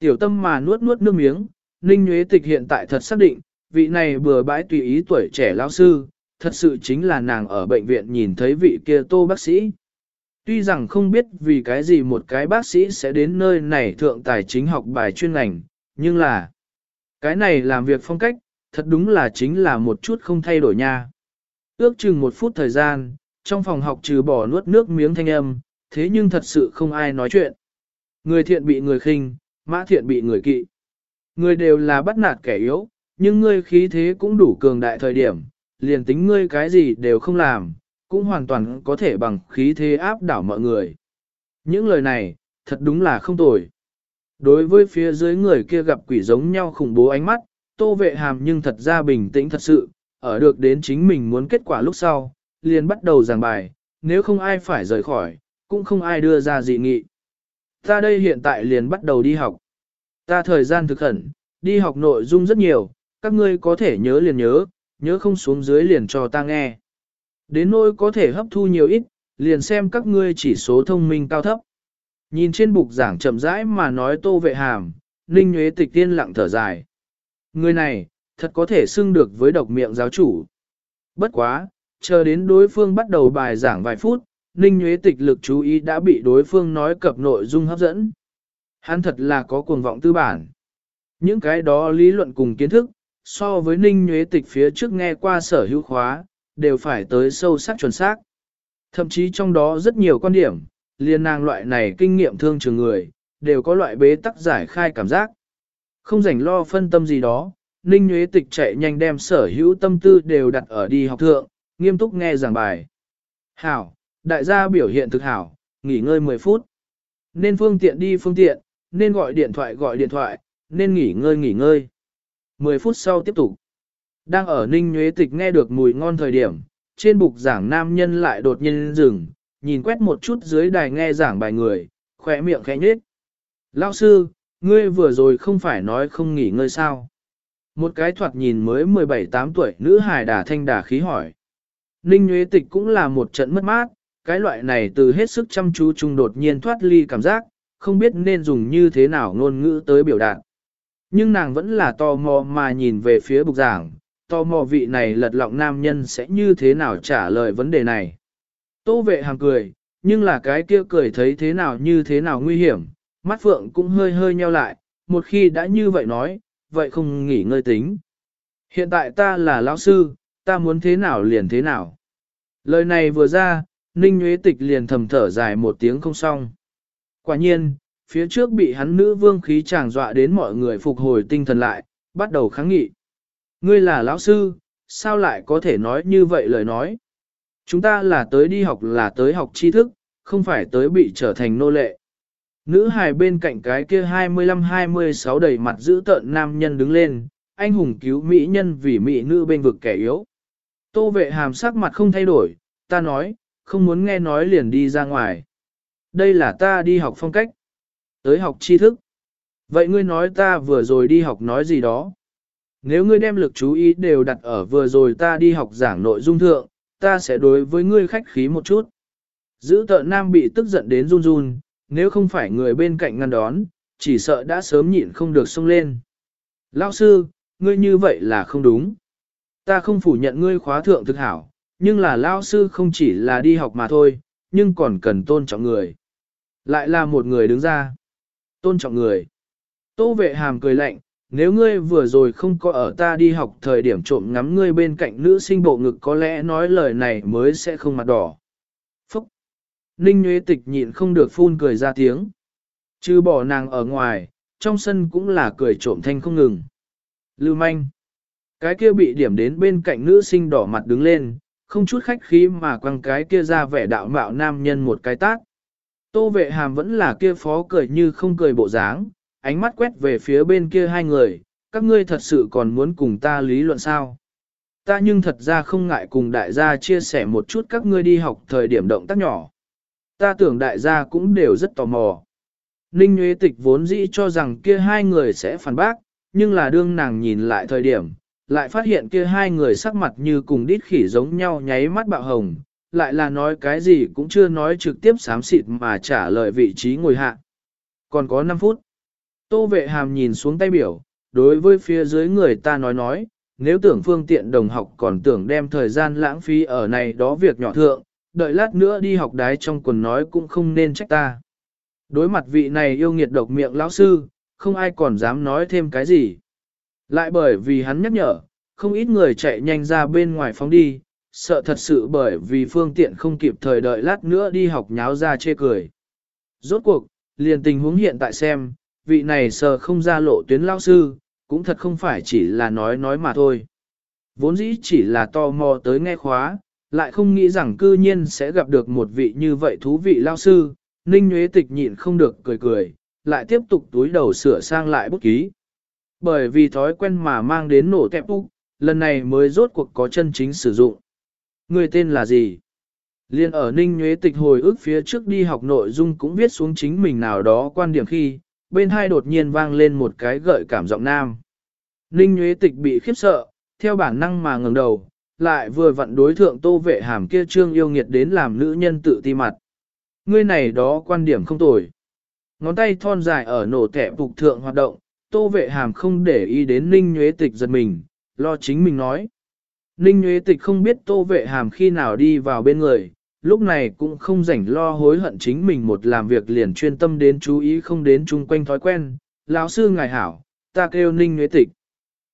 Tiểu tâm mà nuốt nuốt nước miếng, Ninh Nguyễn Tịch hiện tại thật xác định, vị này bừa bãi tùy ý tuổi trẻ lao sư, thật sự chính là nàng ở bệnh viện nhìn thấy vị kia tô bác sĩ. Tuy rằng không biết vì cái gì một cái bác sĩ sẽ đến nơi này thượng tài chính học bài chuyên ngành, nhưng là cái này làm việc phong cách, thật đúng là chính là một chút không thay đổi nha. Ước chừng một phút thời gian, trong phòng học trừ bỏ nuốt nước miếng thanh âm, thế nhưng thật sự không ai nói chuyện. Người thiện bị người khinh, mã thiện bị người kỵ. Người đều là bắt nạt kẻ yếu, nhưng ngươi khí thế cũng đủ cường đại thời điểm, liền tính ngươi cái gì đều không làm, cũng hoàn toàn có thể bằng khí thế áp đảo mọi người. Những lời này, thật đúng là không tồi. Đối với phía dưới người kia gặp quỷ giống nhau khủng bố ánh mắt, tô vệ hàm nhưng thật ra bình tĩnh thật sự, ở được đến chính mình muốn kết quả lúc sau, liền bắt đầu giảng bài, nếu không ai phải rời khỏi, cũng không ai đưa ra dị nghị. Ta đây hiện tại liền bắt đầu đi học. Ta thời gian thực khẩn, đi học nội dung rất nhiều, các ngươi có thể nhớ liền nhớ, nhớ không xuống dưới liền cho ta nghe. Đến nỗi có thể hấp thu nhiều ít, liền xem các ngươi chỉ số thông minh cao thấp. Nhìn trên bục giảng chậm rãi mà nói tô vệ hàm, ninh Nguyễn tịch tiên lặng thở dài. Người này, thật có thể xưng được với độc miệng giáo chủ. Bất quá, chờ đến đối phương bắt đầu bài giảng vài phút, ninh Nguyễn tịch lực chú ý đã bị đối phương nói cập nội dung hấp dẫn. Hắn thật là có cuồng vọng tư bản. Những cái đó lý luận cùng kiến thức, so với ninh nhuế tịch phía trước nghe qua sở hữu khóa, đều phải tới sâu sắc chuẩn xác. Thậm chí trong đó rất nhiều quan điểm, liên nàng loại này kinh nghiệm thương trường người, đều có loại bế tắc giải khai cảm giác. Không rảnh lo phân tâm gì đó, Ninh nhuế Tịch chạy nhanh đem sở hữu tâm tư đều đặt ở đi học thượng, nghiêm túc nghe giảng bài. Hảo, đại gia biểu hiện thực hảo, nghỉ ngơi 10 phút. Nên phương tiện đi phương tiện, nên gọi điện thoại gọi điện thoại, nên nghỉ ngơi nghỉ ngơi. 10 phút sau tiếp tục. Đang ở Ninh Nhuế Tịch nghe được mùi ngon thời điểm, trên bục giảng nam nhân lại đột nhiên dừng, nhìn quét một chút dưới đài nghe giảng bài người, khỏe miệng khẽ nhếch. Lão sư, ngươi vừa rồi không phải nói không nghỉ ngơi sao? Một cái thoạt nhìn mới 17-8 tuổi nữ hài đà thanh đà khí hỏi. Ninh Nguyễn Tịch cũng là một trận mất mát, cái loại này từ hết sức chăm chú chung đột nhiên thoát ly cảm giác, không biết nên dùng như thế nào ngôn ngữ tới biểu đạt. Nhưng nàng vẫn là tò mò mà nhìn về phía bục giảng, tò mò vị này lật lọng nam nhân sẽ như thế nào trả lời vấn đề này. Tô vệ hàng cười, nhưng là cái kia cười thấy thế nào như thế nào nguy hiểm, mắt phượng cũng hơi hơi nheo lại, một khi đã như vậy nói, vậy không nghỉ ngơi tính. Hiện tại ta là lão sư, ta muốn thế nào liền thế nào. Lời này vừa ra, Ninh Nguyễn Tịch liền thầm thở dài một tiếng không xong. Quả nhiên, phía trước bị hắn nữ vương khí chàng dọa đến mọi người phục hồi tinh thần lại, bắt đầu kháng nghị. Ngươi là lão sư, sao lại có thể nói như vậy lời nói? Chúng ta là tới đi học là tới học tri thức, không phải tới bị trở thành nô lệ. Nữ hài bên cạnh cái kia 25-26 đầy mặt giữ tợn nam nhân đứng lên, anh hùng cứu mỹ nhân vì mỹ nữ bên vực kẻ yếu. Tô vệ hàm sắc mặt không thay đổi, ta nói, không muốn nghe nói liền đi ra ngoài. Đây là ta đi học phong cách. Tới học tri thức. Vậy ngươi nói ta vừa rồi đi học nói gì đó? Nếu ngươi đem lực chú ý đều đặt ở vừa rồi ta đi học giảng nội dung thượng, ta sẽ đối với ngươi khách khí một chút. Giữ tợ nam bị tức giận đến run run, nếu không phải người bên cạnh ngăn đón, chỉ sợ đã sớm nhịn không được xông lên. Lão sư, ngươi như vậy là không đúng. Ta không phủ nhận ngươi khóa thượng thực hảo, nhưng là lão sư không chỉ là đi học mà thôi, nhưng còn cần tôn trọng người. Lại là một người đứng ra. Tôn trọng người. Tô vệ hàm cười lạnh, nếu ngươi vừa rồi không có ở ta đi học thời điểm trộm ngắm ngươi bên cạnh nữ sinh bộ ngực có lẽ nói lời này mới sẽ không mặt đỏ. Phúc! Ninh Nguyễn Tịch nhịn không được phun cười ra tiếng. Chứ bỏ nàng ở ngoài, trong sân cũng là cười trộm thanh không ngừng. Lưu manh! Cái kia bị điểm đến bên cạnh nữ sinh đỏ mặt đứng lên, không chút khách khí mà quăng cái kia ra vẻ đạo mạo nam nhân một cái tác. Tô vệ hàm vẫn là kia phó cười như không cười bộ dáng, ánh mắt quét về phía bên kia hai người, các ngươi thật sự còn muốn cùng ta lý luận sao? Ta nhưng thật ra không ngại cùng đại gia chia sẻ một chút các ngươi đi học thời điểm động tác nhỏ. Ta tưởng đại gia cũng đều rất tò mò. Ninh Nguyễn Tịch vốn dĩ cho rằng kia hai người sẽ phản bác, nhưng là đương nàng nhìn lại thời điểm, lại phát hiện kia hai người sắc mặt như cùng đít khỉ giống nhau nháy mắt bạo hồng, lại là nói cái gì cũng chưa nói trực tiếp xám xịt mà trả lời vị trí ngồi hạ. Còn có 5 phút. Tô vệ hàm nhìn xuống tay biểu, đối với phía dưới người ta nói nói, nếu tưởng phương tiện đồng học còn tưởng đem thời gian lãng phí ở này đó việc nhỏ thượng, đợi lát nữa đi học đái trong quần nói cũng không nên trách ta. Đối mặt vị này yêu nghiệt độc miệng lão sư, không ai còn dám nói thêm cái gì. Lại bởi vì hắn nhắc nhở, không ít người chạy nhanh ra bên ngoài phóng đi, sợ thật sự bởi vì phương tiện không kịp thời đợi lát nữa đi học nháo ra chê cười. Rốt cuộc, liền tình huống hiện tại xem, vị này sợ không ra lộ tuyến lao sư, cũng thật không phải chỉ là nói nói mà thôi. Vốn dĩ chỉ là tò mò tới nghe khóa, lại không nghĩ rằng cư nhiên sẽ gặp được một vị như vậy thú vị lao sư, Ninh Nguyễn Tịch nhịn không được cười cười, lại tiếp tục túi đầu sửa sang lại bút ký. Bởi vì thói quen mà mang đến nổ kẹp úc, lần này mới rốt cuộc có chân chính sử dụng. Người tên là gì? Liên ở Ninh Nguyễn Tịch hồi ức phía trước đi học nội dung cũng viết xuống chính mình nào đó quan điểm khi, bên hai đột nhiên vang lên một cái gợi cảm giọng nam. Ninh Nguyễn Tịch bị khiếp sợ, theo bản năng mà ngẩng đầu, lại vừa vặn đối thượng tô vệ hàm kia trương yêu nghiệt đến làm nữ nhân tự ti mặt. Ngươi này đó quan điểm không tồi. Ngón tay thon dài ở nổ tẻ phục thượng hoạt động, tô vệ hàm không để ý đến Ninh nhuế Tịch giật mình, lo chính mình nói. Ninh nhuế Tịch không biết tô vệ hàm khi nào đi vào bên người, lúc này cũng không rảnh lo hối hận chính mình một làm việc liền chuyên tâm đến chú ý không đến chung quanh thói quen. lão sư ngài hảo, ta kêu Ninh nhuế Tịch.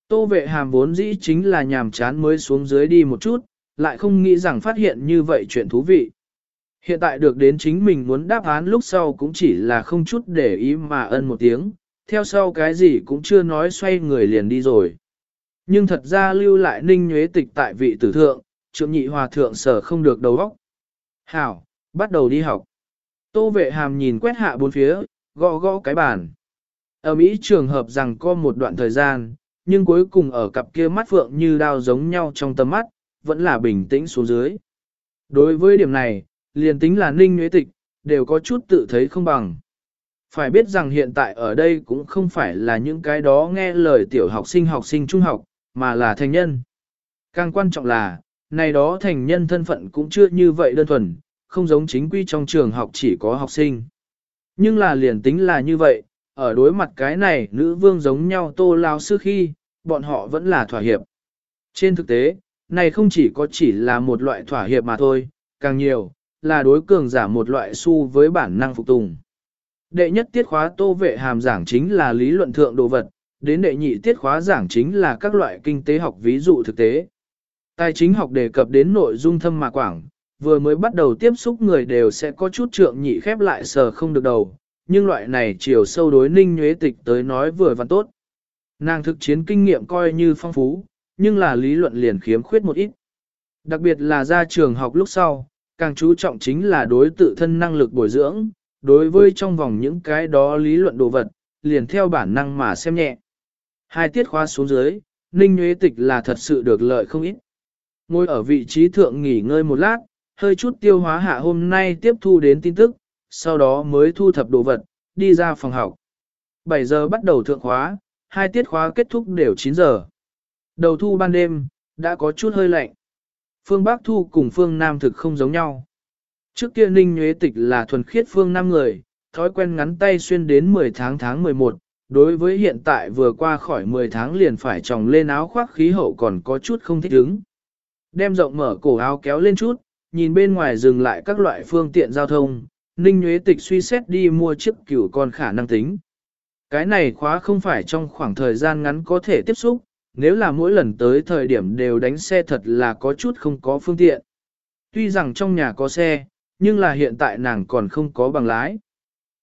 Tô vệ hàm vốn dĩ chính là nhàm chán mới xuống dưới đi một chút, lại không nghĩ rằng phát hiện như vậy chuyện thú vị. Hiện tại được đến chính mình muốn đáp án lúc sau cũng chỉ là không chút để ý mà ân một tiếng, theo sau cái gì cũng chưa nói xoay người liền đi rồi. Nhưng thật ra lưu lại ninh nhuế tịch tại vị tử thượng, trượng nhị hòa thượng sở không được đầu óc. Hảo, bắt đầu đi học. Tô vệ hàm nhìn quét hạ bốn phía, gõ gõ cái bàn. Ở Mỹ trường hợp rằng có một đoạn thời gian, nhưng cuối cùng ở cặp kia mắt phượng như đao giống nhau trong tầm mắt, vẫn là bình tĩnh xuống dưới. Đối với điểm này, liền tính là ninh nhuế tịch, đều có chút tự thấy không bằng. Phải biết rằng hiện tại ở đây cũng không phải là những cái đó nghe lời tiểu học sinh học sinh trung học, mà là thành nhân. Càng quan trọng là, này đó thành nhân thân phận cũng chưa như vậy đơn thuần, không giống chính quy trong trường học chỉ có học sinh. Nhưng là liền tính là như vậy, ở đối mặt cái này nữ vương giống nhau tô lao sư khi, bọn họ vẫn là thỏa hiệp. Trên thực tế, này không chỉ có chỉ là một loại thỏa hiệp mà thôi, càng nhiều, là đối cường giả một loại su với bản năng phục tùng. Đệ nhất tiết khóa tô vệ hàm giảng chính là lý luận thượng đồ vật, đến đệ nhị tiết khóa giảng chính là các loại kinh tế học ví dụ thực tế. Tài chính học đề cập đến nội dung thâm mà quảng, vừa mới bắt đầu tiếp xúc người đều sẽ có chút trượng nhị khép lại sờ không được đầu, nhưng loại này chiều sâu đối ninh nhuế tịch tới nói vừa văn tốt. Nàng thực chiến kinh nghiệm coi như phong phú, nhưng là lý luận liền khiếm khuyết một ít. Đặc biệt là ra trường học lúc sau, càng chú trọng chính là đối tự thân năng lực bồi dưỡng, đối với trong vòng những cái đó lý luận đồ vật, liền theo bản năng mà xem nhẹ. Hai tiết khóa xuống dưới, Ninh Nguyễn Tịch là thật sự được lợi không ít. Ngồi ở vị trí thượng nghỉ ngơi một lát, hơi chút tiêu hóa hạ hôm nay tiếp thu đến tin tức, sau đó mới thu thập đồ vật, đi ra phòng học. 7 giờ bắt đầu thượng khóa, hai tiết khóa kết thúc đều 9 giờ. Đầu thu ban đêm, đã có chút hơi lạnh. Phương Bắc thu cùng phương Nam thực không giống nhau. Trước kia Ninh Nhuế Tịch là thuần khiết phương năm người, thói quen ngắn tay xuyên đến 10 tháng tháng 11, đối với hiện tại vừa qua khỏi 10 tháng liền phải tròng lên áo khoác khí hậu còn có chút không thích ứng. Đem rộng mở cổ áo kéo lên chút, nhìn bên ngoài dừng lại các loại phương tiện giao thông, Ninh Nguyễn Tịch suy xét đi mua chiếc cửu con khả năng tính. Cái này khóa không phải trong khoảng thời gian ngắn có thể tiếp xúc, nếu là mỗi lần tới thời điểm đều đánh xe thật là có chút không có phương tiện. Tuy rằng trong nhà có xe, nhưng là hiện tại nàng còn không có bằng lái.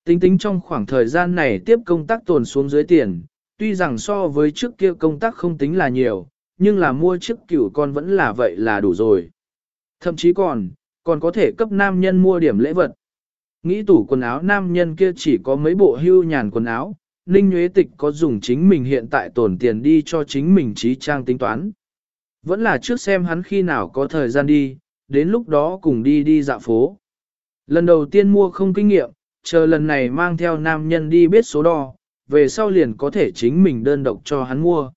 Tính tính trong khoảng thời gian này tiếp công tác tồn xuống dưới tiền, tuy rằng so với trước kia công tác không tính là nhiều, nhưng là mua chiếc cửu con vẫn là vậy là đủ rồi. Thậm chí còn, còn có thể cấp nam nhân mua điểm lễ vật. Nghĩ tủ quần áo nam nhân kia chỉ có mấy bộ hưu nhàn quần áo, Ninh Nguyễn Tịch có dùng chính mình hiện tại tổn tiền đi cho chính mình trí trang tính toán. Vẫn là trước xem hắn khi nào có thời gian đi, đến lúc đó cùng đi đi dạo phố. Lần đầu tiên mua không kinh nghiệm, chờ lần này mang theo nam nhân đi biết số đo, về sau liền có thể chính mình đơn độc cho hắn mua.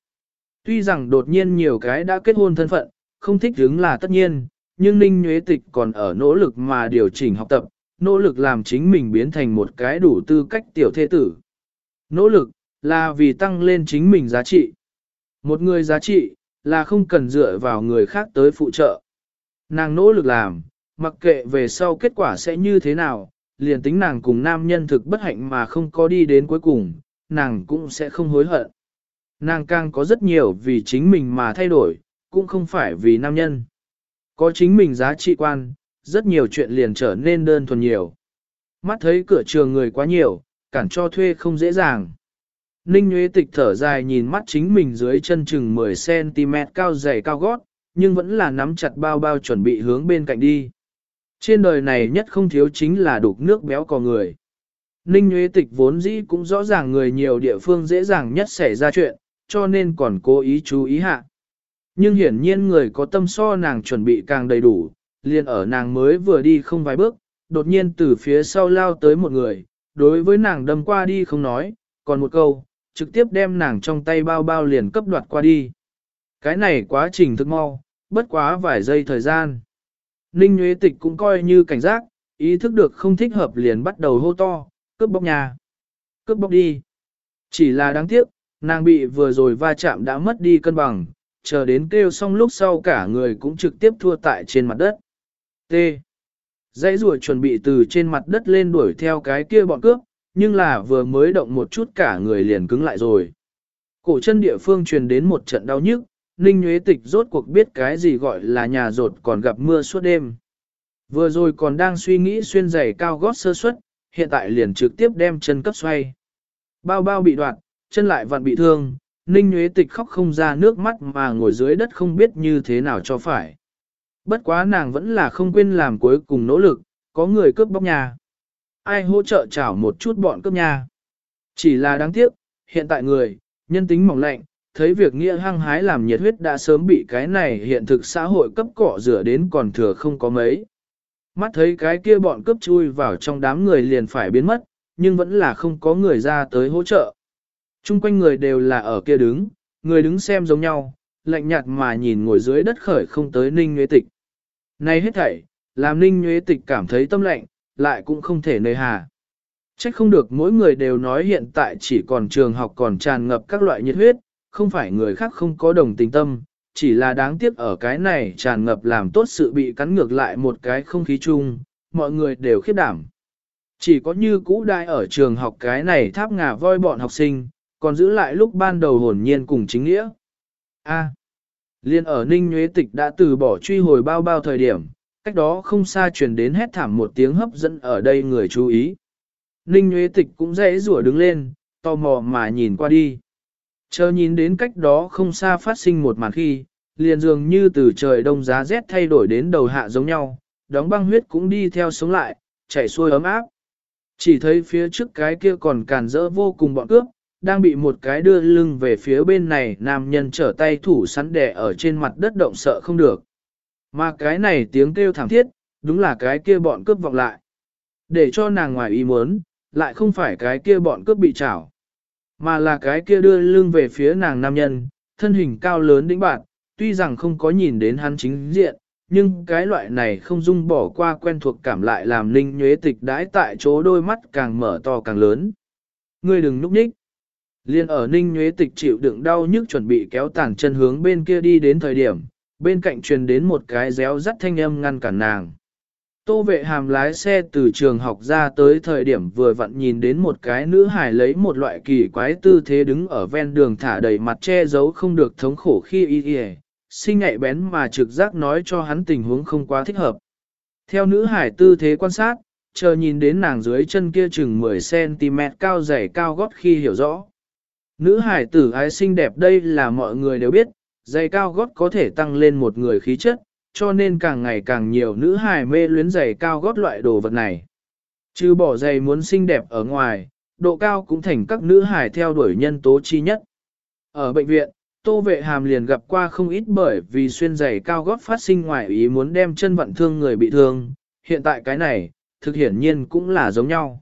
Tuy rằng đột nhiên nhiều cái đã kết hôn thân phận, không thích đứng là tất nhiên, nhưng Ninh Nguyễn Tịch còn ở nỗ lực mà điều chỉnh học tập, nỗ lực làm chính mình biến thành một cái đủ tư cách tiểu thế tử. Nỗ lực, là vì tăng lên chính mình giá trị. Một người giá trị, là không cần dựa vào người khác tới phụ trợ. Nàng nỗ lực làm, mặc kệ về sau kết quả sẽ như thế nào, liền tính nàng cùng nam nhân thực bất hạnh mà không có đi đến cuối cùng, nàng cũng sẽ không hối hận. Nàng càng có rất nhiều vì chính mình mà thay đổi, cũng không phải vì nam nhân. Có chính mình giá trị quan, rất nhiều chuyện liền trở nên đơn thuần nhiều. Mắt thấy cửa trường người quá nhiều, cản cho thuê không dễ dàng. Ninh Nguyễn Tịch thở dài nhìn mắt chính mình dưới chân chừng 10cm cao dày cao gót, nhưng vẫn là nắm chặt bao bao chuẩn bị hướng bên cạnh đi. Trên đời này nhất không thiếu chính là đục nước béo cò người. Ninh Nguyễn Tịch vốn dĩ cũng rõ ràng người nhiều địa phương dễ dàng nhất xảy ra chuyện, cho nên còn cố ý chú ý hạ. Nhưng hiển nhiên người có tâm so nàng chuẩn bị càng đầy đủ, liền ở nàng mới vừa đi không vài bước, đột nhiên từ phía sau lao tới một người, đối với nàng đâm qua đi không nói, còn một câu, trực tiếp đem nàng trong tay bao bao liền cấp đoạt qua đi. Cái này quá trình thức mau, bất quá vài giây thời gian. Ninh Nguyễn Tịch cũng coi như cảnh giác, ý thức được không thích hợp liền bắt đầu hô to, cướp bóc nhà. Cướp bóc đi. Chỉ là đáng tiếc, nàng bị vừa rồi va chạm đã mất đi cân bằng, chờ đến kêu xong lúc sau cả người cũng trực tiếp thua tại trên mặt đất. T. Dãy rùa chuẩn bị từ trên mặt đất lên đuổi theo cái kia bọn cướp, nhưng là vừa mới động một chút cả người liền cứng lại rồi. Cổ chân địa phương truyền đến một trận đau nhức, Ninh Nguyễn Tịch rốt cuộc biết cái gì gọi là nhà rột còn gặp mưa suốt đêm. Vừa rồi còn đang suy nghĩ xuyên giày cao gót sơ suất, hiện tại liền trực tiếp đem chân cấp xoay. Bao bao bị đoạn, chân lại vặn bị thương, Ninh Nguyễn Tịch khóc không ra nước mắt mà ngồi dưới đất không biết như thế nào cho phải. Bất quá nàng vẫn là không quên làm cuối cùng nỗ lực, có người cướp bóc nhà. Ai hỗ trợ chảo một chút bọn cướp nhà. Chỉ là đáng tiếc, hiện tại người, nhân tính mỏng lạnh, thấy việc nghĩa hăng hái làm nhiệt huyết đã sớm bị cái này hiện thực xã hội cấp cọ rửa đến còn thừa không có mấy. Mắt thấy cái kia bọn cướp chui vào trong đám người liền phải biến mất, nhưng vẫn là không có người ra tới hỗ trợ. Trung quanh người đều là ở kia đứng, người đứng xem giống nhau, lạnh nhạt mà nhìn ngồi dưới đất khởi không tới Ninh Nguyễn Tịch. Này hết thảy, làm Ninh Nguyễn Tịch cảm thấy tâm lạnh, lại cũng không thể nơi hà. Trách không được mỗi người đều nói hiện tại chỉ còn trường học còn tràn ngập các loại nhiệt huyết, không phải người khác không có đồng tình tâm, chỉ là đáng tiếc ở cái này tràn ngập làm tốt sự bị cắn ngược lại một cái không khí chung, mọi người đều khiếp đảm. Chỉ có như cũ đại ở trường học cái này tháp ngà voi bọn học sinh, còn giữ lại lúc ban đầu hồn nhiên cùng chính nghĩa. A. liên ở Ninh Nhuế Tịch đã từ bỏ truy hồi bao bao thời điểm, cách đó không xa truyền đến hét thảm một tiếng hấp dẫn ở đây người chú ý. Ninh Nhuế Tịch cũng dễ rủa đứng lên, tò mò mà nhìn qua đi. Chờ nhìn đến cách đó không xa phát sinh một màn khi, liền dường như từ trời đông giá rét thay đổi đến đầu hạ giống nhau, đóng băng huyết cũng đi theo sống lại, chảy xuôi ấm áp. Chỉ thấy phía trước cái kia còn càn rỡ vô cùng bọn cướp, đang bị một cái đưa lưng về phía bên này nam nhân trở tay thủ sắn đẻ ở trên mặt đất động sợ không được. Mà cái này tiếng kêu thảm thiết, đúng là cái kia bọn cướp vọng lại. Để cho nàng ngoài ý muốn, lại không phải cái kia bọn cướp bị chảo, mà là cái kia đưa lưng về phía nàng nam nhân, thân hình cao lớn đĩnh bạn, tuy rằng không có nhìn đến hắn chính diện, nhưng cái loại này không dung bỏ qua quen thuộc cảm lại làm Ninh Nhuế Tịch đãi tại chỗ đôi mắt càng mở to càng lớn. Ngươi đừng núp nhích. Liên ở Ninh Nhuế Tịch chịu đựng đau nhức chuẩn bị kéo tàn chân hướng bên kia đi đến thời điểm, bên cạnh truyền đến một cái réo rắt thanh âm ngăn cản nàng. Tô vệ hàm lái xe từ trường học ra tới thời điểm vừa vặn nhìn đến một cái nữ hải lấy một loại kỳ quái tư thế đứng ở ven đường thả đầy mặt che giấu không được thống khổ khi y y sinh nhạy bén mà trực giác nói cho hắn tình huống không quá thích hợp. Theo nữ hải tư thế quan sát, chờ nhìn đến nàng dưới chân kia chừng 10cm cao dày cao gót khi hiểu rõ. Nữ hải tử ái xinh đẹp đây là mọi người đều biết, dày cao gót có thể tăng lên một người khí chất, cho nên càng ngày càng nhiều nữ hài mê luyến giày cao gót loại đồ vật này. Chứ bỏ giày muốn xinh đẹp ở ngoài, độ cao cũng thành các nữ hài theo đuổi nhân tố chi nhất. Ở bệnh viện, Tô Vệ Hàm liền gặp qua không ít bởi vì xuyên giày cao gót phát sinh ngoài ý muốn đem chân vận thương người bị thương, hiện tại cái này, thực hiển nhiên cũng là giống nhau.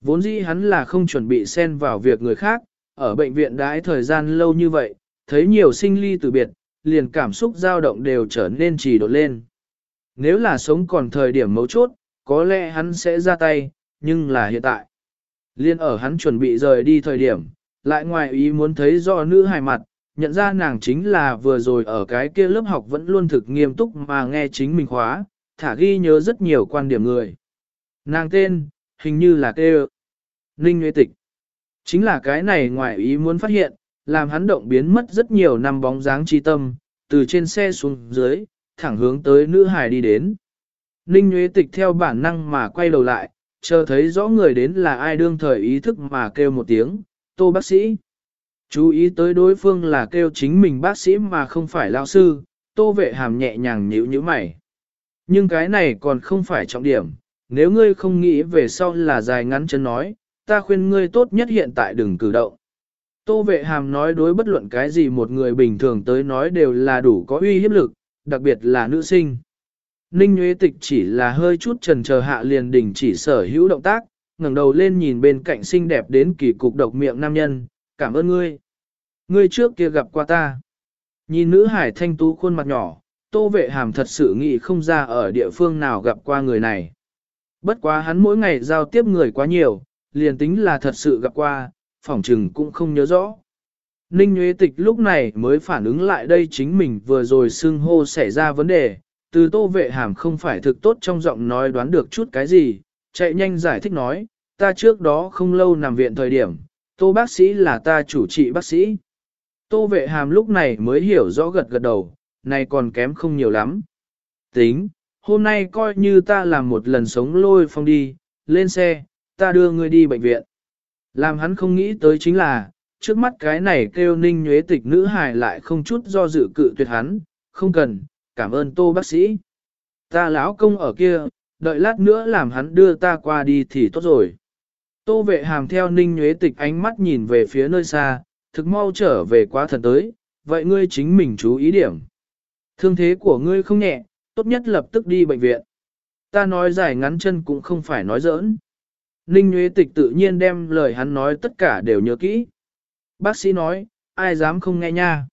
Vốn dĩ hắn là không chuẩn bị xen vào việc người khác, ở bệnh viện đãi thời gian lâu như vậy, thấy nhiều sinh ly từ biệt, liền cảm xúc dao động đều trở nên trì đột lên. Nếu là sống còn thời điểm mấu chốt, có lẽ hắn sẽ ra tay, nhưng là hiện tại. Liên ở hắn chuẩn bị rời đi thời điểm, Lại ngoài ý muốn thấy do nữ hài mặt, nhận ra nàng chính là vừa rồi ở cái kia lớp học vẫn luôn thực nghiêm túc mà nghe chính mình khóa, thả ghi nhớ rất nhiều quan điểm người. Nàng tên, hình như là kêu Ninh Nguyễn Tịch. Chính là cái này ngoài ý muốn phát hiện, làm hắn động biến mất rất nhiều năm bóng dáng chi tâm, từ trên xe xuống dưới, thẳng hướng tới nữ hài đi đến. Ninh Nguyễn Tịch theo bản năng mà quay đầu lại, chờ thấy rõ người đến là ai đương thời ý thức mà kêu một tiếng, tô bác sĩ. Chú ý tới đối phương là kêu chính mình bác sĩ mà không phải lao sư, tô vệ hàm nhẹ nhàng nhíu nhíu mày. Nhưng cái này còn không phải trọng điểm, nếu ngươi không nghĩ về sau là dài ngắn chân nói, ta khuyên ngươi tốt nhất hiện tại đừng cử động. Tô vệ hàm nói đối bất luận cái gì một người bình thường tới nói đều là đủ có uy hiếp lực, đặc biệt là nữ sinh. Ninh Nguyễn Tịch chỉ là hơi chút trần chờ hạ liền đình chỉ sở hữu động tác, ngẩng đầu lên nhìn bên cạnh xinh đẹp đến kỳ cục độc miệng nam nhân, cảm ơn ngươi. Ngươi trước kia gặp qua ta. Nhìn nữ hải thanh tú khuôn mặt nhỏ, tô vệ hàm thật sự nghĩ không ra ở địa phương nào gặp qua người này. Bất quá hắn mỗi ngày giao tiếp người quá nhiều, liền tính là thật sự gặp qua, phỏng trừng cũng không nhớ rõ. Ninh Nguyễn Tịch lúc này mới phản ứng lại đây chính mình vừa rồi xưng hô xảy ra vấn đề, từ tô vệ hàm không phải thực tốt trong giọng nói đoán được chút cái gì, chạy nhanh giải thích nói, ta trước đó không lâu nằm viện thời điểm, tô bác sĩ là ta chủ trị bác sĩ. Tô vệ hàm lúc này mới hiểu rõ gật gật đầu, này còn kém không nhiều lắm. Tính, hôm nay coi như ta làm một lần sống lôi phong đi, lên xe, ta đưa ngươi đi bệnh viện. Làm hắn không nghĩ tới chính là, trước mắt cái này kêu ninh nhuế tịch nữ hài lại không chút do dự cự tuyệt hắn, không cần, cảm ơn tô bác sĩ. Ta lão công ở kia, đợi lát nữa làm hắn đưa ta qua đi thì tốt rồi. Tô vệ hàm theo ninh nhuế tịch ánh mắt nhìn về phía nơi xa, thực mau trở về quá thần tới, vậy ngươi chính mình chú ý điểm. Thương thế của ngươi không nhẹ, tốt nhất lập tức đi bệnh viện. Ta nói dài ngắn chân cũng không phải nói giỡn. Ninh Nguyễn Tịch tự nhiên đem lời hắn nói tất cả đều nhớ kỹ. Bác sĩ nói, ai dám không nghe nha.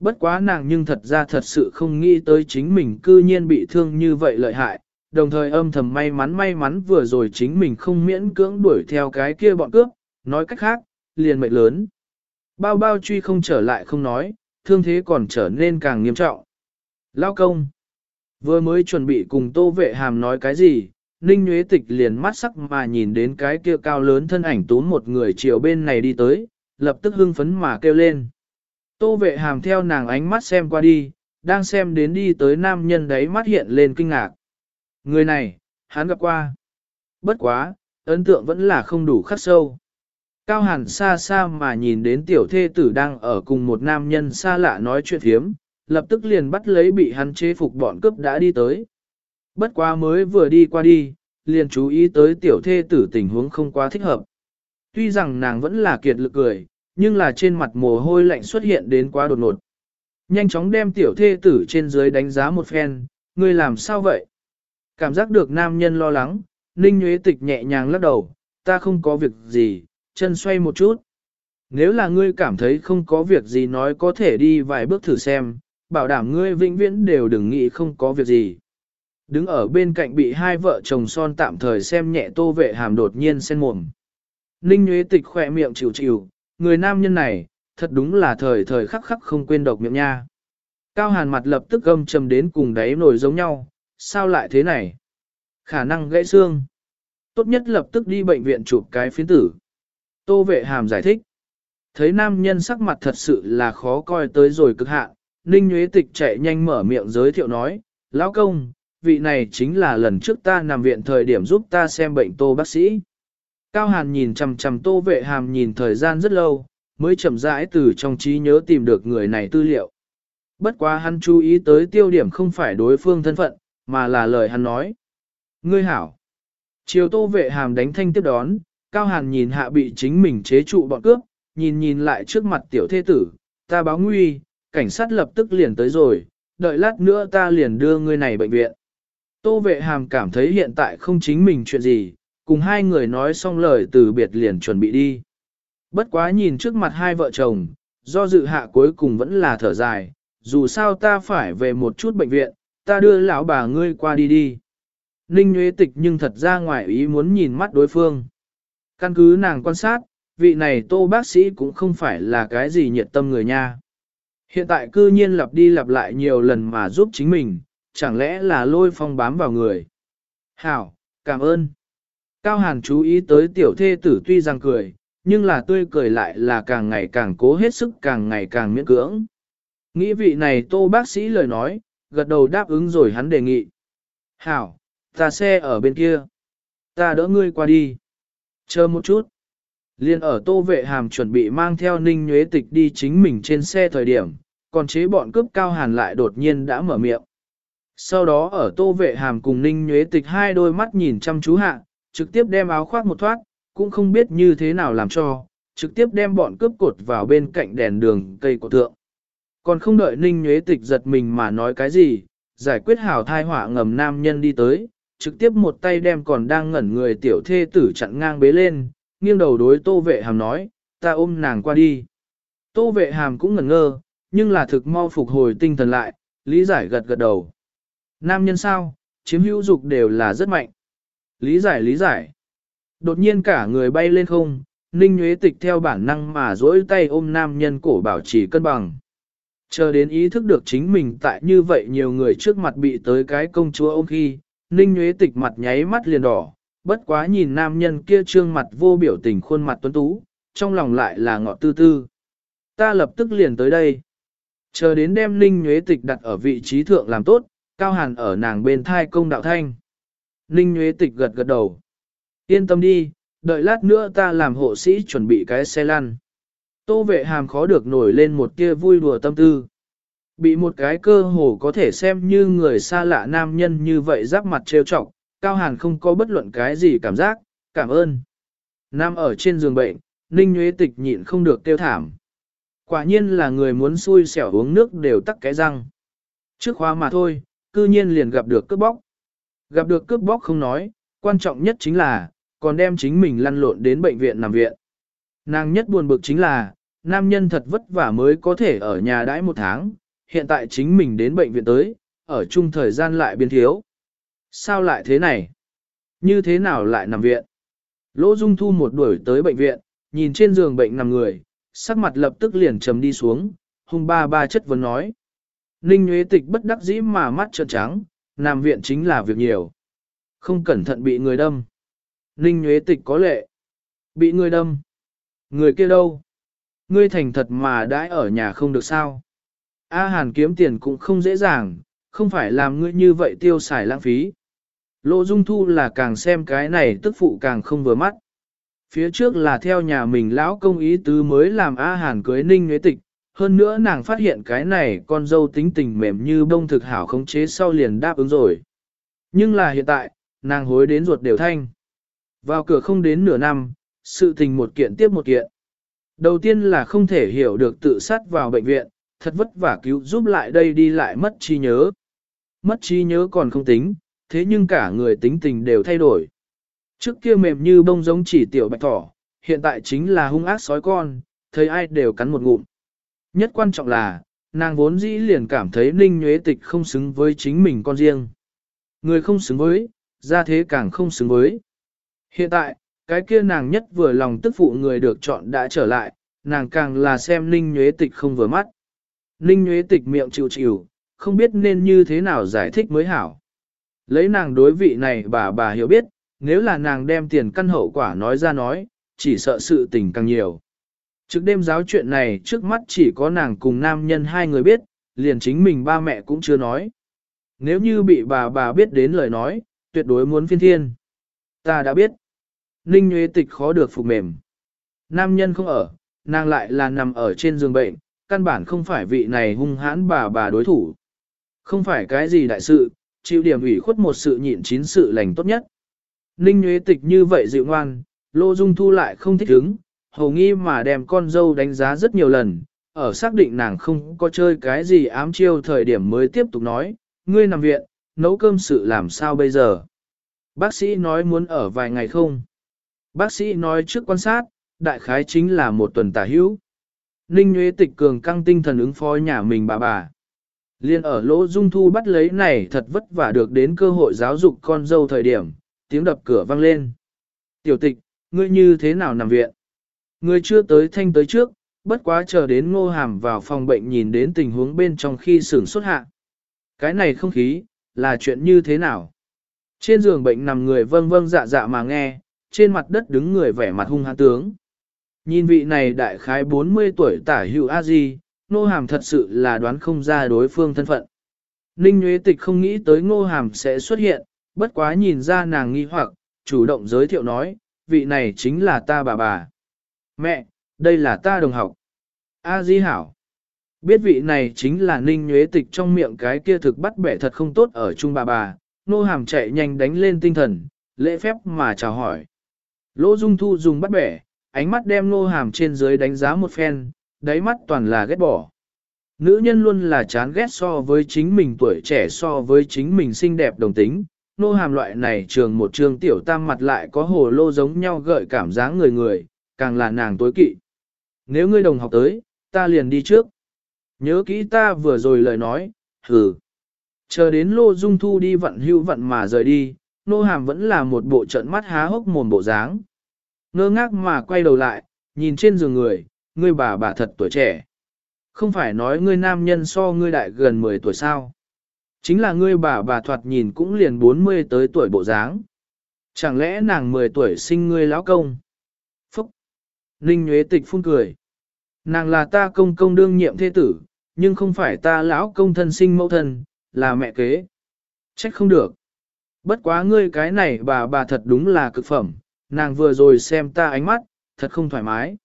Bất quá nàng nhưng thật ra thật sự không nghĩ tới chính mình cư nhiên bị thương như vậy lợi hại, đồng thời âm thầm may mắn may mắn vừa rồi chính mình không miễn cưỡng đuổi theo cái kia bọn cướp, nói cách khác, liền mệnh lớn. Bao bao truy không trở lại không nói, thương thế còn trở nên càng nghiêm trọng. Lao công. Vừa mới chuẩn bị cùng tô vệ hàm nói cái gì, Ninh Nguyễn Tịch liền mắt sắc mà nhìn đến cái kia cao lớn thân ảnh tú một người chiều bên này đi tới, lập tức hưng phấn mà kêu lên. Tô vệ hàm theo nàng ánh mắt xem qua đi, đang xem đến đi tới nam nhân đấy mắt hiện lên kinh ngạc. Người này, hắn gặp qua. Bất quá, ấn tượng vẫn là không đủ khắc sâu. Cao hẳn xa xa mà nhìn đến tiểu thê tử đang ở cùng một nam nhân xa lạ nói chuyện thiếm, lập tức liền bắt lấy bị hắn chế phục bọn cướp đã đi tới. Bất quá mới vừa đi qua đi, liền chú ý tới tiểu thê tử tình huống không quá thích hợp. Tuy rằng nàng vẫn là kiệt lực cười, nhưng là trên mặt mồ hôi lạnh xuất hiện đến quá đột ngột. Nhanh chóng đem tiểu thê tử trên dưới đánh giá một phen, ngươi làm sao vậy? Cảm giác được nam nhân lo lắng, Ninh Nguyễn Tịch nhẹ nhàng lắc đầu, ta không có việc gì, chân xoay một chút. Nếu là ngươi cảm thấy không có việc gì nói có thể đi vài bước thử xem, bảo đảm ngươi vĩnh viễn đều đừng nghĩ không có việc gì. Đứng ở bên cạnh bị hai vợ chồng son tạm thời xem nhẹ tô vệ hàm đột nhiên sen mồm. Ninh Nguyễn Tịch khỏe miệng chịu chịu, người nam nhân này, thật đúng là thời thời khắc khắc không quên độc miệng nha. Cao hàn mặt lập tức gâm trầm đến cùng đáy nổi giống nhau, sao lại thế này? Khả năng gãy xương. Tốt nhất lập tức đi bệnh viện chụp cái phiến tử. Tô vệ hàm giải thích. Thấy nam nhân sắc mặt thật sự là khó coi tới rồi cực hạn, Ninh Nguyễn Tịch chạy nhanh mở miệng giới thiệu nói, Lão công, vị này chính là lần trước ta nằm viện thời điểm giúp ta xem bệnh tô bác sĩ. Cao Hàn nhìn chằm chằm tô vệ hàm nhìn thời gian rất lâu, mới chậm rãi từ trong trí nhớ tìm được người này tư liệu. Bất quá hắn chú ý tới tiêu điểm không phải đối phương thân phận, mà là lời hắn nói. Ngươi hảo. Chiều tô vệ hàm đánh thanh tiếp đón, Cao Hàn nhìn hạ bị chính mình chế trụ bọn cướp, nhìn nhìn lại trước mặt tiểu thế tử, ta báo nguy, cảnh sát lập tức liền tới rồi, đợi lát nữa ta liền đưa ngươi này bệnh viện. Tô vệ hàm cảm thấy hiện tại không chính mình chuyện gì, cùng hai người nói xong lời từ biệt liền chuẩn bị đi. Bất quá nhìn trước mặt hai vợ chồng, do dự hạ cuối cùng vẫn là thở dài, dù sao ta phải về một chút bệnh viện, ta đưa lão bà ngươi qua đi đi. Ninh Nguyễn Tịch nhưng thật ra ngoài ý muốn nhìn mắt đối phương. Căn cứ nàng quan sát, vị này tô bác sĩ cũng không phải là cái gì nhiệt tâm người nha. Hiện tại cư nhiên lặp đi lặp lại nhiều lần mà giúp chính mình, chẳng lẽ là lôi phong bám vào người. Hảo, cảm ơn. Cao Hàn chú ý tới tiểu thê tử tuy rằng cười, nhưng là tươi cười lại là càng ngày càng cố hết sức càng ngày càng miễn cưỡng. Nghĩ vị này tô bác sĩ lời nói, gật đầu đáp ứng rồi hắn đề nghị. Hảo, ta xe ở bên kia. Ta đỡ ngươi qua đi. Chờ một chút. Liên ở tô vệ hàm chuẩn bị mang theo ninh nhuế tịch đi chính mình trên xe thời điểm, còn chế bọn cướp cao hàn lại đột nhiên đã mở miệng. Sau đó ở tô vệ hàm cùng ninh nhuế tịch hai đôi mắt nhìn chăm chú hạ, trực tiếp đem áo khoác một thoát, cũng không biết như thế nào làm cho, trực tiếp đem bọn cướp cột vào bên cạnh đèn đường cây cổ thượng. Còn không đợi ninh nhuế tịch giật mình mà nói cái gì, giải quyết hảo thai họa ngầm nam nhân đi tới, trực tiếp một tay đem còn đang ngẩn người tiểu thê tử chặn ngang bế lên, nghiêng đầu đối tô vệ hàm nói, ta ôm nàng qua đi. Tô vệ hàm cũng ngẩn ngơ, nhưng là thực mau phục hồi tinh thần lại, lý giải gật gật đầu. Nam nhân sao, chiếm hữu dục đều là rất mạnh. Lý giải lý giải. Đột nhiên cả người bay lên không, Ninh Nguyễn Tịch theo bản năng mà dỗi tay ôm nam nhân cổ bảo trì cân bằng. Chờ đến ý thức được chính mình tại như vậy nhiều người trước mặt bị tới cái công chúa ôm khi, Ninh Nguyễn Tịch mặt nháy mắt liền đỏ, bất quá nhìn nam nhân kia trương mặt vô biểu tình khuôn mặt tuấn tú, trong lòng lại là ngọt tư tư. Ta lập tức liền tới đây. Chờ đến đem Ninh Nguyễn Tịch đặt ở vị trí thượng làm tốt, Cao Hàn ở nàng bên thai công đạo thanh. Ninh Nguyễn Tịch gật gật đầu. Yên tâm đi, đợi lát nữa ta làm hộ sĩ chuẩn bị cái xe lăn. Tô vệ hàm khó được nổi lên một tia vui đùa tâm tư. Bị một cái cơ hồ có thể xem như người xa lạ nam nhân như vậy giáp mặt trêu chọc, Cao Hàn không có bất luận cái gì cảm giác, cảm ơn. Nam ở trên giường bệnh, Ninh Nguyễn Tịch nhịn không được tiêu thảm. Quả nhiên là người muốn xui xẻo uống nước đều tắc cái răng. Trước khóa mà thôi, cư nhiên liền gặp được cướp bóc. Gặp được cướp bóc không nói, quan trọng nhất chính là, còn đem chính mình lăn lộn đến bệnh viện nằm viện. Nàng nhất buồn bực chính là, nam nhân thật vất vả mới có thể ở nhà đãi một tháng, hiện tại chính mình đến bệnh viện tới, ở chung thời gian lại biến thiếu. Sao lại thế này? Như thế nào lại nằm viện? Lỗ Dung Thu một đuổi tới bệnh viện, nhìn trên giường bệnh nằm người, sắc mặt lập tức liền trầm đi xuống, hung ba ba chất vấn nói. Ninh Nguyễn Tịch bất đắc dĩ mà mắt trợn trắng, nằm viện chính là việc nhiều. Không cẩn thận bị người đâm. Ninh Nguyễn Tịch có lệ. Bị người đâm. Người kia đâu? Ngươi thành thật mà đãi ở nhà không được sao? A Hàn kiếm tiền cũng không dễ dàng, không phải làm ngươi như vậy tiêu xài lãng phí. Lộ Dung Thu là càng xem cái này tức phụ càng không vừa mắt. Phía trước là theo nhà mình lão công ý tứ mới làm A Hàn cưới Ninh Nguyễn Tịch, hơn nữa nàng phát hiện cái này con dâu tính tình mềm như bông thực hảo khống chế sau liền đáp ứng rồi. Nhưng là hiện tại, nàng hối đến ruột đều thanh. Vào cửa không đến nửa năm, sự tình một kiện tiếp một kiện. Đầu tiên là không thể hiểu được tự sát vào bệnh viện, thật vất vả cứu giúp lại đây đi lại mất trí nhớ. Mất trí nhớ còn không tính, thế nhưng cả người tính tình đều thay đổi. Trước kia mềm như bông giống chỉ tiểu bạch thỏ, hiện tại chính là hung ác sói con, thấy ai đều cắn một ngụm. Nhất quan trọng là, nàng vốn dĩ liền cảm thấy ninh nhuế tịch không xứng với chính mình con riêng. Người không xứng với, ra thế càng không xứng với. Hiện tại, cái kia nàng nhất vừa lòng tức phụ người được chọn đã trở lại, nàng càng là xem ninh nhuế tịch không vừa mắt. Ninh nhuế tịch miệng chịu chịu, không biết nên như thế nào giải thích mới hảo. Lấy nàng đối vị này bà bà hiểu biết, nếu là nàng đem tiền căn hậu quả nói ra nói, chỉ sợ sự tình càng nhiều. Trước đêm giáo chuyện này trước mắt chỉ có nàng cùng nam nhân hai người biết, liền chính mình ba mẹ cũng chưa nói. Nếu như bị bà bà biết đến lời nói, tuyệt đối muốn phiên thiên. Ta đã biết. Ninh Nguyễn Tịch khó được phục mềm. Nam nhân không ở, nàng lại là nằm ở trên giường bệnh, căn bản không phải vị này hung hãn bà bà đối thủ. Không phải cái gì đại sự, chịu điểm ủy khuất một sự nhịn chín sự lành tốt nhất. Ninh Nguyễn Tịch như vậy dịu ngoan, Lô Dung Thu lại không thích ứng, hầu nghi mà đem con dâu đánh giá rất nhiều lần, ở xác định nàng không có chơi cái gì ám chiêu thời điểm mới tiếp tục nói, ngươi nằm viện, nấu cơm sự làm sao bây giờ. Bác sĩ nói muốn ở vài ngày không. Bác sĩ nói trước quan sát, đại khái chính là một tuần tả hữu. Ninh Nguyễn Tịch cường căng tinh thần ứng phó nhà mình bà bà. Liên ở lỗ dung thu bắt lấy này thật vất vả được đến cơ hội giáo dục con dâu thời điểm, tiếng đập cửa vang lên. Tiểu tịch, ngươi như thế nào nằm viện? Người chưa tới thanh tới trước, bất quá chờ đến ngô hàm vào phòng bệnh nhìn đến tình huống bên trong khi sửng xuất hạ. Cái này không khí, là chuyện như thế nào? Trên giường bệnh nằm người vâng vâng dạ dạ mà nghe, trên mặt đất đứng người vẻ mặt hung hăng tướng. Nhìn vị này đại khái 40 tuổi tả hữu a di, ngô hàm thật sự là đoán không ra đối phương thân phận. Ninh Nguyễn Tịch không nghĩ tới ngô hàm sẽ xuất hiện, bất quá nhìn ra nàng nghi hoặc, chủ động giới thiệu nói, vị này chính là ta bà bà. Mẹ, đây là ta đồng học. A Di Hảo. Biết vị này chính là Ninh Nhuế Tịch trong miệng cái kia thực bắt bẻ thật không tốt ở chung bà bà, nô hàm chạy nhanh đánh lên tinh thần, lễ phép mà chào hỏi. Lỗ Dung Thu dùng bắt bẻ, ánh mắt đem nô hàm trên dưới đánh giá một phen, đáy mắt toàn là ghét bỏ. Nữ nhân luôn là chán ghét so với chính mình tuổi trẻ so với chính mình xinh đẹp đồng tính, nô hàm loại này trường một trường tiểu tam mặt lại có hồ lô giống nhau gợi cảm giác người người, càng là nàng tối kỵ. Nếu ngươi đồng học tới, ta liền đi trước. Nhớ kỹ ta vừa rồi lời nói, hừ. Chờ đến lô dung thu đi vận hưu vận mà rời đi, nô hàm vẫn là một bộ trận mắt há hốc mồm bộ dáng. Ngơ ngác mà quay đầu lại, nhìn trên giường người, ngươi bà bà thật tuổi trẻ. Không phải nói ngươi nam nhân so ngươi đại gần 10 tuổi sao. Chính là ngươi bà bà thoạt nhìn cũng liền 40 tới tuổi bộ dáng. Chẳng lẽ nàng 10 tuổi sinh ngươi lão công? Ninh Nguyễn Tịch phun cười. Nàng là ta công công đương nhiệm thế tử, nhưng không phải ta lão công thân sinh mẫu thân, là mẹ kế. Trách không được. Bất quá ngươi cái này bà bà thật đúng là cực phẩm, nàng vừa rồi xem ta ánh mắt, thật không thoải mái.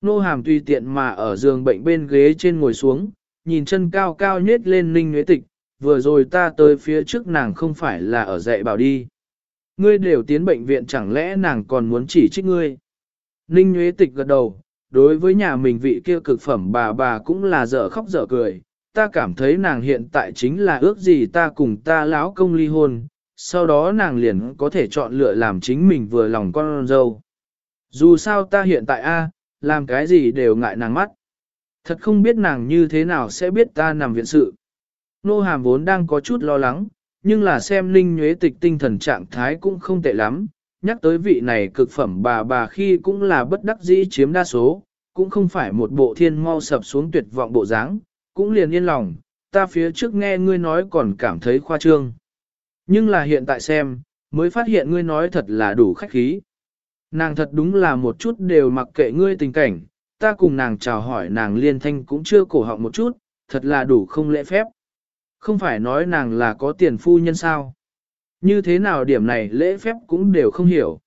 Nô hàm tùy tiện mà ở giường bệnh bên ghế trên ngồi xuống, nhìn chân cao cao nhết lên ninh nhuế tịch, vừa rồi ta tới phía trước nàng không phải là ở dạy bảo đi. Ngươi đều tiến bệnh viện chẳng lẽ nàng còn muốn chỉ trích ngươi. Ninh Nguyễn tịch gật đầu, đối với nhà mình vị kia cực phẩm bà bà cũng là dở khóc dở cười, ta cảm thấy nàng hiện tại chính là ước gì ta cùng ta lão công ly hôn, sau đó nàng liền có thể chọn lựa làm chính mình vừa lòng con dâu. Dù sao ta hiện tại a làm cái gì đều ngại nàng mắt. Thật không biết nàng như thế nào sẽ biết ta nằm viện sự. Nô hàm vốn đang có chút lo lắng, nhưng là xem Ninh nhuế tịch tinh thần trạng thái cũng không tệ lắm, nhắc tới vị này cực phẩm bà bà khi cũng là bất đắc dĩ chiếm đa số, cũng không phải một bộ thiên mau sập xuống tuyệt vọng bộ dáng, cũng liền yên lòng, ta phía trước nghe ngươi nói còn cảm thấy khoa trương. Nhưng là hiện tại xem, mới phát hiện ngươi nói thật là đủ khách khí. Nàng thật đúng là một chút đều mặc kệ ngươi tình cảnh, ta cùng nàng chào hỏi nàng liên thanh cũng chưa cổ họng một chút, thật là đủ không lễ phép. Không phải nói nàng là có tiền phu nhân sao. Như thế nào điểm này lễ phép cũng đều không hiểu.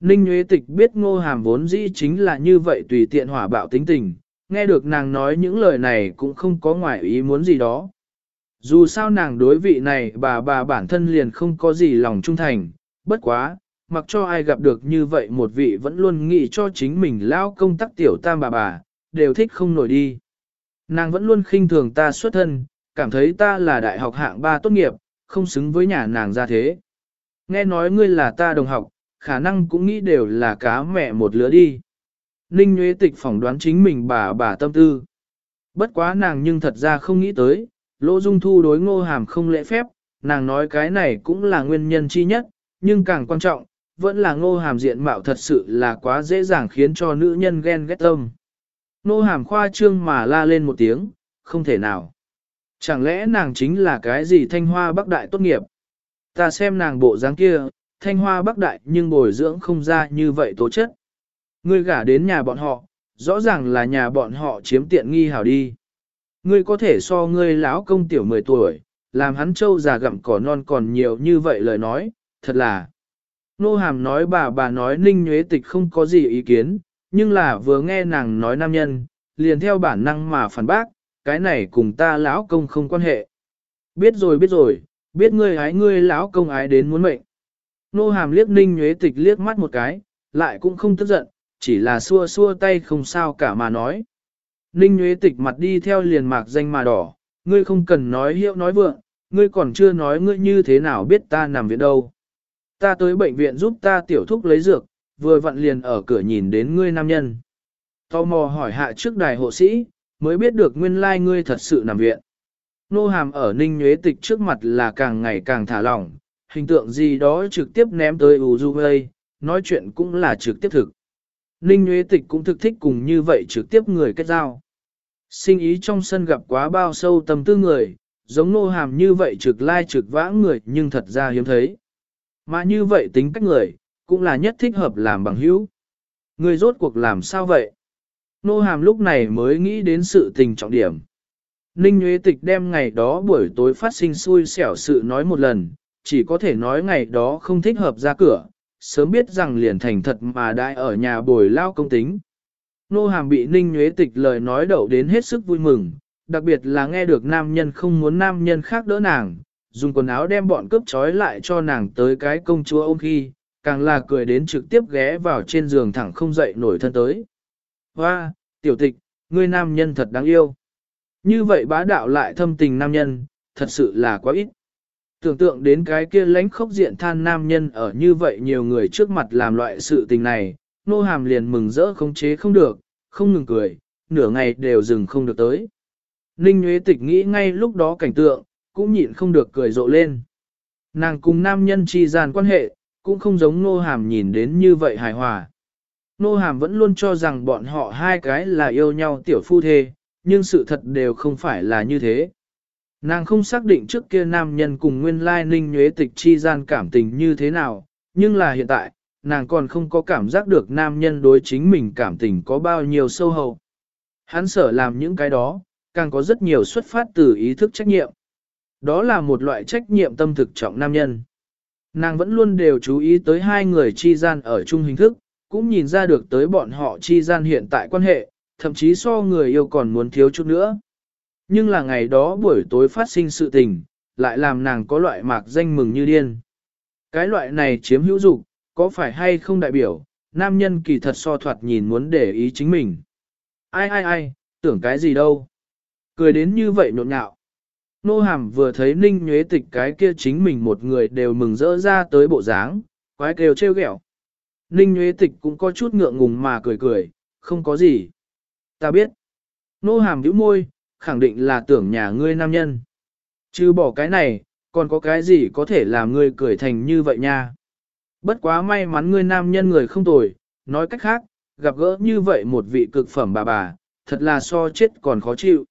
Ninh Nguyễn Tịch biết ngô hàm vốn dĩ chính là như vậy tùy tiện hỏa bạo tính tình, nghe được nàng nói những lời này cũng không có ngoại ý muốn gì đó. Dù sao nàng đối vị này bà bà bản thân liền không có gì lòng trung thành, bất quá, mặc cho ai gặp được như vậy một vị vẫn luôn nghĩ cho chính mình lao công tác tiểu tam bà bà, đều thích không nổi đi. Nàng vẫn luôn khinh thường ta xuất thân, cảm thấy ta là đại học hạng ba tốt nghiệp, không xứng với nhà nàng ra thế. Nghe nói ngươi là ta đồng học, khả năng cũng nghĩ đều là cá mẹ một lứa đi. Ninh Nguyễn Tịch phỏng đoán chính mình bà bà tâm tư. Bất quá nàng nhưng thật ra không nghĩ tới, Lỗ Dung Thu đối ngô hàm không lễ phép, nàng nói cái này cũng là nguyên nhân chi nhất, nhưng càng quan trọng, vẫn là ngô hàm diện mạo thật sự là quá dễ dàng khiến cho nữ nhân ghen ghét tâm. Ngô hàm khoa trương mà la lên một tiếng, không thể nào. Chẳng lẽ nàng chính là cái gì thanh hoa bắc đại tốt nghiệp? Ta xem nàng bộ dáng kia, thanh hoa bắc đại nhưng bồi dưỡng không ra như vậy tố chất. Ngươi gả đến nhà bọn họ, rõ ràng là nhà bọn họ chiếm tiện nghi hảo đi. Ngươi có thể so ngươi lão công tiểu 10 tuổi, làm hắn trâu già gặm cỏ non còn nhiều như vậy lời nói, thật là. Nô hàm nói bà bà nói ninh nhuế tịch không có gì ý kiến, nhưng là vừa nghe nàng nói nam nhân, liền theo bản năng mà phản bác, cái này cùng ta lão công không quan hệ. Biết rồi biết rồi, biết ngươi ái ngươi lão công ái đến muốn mệnh. Nô hàm liếc ninh nhuế tịch liếc mắt một cái, lại cũng không tức giận, chỉ là xua xua tay không sao cả mà nói. Ninh nhuế tịch mặt đi theo liền mạc danh mà đỏ, ngươi không cần nói hiệu nói vượng, ngươi còn chưa nói ngươi như thế nào biết ta nằm viện đâu. Ta tới bệnh viện giúp ta tiểu thúc lấy dược, vừa vặn liền ở cửa nhìn đến ngươi nam nhân. Tò mò hỏi hạ trước đài hộ sĩ, mới biết được nguyên lai like ngươi thật sự nằm viện. Nô hàm ở ninh nhuế tịch trước mặt là càng ngày càng thả lỏng, hình tượng gì đó trực tiếp ném tới U Du nói chuyện cũng là trực tiếp thực. Ninh nhuế Tịch cũng thực thích cùng như vậy trực tiếp người kết giao. Sinh ý trong sân gặp quá bao sâu tâm tư người, giống nô hàm như vậy trực lai trực vãng người nhưng thật ra hiếm thấy. Mà như vậy tính cách người, cũng là nhất thích hợp làm bằng hữu. Người rốt cuộc làm sao vậy? Nô hàm lúc này mới nghĩ đến sự tình trọng điểm. Ninh Nguyễn Tịch đem ngày đó buổi tối phát sinh xui xẻo sự nói một lần, chỉ có thể nói ngày đó không thích hợp ra cửa, sớm biết rằng liền thành thật mà đại ở nhà bồi lao công tính. Nô hàm bị Ninh Nguyễn Tịch lời nói đậu đến hết sức vui mừng, đặc biệt là nghe được nam nhân không muốn nam nhân khác đỡ nàng, dùng quần áo đem bọn cướp trói lại cho nàng tới cái công chúa ôm khi, càng là cười đến trực tiếp ghé vào trên giường thẳng không dậy nổi thân tới. Hoa, tiểu tịch, ngươi nam nhân thật đáng yêu. Như vậy bá đạo lại thâm tình nam nhân, thật sự là quá ít. Tưởng tượng đến cái kia lánh khốc diện than nam nhân ở như vậy nhiều người trước mặt làm loại sự tình này, nô hàm liền mừng rỡ không chế không được, không ngừng cười, nửa ngày đều dừng không được tới. Ninh Nguyễn Tịch nghĩ ngay lúc đó cảnh tượng, cũng nhịn không được cười rộ lên. Nàng cùng nam nhân chi gian quan hệ, cũng không giống nô hàm nhìn đến như vậy hài hòa. Nô hàm vẫn luôn cho rằng bọn họ hai cái là yêu nhau tiểu phu thê, nhưng sự thật đều không phải là như thế. Nàng không xác định trước kia nam nhân cùng nguyên lai ninh nhuế tịch chi gian cảm tình như thế nào, nhưng là hiện tại, nàng còn không có cảm giác được nam nhân đối chính mình cảm tình có bao nhiêu sâu hậu. Hắn sở làm những cái đó, càng có rất nhiều xuất phát từ ý thức trách nhiệm. Đó là một loại trách nhiệm tâm thực trọng nam nhân. Nàng vẫn luôn đều chú ý tới hai người chi gian ở chung hình thức, cũng nhìn ra được tới bọn họ chi gian hiện tại quan hệ, thậm chí so người yêu còn muốn thiếu chút nữa. Nhưng là ngày đó buổi tối phát sinh sự tình, lại làm nàng có loại mạc danh mừng như điên. Cái loại này chiếm hữu dục, có phải hay không đại biểu, nam nhân kỳ thật so thoạt nhìn muốn để ý chính mình. Ai ai ai, tưởng cái gì đâu. Cười đến như vậy nhộn nhạo. Nô hàm vừa thấy ninh nhuế tịch cái kia chính mình một người đều mừng rỡ ra tới bộ dáng, quái kêu trêu ghẹo. Ninh Nguyễn tịch cũng có chút ngượng ngùng mà cười cười, không có gì. Ta biết. Nô hàm nhíu môi, khẳng định là tưởng nhà ngươi nam nhân. Chứ bỏ cái này, còn có cái gì có thể làm ngươi cười thành như vậy nha. Bất quá may mắn ngươi nam nhân người không tồi, nói cách khác, gặp gỡ như vậy một vị cực phẩm bà bà, thật là so chết còn khó chịu.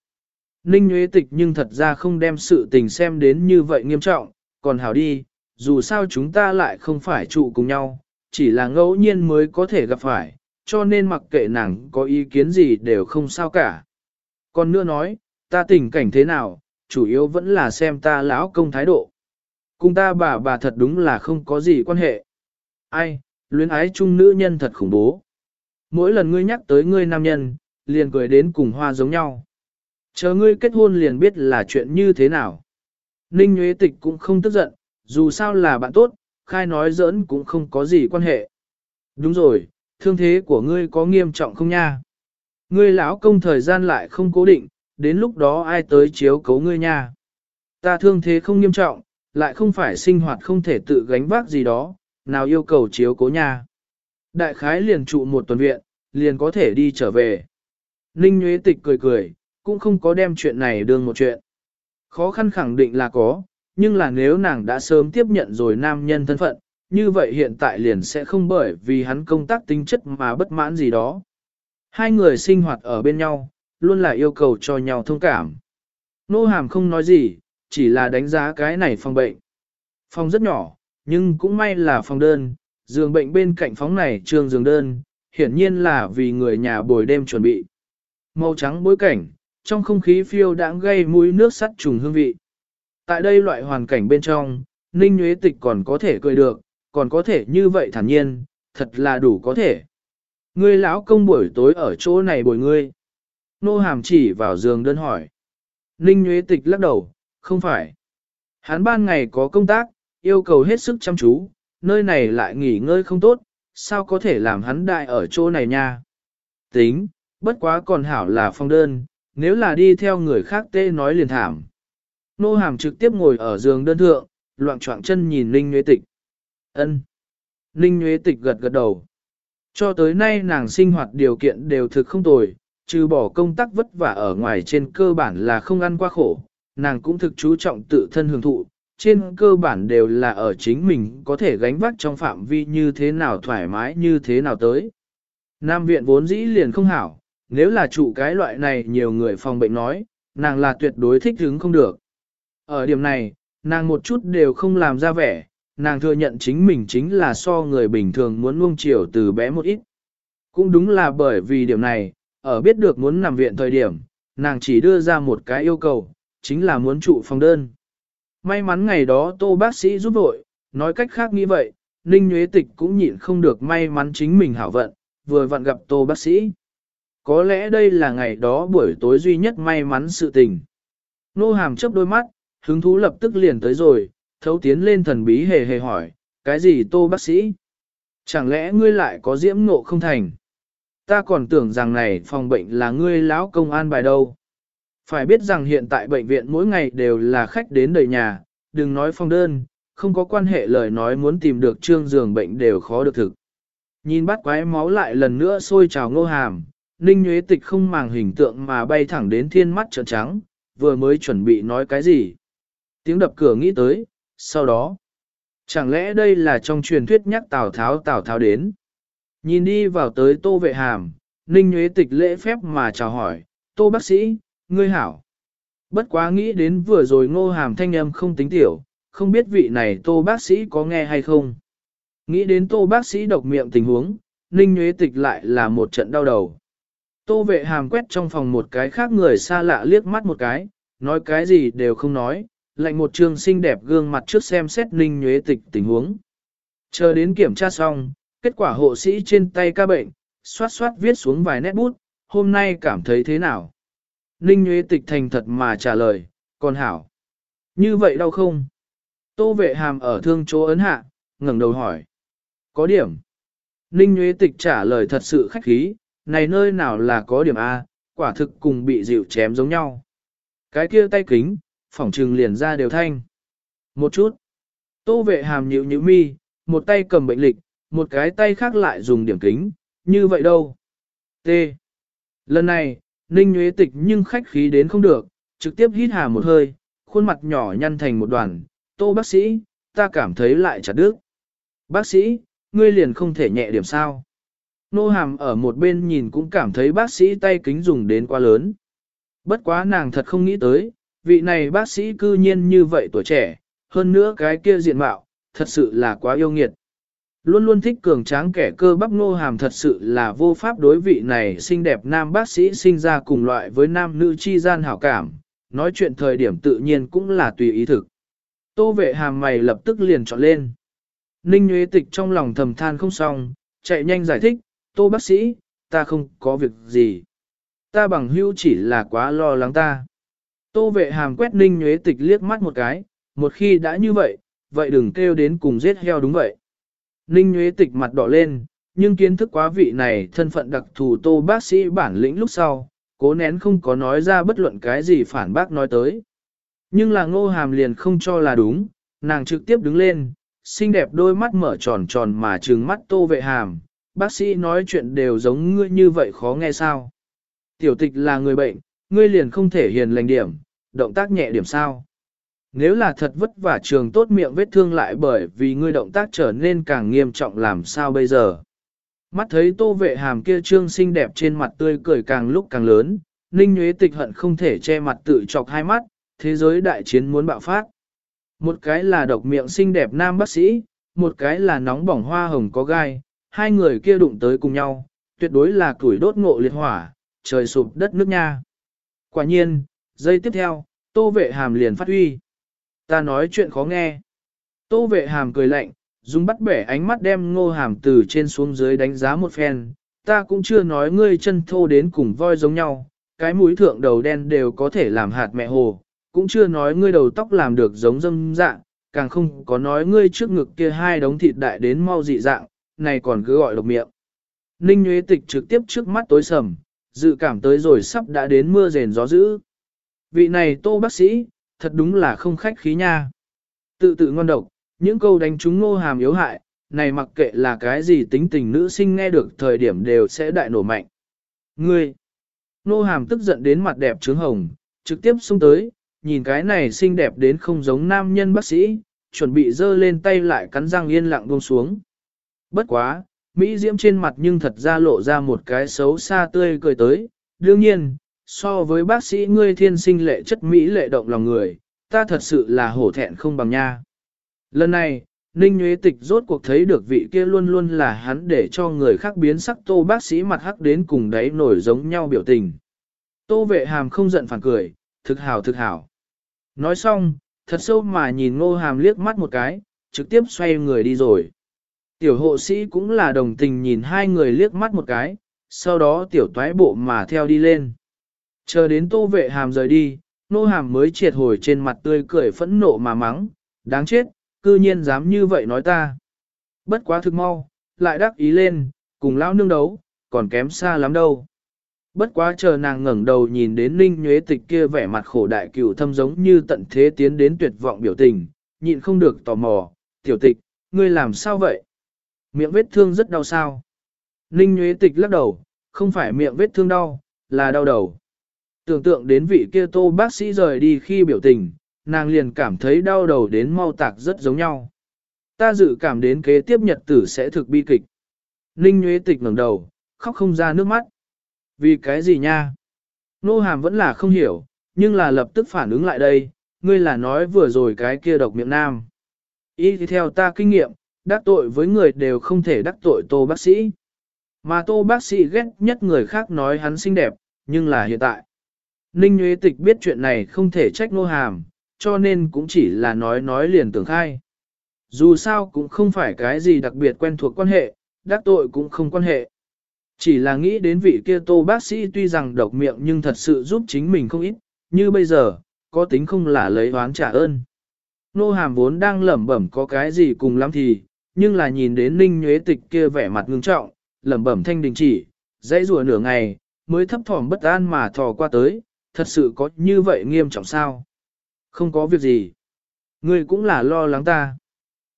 Ninh Nguyễn Tịch nhưng thật ra không đem sự tình xem đến như vậy nghiêm trọng, còn hảo đi, dù sao chúng ta lại không phải trụ cùng nhau, chỉ là ngẫu nhiên mới có thể gặp phải, cho nên mặc kệ nàng có ý kiến gì đều không sao cả. Còn nữa nói, ta tình cảnh thế nào, chủ yếu vẫn là xem ta lão công thái độ. Cùng ta bà bà thật đúng là không có gì quan hệ. Ai, luyến ái chung nữ nhân thật khủng bố. Mỗi lần ngươi nhắc tới ngươi nam nhân, liền cười đến cùng hoa giống nhau. Chờ ngươi kết hôn liền biết là chuyện như thế nào. Ninh Nguyễn Tịch cũng không tức giận, dù sao là bạn tốt, khai nói giỡn cũng không có gì quan hệ. Đúng rồi, thương thế của ngươi có nghiêm trọng không nha? Ngươi lão công thời gian lại không cố định, đến lúc đó ai tới chiếu cấu ngươi nha? Ta thương thế không nghiêm trọng, lại không phải sinh hoạt không thể tự gánh vác gì đó, nào yêu cầu chiếu cố nha. Đại khái liền trụ một tuần viện, liền có thể đi trở về. Ninh Nguyễn Tịch cười cười, cũng không có đem chuyện này đương một chuyện. Khó khăn khẳng định là có, nhưng là nếu nàng đã sớm tiếp nhận rồi nam nhân thân phận, như vậy hiện tại liền sẽ không bởi vì hắn công tác tính chất mà bất mãn gì đó. Hai người sinh hoạt ở bên nhau, luôn là yêu cầu cho nhau thông cảm. Nô hàm không nói gì, chỉ là đánh giá cái này phòng bệnh. Phòng rất nhỏ, nhưng cũng may là phòng đơn, giường bệnh bên cạnh phóng này trường giường đơn, hiển nhiên là vì người nhà buổi đêm chuẩn bị. Màu trắng bối cảnh, trong không khí phiêu đãng gây mũi nước sắt trùng hương vị. Tại đây loại hoàn cảnh bên trong, Ninh Nguyễn Tịch còn có thể cười được, còn có thể như vậy thản nhiên, thật là đủ có thể. Ngươi lão công buổi tối ở chỗ này bồi ngươi. Nô hàm chỉ vào giường đơn hỏi. Ninh Nguyễn Tịch lắc đầu, không phải. Hắn ban ngày có công tác, yêu cầu hết sức chăm chú, nơi này lại nghỉ ngơi không tốt, sao có thể làm hắn đại ở chỗ này nha. Tính, bất quá còn hảo là phong đơn, nếu là đi theo người khác tê nói liền thảm. Nô hàm trực tiếp ngồi ở giường đơn thượng, loạn trọng chân nhìn Ninh Nguyễn Tịch. ân Ninh Nguyễn Tịch gật gật đầu. Cho tới nay nàng sinh hoạt điều kiện đều thực không tồi, trừ bỏ công tác vất vả ở ngoài trên cơ bản là không ăn qua khổ, nàng cũng thực chú trọng tự thân hưởng thụ, trên cơ bản đều là ở chính mình có thể gánh vác trong phạm vi như thế nào thoải mái như thế nào tới. Nam viện vốn dĩ liền không hảo, nếu là trụ cái loại này nhiều người phòng bệnh nói, nàng là tuyệt đối thích hứng không được. Ở điểm này, nàng một chút đều không làm ra vẻ, nàng thừa nhận chính mình chính là so người bình thường muốn nuông chiều từ bé một ít. Cũng đúng là bởi vì điểm này, ở biết được muốn nằm viện thời điểm, nàng chỉ đưa ra một cái yêu cầu, chính là muốn trụ phòng đơn. May mắn ngày đó tô bác sĩ giúp vội, nói cách khác như vậy, Ninh Nguyễn Tịch cũng nhịn không được may mắn chính mình hảo vận, vừa vặn gặp tô bác sĩ. Có lẽ đây là ngày đó buổi tối duy nhất may mắn sự tình. Nô hàm chấp đôi mắt, hứng thú lập tức liền tới rồi, thấu tiến lên thần bí hề hề hỏi, cái gì tô bác sĩ? Chẳng lẽ ngươi lại có diễm ngộ không thành? Ta còn tưởng rằng này phòng bệnh là ngươi lão công an bài đâu. Phải biết rằng hiện tại bệnh viện mỗi ngày đều là khách đến đầy nhà, đừng nói phòng đơn, không có quan hệ lời nói muốn tìm được trương giường bệnh đều khó được thực. Nhìn bắt quái máu lại lần nữa sôi trào ngô hàm, Ninh nhuế Tịch không màng hình tượng mà bay thẳng đến thiên mắt trợn trắng, vừa mới chuẩn bị nói cái gì. Tiếng đập cửa nghĩ tới, sau đó, chẳng lẽ đây là trong truyền thuyết nhắc Tào Tháo Tào Tháo đến. Nhìn đi vào tới tô vệ hàm, Ninh Nguyễn Tịch lễ phép mà chào hỏi, tô bác sĩ, ngươi hảo. Bất quá nghĩ đến vừa rồi ngô hàm thanh âm không tính tiểu, không biết vị này tô bác sĩ có nghe hay không. Nghĩ đến tô bác sĩ độc miệng tình huống, Ninh Nguyễn Tịch lại là một trận đau đầu. Tô vệ hàm quét trong phòng một cái khác người xa lạ liếc mắt một cái, nói cái gì đều không nói, lạnh một trường xinh đẹp gương mặt trước xem xét Ninh nhuế Tịch tình huống. Chờ đến kiểm tra xong, kết quả hộ sĩ trên tay ca bệnh, xoát xoát viết xuống vài nét bút, hôm nay cảm thấy thế nào? Ninh nhuế Tịch thành thật mà trả lời, còn hảo. Như vậy đau không? Tô vệ hàm ở thương chỗ ấn hạ, ngẩng đầu hỏi. Có điểm. Ninh nhuế Tịch trả lời thật sự khách khí, này nơi nào là có điểm A, quả thực cùng bị dịu chém giống nhau. Cái kia tay kính, phỏng trừng liền ra đều thanh. Một chút. Tô vệ hàm nhịu nhịu mi, một tay cầm bệnh lịch, một cái tay khác lại dùng điểm kính, như vậy đâu. T. Lần này, Ninh Nguyễn Tịch nhưng khách khí đến không được, trực tiếp hít hà một hơi, khuôn mặt nhỏ nhăn thành một đoàn. Tô bác sĩ, ta cảm thấy lại chặt đứt. Bác sĩ, ngươi liền không thể nhẹ điểm sao. Nô hàm ở một bên nhìn cũng cảm thấy bác sĩ tay kính dùng đến quá lớn. Bất quá nàng thật không nghĩ tới, vị này bác sĩ cư nhiên như vậy tuổi trẻ, hơn nữa cái kia diện mạo, thật sự là quá yêu nghiệt. Luôn luôn thích cường tráng kẻ cơ bắp nô hàm thật sự là vô pháp đối vị này xinh đẹp nam bác sĩ sinh ra cùng loại với nam nữ chi gian hảo cảm, nói chuyện thời điểm tự nhiên cũng là tùy ý thực. Tô vệ hàm mày lập tức liền chọn lên. Ninh Nguyễn Tịch trong lòng thầm than không xong, chạy nhanh giải thích, tô bác sĩ, ta không có việc gì. Ta bằng hữu chỉ là quá lo lắng ta. Tô vệ hàm quét Ninh nhuế Tịch liếc mắt một cái, một khi đã như vậy, vậy đừng kêu đến cùng giết heo đúng vậy. Ninh nhuế Tịch mặt đỏ lên, nhưng kiến thức quá vị này thân phận đặc thù tô bác sĩ bản lĩnh lúc sau, cố nén không có nói ra bất luận cái gì phản bác nói tới. Nhưng là ngô hàm liền không cho là đúng, nàng trực tiếp đứng lên, xinh đẹp đôi mắt mở tròn tròn mà trừng mắt tô vệ hàm, bác sĩ nói chuyện đều giống ngươi như vậy khó nghe sao. Tiểu tịch là người bệnh, ngươi liền không thể hiền lành điểm, động tác nhẹ điểm sao. Nếu là thật vất vả trường tốt miệng vết thương lại bởi vì ngươi động tác trở nên càng nghiêm trọng làm sao bây giờ. Mắt thấy tô vệ hàm kia trương xinh đẹp trên mặt tươi cười càng lúc càng lớn, Ninh nhuế Tịch hận không thể che mặt tự chọc hai mắt, thế giới đại chiến muốn bạo phát. Một cái là độc miệng xinh đẹp nam bác sĩ, một cái là nóng bỏng hoa hồng có gai, hai người kia đụng tới cùng nhau, tuyệt đối là củi đốt ngộ liệt hỏa, trời sụp đất nước nha. Quả nhiên, giây tiếp theo, tô vệ hàm liền phát huy. Ta nói chuyện khó nghe. Tô vệ hàm cười lạnh, dùng bắt bẻ ánh mắt đem ngô hàm từ trên xuống dưới đánh giá một phen. Ta cũng chưa nói ngươi chân thô đến cùng voi giống nhau, cái mũi thượng đầu đen đều có thể làm hạt mẹ hồ, cũng chưa nói ngươi đầu tóc làm được giống dâm dạng, càng không có nói ngươi trước ngực kia hai đống thịt đại đến mau dị dạng, này còn cứ gọi độc miệng. Ninh Nguyễn Tịch trực tiếp trước mắt tối sầm, dự cảm tới rồi sắp đã đến mưa rền gió dữ. Vị này tô bác sĩ, thật đúng là không khách khí nha. Tự tự ngon độc, những câu đánh trúng ngô hàm yếu hại, này mặc kệ là cái gì tính tình nữ sinh nghe được thời điểm đều sẽ đại nổ mạnh. Ngươi! Ngô hàm tức giận đến mặt đẹp trướng hồng, trực tiếp xung tới, nhìn cái này xinh đẹp đến không giống nam nhân bác sĩ, chuẩn bị dơ lên tay lại cắn răng yên lặng buông xuống. Bất quá, Mỹ Diễm trên mặt nhưng thật ra lộ ra một cái xấu xa tươi cười tới, đương nhiên, so với bác sĩ ngươi thiên sinh lệ chất Mỹ lệ động lòng người, ta thật sự là hổ thẹn không bằng nha. Lần này, Ninh Nguyễn Tịch rốt cuộc thấy được vị kia luôn luôn là hắn để cho người khác biến sắc tô bác sĩ mặt hắc đến cùng đấy nổi giống nhau biểu tình. Tô vệ hàm không giận phản cười, thực hảo thực hảo. Nói xong, thật sâu mà nhìn ngô hàm liếc mắt một cái, trực tiếp xoay người đi rồi. Tiểu hộ sĩ cũng là đồng tình nhìn hai người liếc mắt một cái, sau đó tiểu toái bộ mà theo đi lên. Chờ đến tô vệ hàm rời đi, nô hàm mới triệt hồi trên mặt tươi cười phẫn nộ mà mắng, đáng chết, cư nhiên dám như vậy nói ta. Bất quá thực mau, lại đắc ý lên, cùng lão nương đấu, còn kém xa lắm đâu. Bất quá chờ nàng ngẩng đầu nhìn đến Ninh Nhuế Tịch kia vẻ mặt khổ đại cửu thâm giống như tận thế tiến đến tuyệt vọng biểu tình, nhịn không được tò mò, tiểu tịch, ngươi làm sao vậy? Miệng vết thương rất đau sao? Ninh Nhuế Tịch lắc đầu, không phải miệng vết thương đau, là đau đầu. Tưởng tượng đến vị kia tô bác sĩ rời đi khi biểu tình, nàng liền cảm thấy đau đầu đến mau tạc rất giống nhau. Ta dự cảm đến kế tiếp nhật tử sẽ thực bi kịch. Ninh Nguyễn Tịch ngẩng đầu, khóc không ra nước mắt. Vì cái gì nha? Nô hàm vẫn là không hiểu, nhưng là lập tức phản ứng lại đây, ngươi là nói vừa rồi cái kia độc miệng nam. Ý thì theo ta kinh nghiệm, đắc tội với người đều không thể đắc tội tô bác sĩ. Mà tô bác sĩ ghét nhất người khác nói hắn xinh đẹp, nhưng là hiện tại. Ninh Nguyễn Tịch biết chuyện này không thể trách nô hàm, cho nên cũng chỉ là nói nói liền tưởng khai. Dù sao cũng không phải cái gì đặc biệt quen thuộc quan hệ, đắc tội cũng không quan hệ. Chỉ là nghĩ đến vị kia tô bác sĩ tuy rằng độc miệng nhưng thật sự giúp chính mình không ít, như bây giờ, có tính không là lấy oán trả ơn. Nô hàm vốn đang lẩm bẩm có cái gì cùng lắm thì, nhưng là nhìn đến ninh nhuế tịch kia vẻ mặt ngưng trọng, lẩm bẩm thanh đình chỉ, dãy rùa nửa ngày, mới thấp thỏm bất an mà thò qua tới, thật sự có như vậy nghiêm trọng sao? Không có việc gì. Ngươi cũng là lo lắng ta.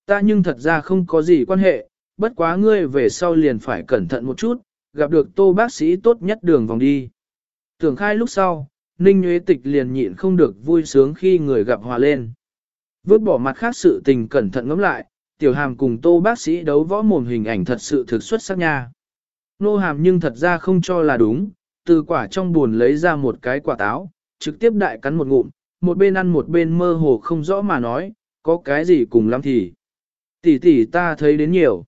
Ta nhưng thật ra không có gì quan hệ, bất quá ngươi về sau liền phải cẩn thận một chút, gặp được tô bác sĩ tốt nhất đường vòng đi. Tưởng khai lúc sau, Ninh Nguyễn Tịch liền nhịn không được vui sướng khi người gặp hòa lên. Vứt bỏ mặt khác sự tình cẩn thận ngẫm lại, tiểu hàm cùng tô bác sĩ đấu võ mồm hình ảnh thật sự thực xuất sắc nha. Nô hàm nhưng thật ra không cho là đúng, từ quả trong buồn lấy ra một cái quả táo, trực tiếp đại cắn một ngụm, một bên ăn một bên mơ hồ không rõ mà nói, có cái gì cùng lắm thì. Tỷ tỷ ta thấy đến nhiều.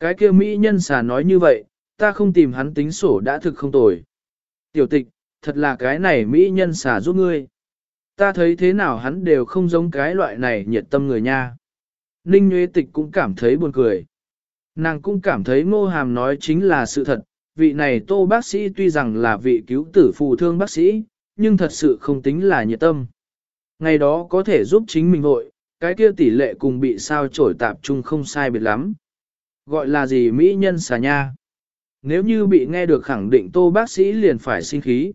Cái kia Mỹ nhân xà nói như vậy, ta không tìm hắn tính sổ đã thực không tồi. Tiểu tịch, thật là cái này Mỹ nhân xà giúp ngươi. Ta thấy thế nào hắn đều không giống cái loại này nhiệt tâm người nha. Ninh Nguyễn Tịch cũng cảm thấy buồn cười. Nàng cũng cảm thấy ngô hàm nói chính là sự thật, vị này tô bác sĩ tuy rằng là vị cứu tử phù thương bác sĩ, nhưng thật sự không tính là nhiệt tâm. Ngày đó có thể giúp chính mình vội, cái kia tỷ lệ cùng bị sao trổi tạp chung không sai biệt lắm. Gọi là gì mỹ nhân xà nha. Nếu như bị nghe được khẳng định tô bác sĩ liền phải sinh khí.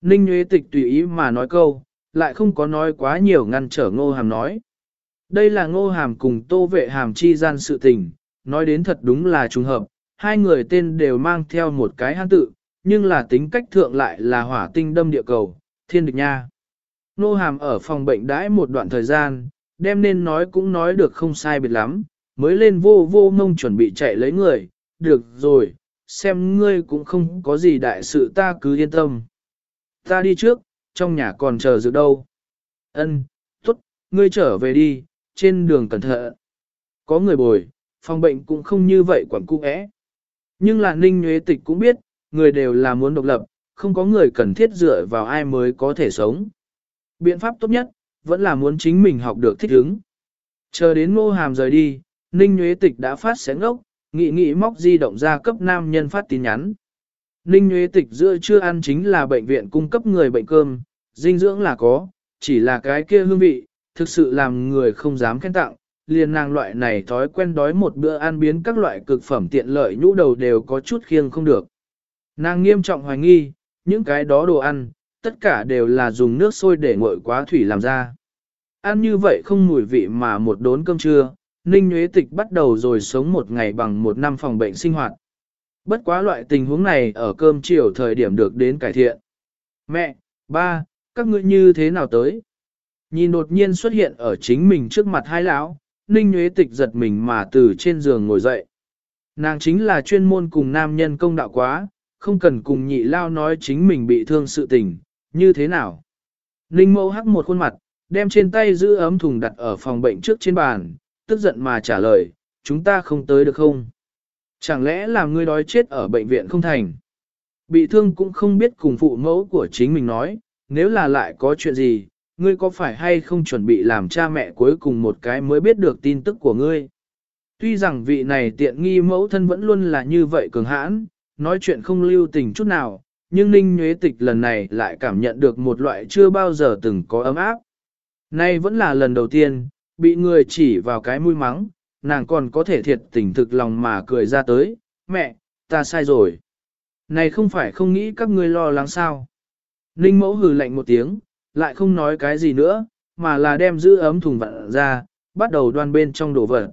Ninh Nguyễn Tịch tùy ý mà nói câu, lại không có nói quá nhiều ngăn trở ngô hàm nói. Đây là ngô hàm cùng tô vệ hàm chi gian sự tình, nói đến thật đúng là trùng hợp, hai người tên đều mang theo một cái hán tự, nhưng là tính cách thượng lại là hỏa tinh đâm địa cầu, thiên địch nha. Nô hàm ở phòng bệnh đãi một đoạn thời gian, đem nên nói cũng nói được không sai biệt lắm, mới lên vô vô mông chuẩn bị chạy lấy người, được rồi, xem ngươi cũng không có gì đại sự ta cứ yên tâm. Ta đi trước, trong nhà còn chờ dự đâu. Ân, tốt, ngươi trở về đi, trên đường cẩn thận. Có người bồi, phòng bệnh cũng không như vậy quản cung ẽ. Nhưng là ninh Nguyễn tịch cũng biết, người đều là muốn độc lập, không có người cần thiết dựa vào ai mới có thể sống. Biện pháp tốt nhất, vẫn là muốn chính mình học được thích ứng. Chờ đến ngô hàm rời đi, ninh Nguyễn tịch đã phát xé ngốc, nghị nghị móc di động ra cấp nam nhân phát tin nhắn. Ninh Nguyễn tịch giữa chưa ăn chính là bệnh viện cung cấp người bệnh cơm, dinh dưỡng là có, chỉ là cái kia hương vị, thực sự làm người không dám khen tặng, liền nàng loại này thói quen đói một bữa ăn biến các loại cực phẩm tiện lợi nhũ đầu đều có chút khiêng không được. Nàng nghiêm trọng hoài nghi, những cái đó đồ ăn, tất cả đều là dùng nước sôi để nguội quá thủy làm ra. Ăn như vậy không mùi vị mà một đốn cơm trưa, Ninh Nguyễn Tịch bắt đầu rồi sống một ngày bằng một năm phòng bệnh sinh hoạt. Bất quá loại tình huống này ở cơm chiều thời điểm được đến cải thiện. Mẹ, ba, các ngươi như thế nào tới? Nhìn đột nhiên xuất hiện ở chính mình trước mặt hai lão, Ninh Nguyễn Tịch giật mình mà từ trên giường ngồi dậy. Nàng chính là chuyên môn cùng nam nhân công đạo quá, không cần cùng nhị lao nói chính mình bị thương sự tình, như thế nào. Ninh mẫu hắc một khuôn mặt, đem trên tay giữ ấm thùng đặt ở phòng bệnh trước trên bàn, tức giận mà trả lời, chúng ta không tới được không? Chẳng lẽ là ngươi đói chết ở bệnh viện không thành? Bị thương cũng không biết cùng phụ mẫu của chính mình nói, nếu là lại có chuyện gì, ngươi có phải hay không chuẩn bị làm cha mẹ cuối cùng một cái mới biết được tin tức của ngươi? Tuy rằng vị này tiện nghi mẫu thân vẫn luôn là như vậy cường hãn, nói chuyện không lưu tình chút nào, nhưng Ninh Nhuế Tịch lần này lại cảm nhận được một loại chưa bao giờ từng có ấm áp. Nay vẫn là lần đầu tiên, bị người chỉ vào cái mũi mắng, nàng còn có thể thiệt tình thực lòng mà cười ra tới, mẹ, ta sai rồi. Này không phải không nghĩ các ngươi lo lắng sao. Ninh mẫu hừ lạnh một tiếng, lại không nói cái gì nữa, mà là đem giữ ấm thùng vặn ra, bắt đầu đoan bên trong đổ vật.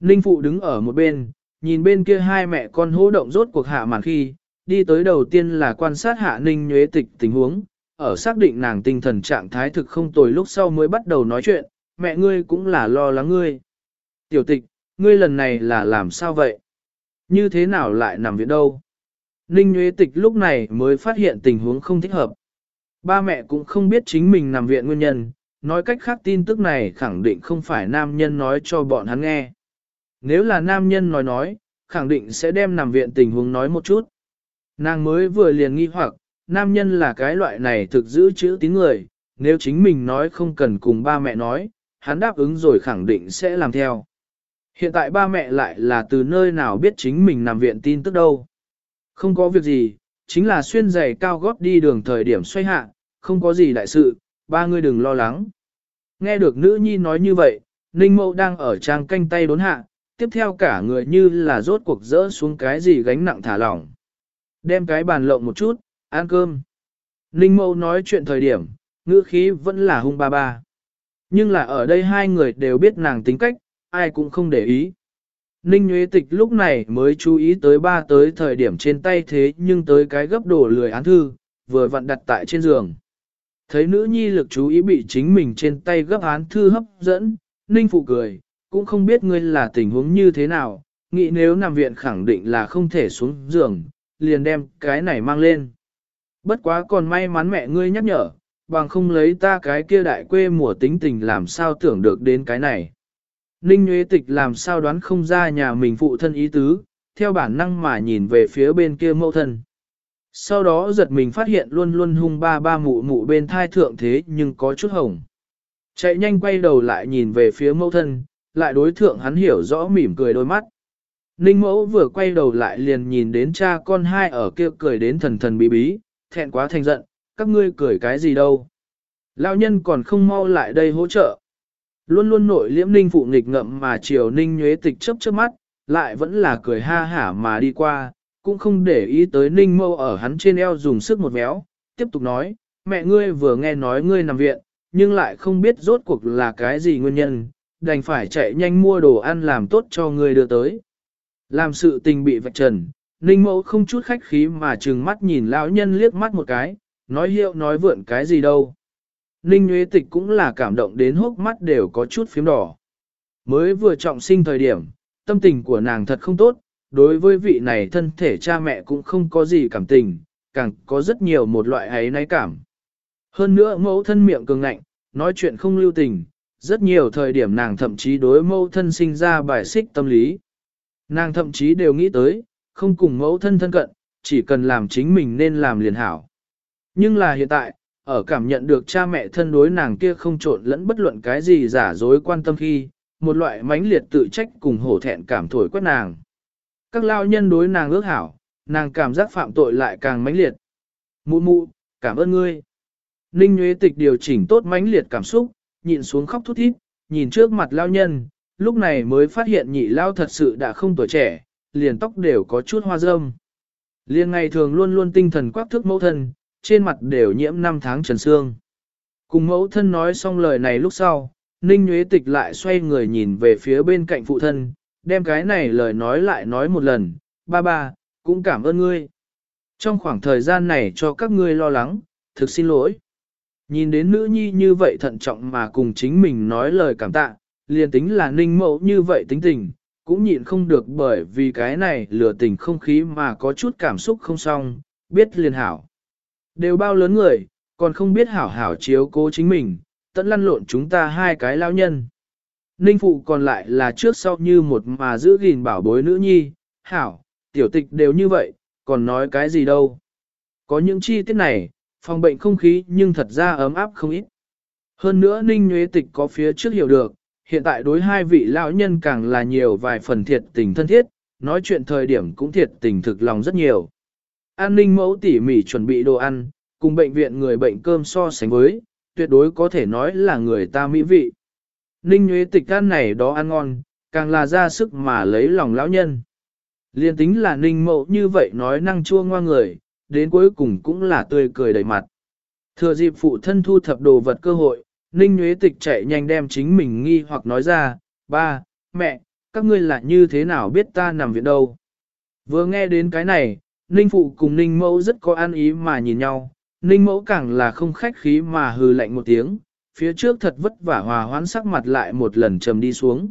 Ninh phụ đứng ở một bên, nhìn bên kia hai mẹ con hỗ động rốt cuộc hạ màn khi, đi tới đầu tiên là quan sát hạ Ninh nhuế tịch tình huống, ở xác định nàng tinh thần trạng thái thực không tồi lúc sau mới bắt đầu nói chuyện, mẹ ngươi cũng là lo lắng ngươi. Tiểu tịch, ngươi lần này là làm sao vậy? Như thế nào lại nằm viện đâu? Ninh nhuế Tịch lúc này mới phát hiện tình huống không thích hợp. Ba mẹ cũng không biết chính mình nằm viện nguyên nhân, nói cách khác tin tức này khẳng định không phải nam nhân nói cho bọn hắn nghe. Nếu là nam nhân nói nói, khẳng định sẽ đem nằm viện tình huống nói một chút. Nàng mới vừa liền nghi hoặc, nam nhân là cái loại này thực giữ chữ tín người, nếu chính mình nói không cần cùng ba mẹ nói, hắn đáp ứng rồi khẳng định sẽ làm theo. Hiện tại ba mẹ lại là từ nơi nào biết chính mình nằm viện tin tức đâu. Không có việc gì, chính là xuyên giày cao gót đi đường thời điểm xoay hạ, không có gì đại sự, ba người đừng lo lắng. Nghe được nữ nhi nói như vậy, Ninh Mậu đang ở trang canh tay đốn hạ, tiếp theo cả người như là rốt cuộc rỡ xuống cái gì gánh nặng thả lỏng. Đem cái bàn lộng một chút, ăn cơm. Ninh Mậu nói chuyện thời điểm, ngữ khí vẫn là hung ba ba. Nhưng là ở đây hai người đều biết nàng tính cách, ai cũng không để ý. Ninh Nguyễn Tịch lúc này mới chú ý tới ba tới thời điểm trên tay thế nhưng tới cái gấp đổ lười án thư, vừa vặn đặt tại trên giường. Thấy nữ nhi lực chú ý bị chính mình trên tay gấp án thư hấp dẫn, Ninh Phụ cười, cũng không biết ngươi là tình huống như thế nào, nghĩ nếu nằm viện khẳng định là không thể xuống giường, liền đem cái này mang lên. Bất quá còn may mắn mẹ ngươi nhắc nhở, bằng không lấy ta cái kia đại quê mùa tính tình làm sao tưởng được đến cái này. Ninh Nguyễn Tịch làm sao đoán không ra nhà mình phụ thân ý tứ, theo bản năng mà nhìn về phía bên kia mẫu thân. Sau đó giật mình phát hiện luôn luôn hung ba ba mụ mụ bên thai thượng thế nhưng có chút hồng. Chạy nhanh quay đầu lại nhìn về phía mẫu thân, lại đối thượng hắn hiểu rõ mỉm cười đôi mắt. Ninh mẫu vừa quay đầu lại liền nhìn đến cha con hai ở kia cười đến thần thần bí bí, thẹn quá thành giận, các ngươi cười cái gì đâu. Lão nhân còn không mau lại đây hỗ trợ. Luôn luôn nội liễm ninh phụ nghịch ngậm mà chiều ninh nhuế tịch chấp chớp mắt, lại vẫn là cười ha hả mà đi qua, cũng không để ý tới ninh mâu ở hắn trên eo dùng sức một méo. tiếp tục nói, mẹ ngươi vừa nghe nói ngươi nằm viện, nhưng lại không biết rốt cuộc là cái gì nguyên nhân, đành phải chạy nhanh mua đồ ăn làm tốt cho ngươi đưa tới. Làm sự tình bị vạch trần, ninh Mâu không chút khách khí mà trừng mắt nhìn lão nhân liếc mắt một cái, nói hiệu nói vượn cái gì đâu. Ninh Nguyễn Tịch cũng là cảm động đến hốc mắt đều có chút phím đỏ. Mới vừa trọng sinh thời điểm, tâm tình của nàng thật không tốt, đối với vị này thân thể cha mẹ cũng không có gì cảm tình, càng có rất nhiều một loại ấy náy cảm. Hơn nữa mẫu thân miệng cường ngạnh, nói chuyện không lưu tình, rất nhiều thời điểm nàng thậm chí đối mẫu thân sinh ra bài xích tâm lý. Nàng thậm chí đều nghĩ tới, không cùng mẫu thân thân cận, chỉ cần làm chính mình nên làm liền hảo. Nhưng là hiện tại, ở cảm nhận được cha mẹ thân đối nàng kia không trộn lẫn bất luận cái gì giả dối quan tâm khi, một loại mãnh liệt tự trách cùng hổ thẹn cảm thổi quét nàng. Các lao nhân đối nàng ước hảo, nàng cảm giác phạm tội lại càng mãnh liệt. Mụ mụ, cảm ơn ngươi. Ninh Nguyễn Tịch điều chỉnh tốt mãnh liệt cảm xúc, nhịn xuống khóc thút thít, nhìn trước mặt lao nhân, lúc này mới phát hiện nhị lao thật sự đã không tuổi trẻ, liền tóc đều có chút hoa râm. Liên ngày thường luôn luôn tinh thần quắc thước mẫu thân, trên mặt đều nhiễm năm tháng trần xương. Cùng mẫu thân nói xong lời này lúc sau, Ninh Nguyễn Tịch lại xoay người nhìn về phía bên cạnh phụ thân, đem cái này lời nói lại nói một lần, ba ba, cũng cảm ơn ngươi. Trong khoảng thời gian này cho các ngươi lo lắng, thực xin lỗi. Nhìn đến nữ nhi như vậy thận trọng mà cùng chính mình nói lời cảm tạ, liền tính là ninh mẫu như vậy tính tình, cũng nhịn không được bởi vì cái này lừa tình không khí mà có chút cảm xúc không xong, biết liền hảo. Đều bao lớn người, còn không biết hảo hảo chiếu cố chính mình, tận lăn lộn chúng ta hai cái lao nhân. Ninh phụ còn lại là trước sau như một mà giữ gìn bảo bối nữ nhi, hảo, tiểu tịch đều như vậy, còn nói cái gì đâu. Có những chi tiết này, phòng bệnh không khí nhưng thật ra ấm áp không ít. Hơn nữa Ninh Nguyễn Tịch có phía trước hiểu được, hiện tại đối hai vị lão nhân càng là nhiều vài phần thiệt tình thân thiết, nói chuyện thời điểm cũng thiệt tình thực lòng rất nhiều. An ninh mẫu tỉ mỉ chuẩn bị đồ ăn, cùng bệnh viện người bệnh cơm so sánh với, tuyệt đối có thể nói là người ta mỹ vị. Ninh nhuế Tịch ăn này đó ăn ngon, càng là ra sức mà lấy lòng lão nhân. Liên tính là ninh mẫu như vậy nói năng chua ngoa người, đến cuối cùng cũng là tươi cười đầy mặt. Thừa dịp phụ thân thu thập đồ vật cơ hội, ninh nhuế tịch chạy nhanh đem chính mình nghi hoặc nói ra, ba, mẹ, các ngươi là như thế nào biết ta nằm viện đâu. Vừa nghe đến cái này, ninh phụ cùng ninh mẫu rất có an ý mà nhìn nhau, ninh mẫu càng là không khách khí mà hừ lạnh một tiếng, phía trước thật vất vả hòa hoãn sắc mặt lại một lần trầm đi xuống.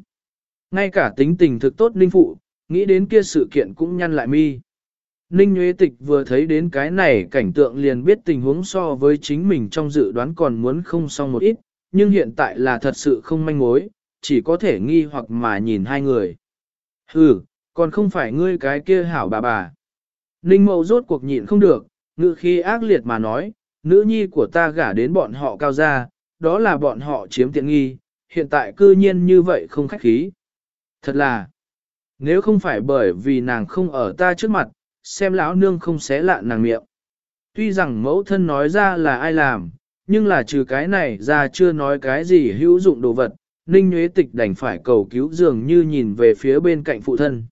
Ngay cả tính tình thực tốt ninh phụ, nghĩ đến kia sự kiện cũng nhăn lại mi. Ninh Nguyễn Tịch vừa thấy đến cái này cảnh tượng liền biết tình huống so với chính mình trong dự đoán còn muốn không xong một ít, nhưng hiện tại là thật sự không manh mối, chỉ có thể nghi hoặc mà nhìn hai người. Ừ, còn không phải ngươi cái kia hảo bà bà. Ninh Mẫu rốt cuộc nhịn không được, ngự khi ác liệt mà nói, nữ nhi của ta gả đến bọn họ cao ra, đó là bọn họ chiếm tiện nghi, hiện tại cư nhiên như vậy không khách khí. Thật là, nếu không phải bởi vì nàng không ở ta trước mặt, xem lão nương không xé lạ nàng miệng. Tuy rằng mẫu thân nói ra là ai làm, nhưng là trừ cái này ra chưa nói cái gì hữu dụng đồ vật, Ninh Nguyễn Tịch đành phải cầu cứu dường như nhìn về phía bên cạnh phụ thân.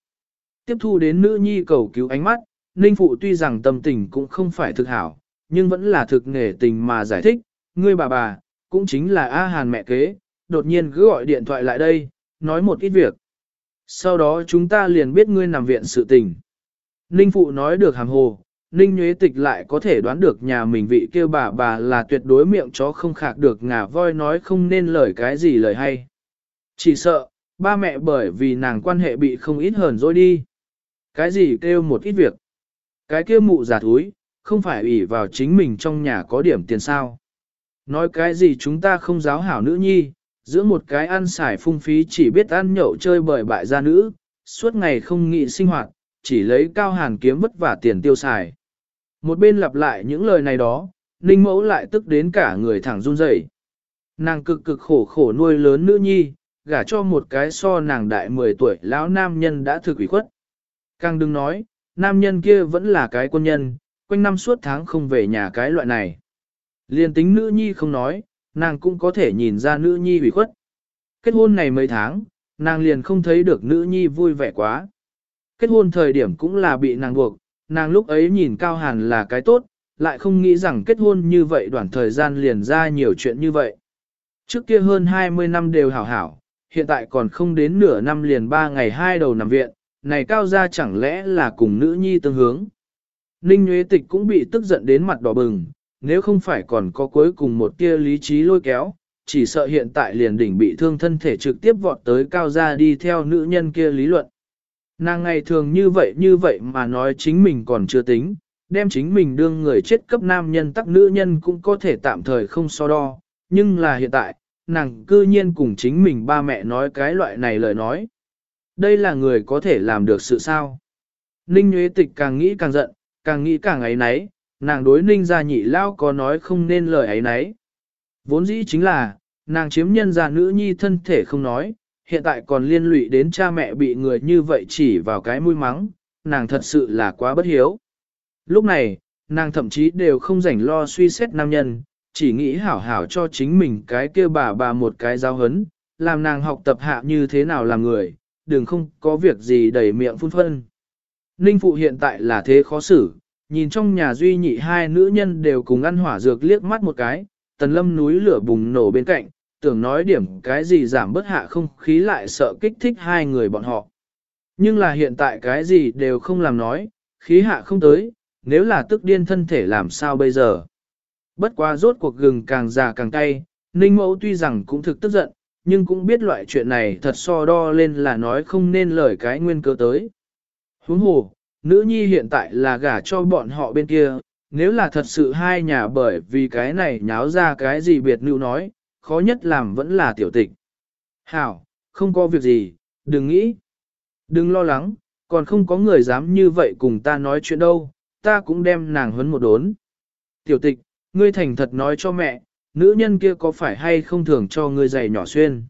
Tiếp thu đến nữ nhi cầu cứu ánh mắt, Ninh Phụ tuy rằng tâm tình cũng không phải thực hảo, nhưng vẫn là thực nghề tình mà giải thích, ngươi bà bà, cũng chính là A Hàn mẹ kế, đột nhiên cứ gọi điện thoại lại đây, nói một ít việc. Sau đó chúng ta liền biết ngươi nằm viện sự tình. Ninh Phụ nói được hàng hồ, Ninh Nhuế Tịch lại có thể đoán được nhà mình vị kêu bà bà là tuyệt đối miệng chó không khạc được ngà voi nói không nên lời cái gì lời hay. Chỉ sợ, ba mẹ bởi vì nàng quan hệ bị không ít hờn dỗi đi. Cái gì kêu một ít việc. Cái kia mụ giả thúi, không phải ủy vào chính mình trong nhà có điểm tiền sao. Nói cái gì chúng ta không giáo hảo nữ nhi, giữa một cái ăn xài phung phí chỉ biết ăn nhậu chơi bời bại gia nữ, suốt ngày không nghĩ sinh hoạt, chỉ lấy cao hàn kiếm vất vả tiền tiêu xài. Một bên lặp lại những lời này đó, Ninh Mẫu lại tức đến cả người thẳng run rẩy. Nàng cực cực khổ khổ nuôi lớn nữ nhi, gả cho một cái so nàng đại 10 tuổi lão nam nhân đã thực ủy khuất. Càng đừng nói, nam nhân kia vẫn là cái quân nhân, quanh năm suốt tháng không về nhà cái loại này. Liên tính nữ nhi không nói, nàng cũng có thể nhìn ra nữ nhi ủy khuất. Kết hôn này mấy tháng, nàng liền không thấy được nữ nhi vui vẻ quá. Kết hôn thời điểm cũng là bị nàng buộc, nàng lúc ấy nhìn Cao Hàn là cái tốt, lại không nghĩ rằng kết hôn như vậy đoạn thời gian liền ra nhiều chuyện như vậy. Trước kia hơn 20 năm đều hảo hảo, hiện tại còn không đến nửa năm liền ba ngày hai đầu nằm viện, này Cao gia chẳng lẽ là cùng nữ nhi tương hướng. Ninh Nguyễn Tịch cũng bị tức giận đến mặt đỏ bừng, nếu không phải còn có cuối cùng một tia lý trí lôi kéo, chỉ sợ hiện tại liền đỉnh bị thương thân thể trực tiếp vọt tới Cao gia đi theo nữ nhân kia lý luận. Nàng ngày thường như vậy như vậy mà nói chính mình còn chưa tính, đem chính mình đương người chết cấp nam nhân tắc nữ nhân cũng có thể tạm thời không so đo, nhưng là hiện tại, nàng cư nhiên cùng chính mình ba mẹ nói cái loại này lời nói. Đây là người có thể làm được sự sao. Ninh Nguyễn Tịch càng nghĩ càng giận, càng nghĩ càng ấy nấy, nàng đối Ninh gia nhị lao có nói không nên lời ấy nấy. Vốn dĩ chính là, nàng chiếm nhân gia nữ nhi thân thể không nói, hiện tại còn liên lụy đến cha mẹ bị người như vậy chỉ vào cái mũi mắng, nàng thật sự là quá bất hiếu. Lúc này, nàng thậm chí đều không rảnh lo suy xét nam nhân, chỉ nghĩ hảo hảo cho chính mình cái kia bà bà một cái giáo hấn, làm nàng học tập hạ như thế nào làm người, đừng không có việc gì đầy miệng phun phân. Ninh phụ hiện tại là thế khó xử, nhìn trong nhà duy nhị hai nữ nhân đều cùng ăn hỏa dược liếc mắt một cái, tần lâm núi lửa bùng nổ bên cạnh, tưởng nói điểm cái gì giảm bớt hạ không khí lại sợ kích thích hai người bọn họ. Nhưng là hiện tại cái gì đều không làm nói, khí hạ không tới, nếu là tức điên thân thể làm sao bây giờ. Bất quá rốt cuộc gừng càng già càng cay, ninh mẫu tuy rằng cũng thực tức giận, nhưng cũng biết loại chuyện này thật so đo lên là nói không nên lời cái nguyên cơ tới. Huống hồ, nữ nhi hiện tại là gả cho bọn họ bên kia, nếu là thật sự hai nhà bởi vì cái này nháo ra cái gì biệt lưu nói, khó nhất làm vẫn là tiểu tịch. Hảo, không có việc gì, đừng nghĩ. Đừng lo lắng, còn không có người dám như vậy cùng ta nói chuyện đâu, ta cũng đem nàng huấn một đốn. Tiểu tịch, ngươi thành thật nói cho mẹ, nữ nhân kia có phải hay không thường cho ngươi giày nhỏ xuyên.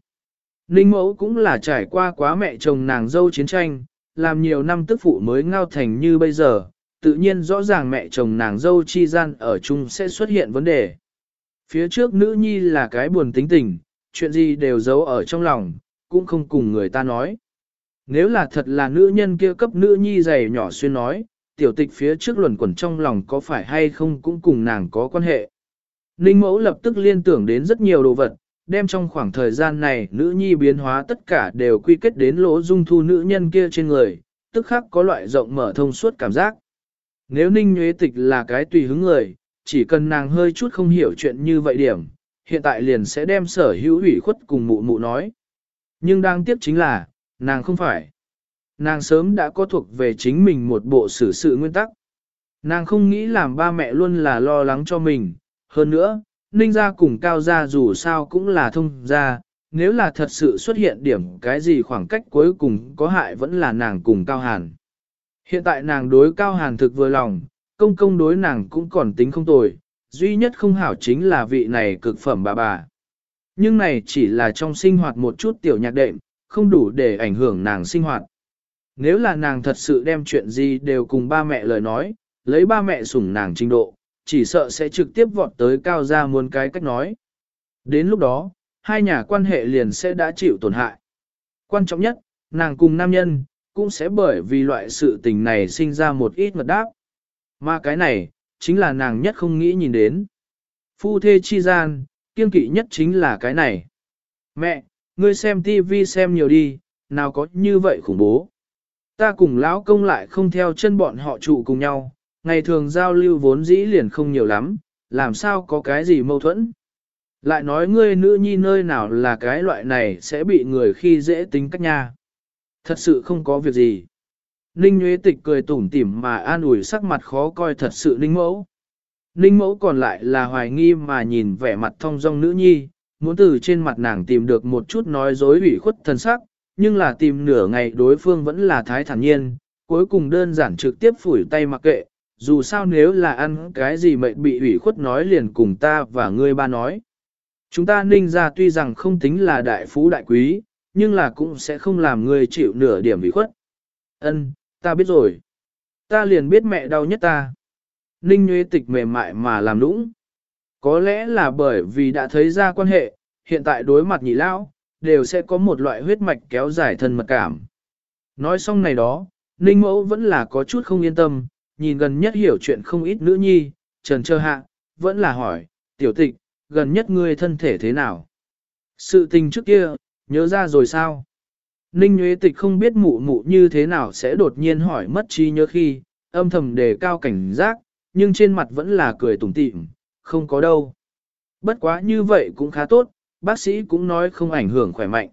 Ninh mẫu cũng là trải qua quá mẹ chồng nàng dâu chiến tranh, làm nhiều năm tức phụ mới ngao thành như bây giờ, tự nhiên rõ ràng mẹ chồng nàng dâu chi gian ở chung sẽ xuất hiện vấn đề. Phía trước nữ nhi là cái buồn tính tình, chuyện gì đều giấu ở trong lòng, cũng không cùng người ta nói. Nếu là thật là nữ nhân kia cấp nữ nhi giày nhỏ xuyên nói, tiểu tịch phía trước luẩn quẩn trong lòng có phải hay không cũng cùng nàng có quan hệ. Ninh mẫu lập tức liên tưởng đến rất nhiều đồ vật, đem trong khoảng thời gian này nữ nhi biến hóa tất cả đều quy kết đến lỗ dung thu nữ nhân kia trên người, tức khắc có loại rộng mở thông suốt cảm giác. Nếu Ninh Nguyễn Tịch là cái tùy hứng người, chỉ cần nàng hơi chút không hiểu chuyện như vậy điểm, hiện tại liền sẽ đem sở hữu ủy khuất cùng mụ mụ nói. Nhưng đang tiếc chính là, nàng không phải. Nàng sớm đã có thuộc về chính mình một bộ xử sự nguyên tắc. Nàng không nghĩ làm ba mẹ luôn là lo lắng cho mình. Hơn nữa, ninh gia cùng cao gia dù sao cũng là thông gia, nếu là thật sự xuất hiện điểm cái gì khoảng cách cuối cùng có hại vẫn là nàng cùng cao hàn. Hiện tại nàng đối cao hàn thực vừa lòng, công công đối nàng cũng còn tính không tồi, duy nhất không hảo chính là vị này cực phẩm bà bà. Nhưng này chỉ là trong sinh hoạt một chút tiểu nhạc đệm, không đủ để ảnh hưởng nàng sinh hoạt. Nếu là nàng thật sự đem chuyện gì đều cùng ba mẹ lời nói, lấy ba mẹ sủng nàng trình độ, chỉ sợ sẽ trực tiếp vọt tới cao ra muốn cái cách nói. Đến lúc đó, hai nhà quan hệ liền sẽ đã chịu tổn hại. Quan trọng nhất, nàng cùng nam nhân, cũng sẽ bởi vì loại sự tình này sinh ra một ít mật đáp. Mà cái này, chính là nàng nhất không nghĩ nhìn đến. Phu thê chi gian, kiên kỵ nhất chính là cái này. Mẹ, ngươi xem tivi xem nhiều đi, nào có như vậy khủng bố. Ta cùng lão công lại không theo chân bọn họ trụ cùng nhau, ngày thường giao lưu vốn dĩ liền không nhiều lắm, làm sao có cái gì mâu thuẫn. Lại nói ngươi nữ nhi nơi nào là cái loại này sẽ bị người khi dễ tính cách nha. Thật sự không có việc gì. Ninh Nguyễn Tịch cười tủm tỉm mà an ủi sắc mặt khó coi thật sự Ninh Mẫu. Ninh Mẫu còn lại là hoài nghi mà nhìn vẻ mặt thông dong nữ nhi, muốn từ trên mặt nàng tìm được một chút nói dối ủy khuất thân sắc, nhưng là tìm nửa ngày đối phương vẫn là thái thản nhiên, cuối cùng đơn giản trực tiếp phủi tay mặc kệ, dù sao nếu là ăn cái gì mệnh bị ủy khuất nói liền cùng ta và ngươi ba nói. Chúng ta ninh ra tuy rằng không tính là đại phú đại quý, nhưng là cũng sẽ không làm ngươi chịu nửa điểm ủy khuất. Ân, ta biết rồi. Ta liền biết mẹ đau nhất ta. Ninh Nguyễn Tịch mềm mại mà làm nũng. Có lẽ là bởi vì đã thấy ra quan hệ, hiện tại đối mặt nhị lão, đều sẽ có một loại huyết mạch kéo dài thân mật cảm. Nói xong này đó, Ninh Mẫu vẫn là có chút không yên tâm, nhìn gần nhất hiểu chuyện không ít nữ nhi, trần trơ hạ, vẫn là hỏi, tiểu tịch, gần nhất ngươi thân thể thế nào? Sự tình trước kia, nhớ ra rồi sao? Ninh Nguyễn Tịch không biết mụ mụ như thế nào sẽ đột nhiên hỏi mất trí nhớ khi, âm thầm đề cao cảnh giác, nhưng trên mặt vẫn là cười tủm tỉm, không có đâu. Bất quá như vậy cũng khá tốt, bác sĩ cũng nói không ảnh hưởng khỏe mạnh.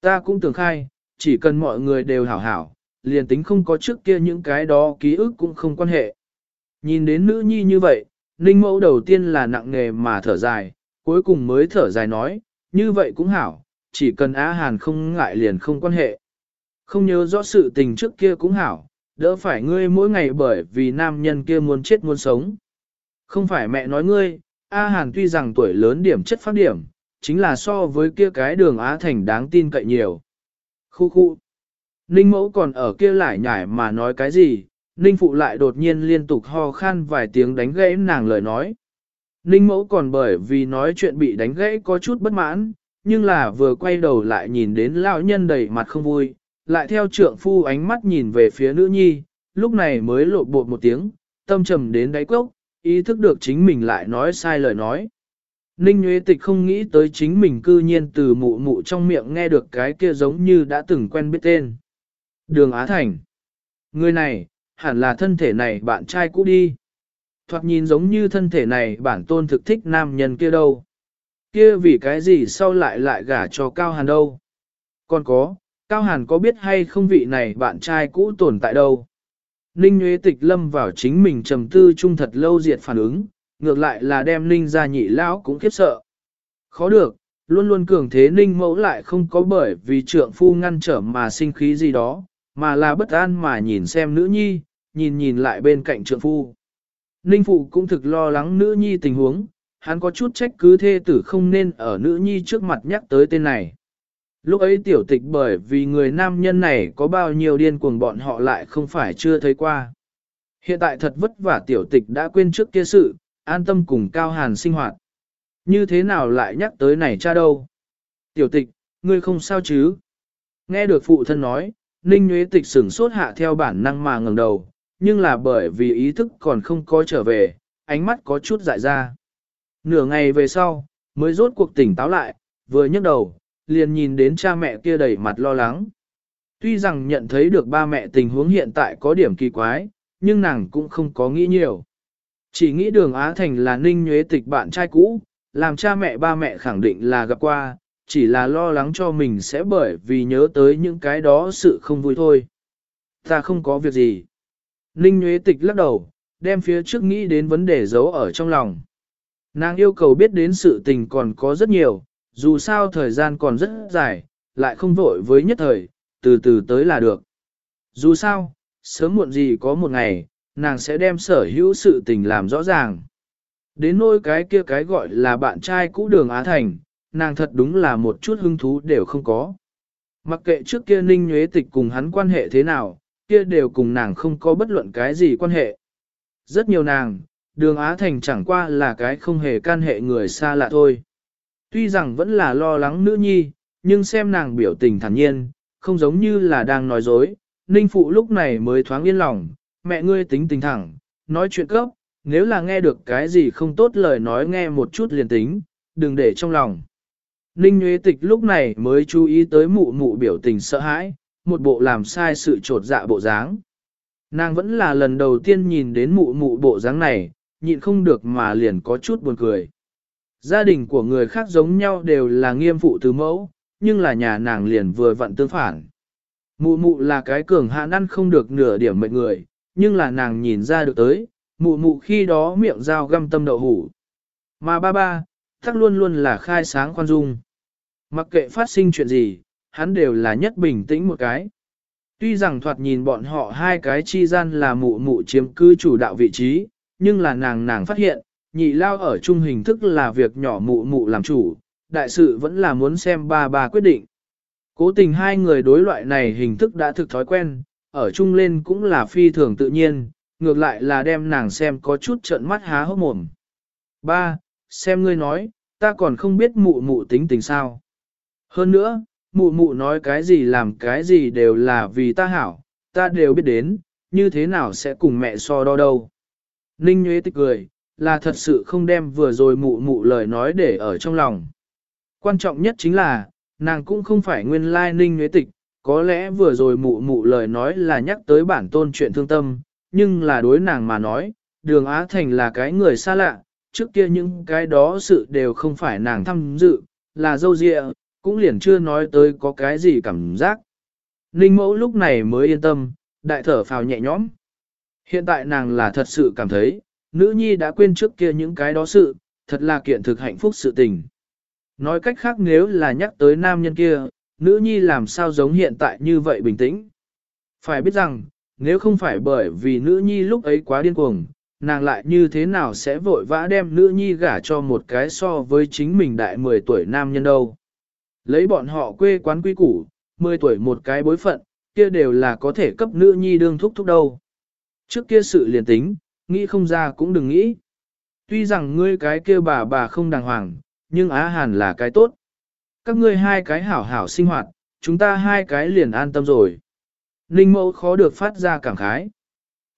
Ta cũng tưởng khai, chỉ cần mọi người đều hảo hảo, liền tính không có trước kia những cái đó ký ức cũng không quan hệ. Nhìn đến nữ nhi như vậy, ninh mẫu đầu tiên là nặng nghề mà thở dài, cuối cùng mới thở dài nói, như vậy cũng hảo, chỉ cần Á Hàn không ngại liền không quan hệ. Không nhớ rõ sự tình trước kia cũng hảo, đỡ phải ngươi mỗi ngày bởi vì nam nhân kia muốn chết muốn sống. Không phải mẹ nói ngươi, A Hàn tuy rằng tuổi lớn điểm chất phát điểm, chính là so với kia cái đường Á Thành đáng tin cậy nhiều. Khu khu. Ninh mẫu còn ở kia lại nhải mà nói cái gì, Ninh phụ lại đột nhiên liên tục ho khan vài tiếng đánh gãy nàng lời nói. Ninh mẫu còn bởi vì nói chuyện bị đánh gãy có chút bất mãn, nhưng là vừa quay đầu lại nhìn đến lão nhân đầy mặt không vui, lại theo trượng phu ánh mắt nhìn về phía nữ nhi, lúc này mới lộ bột một tiếng, tâm trầm đến đáy cốc, ý thức được chính mình lại nói sai lời nói. Ninh Nguyễn Tịch không nghĩ tới chính mình cư nhiên từ mụ mụ trong miệng nghe được cái kia giống như đã từng quen biết tên. Đường Á Thành. Người này, hẳn là thân thể này bạn trai cũ đi. Thoạt nhìn giống như thân thể này bản tôn thực thích nam nhân kia đâu. Kia vì cái gì sau lại lại gả cho Cao Hàn đâu? Còn có, Cao Hàn có biết hay không vị này bạn trai cũ tồn tại đâu? Ninh Nguyễn Tịch lâm vào chính mình trầm tư trung thật lâu diệt phản ứng, ngược lại là đem Ninh ra nhị lão cũng khiếp sợ. Khó được, luôn luôn cường thế Ninh mẫu lại không có bởi vì trượng phu ngăn trở mà sinh khí gì đó, mà là bất an mà nhìn xem nữ nhi, nhìn nhìn lại bên cạnh trượng phu. Ninh phụ cũng thực lo lắng nữ nhi tình huống, hắn có chút trách cứ thê tử không nên ở nữ nhi trước mặt nhắc tới tên này. Lúc ấy tiểu tịch bởi vì người nam nhân này có bao nhiêu điên cuồng bọn họ lại không phải chưa thấy qua. Hiện tại thật vất vả tiểu tịch đã quên trước kia sự, an tâm cùng cao hàn sinh hoạt. Như thế nào lại nhắc tới này cha đâu? Tiểu tịch, ngươi không sao chứ? Nghe được phụ thân nói, Ninh Nguyễn Tịch sửng sốt hạ theo bản năng mà ngẩng đầu, nhưng là bởi vì ý thức còn không có trở về, ánh mắt có chút dại ra. Nửa ngày về sau, mới rốt cuộc tỉnh táo lại, vừa nhấc đầu, liền nhìn đến cha mẹ kia đầy mặt lo lắng. Tuy rằng nhận thấy được ba mẹ tình huống hiện tại có điểm kỳ quái, nhưng nàng cũng không có nghĩ nhiều. Chỉ nghĩ đường Á Thành là ninh nhuế tịch bạn trai cũ, làm cha mẹ ba mẹ khẳng định là gặp qua, chỉ là lo lắng cho mình sẽ bởi vì nhớ tới những cái đó sự không vui thôi. Ta không có việc gì. Ninh nhuế tịch lắc đầu, đem phía trước nghĩ đến vấn đề giấu ở trong lòng. Nàng yêu cầu biết đến sự tình còn có rất nhiều, dù sao thời gian còn rất dài, lại không vội với nhất thời, từ từ tới là được. Dù sao, sớm muộn gì có một ngày, nàng sẽ đem sở hữu sự tình làm rõ ràng. Đến nỗi cái kia cái gọi là bạn trai cũ đường Á Thành, nàng thật đúng là một chút hứng thú đều không có. Mặc kệ trước kia Ninh Nhuế Tịch cùng hắn quan hệ thế nào, kia đều cùng nàng không có bất luận cái gì quan hệ. Rất nhiều nàng, đường Á Thành chẳng qua là cái không hề can hệ người xa lạ thôi. Tuy rằng vẫn là lo lắng nữ nhi, nhưng xem nàng biểu tình thản nhiên, không giống như là đang nói dối, Ninh Phụ lúc này mới thoáng yên lòng, mẹ ngươi tính tình thẳng, nói chuyện cấp, nếu là nghe được cái gì không tốt lời nói nghe một chút liền tính, đừng để trong lòng. Ninh Nguyễn Tịch lúc này mới chú ý tới mụ mụ biểu tình sợ hãi, một bộ làm sai sự trột dạ bộ dáng. Nàng vẫn là lần đầu tiên nhìn đến mụ mụ bộ dáng này, nhịn không được mà liền có chút buồn cười. Gia đình của người khác giống nhau đều là nghiêm phụ thứ mẫu, nhưng là nhà nàng liền vừa vặn tương phản. Mụ mụ là cái cường hạn ăn không được nửa điểm mệnh người, nhưng là nàng nhìn ra được tới, mụ mụ khi đó miệng dao găm tâm đậu hủ. Mà ba ba, thắc luôn luôn là khai sáng khoan dung. Mặc kệ phát sinh chuyện gì, hắn đều là nhất bình tĩnh một cái. Tuy rằng thoạt nhìn bọn họ hai cái chi gian là mụ mụ chiếm cứ chủ đạo vị trí, nhưng là nàng nàng phát hiện, nhị lao ở chung hình thức là việc nhỏ mụ mụ làm chủ, đại sự vẫn là muốn xem ba ba quyết định. Cố tình hai người đối loại này hình thức đã thực thói quen, ở chung lên cũng là phi thường tự nhiên, ngược lại là đem nàng xem có chút trợn mắt há hốc mồm. Ba, xem ngươi nói, ta còn không biết mụ mụ tính tình sao. Hơn nữa, mụ mụ nói cái gì làm cái gì đều là vì ta hảo, ta đều biết đến, như thế nào sẽ cùng mẹ so đo đâu. Ninh Nguyễn tích cười, là thật sự không đem vừa rồi mụ mụ lời nói để ở trong lòng. Quan trọng nhất chính là, nàng cũng không phải nguyên lai ninh nhuế tịch, có lẽ vừa rồi mụ mụ lời nói là nhắc tới bản tôn chuyện thương tâm, nhưng là đối nàng mà nói, đường Á Thành là cái người xa lạ, trước kia những cái đó sự đều không phải nàng tham dự, là dâu dịa, cũng liền chưa nói tới có cái gì cảm giác. Ninh mẫu lúc này mới yên tâm, đại thở phào nhẹ nhõm. Hiện tại nàng là thật sự cảm thấy, nữ nhi đã quên trước kia những cái đó sự, thật là kiện thực hạnh phúc sự tình. Nói cách khác nếu là nhắc tới nam nhân kia, nữ nhi làm sao giống hiện tại như vậy bình tĩnh. Phải biết rằng, nếu không phải bởi vì nữ nhi lúc ấy quá điên cuồng, nàng lại như thế nào sẽ vội vã đem nữ nhi gả cho một cái so với chính mình đại 10 tuổi nam nhân đâu. Lấy bọn họ quê quán quy củ, 10 tuổi một cái bối phận, kia đều là có thể cấp nữ nhi đương thúc thúc đâu. Trước kia sự liền tính, nghĩ không ra cũng đừng nghĩ. Tuy rằng ngươi cái kia bà bà không đàng hoàng, nhưng Á Hàn là cái tốt. Các ngươi hai cái hảo hảo sinh hoạt, chúng ta hai cái liền an tâm rồi. Ninh mẫu khó được phát ra cảm khái.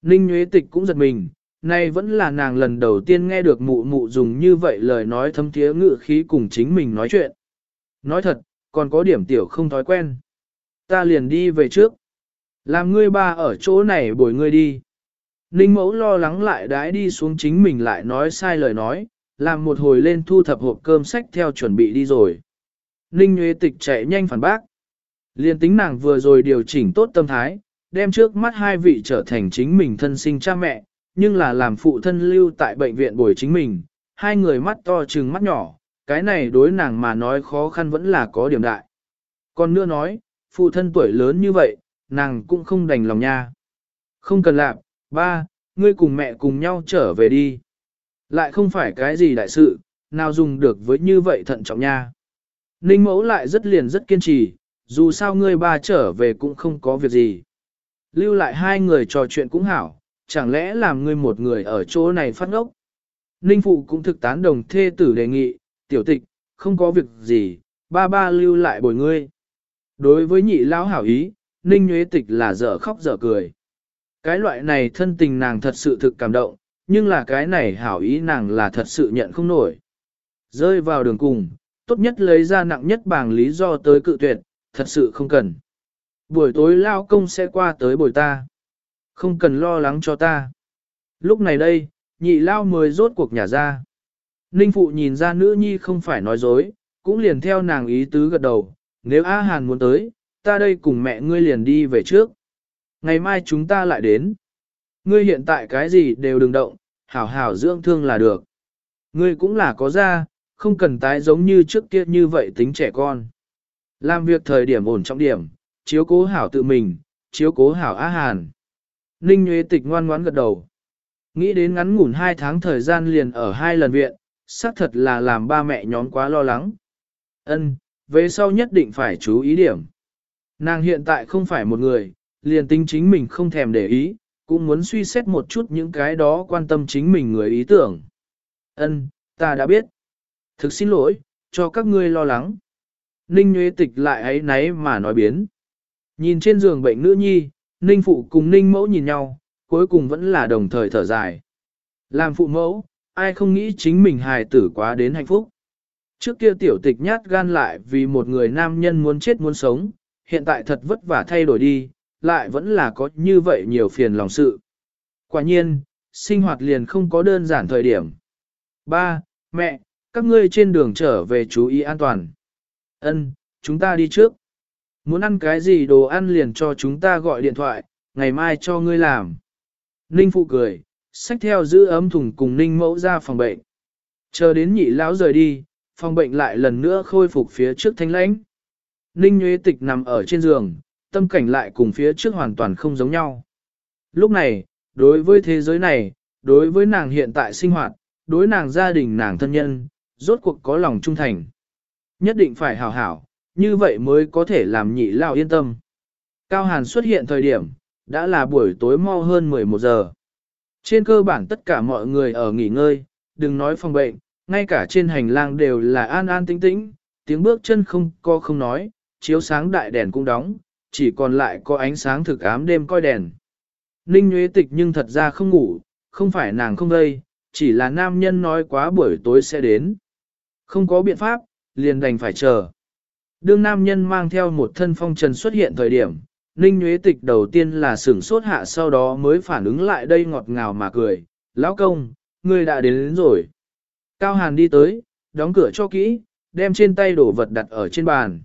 Ninh Nguyễn Tịch cũng giật mình, nay vẫn là nàng lần đầu tiên nghe được mụ mụ dùng như vậy lời nói thâm thiế ngự khí cùng chính mình nói chuyện. Nói thật, còn có điểm tiểu không thói quen. Ta liền đi về trước. Làm ngươi ba ở chỗ này bồi ngươi đi. Ninh mẫu lo lắng lại đãi đi xuống chính mình lại nói sai lời nói, làm một hồi lên thu thập hộp cơm sách theo chuẩn bị đi rồi. Ninh Nguyễn Tịch chạy nhanh phản bác. Liên tính nàng vừa rồi điều chỉnh tốt tâm thái, đem trước mắt hai vị trở thành chính mình thân sinh cha mẹ, nhưng là làm phụ thân lưu tại bệnh viện bồi chính mình, hai người mắt to trừng mắt nhỏ, cái này đối nàng mà nói khó khăn vẫn là có điểm đại. Còn nữa nói, phụ thân tuổi lớn như vậy, nàng cũng không đành lòng nha. Không cần làm, ba, ngươi cùng mẹ cùng nhau trở về đi. Lại không phải cái gì đại sự, nào dùng được với như vậy thận trọng nha. Ninh mẫu lại rất liền rất kiên trì, dù sao ngươi ba trở về cũng không có việc gì. Lưu lại hai người trò chuyện cũng hảo, chẳng lẽ làm ngươi một người ở chỗ này phát ngốc. Ninh phụ cũng thực tán đồng thê tử đề nghị, tiểu tịch, không có việc gì, ba ba lưu lại bồi ngươi. Đối với nhị lão hảo ý, Ninh Nguyễn Tịch là dở khóc dở cười. Cái loại này thân tình nàng thật sự thực cảm động, nhưng là cái này hảo ý nàng là thật sự nhận không nổi. Rơi vào đường cùng, tốt nhất lấy ra nặng nhất bảng lý do tới cự tuyệt, thật sự không cần. Buổi tối lao công sẽ qua tới bồi ta. Không cần lo lắng cho ta. Lúc này đây, nhị lao mới rốt cuộc nhà ra. Ninh phụ nhìn ra nữ nhi không phải nói dối, cũng liền theo nàng ý tứ gật đầu. Nếu A Hàn muốn tới, ta đây cùng mẹ ngươi liền đi về trước. Ngày mai chúng ta lại đến. Ngươi hiện tại cái gì đều đừng động, hảo hảo dưỡng thương là được. Ngươi cũng là có ra, không cần tái giống như trước kia như vậy tính trẻ con. Làm việc thời điểm ổn trọng điểm, chiếu cố hảo tự mình, chiếu cố hảo á hàn. Ninh Nguyễn Tịch ngoan ngoãn gật đầu. Nghĩ đến ngắn ngủn hai tháng thời gian liền ở hai lần viện, xác thật là làm ba mẹ nhóm quá lo lắng. Ân, về sau nhất định phải chú ý điểm. Nàng hiện tại không phải một người, liền tính chính mình không thèm để ý, cũng muốn suy xét một chút những cái đó quan tâm chính mình người ý tưởng. Ân, ta đã biết. Thực xin lỗi, cho các ngươi lo lắng. Ninh Nguyễn Tịch lại ấy náy mà nói biến. Nhìn trên giường bệnh nữ nhi, Ninh Phụ cùng Ninh Mẫu nhìn nhau, cuối cùng vẫn là đồng thời thở dài. Làm phụ mẫu, ai không nghĩ chính mình hài tử quá đến hạnh phúc. Trước kia tiểu tịch nhát gan lại vì một người nam nhân muốn chết muốn sống, hiện tại thật vất vả thay đổi đi, lại vẫn là có như vậy nhiều phiền lòng sự. Quả nhiên, sinh hoạt liền không có đơn giản thời điểm. Ba, mẹ, các ngươi trên đường trở về chú ý an toàn. Ân, chúng ta đi trước. Muốn ăn cái gì đồ ăn liền cho chúng ta gọi điện thoại, ngày mai cho ngươi làm. Ninh phụ cười, xách theo giữ ấm thùng cùng Ninh mẫu ra phòng bệnh. Chờ đến nhị lão rời đi, phòng bệnh lại lần nữa khôi phục phía trước thanh lãnh. Ninh Nguyễn Tịch nằm ở trên giường, tâm cảnh lại cùng phía trước hoàn toàn không giống nhau. Lúc này, đối với thế giới này, đối với nàng hiện tại sinh hoạt, đối nàng gia đình nàng thân nhân, rốt cuộc có lòng trung thành. Nhất định phải hảo hảo, như vậy mới có thể làm nhị lão yên tâm. Cao Hàn xuất hiện thời điểm, đã là buổi tối mau hơn 11 giờ. Trên cơ bản tất cả mọi người ở nghỉ ngơi, đừng nói phòng bệnh, ngay cả trên hành lang đều là an an tĩnh tĩnh, tiếng bước chân không co không nói, chiếu sáng đại đèn cũng đóng, chỉ còn lại có ánh sáng thực ám đêm coi đèn. Ninh Nguyễn Tịch nhưng thật ra không ngủ, không phải nàng không đây, chỉ là nam nhân nói quá buổi tối sẽ đến. Không có biện pháp, liền đành phải chờ. Đương nam nhân mang theo một thân phong trần xuất hiện thời điểm, Ninh Nguyễn Tịch đầu tiên là sửng sốt hạ sau đó mới phản ứng lại đây ngọt ngào mà cười. Lão công, ngươi đã đến, đến rồi. Cao Hàn đi tới, đóng cửa cho kỹ, đem trên tay đổ vật đặt ở trên bàn.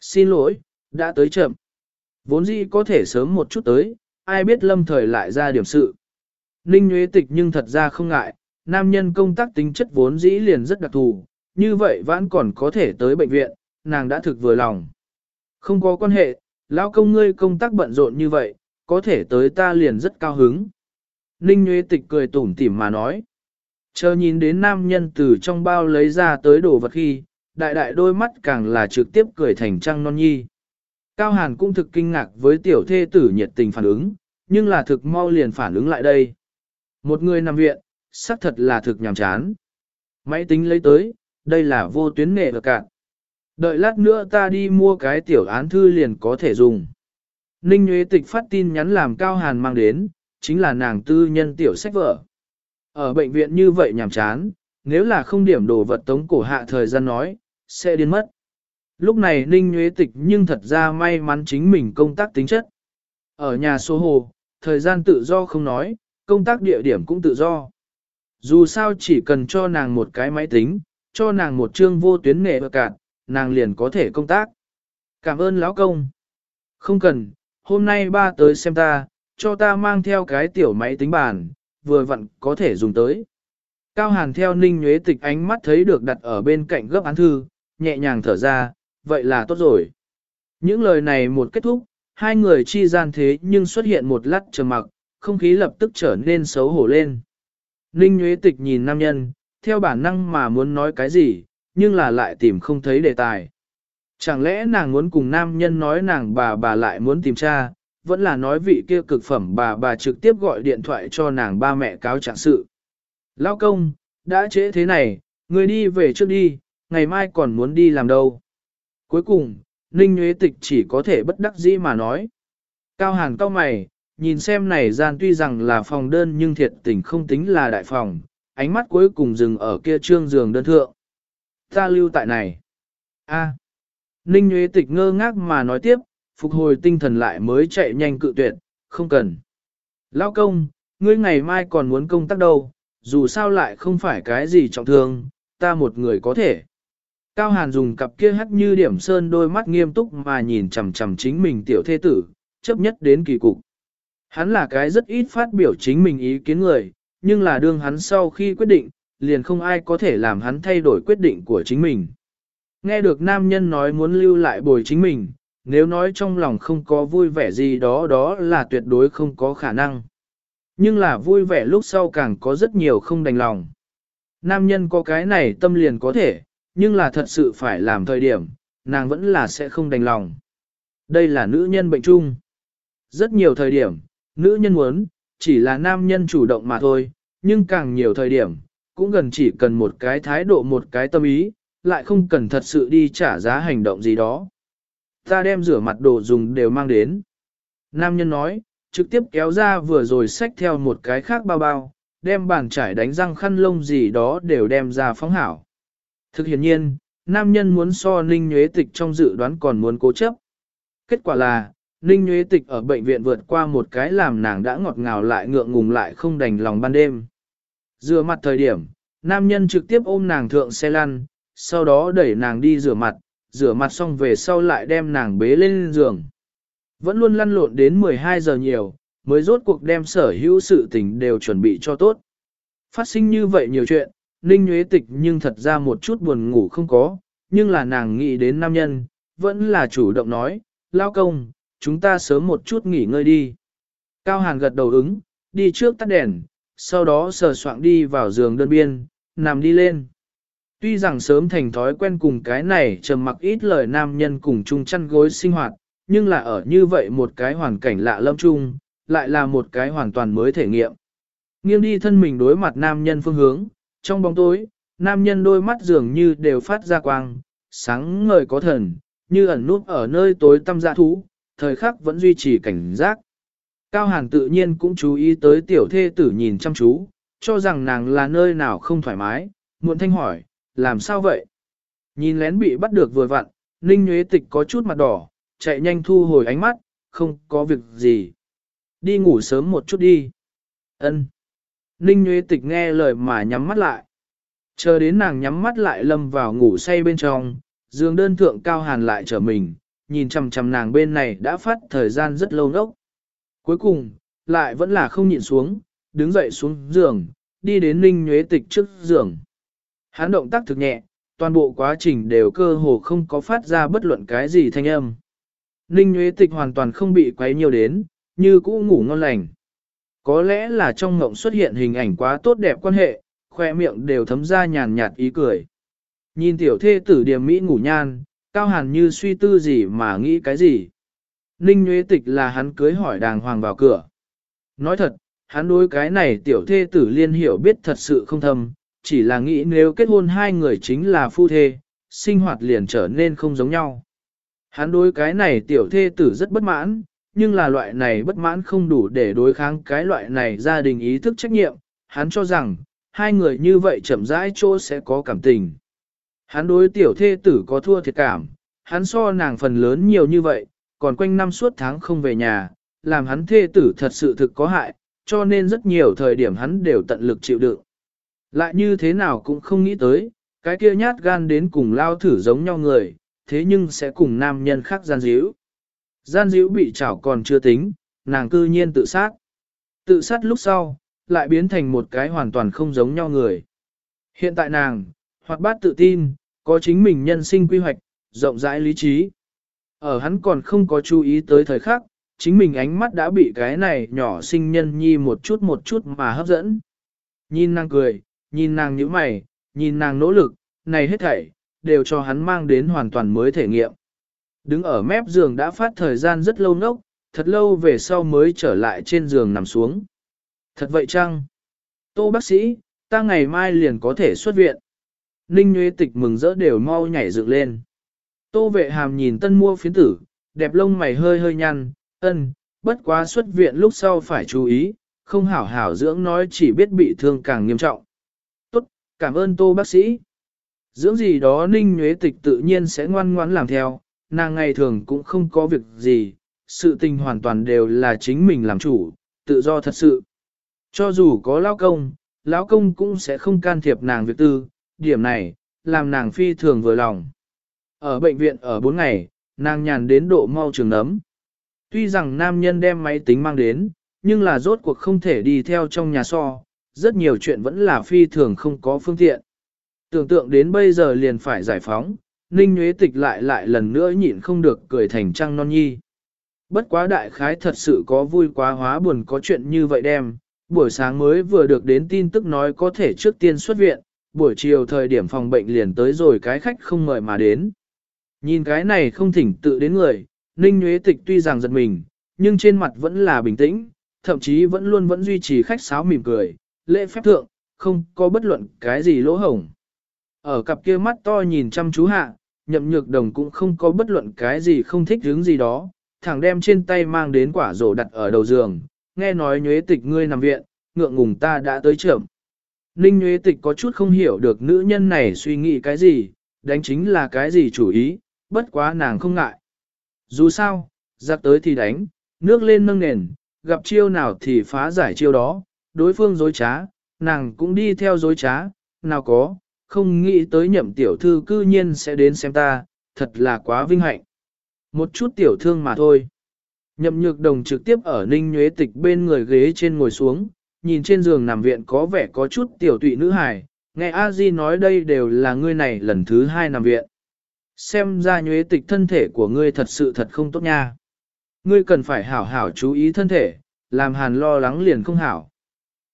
Xin lỗi, đã tới chậm. Vốn dĩ có thể sớm một chút tới, ai biết lâm thời lại ra điểm sự. Ninh Nguyễn Tịch nhưng thật ra không ngại, nam nhân công tác tính chất vốn dĩ liền rất đặc thù, như vậy vẫn còn có thể tới bệnh viện, nàng đã thực vừa lòng. Không có quan hệ, lão công ngươi công tác bận rộn như vậy, có thể tới ta liền rất cao hứng. Ninh Nguyễn Tịch cười tủm tỉm mà nói. Chờ nhìn đến nam nhân từ trong bao lấy ra tới đồ vật khi, đại đại đôi mắt càng là trực tiếp cười thành trăng non nhi. Cao Hàn cũng thực kinh ngạc với tiểu thê tử nhiệt tình phản ứng, nhưng là thực mau liền phản ứng lại đây. Một người nằm viện, xác thật là thực nhàm chán. Máy tính lấy tới, đây là vô tuyến nghệ ở cạn. Đợi lát nữa ta đi mua cái tiểu án thư liền có thể dùng. Ninh Nguyễn Tịch phát tin nhắn làm Cao Hàn mang đến, chính là nàng tư nhân tiểu sách vở. Ở bệnh viện như vậy nhàm chán, nếu là không điểm đồ vật tống cổ hạ thời gian nói, sẽ điên mất. Lúc này Ninh Nguyễn Tịch nhưng thật ra may mắn chính mình công tác tính chất. Ở nhà số hồ, thời gian tự do không nói, công tác địa điểm cũng tự do. Dù sao chỉ cần cho nàng một cái máy tính, cho nàng một chương vô tuyến nghệ và cạn, nàng liền có thể công tác. Cảm ơn lão công. Không cần, hôm nay ba tới xem ta, cho ta mang theo cái tiểu máy tính bàn, vừa vặn có thể dùng tới. Cao Hàn theo Ninh Nhuế Tịch ánh mắt thấy được đặt ở bên cạnh gấp án thư, nhẹ nhàng thở ra, vậy là tốt rồi. Những lời này một kết thúc, hai người chi gian thế nhưng xuất hiện một lát trầm mặc, không khí lập tức trở nên xấu hổ lên. Ninh Nhuế Tịch nhìn nam nhân, theo bản năng mà muốn nói cái gì, nhưng là lại tìm không thấy đề tài. Chẳng lẽ nàng muốn cùng nam nhân nói nàng bà bà lại muốn tìm cha, vẫn là nói vị kia cực phẩm bà bà trực tiếp gọi điện thoại cho nàng ba mẹ cáo trạng sự. Lao công, đã trễ thế này, người đi về trước đi, ngày mai còn muốn đi làm đâu. Cuối cùng, Ninh Nguyễn Tịch chỉ có thể bất đắc dĩ mà nói. Cao hàng cao mày, nhìn xem này gian tuy rằng là phòng đơn nhưng thiệt tình không tính là đại phòng, ánh mắt cuối cùng dừng ở kia trương giường đơn thượng. Ta lưu tại này. A. Ninh Nguyễn Tịch ngơ ngác mà nói tiếp, phục hồi tinh thần lại mới chạy nhanh cự tuyệt, không cần. Lao công, ngươi ngày mai còn muốn công tác đâu, dù sao lại không phải cái gì trọng thương, ta một người có thể. Cao Hàn dùng cặp kia hắt như điểm sơn đôi mắt nghiêm túc mà nhìn chằm chằm chính mình tiểu thê tử, chấp nhất đến kỳ cục. Hắn là cái rất ít phát biểu chính mình ý kiến người, nhưng là đương hắn sau khi quyết định, liền không ai có thể làm hắn thay đổi quyết định của chính mình. Nghe được nam nhân nói muốn lưu lại bồi chính mình, nếu nói trong lòng không có vui vẻ gì đó đó là tuyệt đối không có khả năng. Nhưng là vui vẻ lúc sau càng có rất nhiều không đành lòng. Nam nhân có cái này tâm liền có thể, nhưng là thật sự phải làm thời điểm, nàng vẫn là sẽ không đành lòng. Đây là nữ nhân bệnh chung. Rất nhiều thời điểm, nữ nhân muốn, chỉ là nam nhân chủ động mà thôi, nhưng càng nhiều thời điểm, cũng gần chỉ cần một cái thái độ một cái tâm ý, lại không cần thật sự đi trả giá hành động gì đó. Ta đem rửa mặt đồ dùng đều mang đến. Nam nhân nói, trực tiếp kéo ra vừa rồi xách theo một cái khác bao bao, đem bàn trải đánh răng khăn lông gì đó đều đem ra phóng hảo. Thực hiện nhiên, nam nhân muốn so Ninh Nhuế Tịch trong dự đoán còn muốn cố chấp. Kết quả là, Ninh Nhuế Tịch ở bệnh viện vượt qua một cái làm nàng đã ngọt ngào lại ngượng ngùng lại không đành lòng ban đêm. Rửa mặt thời điểm, nam nhân trực tiếp ôm nàng thượng xe lăn, sau đó đẩy nàng đi rửa mặt, rửa mặt xong về sau lại đem nàng bế lên giường. Vẫn luôn lăn lộn đến 12 giờ nhiều, mới rốt cuộc đem sở hữu sự tình đều chuẩn bị cho tốt. Phát sinh như vậy nhiều chuyện, Ninh Nguyễn Tịch nhưng thật ra một chút buồn ngủ không có, nhưng là nàng nghĩ đến nam nhân, vẫn là chủ động nói, lao công, chúng ta sớm một chút nghỉ ngơi đi. Cao Hàn gật đầu ứng, đi trước tắt đèn, sau đó sờ soạng đi vào giường đơn biên, nằm đi lên. Tuy rằng sớm thành thói quen cùng cái này trầm mặc ít lời nam nhân cùng chung chăn gối sinh hoạt, nhưng là ở như vậy một cái hoàn cảnh lạ lâm chung, lại là một cái hoàn toàn mới thể nghiệm. Nghiêng đi thân mình đối mặt nam nhân phương hướng, trong bóng tối, nam nhân đôi mắt dường như đều phát ra quang, sáng ngời có thần, như ẩn núp ở nơi tối tăm dạ thú, thời khắc vẫn duy trì cảnh giác. Cao Hàn tự nhiên cũng chú ý tới tiểu thê tử nhìn chăm chú, cho rằng nàng là nơi nào không thoải mái, muộn thanh hỏi, làm sao vậy? Nhìn lén bị bắt được vừa vặn, Ninh Nguyễn Tịch có chút mặt đỏ, chạy nhanh thu hồi ánh mắt, không có việc gì. Đi ngủ sớm một chút đi. Ân. Ninh Nguyễn Tịch nghe lời mà nhắm mắt lại. Chờ đến nàng nhắm mắt lại lâm vào ngủ say bên trong, giường đơn thượng cao hàn lại trở mình, nhìn chằm chằm nàng bên này đã phát thời gian rất lâu nốc. Cuối cùng, lại vẫn là không nhịn xuống, đứng dậy xuống giường, đi đến Ninh Nhuế Tịch trước giường. Hắn động tác thực nhẹ, toàn bộ quá trình đều cơ hồ không có phát ra bất luận cái gì thanh âm. Ninh Nhuế Tịch hoàn toàn không bị quấy nhiều đến, như cũ ngủ ngon lành. Có lẽ là trong ngộng xuất hiện hình ảnh quá tốt đẹp quan hệ, khoe miệng đều thấm ra nhàn nhạt ý cười. Nhìn tiểu thê tử Điềm Mỹ ngủ nhan, cao hàn như suy tư gì mà nghĩ cái gì. Ninh Nguyễn Tịch là hắn cưới hỏi đàng hoàng vào cửa. Nói thật, hắn đối cái này tiểu thê tử liên hiểu biết thật sự không thâm, chỉ là nghĩ nếu kết hôn hai người chính là phu thê, sinh hoạt liền trở nên không giống nhau. Hắn đối cái này tiểu thê tử rất bất mãn, nhưng là loại này bất mãn không đủ để đối kháng cái loại này gia đình ý thức trách nhiệm, hắn cho rằng, hai người như vậy chậm rãi chỗ sẽ có cảm tình. Hắn đối tiểu thê tử có thua thiệt cảm, hắn so nàng phần lớn nhiều như vậy, còn quanh năm suốt tháng không về nhà, làm hắn thê tử thật sự thực có hại, cho nên rất nhiều thời điểm hắn đều tận lực chịu đựng. Lại như thế nào cũng không nghĩ tới, cái kia nhát gan đến cùng lao thử giống nhau người, thế nhưng sẽ cùng nam nhân khác gian díu. Gian díu bị chảo còn chưa tính, nàng cư nhiên tự sát. Tự sát lúc sau, lại biến thành một cái hoàn toàn không giống nhau người. Hiện tại nàng, hoạt bát tự tin, có chính mình nhân sinh quy hoạch, rộng rãi lý trí. Ở hắn còn không có chú ý tới thời khắc, chính mình ánh mắt đã bị cái này nhỏ sinh nhân nhi một chút một chút mà hấp dẫn. Nhìn nàng cười, nhìn nàng nhíu mày, nhìn nàng nỗ lực, này hết thảy, đều cho hắn mang đến hoàn toàn mới thể nghiệm. Đứng ở mép giường đã phát thời gian rất lâu nốc, thật lâu về sau mới trở lại trên giường nằm xuống. Thật vậy chăng? Tô bác sĩ, ta ngày mai liền có thể xuất viện. Ninh Nguyễn Tịch mừng rỡ đều mau nhảy dựng lên. Tô vệ hàm nhìn tân mua phiến tử, đẹp lông mày hơi hơi nhăn, ân, bất quá xuất viện lúc sau phải chú ý, không hảo hảo dưỡng nói chỉ biết bị thương càng nghiêm trọng. Tốt, cảm ơn tô bác sĩ. Dưỡng gì đó ninh nhuế tịch tự nhiên sẽ ngoan ngoãn làm theo, nàng ngày thường cũng không có việc gì, sự tình hoàn toàn đều là chính mình làm chủ, tự do thật sự. Cho dù có lão công, lão công cũng sẽ không can thiệp nàng việc tư, điểm này, làm nàng phi thường vừa lòng. Ở bệnh viện ở 4 ngày, nàng nhàn đến độ mau trường nấm. Tuy rằng nam nhân đem máy tính mang đến, nhưng là rốt cuộc không thể đi theo trong nhà so, rất nhiều chuyện vẫn là phi thường không có phương tiện. Tưởng tượng đến bây giờ liền phải giải phóng, Ninh Nguyễn Tịch lại lại lần nữa nhịn không được cười thành trăng non nhi. Bất quá đại khái thật sự có vui quá hóa buồn có chuyện như vậy đem, buổi sáng mới vừa được đến tin tức nói có thể trước tiên xuất viện, buổi chiều thời điểm phòng bệnh liền tới rồi cái khách không mời mà đến. Nhìn cái này không thỉnh tự đến người, Ninh Nguyễn Tịch tuy rằng giật mình, nhưng trên mặt vẫn là bình tĩnh, thậm chí vẫn luôn vẫn duy trì khách sáo mỉm cười, lễ phép thượng, không có bất luận cái gì lỗ hổng. Ở cặp kia mắt to nhìn chăm chú hạ, nhậm nhược đồng cũng không có bất luận cái gì không thích hướng gì đó, thẳng đem trên tay mang đến quả rổ đặt ở đầu giường, nghe nói nhuế tịch ngươi nằm viện, ngượng ngùng ta đã tới trưởng. Ninh nhuế tịch có chút không hiểu được nữ nhân này suy nghĩ cái gì, đánh chính là cái gì chủ ý, bất quá nàng không ngại. Dù sao, giặc tới thì đánh, nước lên nâng nền, gặp chiêu nào thì phá giải chiêu đó, đối phương dối trá, nàng cũng đi theo dối trá, nào có, không nghĩ tới nhậm tiểu thư cư nhiên sẽ đến xem ta, thật là quá vinh hạnh. Một chút tiểu thương mà thôi. Nhậm nhược đồng trực tiếp ở ninh nhuế tịch bên người ghế trên ngồi xuống, nhìn trên giường nằm viện có vẻ có chút tiểu tụy nữ hài, nghe a di nói đây đều là ngươi này lần thứ hai nằm viện. Xem ra nhuế tịch thân thể của ngươi thật sự thật không tốt nha. Ngươi cần phải hảo hảo chú ý thân thể, làm hàn lo lắng liền không hảo.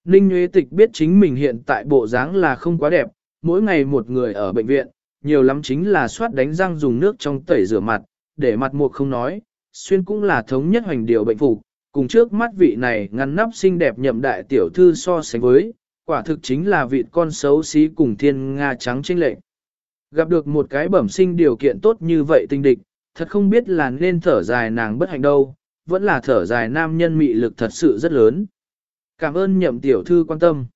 Ninh nhuế tịch biết chính mình hiện tại bộ dáng là không quá đẹp, mỗi ngày một người ở bệnh viện, nhiều lắm chính là soát đánh răng dùng nước trong tẩy rửa mặt, để mặt một không nói, xuyên cũng là thống nhất hoành điều bệnh phục, cùng trước mắt vị này ngăn nắp xinh đẹp nhậm đại tiểu thư so sánh với, quả thực chính là vị con xấu xí cùng thiên nga trắng trinh lệnh. Gặp được một cái bẩm sinh điều kiện tốt như vậy tinh địch, thật không biết là nên thở dài nàng bất hạnh đâu, vẫn là thở dài nam nhân mị lực thật sự rất lớn. Cảm ơn nhậm tiểu thư quan tâm.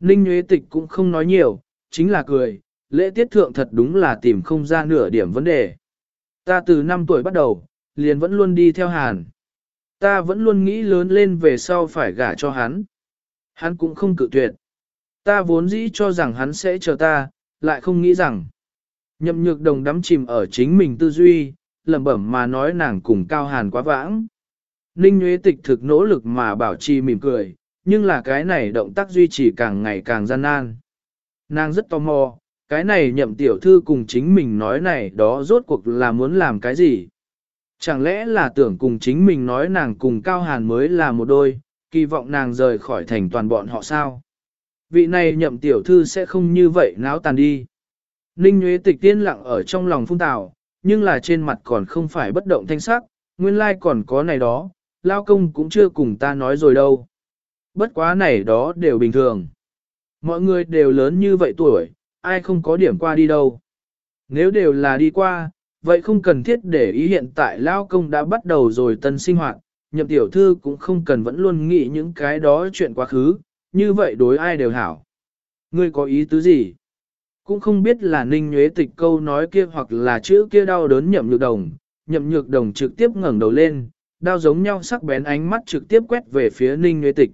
Ninh Nguyễn Tịch cũng không nói nhiều, chính là cười, lễ tiết thượng thật đúng là tìm không ra nửa điểm vấn đề. Ta từ 5 tuổi bắt đầu, liền vẫn luôn đi theo Hàn. Ta vẫn luôn nghĩ lớn lên về sau phải gả cho hắn. Hắn cũng không cự tuyệt. Ta vốn dĩ cho rằng hắn sẽ chờ ta, lại không nghĩ rằng. Nhậm nhược đồng đắm chìm ở chính mình tư duy, lẩm bẩm mà nói nàng cùng Cao Hàn quá vãng. Ninh Nguyễn Tịch thực nỗ lực mà bảo trì mỉm cười, nhưng là cái này động tác duy trì càng ngày càng gian nan. Nàng rất tò mò, cái này nhậm tiểu thư cùng chính mình nói này đó rốt cuộc là muốn làm cái gì? Chẳng lẽ là tưởng cùng chính mình nói nàng cùng Cao Hàn mới là một đôi, kỳ vọng nàng rời khỏi thành toàn bọn họ sao? Vị này nhậm tiểu thư sẽ không như vậy náo tàn đi. Ninh Nguyễn Tịch tiên lặng ở trong lòng phung tào, nhưng là trên mặt còn không phải bất động thanh sắc, nguyên lai còn có này đó, lao công cũng chưa cùng ta nói rồi đâu. Bất quá này đó đều bình thường. Mọi người đều lớn như vậy tuổi, ai không có điểm qua đi đâu. Nếu đều là đi qua, vậy không cần thiết để ý hiện tại lao công đã bắt đầu rồi tân sinh hoạt, nhậm tiểu thư cũng không cần vẫn luôn nghĩ những cái đó chuyện quá khứ, như vậy đối ai đều hảo. Ngươi có ý tứ gì? Cũng không biết là ninh nhuế tịch câu nói kia hoặc là chữ kia đau đớn nhậm nhược đồng, nhậm nhược đồng trực tiếp ngẩng đầu lên, đau giống nhau sắc bén ánh mắt trực tiếp quét về phía ninh nhuế tịch.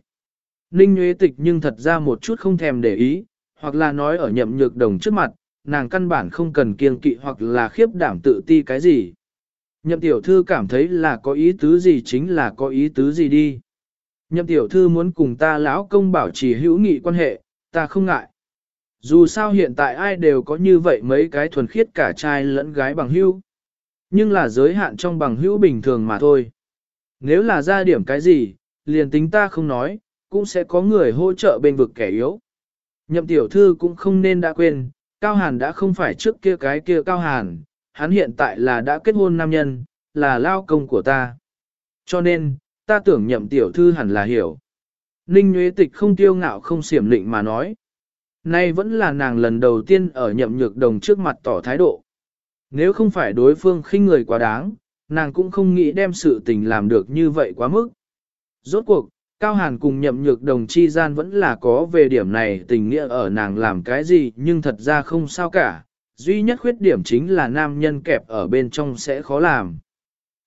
Ninh nhuế tịch nhưng thật ra một chút không thèm để ý, hoặc là nói ở nhậm nhược đồng trước mặt, nàng căn bản không cần kiêng kỵ hoặc là khiếp đảm tự ti cái gì. Nhậm tiểu thư cảm thấy là có ý tứ gì chính là có ý tứ gì đi. Nhậm tiểu thư muốn cùng ta lão công bảo trì hữu nghị quan hệ, ta không ngại. Dù sao hiện tại ai đều có như vậy mấy cái thuần khiết cả trai lẫn gái bằng hữu. Nhưng là giới hạn trong bằng hữu bình thường mà thôi. Nếu là ra điểm cái gì, liền tính ta không nói, cũng sẽ có người hỗ trợ bên vực kẻ yếu. Nhậm tiểu thư cũng không nên đã quên, Cao Hàn đã không phải trước kia cái kia Cao Hàn, hắn hiện tại là đã kết hôn nam nhân, là lao công của ta. Cho nên, ta tưởng nhậm tiểu thư hẳn là hiểu. Ninh Nguyễn Tịch không tiêu ngạo không xiểm lịnh mà nói. Nay vẫn là nàng lần đầu tiên ở nhậm nhược đồng trước mặt tỏ thái độ. Nếu không phải đối phương khinh người quá đáng, nàng cũng không nghĩ đem sự tình làm được như vậy quá mức. Rốt cuộc, Cao Hàn cùng nhậm nhược đồng chi gian vẫn là có về điểm này tình nghĩa ở nàng làm cái gì nhưng thật ra không sao cả. Duy nhất khuyết điểm chính là nam nhân kẹp ở bên trong sẽ khó làm.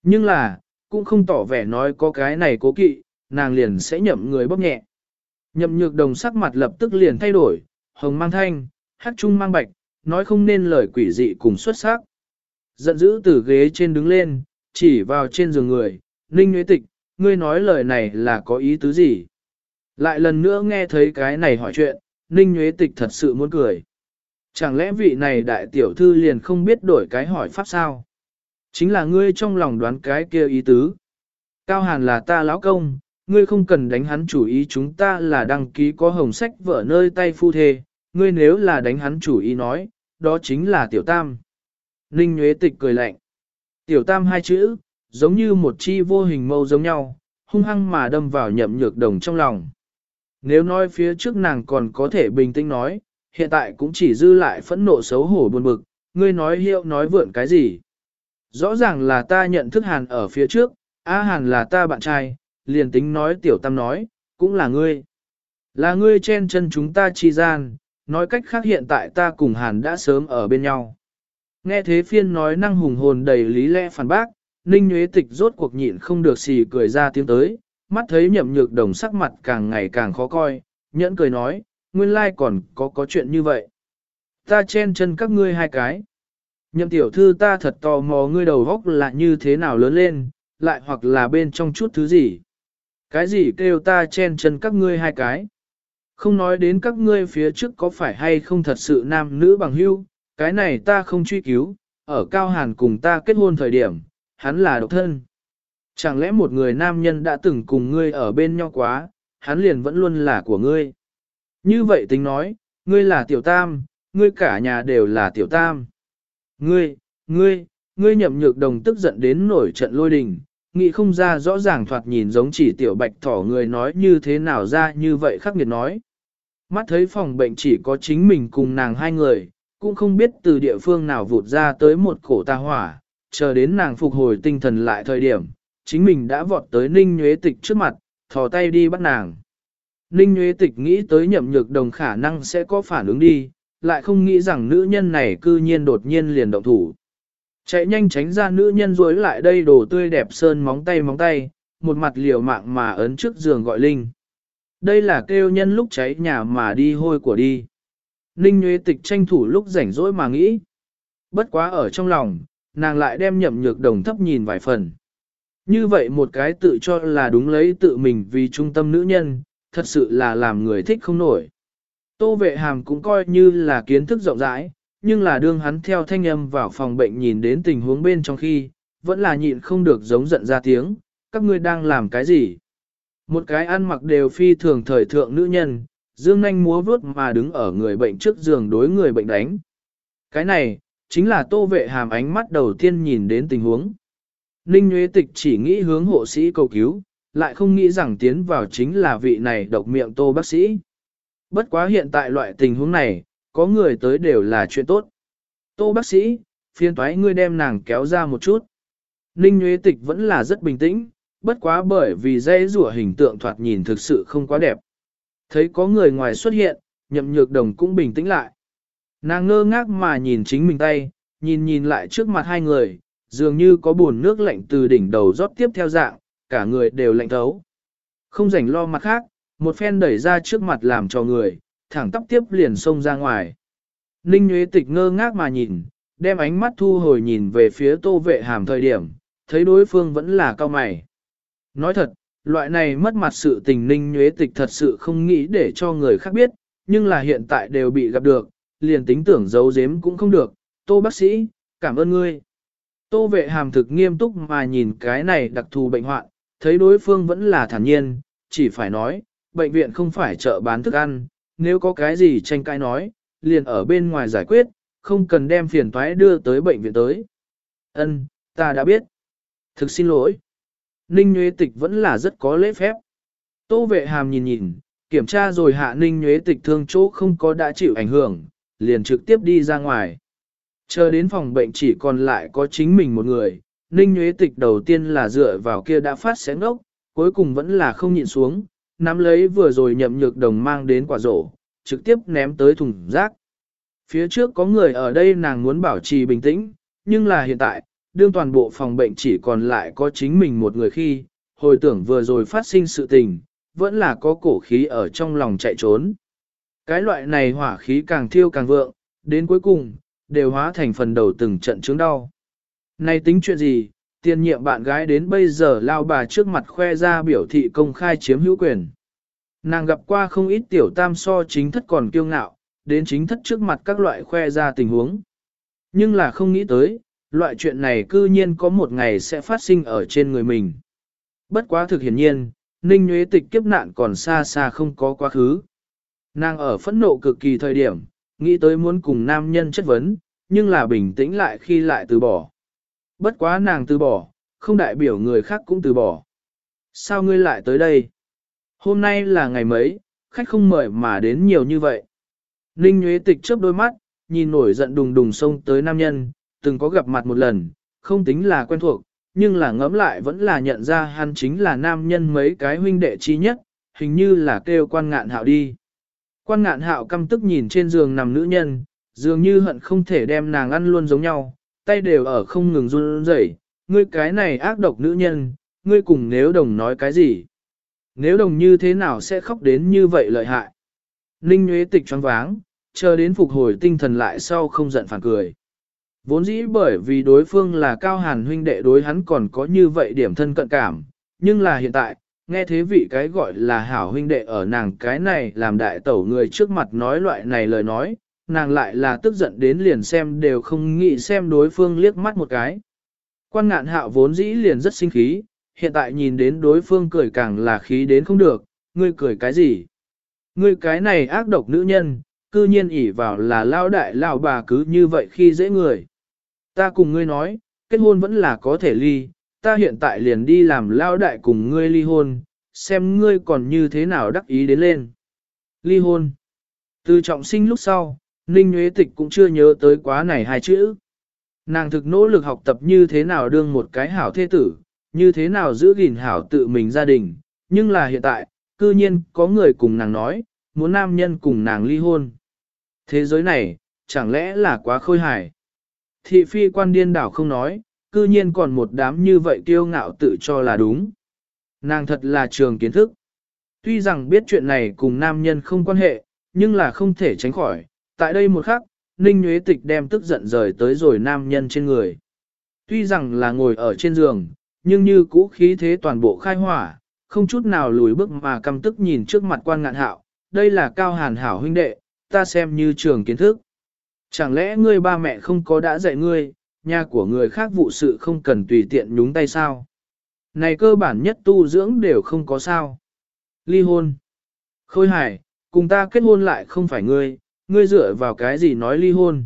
Nhưng là, cũng không tỏ vẻ nói có cái này cố kỵ, nàng liền sẽ nhậm người bóp nhẹ. Nhậm nhược đồng sắc mặt lập tức liền thay đổi, hồng mang thanh, hát trung mang bạch, nói không nên lời quỷ dị cùng xuất sắc. Giận dữ từ ghế trên đứng lên, chỉ vào trên giường người, ninh nguyễn tịch, ngươi nói lời này là có ý tứ gì? Lại lần nữa nghe thấy cái này hỏi chuyện, ninh nguyễn tịch thật sự muốn cười. Chẳng lẽ vị này đại tiểu thư liền không biết đổi cái hỏi pháp sao? Chính là ngươi trong lòng đoán cái kia ý tứ. Cao Hàn là ta lão công, ngươi không cần đánh hắn chủ ý chúng ta là đăng ký có hồng sách vợ nơi tay phu thê, ngươi nếu là đánh hắn chủ ý nói, đó chính là tiểu tam. Ninh Nguyễn Tịch cười lạnh. Tiểu tam hai chữ, giống như một chi vô hình mâu giống nhau, hung hăng mà đâm vào nhậm nhược đồng trong lòng. Nếu nói phía trước nàng còn có thể bình tĩnh nói, hiện tại cũng chỉ dư lại phẫn nộ xấu hổ buồn bực, ngươi nói hiệu nói vượn cái gì. Rõ ràng là ta nhận thức hàn ở phía trước, A hàn là ta bạn trai, liền tính nói tiểu tam nói, cũng là ngươi. Là ngươi chen chân chúng ta chi gian, nói cách khác hiện tại ta cùng hàn đã sớm ở bên nhau. Nghe thế phiên nói năng hùng hồn đầy lý lẽ phản bác, Ninh nhuế Tịch rốt cuộc nhịn không được xì cười ra tiếng tới, mắt thấy nhậm nhược đồng sắc mặt càng ngày càng khó coi, nhẫn cười nói, nguyên lai còn có có chuyện như vậy. Ta chen chân các ngươi hai cái. Nhậm tiểu thư ta thật tò mò ngươi đầu góc là như thế nào lớn lên, lại hoặc là bên trong chút thứ gì. Cái gì kêu ta chen chân các ngươi hai cái. Không nói đến các ngươi phía trước có phải hay không thật sự nam nữ bằng hữu, cái này ta không truy cứu, ở Cao Hàn cùng ta kết hôn thời điểm, hắn là độc thân. Chẳng lẽ một người nam nhân đã từng cùng ngươi ở bên nhau quá, hắn liền vẫn luôn là của ngươi. Như vậy tính nói, ngươi là tiểu tam, ngươi cả nhà đều là tiểu tam. Ngươi, ngươi, ngươi nhậm nhược đồng tức giận đến nổi trận lôi đình, nghĩ không ra rõ ràng thoạt nhìn giống chỉ tiểu bạch thỏ người nói như thế nào ra như vậy khắc nghiệt nói. Mắt thấy phòng bệnh chỉ có chính mình cùng nàng hai người, cũng không biết từ địa phương nào vụt ra tới một cổ ta hỏa, chờ đến nàng phục hồi tinh thần lại thời điểm, chính mình đã vọt tới Ninh Nhuế Tịch trước mặt, thò tay đi bắt nàng. Ninh Nhuế Tịch nghĩ tới nhậm nhược đồng khả năng sẽ có phản ứng đi, lại không nghĩ rằng nữ nhân này cư nhiên đột nhiên liền động thủ. Chạy nhanh tránh ra nữ nhân rối lại đây đồ tươi đẹp sơn móng tay móng tay, một mặt liều mạng mà ấn trước giường gọi Linh. Đây là kêu nhân lúc cháy nhà mà đi hôi của đi. Ninh Nguyễn Tịch tranh thủ lúc rảnh rỗi mà nghĩ. Bất quá ở trong lòng, nàng lại đem nhậm nhược đồng thấp nhìn vài phần. Như vậy một cái tự cho là đúng lấy tự mình vì trung tâm nữ nhân, thật sự là làm người thích không nổi. Tô vệ hàm cũng coi như là kiến thức rộng rãi, nhưng là đương hắn theo thanh âm vào phòng bệnh nhìn đến tình huống bên trong khi, vẫn là nhịn không được giống giận ra tiếng, các ngươi đang làm cái gì? Một cái ăn mặc đều phi thường thời thượng nữ nhân, dương nanh múa vướt mà đứng ở người bệnh trước giường đối người bệnh đánh. Cái này, chính là tô vệ hàm ánh mắt đầu tiên nhìn đến tình huống. Ninh Nguyễn Tịch chỉ nghĩ hướng hộ sĩ cầu cứu, lại không nghĩ rằng tiến vào chính là vị này độc miệng tô bác sĩ. Bất quá hiện tại loại tình huống này, có người tới đều là chuyện tốt. Tô bác sĩ, phiên toái ngươi đem nàng kéo ra một chút. Ninh Nguyễn Tịch vẫn là rất bình tĩnh, bất quá bởi vì dây rủa hình tượng thoạt nhìn thực sự không quá đẹp. Thấy có người ngoài xuất hiện, nhậm nhược đồng cũng bình tĩnh lại. Nàng ngơ ngác mà nhìn chính mình tay, nhìn nhìn lại trước mặt hai người, dường như có buồn nước lạnh từ đỉnh đầu rót tiếp theo dạng, cả người đều lạnh thấu. Không rảnh lo mặt khác, một phen đẩy ra trước mặt làm cho người, thẳng tóc tiếp liền xông ra ngoài. Ninh Nguyễn Tịch ngơ ngác mà nhìn, đem ánh mắt thu hồi nhìn về phía tô vệ hàm thời điểm, thấy đối phương vẫn là cao mày. Nói thật, loại này mất mặt sự tình Ninh Nguyễn Tịch thật sự không nghĩ để cho người khác biết, nhưng là hiện tại đều bị gặp được, liền tính tưởng giấu giếm cũng không được. Tô bác sĩ, cảm ơn ngươi. Tô vệ hàm thực nghiêm túc mà nhìn cái này đặc thù bệnh hoạn, thấy đối phương vẫn là thản nhiên, chỉ phải nói, bệnh viện không phải chợ bán thức ăn, nếu có cái gì tranh cãi nói, liền ở bên ngoài giải quyết, không cần đem phiền toái đưa tới bệnh viện tới. Ân, ta đã biết. Thực xin lỗi. Ninh Nguyễn Tịch vẫn là rất có lễ phép. Tô vệ hàm nhìn nhìn, kiểm tra rồi hạ Ninh Nguyễn Tịch thương chỗ không có đã chịu ảnh hưởng, liền trực tiếp đi ra ngoài. Chờ đến phòng bệnh chỉ còn lại có chính mình một người, Ninh Nguyễn Tịch đầu tiên là dựa vào kia đã phát xé ngốc, cuối cùng vẫn là không nhịn xuống, nắm lấy vừa rồi nhậm nhược đồng mang đến quả rổ, trực tiếp ném tới thùng rác. Phía trước có người ở đây nàng muốn bảo trì bình tĩnh, nhưng là hiện tại, đương toàn bộ phòng bệnh chỉ còn lại có chính mình một người khi, hồi tưởng vừa rồi phát sinh sự tình, vẫn là có cổ khí ở trong lòng chạy trốn. Cái loại này hỏa khí càng thiêu càng vượng, đến cuối cùng, đều hóa thành phần đầu từng trận chứng đau. Này tính chuyện gì, tiền nhiệm bạn gái đến bây giờ lao bà trước mặt khoe ra biểu thị công khai chiếm hữu quyền. Nàng gặp qua không ít tiểu tam so chính thất còn kiêu ngạo, đến chính thất trước mặt các loại khoe ra tình huống. Nhưng là không nghĩ tới, loại chuyện này cư nhiên có một ngày sẽ phát sinh ở trên người mình. Bất quá thực hiển nhiên, Ninh Nguyễn Tịch kiếp nạn còn xa xa không có quá khứ. Nàng ở phẫn nộ cực kỳ thời điểm, nghĩ tới muốn cùng nam nhân chất vấn, nhưng là bình tĩnh lại khi lại từ bỏ. Bất quá nàng từ bỏ, không đại biểu người khác cũng từ bỏ. Sao ngươi lại tới đây? Hôm nay là ngày mấy, khách không mời mà đến nhiều như vậy. Ninh Nguyễn Tịch chớp đôi mắt, nhìn nổi giận đùng đùng xông tới nam nhân, từng có gặp mặt một lần, không tính là quen thuộc, nhưng là ngẫm lại vẫn là nhận ra hắn chính là nam nhân mấy cái huynh đệ chi nhất, hình như là kêu quan ngạn hạo đi. Quan ngạn hạo căm tức nhìn trên giường nằm nữ nhân, dường như hận không thể đem nàng ăn luôn giống nhau, tay đều ở không ngừng run rẩy. ngươi cái này ác độc nữ nhân, ngươi cùng nếu đồng nói cái gì? Nếu đồng như thế nào sẽ khóc đến như vậy lợi hại? Ninh Nguyễn Tịch choáng váng, chờ đến phục hồi tinh thần lại sau không giận phản cười. Vốn dĩ bởi vì đối phương là cao hàn huynh đệ đối hắn còn có như vậy điểm thân cận cảm, nhưng là hiện tại, nghe thế vị cái gọi là hảo huynh đệ ở nàng cái này làm đại tẩu người trước mặt nói loại này lời nói, nàng lại là tức giận đến liền xem đều không nghĩ xem đối phương liếc mắt một cái. Quan ngạn hạo vốn dĩ liền rất sinh khí, hiện tại nhìn đến đối phương cười càng là khí đến không được, ngươi cười cái gì? Ngươi cái này ác độc nữ nhân, cư nhiên ỉ vào là lao đại lao bà cứ như vậy khi dễ người. Ta cùng ngươi nói, kết hôn vẫn là có thể ly, ta hiện tại liền đi làm lao đại cùng ngươi ly hôn, xem ngươi còn như thế nào đắc ý đến lên. Ly hôn. Từ trọng sinh lúc sau, Ninh Nguyễn Tịch cũng chưa nhớ tới quá này hai chữ. Nàng thực nỗ lực học tập như thế nào đương một cái hảo thế tử, như thế nào giữ gìn hảo tự mình gia đình, nhưng là hiện tại, cư nhiên có người cùng nàng nói, muốn nam nhân cùng nàng ly hôn. Thế giới này, chẳng lẽ là quá khôi hài? Thị phi quan điên đảo không nói, cư nhiên còn một đám như vậy kiêu ngạo tự cho là đúng. Nàng thật là trường kiến thức. Tuy rằng biết chuyện này cùng nam nhân không quan hệ, nhưng là không thể tránh khỏi. Tại đây một khắc, Ninh Nguyễn Tịch đem tức giận rời tới rồi nam nhân trên người. Tuy rằng là ngồi ở trên giường, nhưng như cũ khí thế toàn bộ khai hỏa, không chút nào lùi bước mà căm tức nhìn trước mặt quan ngạn hạo. Đây là cao hàn hảo huynh đệ, ta xem như trường kiến thức. Chẳng lẽ ngươi ba mẹ không có đã dạy ngươi, nhà của người khác vụ sự không cần tùy tiện nhúng tay sao? Này cơ bản nhất tu dưỡng đều không có sao. Ly hôn. Khôi hải, cùng ta kết hôn lại không phải ngươi, ngươi dựa vào cái gì nói ly hôn.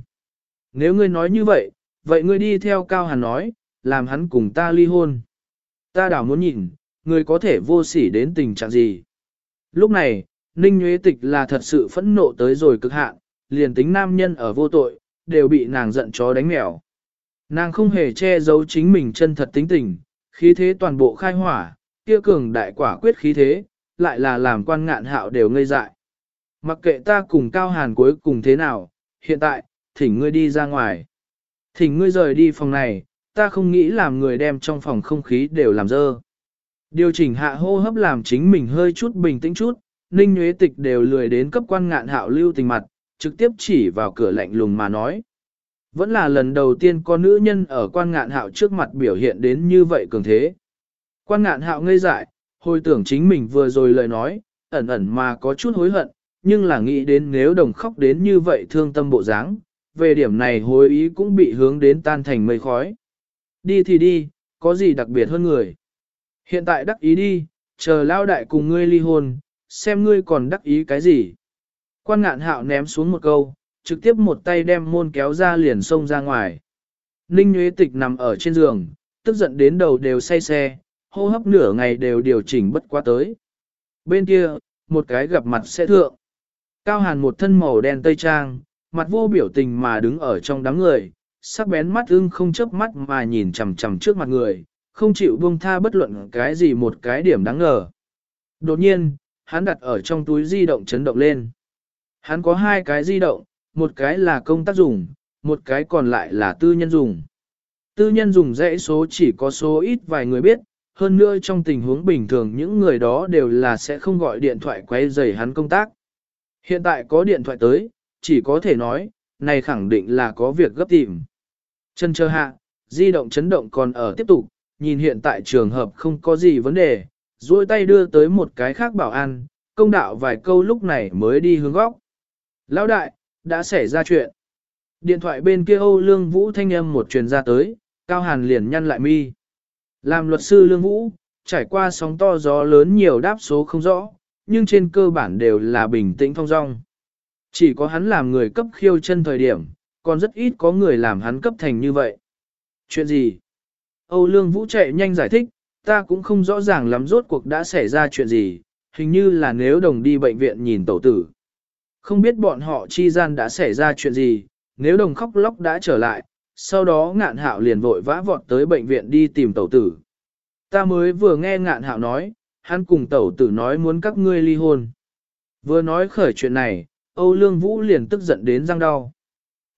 Nếu ngươi nói như vậy, vậy ngươi đi theo Cao Hàn nói, làm hắn cùng ta ly hôn. Ta đảo muốn nhìn, ngươi có thể vô sỉ đến tình trạng gì. Lúc này, Ninh Nguyễn Tịch là thật sự phẫn nộ tới rồi cực hạn, liền tính nam nhân ở vô tội, đều bị nàng giận chó đánh mèo. Nàng không hề che giấu chính mình chân thật tính tình, khí thế toàn bộ khai hỏa, kia cường đại quả quyết khí thế, lại là làm quan ngạn hạo đều ngây dại. Mặc kệ ta cùng Cao Hàn cuối cùng thế nào, hiện tại, thỉnh ngươi đi ra ngoài. Thỉnh ngươi rời đi phòng này, ta không nghĩ làm người đem trong phòng không khí đều làm dơ. Điều chỉnh hạ hô hấp làm chính mình hơi chút bình tĩnh chút, Ninh Nguyễn Tịch đều lười đến cấp quan ngạn hạo lưu tình mặt, trực tiếp chỉ vào cửa lạnh lùng mà nói. Vẫn là lần đầu tiên có nữ nhân ở quan ngạn hạo trước mặt biểu hiện đến như vậy cường thế. Quan ngạn hạo ngây dại, hồi tưởng chính mình vừa rồi lời nói, ẩn ẩn mà có chút hối hận, nhưng là nghĩ đến nếu đồng khóc đến như vậy thương tâm bộ dáng, về điểm này hối ý cũng bị hướng đến tan thành mây khói. Đi thì đi, có gì đặc biệt hơn người. Hiện tại đắc ý đi, chờ lao đại cùng ngươi ly hôn, xem ngươi còn đắc ý cái gì. Quan ngạn hạo ném xuống một câu, trực tiếp một tay đem môn kéo ra liền xông ra ngoài. Ninh Nguyễn Tịch nằm ở trên giường, tức giận đến đầu đều say xe, hô hấp nửa ngày đều điều chỉnh bất quá tới. Bên kia, một cái gặp mặt sẽ thượng. Cao hàn một thân màu đen tây trang, mặt vô biểu tình mà đứng ở trong đám người, sắc bén mắt ưng không chớp mắt mà nhìn chằm chằm trước mặt người, không chịu buông tha bất luận cái gì một cái điểm đáng ngờ. Đột nhiên, hắn đặt ở trong túi di động chấn động lên. Hắn có hai cái di động, một cái là công tác dùng, một cái còn lại là tư nhân dùng. Tư nhân dùng dãy số chỉ có số ít vài người biết, hơn nữa trong tình huống bình thường những người đó đều là sẽ không gọi điện thoại quay rầy hắn công tác. Hiện tại có điện thoại tới, chỉ có thể nói, này khẳng định là có việc gấp tìm. Chân chờ hạ, di động chấn động còn ở tiếp tục, nhìn hiện tại trường hợp không có gì vấn đề, duỗi tay đưa tới một cái khác bảo an, công đạo vài câu lúc này mới đi hướng góc. Lão đại, đã xảy ra chuyện. Điện thoại bên kia Âu Lương Vũ thanh âm một truyền ra tới, Cao Hàn liền nhăn lại mi. Làm luật sư Lương Vũ, trải qua sóng to gió lớn nhiều đáp số không rõ, nhưng trên cơ bản đều là bình tĩnh thong dong. Chỉ có hắn làm người cấp khiêu chân thời điểm, còn rất ít có người làm hắn cấp thành như vậy. Chuyện gì? Âu Lương Vũ chạy nhanh giải thích, ta cũng không rõ ràng lắm rốt cuộc đã xảy ra chuyện gì, hình như là nếu đồng đi bệnh viện nhìn tẩu tử. Không biết bọn họ chi gian đã xảy ra chuyện gì, nếu đồng khóc lóc đã trở lại, sau đó ngạn hạo liền vội vã vọt tới bệnh viện đi tìm tẩu tử. Ta mới vừa nghe ngạn hạo nói, hắn cùng tẩu tử nói muốn các ngươi ly hôn. Vừa nói khởi chuyện này, Âu Lương Vũ liền tức giận đến răng đau.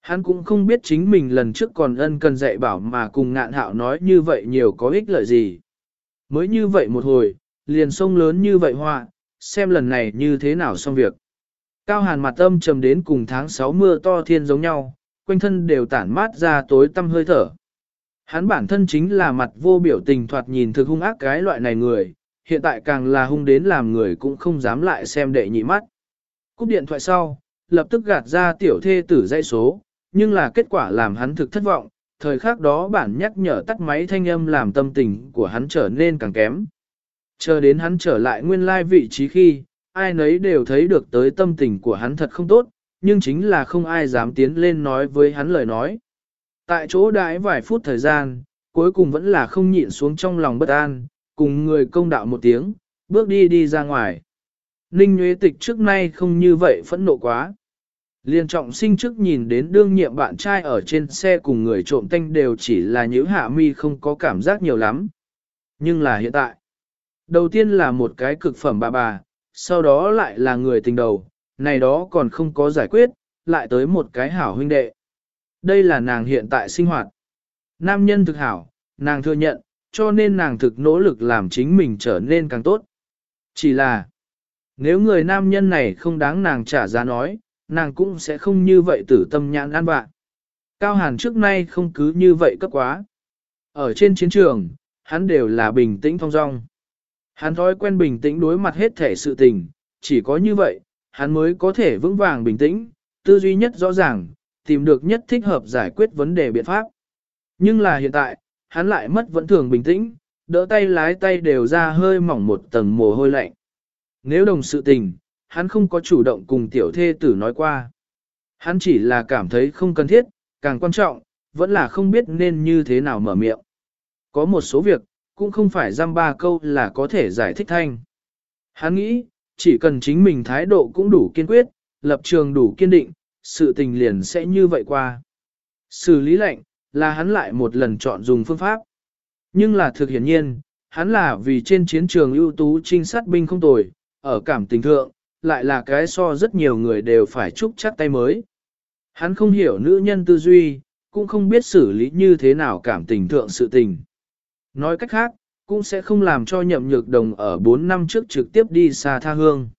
Hắn cũng không biết chính mình lần trước còn ân cần dạy bảo mà cùng ngạn hạo nói như vậy nhiều có ích lợi gì. Mới như vậy một hồi, liền sông lớn như vậy họa, xem lần này như thế nào xong việc. Cao hàn mặt âm trầm đến cùng tháng 6 mưa to thiên giống nhau, quanh thân đều tản mát ra tối tăm hơi thở. Hắn bản thân chính là mặt vô biểu tình thoạt nhìn thực hung ác cái loại này người, hiện tại càng là hung đến làm người cũng không dám lại xem đệ nhị mắt. Cúp điện thoại sau, lập tức gạt ra tiểu thê tử dây số, nhưng là kết quả làm hắn thực thất vọng, thời khắc đó bản nhắc nhở tắt máy thanh âm làm tâm tình của hắn trở nên càng kém. Chờ đến hắn trở lại nguyên lai vị trí khi, ai nấy đều thấy được tới tâm tình của hắn thật không tốt, nhưng chính là không ai dám tiến lên nói với hắn lời nói. Tại chỗ đãi vài phút thời gian, cuối cùng vẫn là không nhịn xuống trong lòng bất an, cùng người công đạo một tiếng, bước đi đi ra ngoài. Ninh Nguyễn Tịch trước nay không như vậy phẫn nộ quá. Liên trọng sinh trước nhìn đến đương nhiệm bạn trai ở trên xe cùng người trộm tanh đều chỉ là những hạ mi không có cảm giác nhiều lắm. Nhưng là hiện tại, đầu tiên là một cái cực phẩm bà bà, sau đó lại là người tình đầu, này đó còn không có giải quyết, lại tới một cái hảo huynh đệ. Đây là nàng hiện tại sinh hoạt. Nam nhân thực hảo, nàng thừa nhận, cho nên nàng thực nỗ lực làm chính mình trở nên càng tốt. Chỉ là, nếu người nam nhân này không đáng nàng trả giá nói, nàng cũng sẽ không như vậy tử tâm nhãn an bạn. Cao Hàn trước nay không cứ như vậy cấp quá. Ở trên chiến trường, hắn đều là bình tĩnh thong dong. Hắn thói quen bình tĩnh đối mặt hết thể sự tình, chỉ có như vậy, hắn mới có thể vững vàng bình tĩnh, tư duy nhất rõ ràng, tìm được nhất thích hợp giải quyết vấn đề biện pháp. Nhưng là hiện tại, hắn lại mất vẫn thường bình tĩnh, đỡ tay lái tay đều ra hơi mỏng một tầng mồ hôi lạnh. Nếu đồng sự tình, hắn không có chủ động cùng tiểu thê tử nói qua. Hắn chỉ là cảm thấy không cần thiết, càng quan trọng, vẫn là không biết nên như thế nào mở miệng. Có một số việc, cũng không phải giam ba câu là có thể giải thích thanh. Hắn nghĩ, chỉ cần chính mình thái độ cũng đủ kiên quyết, lập trường đủ kiên định, sự tình liền sẽ như vậy qua. Xử lý lệnh, là hắn lại một lần chọn dùng phương pháp. Nhưng là thực hiển nhiên, hắn là vì trên chiến trường ưu tú trinh sát binh không tồi, ở cảm tình thượng, lại là cái so rất nhiều người đều phải chúc chắc tay mới. Hắn không hiểu nữ nhân tư duy, cũng không biết xử lý như thế nào cảm tình thượng sự tình. Nói cách khác, cũng sẽ không làm cho nhậm nhược đồng ở 4 năm trước trực tiếp đi xa tha hương.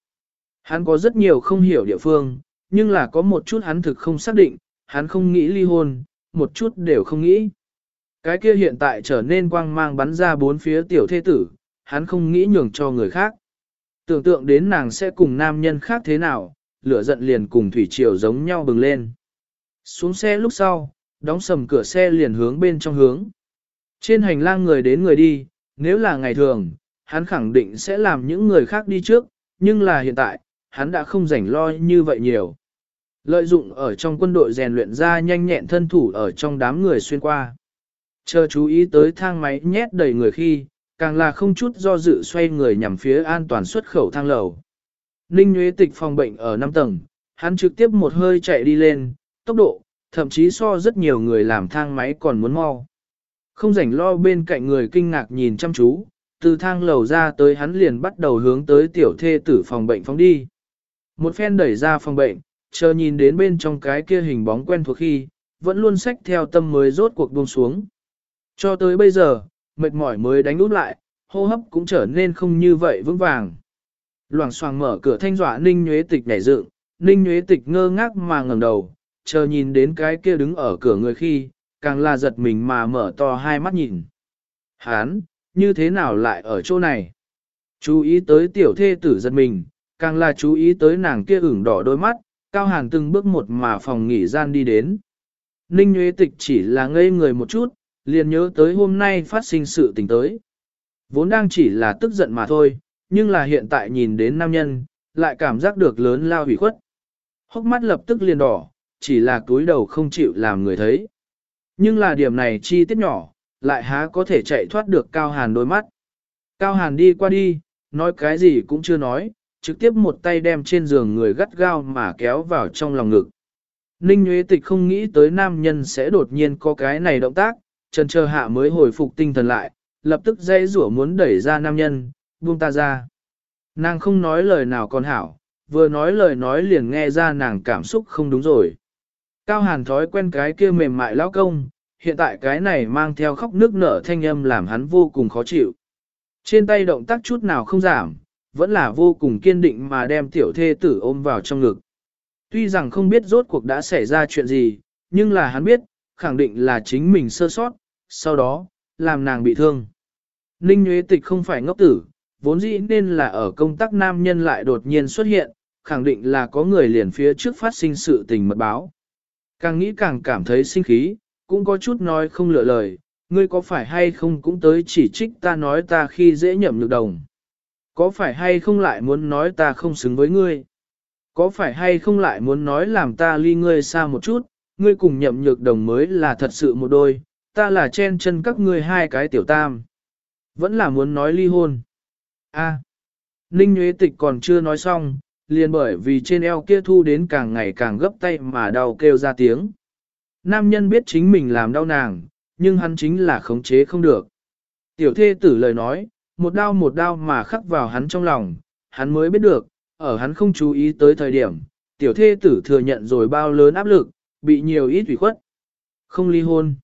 Hắn có rất nhiều không hiểu địa phương, nhưng là có một chút hắn thực không xác định, hắn không nghĩ ly hôn, một chút đều không nghĩ. Cái kia hiện tại trở nên quang mang bắn ra bốn phía tiểu thê tử, hắn không nghĩ nhường cho người khác. Tưởng tượng đến nàng sẽ cùng nam nhân khác thế nào, lửa giận liền cùng thủy triều giống nhau bừng lên. Xuống xe lúc sau, đóng sầm cửa xe liền hướng bên trong hướng. Trên hành lang người đến người đi, nếu là ngày thường, hắn khẳng định sẽ làm những người khác đi trước, nhưng là hiện tại, hắn đã không rảnh lo như vậy nhiều. Lợi dụng ở trong quân đội rèn luyện ra nhanh nhẹn thân thủ ở trong đám người xuyên qua. Chờ chú ý tới thang máy nhét đầy người khi, càng là không chút do dự xoay người nhằm phía an toàn xuất khẩu thang lầu. Ninh Nguyễn Tịch phòng bệnh ở 5 tầng, hắn trực tiếp một hơi chạy đi lên, tốc độ, thậm chí so rất nhiều người làm thang máy còn muốn mau. Không rảnh lo bên cạnh người kinh ngạc nhìn chăm chú, từ thang lầu ra tới hắn liền bắt đầu hướng tới tiểu thê tử phòng bệnh phóng đi. Một phen đẩy ra phòng bệnh, chờ nhìn đến bên trong cái kia hình bóng quen thuộc khi, vẫn luôn sách theo tâm mới rốt cuộc buông xuống. Cho tới bây giờ, mệt mỏi mới đánh út lại, hô hấp cũng trở nên không như vậy vững vàng. Loảng xoảng mở cửa thanh dọa Ninh Nhuế Tịch nhảy dựng, Ninh Nhuế Tịch ngơ ngác mà ngẩng đầu, chờ nhìn đến cái kia đứng ở cửa người khi, càng là giật mình mà mở to hai mắt nhìn. Hán, như thế nào lại ở chỗ này? Chú ý tới tiểu thê tử giật mình, càng là chú ý tới nàng kia ửng đỏ đôi mắt, cao hàn từng bước một mà phòng nghỉ gian đi đến. Ninh Nguyễn Tịch chỉ là ngây người một chút, liền nhớ tới hôm nay phát sinh sự tình tới. Vốn đang chỉ là tức giận mà thôi, nhưng là hiện tại nhìn đến nam nhân, lại cảm giác được lớn lao hủy khuất. Hốc mắt lập tức liền đỏ, chỉ là túi đầu không chịu làm người thấy. Nhưng là điểm này chi tiết nhỏ, lại há có thể chạy thoát được Cao Hàn đôi mắt. Cao Hàn đi qua đi, nói cái gì cũng chưa nói, trực tiếp một tay đem trên giường người gắt gao mà kéo vào trong lòng ngực. Ninh Nguyễn Tịch không nghĩ tới nam nhân sẽ đột nhiên có cái này động tác, trần chờ hạ mới hồi phục tinh thần lại, lập tức dây rủa muốn đẩy ra nam nhân, buông ta ra. Nàng không nói lời nào còn hảo, vừa nói lời nói liền nghe ra nàng cảm xúc không đúng rồi. Cao hàn thói quen cái kia mềm mại lão công, hiện tại cái này mang theo khóc nước nở thanh âm làm hắn vô cùng khó chịu. Trên tay động tác chút nào không giảm, vẫn là vô cùng kiên định mà đem tiểu thê tử ôm vào trong ngực. Tuy rằng không biết rốt cuộc đã xảy ra chuyện gì, nhưng là hắn biết, khẳng định là chính mình sơ sót, sau đó, làm nàng bị thương. Ninh Nguyễn Tịch không phải ngốc tử, vốn dĩ nên là ở công tác nam nhân lại đột nhiên xuất hiện, khẳng định là có người liền phía trước phát sinh sự tình mật báo. Càng nghĩ càng cảm thấy sinh khí, cũng có chút nói không lựa lời, ngươi có phải hay không cũng tới chỉ trích ta nói ta khi dễ nhậm được đồng. Có phải hay không lại muốn nói ta không xứng với ngươi? Có phải hay không lại muốn nói làm ta ly ngươi xa một chút, ngươi cùng nhậm nhược đồng mới là thật sự một đôi, ta là chen chân các ngươi hai cái tiểu tam. Vẫn là muốn nói ly hôn. A. Ninh Nguyễn Tịch còn chưa nói xong, liền bởi vì trên eo kia thu đến càng ngày càng gấp tay mà đau kêu ra tiếng. Nam nhân biết chính mình làm đau nàng, nhưng hắn chính là khống chế không được. Tiểu thê tử lời nói, một đau một đau mà khắc vào hắn trong lòng, hắn mới biết được, ở hắn không chú ý tới thời điểm, tiểu thê tử thừa nhận rồi bao lớn áp lực, bị nhiều ít ủy khuất. Không ly hôn.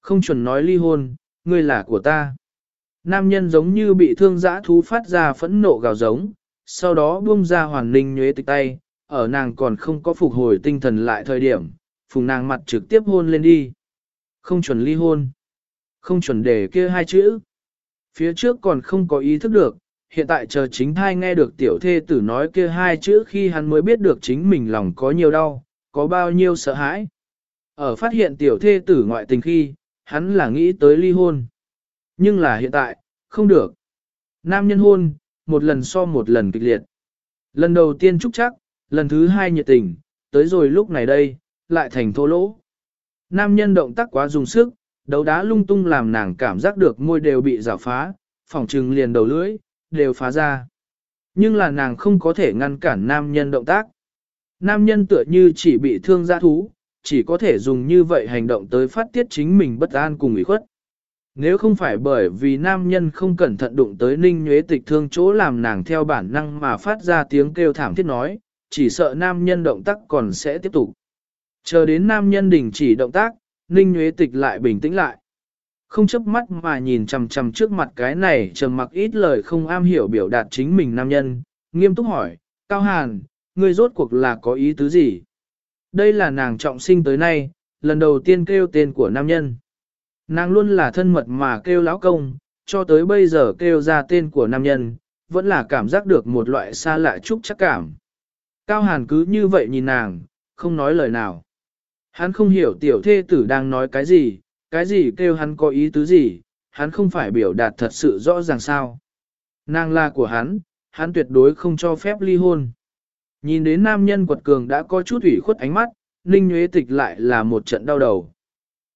Không chuẩn nói ly hôn, ngươi là của ta. Nam nhân giống như bị thương dã thú phát ra phẫn nộ gào giống, sau đó buông ra hoàn ninh nhuế tịch tay, ở nàng còn không có phục hồi tinh thần lại thời điểm, phùng nàng mặt trực tiếp hôn lên đi. Không chuẩn ly hôn. Không chuẩn để kia hai chữ. Phía trước còn không có ý thức được, hiện tại chờ chính thai nghe được tiểu thê tử nói kia hai chữ khi hắn mới biết được chính mình lòng có nhiều đau, có bao nhiêu sợ hãi. Ở phát hiện tiểu thê tử ngoại tình khi, hắn là nghĩ tới ly hôn. Nhưng là hiện tại, không được. Nam nhân hôn, một lần so một lần kịch liệt. Lần đầu tiên trúc chắc, lần thứ hai nhiệt tình, tới rồi lúc này đây, lại thành thô lỗ. Nam nhân động tác quá dùng sức, đấu đá lung tung làm nàng cảm giác được môi đều bị rào phá, phỏng trừng liền đầu lưỡi, đều phá ra. Nhưng là nàng không có thể ngăn cản nam nhân động tác. Nam nhân tựa như chỉ bị thương ra thú, chỉ có thể dùng như vậy hành động tới phát tiết chính mình bất an cùng ủy khuất. Nếu không phải bởi vì nam nhân không cẩn thận đụng tới ninh nhuế tịch thương chỗ làm nàng theo bản năng mà phát ra tiếng kêu thảm thiết nói, chỉ sợ nam nhân động tác còn sẽ tiếp tục. Chờ đến nam nhân đình chỉ động tác, ninh nhuế tịch lại bình tĩnh lại. Không chấp mắt mà nhìn chằm chằm trước mặt cái này trầm mặc ít lời không am hiểu biểu đạt chính mình nam nhân, nghiêm túc hỏi, Cao Hàn, ngươi rốt cuộc là có ý tứ gì? Đây là nàng trọng sinh tới nay, lần đầu tiên kêu tên của nam nhân. Nàng luôn là thân mật mà kêu lão công, cho tới bây giờ kêu ra tên của nam nhân, vẫn là cảm giác được một loại xa lạ chúc chắc cảm. Cao Hàn cứ như vậy nhìn nàng, không nói lời nào. Hắn không hiểu tiểu thê tử đang nói cái gì, cái gì kêu hắn có ý tứ gì, hắn không phải biểu đạt thật sự rõ ràng sao. Nàng là của hắn, hắn tuyệt đối không cho phép ly hôn. Nhìn đến nam nhân quật cường đã có chút ủy khuất ánh mắt, Ninh Nguyễn Tịch lại là một trận đau đầu.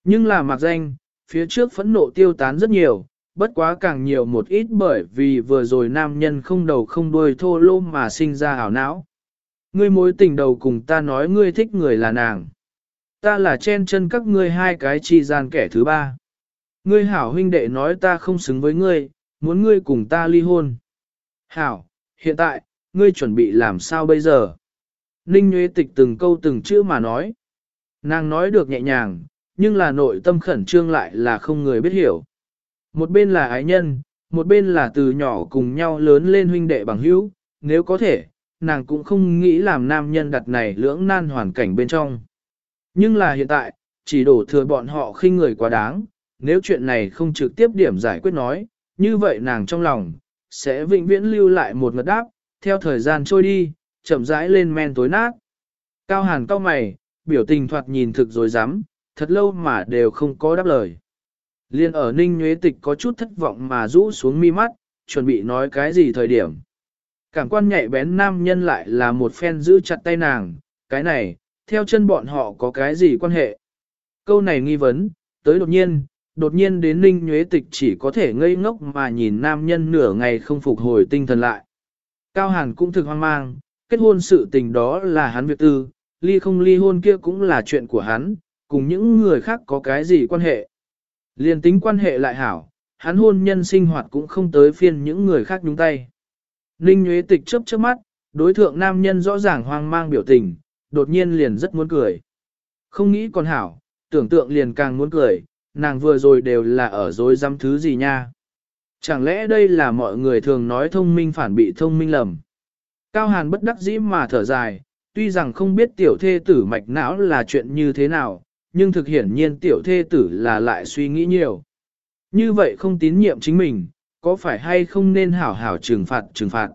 Nhưng là mặc danh, phía trước phẫn nộ tiêu tán rất nhiều, bất quá càng nhiều một ít bởi vì vừa rồi nam nhân không đầu không đuôi thô lô mà sinh ra ảo não. Ngươi mối tình đầu cùng ta nói ngươi thích người là nàng. Ta là chen chân các ngươi hai cái chi gian kẻ thứ ba. Ngươi hảo huynh đệ nói ta không xứng với ngươi, muốn ngươi cùng ta ly hôn. Hảo, hiện tại, ngươi chuẩn bị làm sao bây giờ? Ninh Nguyễn Tịch từng câu từng chữ mà nói. Nàng nói được nhẹ nhàng, nhưng là nội tâm khẩn trương lại là không người biết hiểu. Một bên là ái nhân, một bên là từ nhỏ cùng nhau lớn lên huynh đệ bằng hữu, nếu có thể, nàng cũng không nghĩ làm nam nhân đặt này lưỡng nan hoàn cảnh bên trong. Nhưng là hiện tại, chỉ đổ thừa bọn họ khinh người quá đáng, nếu chuyện này không trực tiếp điểm giải quyết nói, như vậy nàng trong lòng, sẽ vĩnh viễn lưu lại một ngật đáp, theo thời gian trôi đi, chậm rãi lên men tối nát. Cao hàn cao mày, biểu tình thoạt nhìn thực rồi dám, thật lâu mà đều không có đáp lời. Liên ở ninh nhuế tịch có chút thất vọng mà rũ xuống mi mắt, chuẩn bị nói cái gì thời điểm. Cảm quan nhạy bén nam nhân lại là một phen giữ chặt tay nàng, cái này, theo chân bọn họ có cái gì quan hệ. Câu này nghi vấn, tới đột nhiên, đột nhiên đến ninh nhuế tịch chỉ có thể ngây ngốc mà nhìn nam nhân nửa ngày không phục hồi tinh thần lại. Cao Hàn cũng thực hoang mang, kết hôn sự tình đó là hắn việc tư, ly không ly hôn kia cũng là chuyện của hắn, cùng những người khác có cái gì quan hệ. Liên tính quan hệ lại hảo, hắn hôn nhân sinh hoạt cũng không tới phiên những người khác nhúng tay. Ninh Nhuế Tịch chớp chớp mắt, đối thượng nam nhân rõ ràng hoang mang biểu tình, đột nhiên liền rất muốn cười. Không nghĩ còn hảo, tưởng tượng liền càng muốn cười, nàng vừa rồi đều là ở dối dăm thứ gì nha. Chẳng lẽ đây là mọi người thường nói thông minh phản bị thông minh lầm? Cao Hàn bất đắc dĩ mà thở dài, tuy rằng không biết tiểu thê tử mạch não là chuyện như thế nào, nhưng thực hiển nhiên tiểu thê tử là lại suy nghĩ nhiều. Như vậy không tín nhiệm chính mình, có phải hay không nên hảo hảo trừng phạt trừng phạt?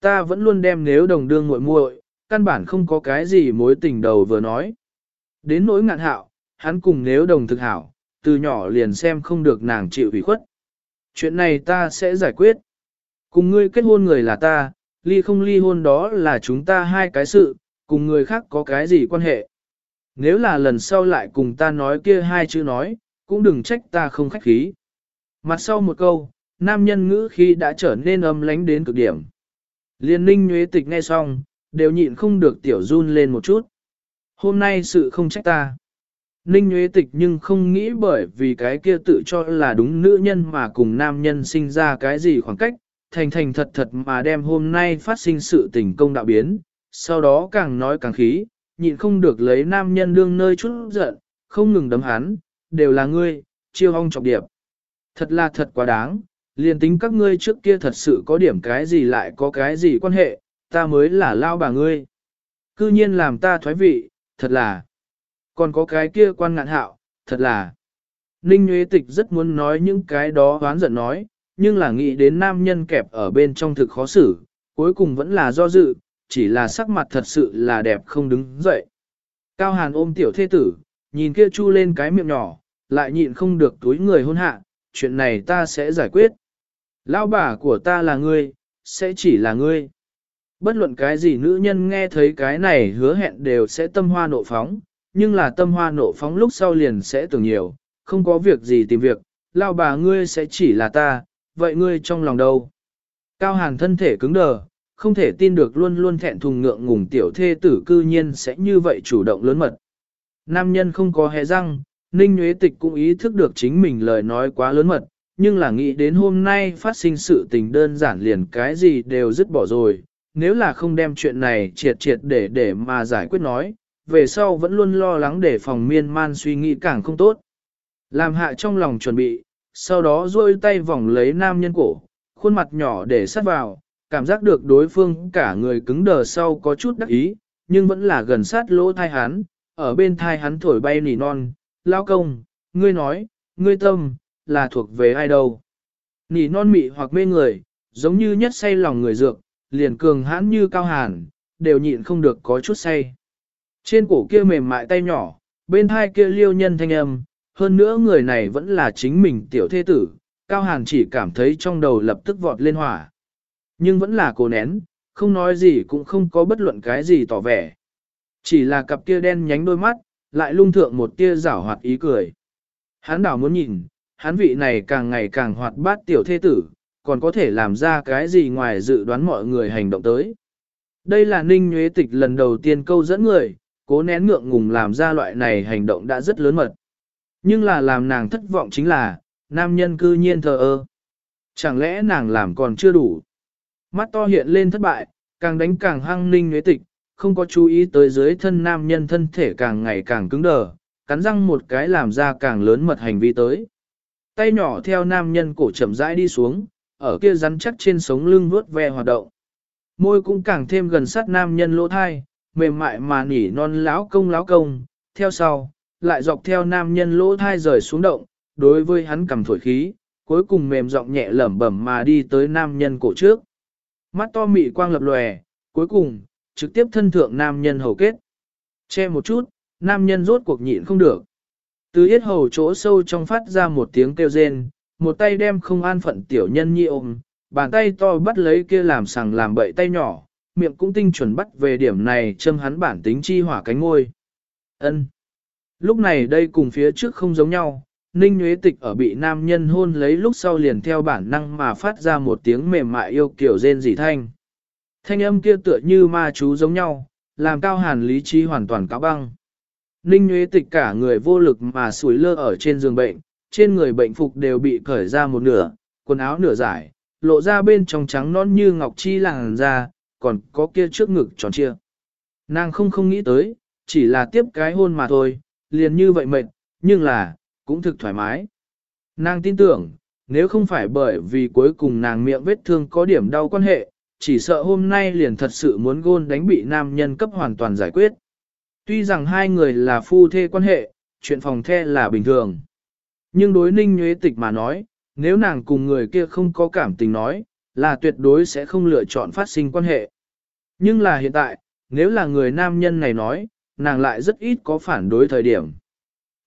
Ta vẫn luôn đem nếu đồng đương muội muội, căn bản không có cái gì mối tình đầu vừa nói. Đến nỗi ngạn hạo, hắn cùng nếu đồng thực hảo, từ nhỏ liền xem không được nàng chịu ủy khuất. Chuyện này ta sẽ giải quyết. Cùng ngươi kết hôn người là ta, ly không ly hôn đó là chúng ta hai cái sự, cùng người khác có cái gì quan hệ. Nếu là lần sau lại cùng ta nói kia hai chữ nói, cũng đừng trách ta không khách khí. Mặt sau một câu, nam nhân ngữ khi đã trở nên âm lánh đến cực điểm. Liên ninh nhuế tịch nghe xong, đều nhịn không được tiểu run lên một chút. Hôm nay sự không trách ta. Ninh Nguyễn Tịch nhưng không nghĩ bởi vì cái kia tự cho là đúng nữ nhân mà cùng nam nhân sinh ra cái gì khoảng cách, thành thành thật thật mà đem hôm nay phát sinh sự tình công đạo biến, sau đó càng nói càng khí, nhịn không được lấy nam nhân đương nơi chút giận, không ngừng đấm hắn, đều là ngươi, chiêu hong trọng điệp. Thật là thật quá đáng, liền tính các ngươi trước kia thật sự có điểm cái gì lại có cái gì quan hệ, ta mới là lao bà ngươi. Cư nhiên làm ta thoái vị, thật là. Còn có cái kia quan ngạn hạo, thật là. Ninh Nguyễn Tịch rất muốn nói những cái đó hoán giận nói, nhưng là nghĩ đến nam nhân kẹp ở bên trong thực khó xử, cuối cùng vẫn là do dự, chỉ là sắc mặt thật sự là đẹp không đứng dậy. Cao Hàn ôm tiểu thê tử, nhìn kia chu lên cái miệng nhỏ, lại nhịn không được túi người hôn hạ, chuyện này ta sẽ giải quyết. Lão bà của ta là ngươi, sẽ chỉ là ngươi. Bất luận cái gì nữ nhân nghe thấy cái này hứa hẹn đều sẽ tâm hoa nộ phóng, nhưng là tâm hoa nộ phóng lúc sau liền sẽ tưởng nhiều, không có việc gì tìm việc, lao bà ngươi sẽ chỉ là ta, vậy ngươi trong lòng đâu? Cao Hàn thân thể cứng đờ, không thể tin được luôn luôn thẹn thùng ngượng ngùng tiểu thê tử cư nhiên sẽ như vậy chủ động lớn mật. Nam nhân không có hé răng, Ninh Nguyễn Tịch cũng ý thức được chính mình lời nói quá lớn mật, nhưng là nghĩ đến hôm nay phát sinh sự tình đơn giản liền cái gì đều dứt bỏ rồi, nếu là không đem chuyện này triệt triệt để để mà giải quyết nói, về sau vẫn luôn lo lắng để phòng miên man suy nghĩ càng không tốt. Làm hạ trong lòng chuẩn bị, sau đó duỗi tay vòng lấy nam nhân cổ, khuôn mặt nhỏ để sát vào, cảm giác được đối phương cả người cứng đờ sau có chút đắc ý, nhưng vẫn là gần sát lỗ thai hắn, ở bên thai hắn thổi bay nỉ non, lao công, ngươi nói, ngươi tâm, là thuộc về ai đâu. Nỉ non mị hoặc mê người, giống như nhất say lòng người dược, liền cường hãn như cao hàn, đều nhịn không được có chút say. Trên cổ kia mềm mại tay nhỏ, bên hai kia liêu nhân thanh âm, hơn nữa người này vẫn là chính mình tiểu thế tử, cao hàn chỉ cảm thấy trong đầu lập tức vọt lên hỏa. Nhưng vẫn là cố nén, không nói gì cũng không có bất luận cái gì tỏ vẻ. Chỉ là cặp kia đen nhánh đôi mắt, lại lung thượng một tia rảo hoạt ý cười. Hắn đảo muốn nhìn, hắn vị này càng ngày càng hoạt bát tiểu thế tử, còn có thể làm ra cái gì ngoài dự đoán mọi người hành động tới. Đây là Ninh Nhuế Tịch lần đầu tiên câu dẫn người, cố nén ngượng ngùng làm ra loại này hành động đã rất lớn mật. Nhưng là làm nàng thất vọng chính là, nam nhân cư nhiên thờ ơ. Chẳng lẽ nàng làm còn chưa đủ? Mắt to hiện lên thất bại, càng đánh càng hăng Ninh Nhuế Tịch, không có chú ý tới dưới thân nam nhân thân thể càng ngày càng cứng đờ, cắn răng một cái làm ra càng lớn mật hành vi tới. Tay nhỏ theo nam nhân cổ chậm rãi đi xuống, ở kia rắn chắc trên sống lưng vuốt ve hoạt động. Môi cũng càng thêm gần sát nam nhân lỗ thai, mềm mại mà nỉ non lão công lão công, theo sau, lại dọc theo nam nhân lỗ thai rời xuống động, đối với hắn cầm thổi khí, cuối cùng mềm giọng nhẹ lẩm bẩm mà đi tới nam nhân cổ trước. Mắt to mị quang lập lòe, cuối cùng, trực tiếp thân thượng nam nhân hầu kết. Che một chút, nam nhân rốt cuộc nhịn không được. Từ yết hầu chỗ sâu trong phát ra một tiếng kêu rên, một tay đem không an phận tiểu nhân nhi ôm, bàn tay to bắt lấy kia làm sằng làm bậy tay nhỏ, miệng cũng tinh chuẩn bắt về điểm này châm hắn bản tính chi hỏa cánh ngôi. ân Lúc này đây cùng phía trước không giống nhau, Ninh Nguyễn Tịch ở bị nam nhân hôn lấy lúc sau liền theo bản năng mà phát ra một tiếng mềm mại yêu kiểu rên rỉ thanh. Thanh âm kia tựa như ma chú giống nhau, làm cao hàn lý trí hoàn toàn cáo băng. Ninh Nguyễn Tịch cả người vô lực mà sủi lơ ở trên giường bệnh, trên người bệnh phục đều bị cởi ra một nửa, quần áo nửa giải, lộ ra bên trong trắng non như ngọc chi làng ra, còn có kia trước ngực tròn trịa. Nàng không không nghĩ tới, chỉ là tiếp cái hôn mà thôi, liền như vậy mệt, nhưng là, cũng thực thoải mái. Nàng tin tưởng, nếu không phải bởi vì cuối cùng nàng miệng vết thương có điểm đau quan hệ, chỉ sợ hôm nay liền thật sự muốn gôn đánh bị nam nhân cấp hoàn toàn giải quyết. Tuy rằng hai người là phu thê quan hệ, chuyện phòng the là bình thường. Nhưng đối ninh nhuế tịch mà nói, nếu nàng cùng người kia không có cảm tình nói, là tuyệt đối sẽ không lựa chọn phát sinh quan hệ. Nhưng là hiện tại, nếu là người nam nhân này nói, nàng lại rất ít có phản đối thời điểm.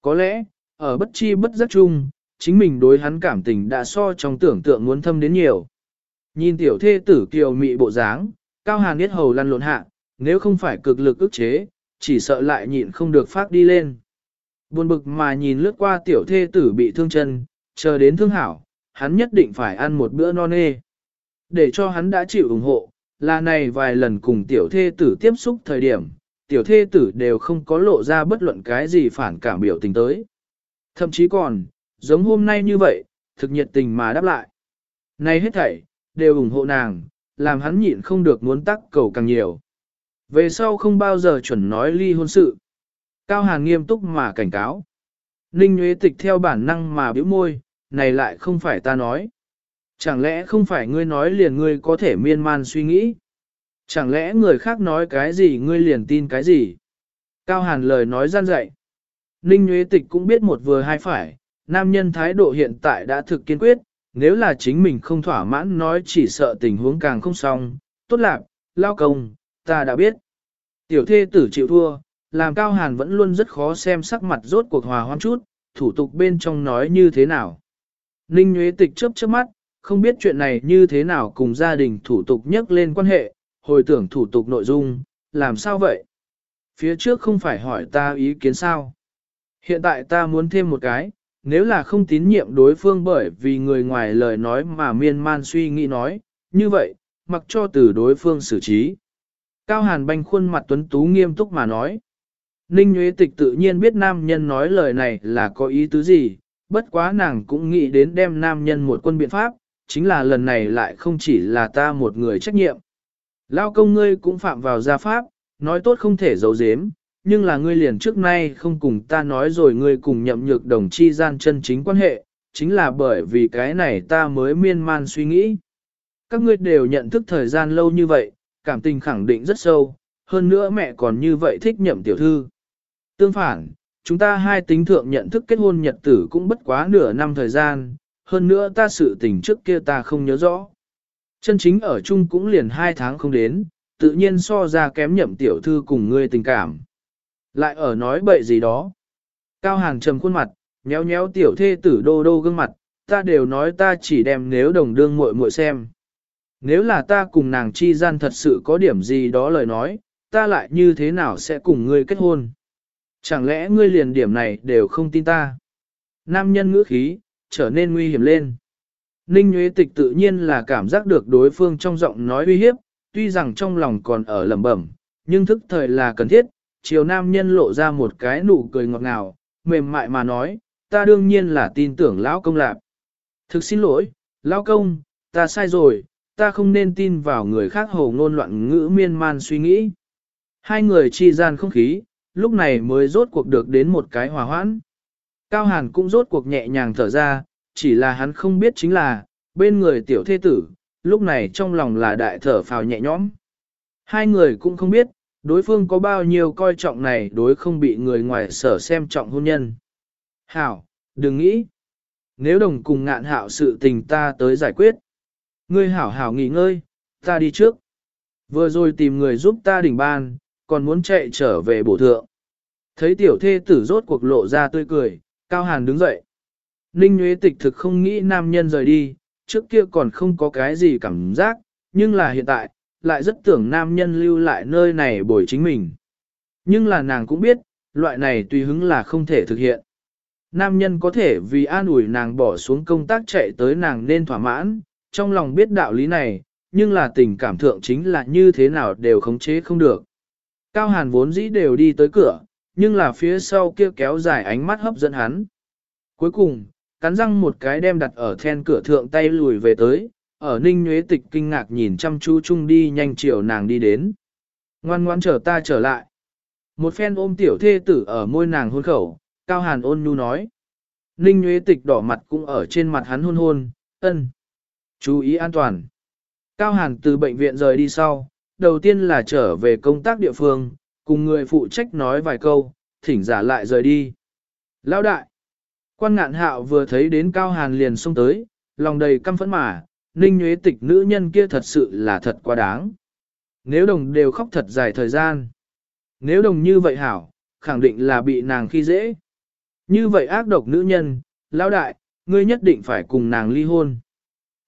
Có lẽ, ở bất chi bất giác chung, chính mình đối hắn cảm tình đã so trong tưởng tượng muốn thâm đến nhiều. Nhìn tiểu thê tử kiều mị bộ dáng, cao hàn biết hầu lăn lộn hạ, nếu không phải cực lực ức chế, chỉ sợ lại nhịn không được phát đi lên. Buồn bực mà nhìn lướt qua tiểu thê tử bị thương chân, chờ đến thương hảo, hắn nhất định phải ăn một bữa non nê. Để cho hắn đã chịu ủng hộ, là này vài lần cùng tiểu thê tử tiếp xúc thời điểm, tiểu thê tử đều không có lộ ra bất luận cái gì phản cảm biểu tình tới. Thậm chí còn, giống hôm nay như vậy, thực nhiệt tình mà đáp lại. Này hết thảy, đều ủng hộ nàng, làm hắn nhịn không được muốn tắc cầu càng nhiều. Về sau không bao giờ chuẩn nói ly hôn sự. Cao Hàn nghiêm túc mà cảnh cáo. Ninh Nguyễn Tịch theo bản năng mà bĩu môi, này lại không phải ta nói. Chẳng lẽ không phải ngươi nói liền ngươi có thể miên man suy nghĩ? Chẳng lẽ người khác nói cái gì ngươi liền tin cái gì? Cao Hàn lời nói gian dạy. Ninh Nguyễn Tịch cũng biết một vừa hai phải, nam nhân thái độ hiện tại đã thực kiên quyết, nếu là chính mình không thỏa mãn nói chỉ sợ tình huống càng không xong. Tốt lạc, lao công, ta đã biết. Tiểu thê tử chịu thua, làm Cao Hàn vẫn luôn rất khó xem sắc mặt rốt cuộc hòa hoãn chút, thủ tục bên trong nói như thế nào. Ninh Nguyễn Tịch chớp chớp mắt, không biết chuyện này như thế nào cùng gia đình thủ tục nhắc lên quan hệ, hồi tưởng thủ tục nội dung, làm sao vậy? Phía trước không phải hỏi ta ý kiến sao? Hiện tại ta muốn thêm một cái, nếu là không tín nhiệm đối phương bởi vì người ngoài lời nói mà miên man suy nghĩ nói, như vậy, mặc cho từ đối phương xử trí. Cao Hàn Banh khuôn mặt tuấn tú nghiêm túc mà nói. Ninh Nguyễn Tịch tự nhiên biết nam nhân nói lời này là có ý tứ gì, bất quá nàng cũng nghĩ đến đem nam nhân một quân biện pháp, chính là lần này lại không chỉ là ta một người trách nhiệm. Lao công ngươi cũng phạm vào gia pháp, nói tốt không thể giấu giếm, nhưng là ngươi liền trước nay không cùng ta nói rồi ngươi cùng nhậm nhược đồng chi gian chân chính quan hệ, chính là bởi vì cái này ta mới miên man suy nghĩ. Các ngươi đều nhận thức thời gian lâu như vậy, cảm tình khẳng định rất sâu, hơn nữa mẹ còn như vậy thích nhậm tiểu thư. Tương phản, chúng ta hai tính thượng nhận thức kết hôn nhật tử cũng bất quá nửa năm thời gian, hơn nữa ta sự tình trước kia ta không nhớ rõ. Chân chính ở chung cũng liền hai tháng không đến, tự nhiên so ra kém nhậm tiểu thư cùng ngươi tình cảm. Lại ở nói bậy gì đó. Cao hàng trầm khuôn mặt, nhéo nhéo tiểu thê tử đô đô gương mặt, ta đều nói ta chỉ đem nếu đồng đương muội muội xem. Nếu là ta cùng nàng chi gian thật sự có điểm gì đó lời nói, ta lại như thế nào sẽ cùng ngươi kết hôn? Chẳng lẽ ngươi liền điểm này đều không tin ta? Nam nhân ngữ khí, trở nên nguy hiểm lên. Ninh Nguyễn Tịch tự nhiên là cảm giác được đối phương trong giọng nói uy hiếp, tuy rằng trong lòng còn ở lẩm bẩm, nhưng thức thời là cần thiết, chiều nam nhân lộ ra một cái nụ cười ngọt ngào, mềm mại mà nói, ta đương nhiên là tin tưởng lão công lạc. Thực xin lỗi, lão công, ta sai rồi, ta không nên tin vào người khác hồ ngôn loạn ngữ miên man suy nghĩ. Hai người chi gian không khí, lúc này mới rốt cuộc được đến một cái hòa hoãn. Cao Hàn cũng rốt cuộc nhẹ nhàng thở ra, chỉ là hắn không biết chính là, bên người tiểu thế tử, lúc này trong lòng là đại thở phào nhẹ nhõm. Hai người cũng không biết, đối phương có bao nhiêu coi trọng này đối không bị người ngoài sở xem trọng hôn nhân. Hảo, đừng nghĩ. Nếu đồng cùng ngạn hạo sự tình ta tới giải quyết. Ngươi hảo hảo nghỉ ngơi, ta đi trước. Vừa rồi tìm người giúp ta đỉnh ban, còn muốn chạy trở về bổ thượng. Thấy tiểu thê tử rốt cuộc lộ ra tươi cười, Cao Hàn đứng dậy. Ninh Nguyễn Tịch thực không nghĩ nam nhân rời đi, trước kia còn không có cái gì cảm giác, nhưng là hiện tại, lại rất tưởng nam nhân lưu lại nơi này bồi chính mình. Nhưng là nàng cũng biết, loại này tùy hứng là không thể thực hiện. Nam nhân có thể vì an ủi nàng bỏ xuống công tác chạy tới nàng nên thỏa mãn, trong lòng biết đạo lý này, nhưng là tình cảm thượng chính là như thế nào đều khống chế không được. Cao Hàn vốn dĩ đều đi tới cửa, nhưng là phía sau kia kéo dài ánh mắt hấp dẫn hắn. Cuối cùng, cắn răng một cái đem đặt ở then cửa thượng tay lùi về tới, ở ninh nhuế tịch kinh ngạc nhìn chăm chú chung đi nhanh chiều nàng đi đến. Ngoan ngoan chờ ta trở lại. Một phen ôm tiểu thê tử ở môi nàng hôn khẩu, cao hàn ôn nhu nói. Ninh nhuế tịch đỏ mặt cũng ở trên mặt hắn hôn hôn, ân. Chú ý an toàn. Cao hàn từ bệnh viện rời đi sau, đầu tiên là trở về công tác địa phương, cùng người phụ trách nói vài câu, thỉnh giả lại rời đi. Lão đại, quan ngạn hạo vừa thấy đến Cao Hàn liền xông tới, lòng đầy căm phẫn mà, ninh nhuế tịch nữ nhân kia thật sự là thật quá đáng. Nếu đồng đều khóc thật dài thời gian. Nếu đồng như vậy hảo, khẳng định là bị nàng khi dễ. Như vậy ác độc nữ nhân, lão đại, ngươi nhất định phải cùng nàng ly hôn.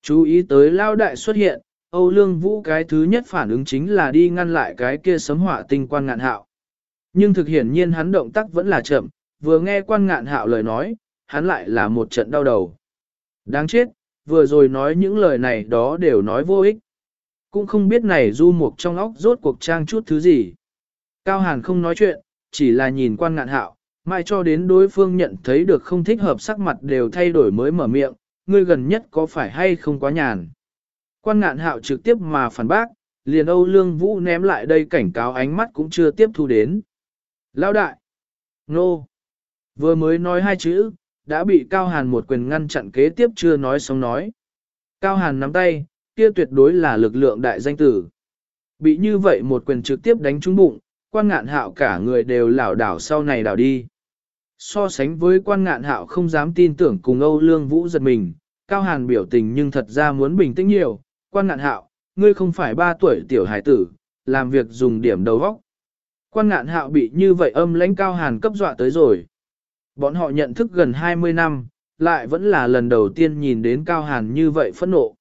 Chú ý tới lão đại xuất hiện, Âu Lương Vũ cái thứ nhất phản ứng chính là đi ngăn lại cái kia sấm hỏa tinh quan ngạn hạo. Nhưng thực hiển nhiên hắn động tác vẫn là chậm, vừa nghe quan ngạn hạo lời nói, hắn lại là một trận đau đầu. Đáng chết, vừa rồi nói những lời này đó đều nói vô ích. Cũng không biết này du mục trong óc rốt cuộc trang chút thứ gì. Cao Hàn không nói chuyện, chỉ là nhìn quan ngạn hạo, mai cho đến đối phương nhận thấy được không thích hợp sắc mặt đều thay đổi mới mở miệng, ngươi gần nhất có phải hay không quá nhàn. Quan ngạn hạo trực tiếp mà phản bác, liền Âu Lương Vũ ném lại đây cảnh cáo ánh mắt cũng chưa tiếp thu đến. Lão đại! Nô! Vừa mới nói hai chữ, đã bị Cao Hàn một quyền ngăn chặn kế tiếp chưa nói xong nói. Cao Hàn nắm tay, kia tuyệt đối là lực lượng đại danh tử. Bị như vậy một quyền trực tiếp đánh trúng bụng, quan ngạn hạo cả người đều lảo đảo sau này đảo đi. So sánh với quan ngạn hạo không dám tin tưởng cùng Âu Lương Vũ giật mình, Cao Hàn biểu tình nhưng thật ra muốn bình tĩnh nhiều, quan ngạn hạo, ngươi không phải ba tuổi tiểu hải tử, làm việc dùng điểm đầu vóc. Quan ngạn hạo bị như vậy âm lãnh cao hàn cấp dọa tới rồi. Bọn họ nhận thức gần 20 năm, lại vẫn là lần đầu tiên nhìn đến cao hàn như vậy phẫn nộ.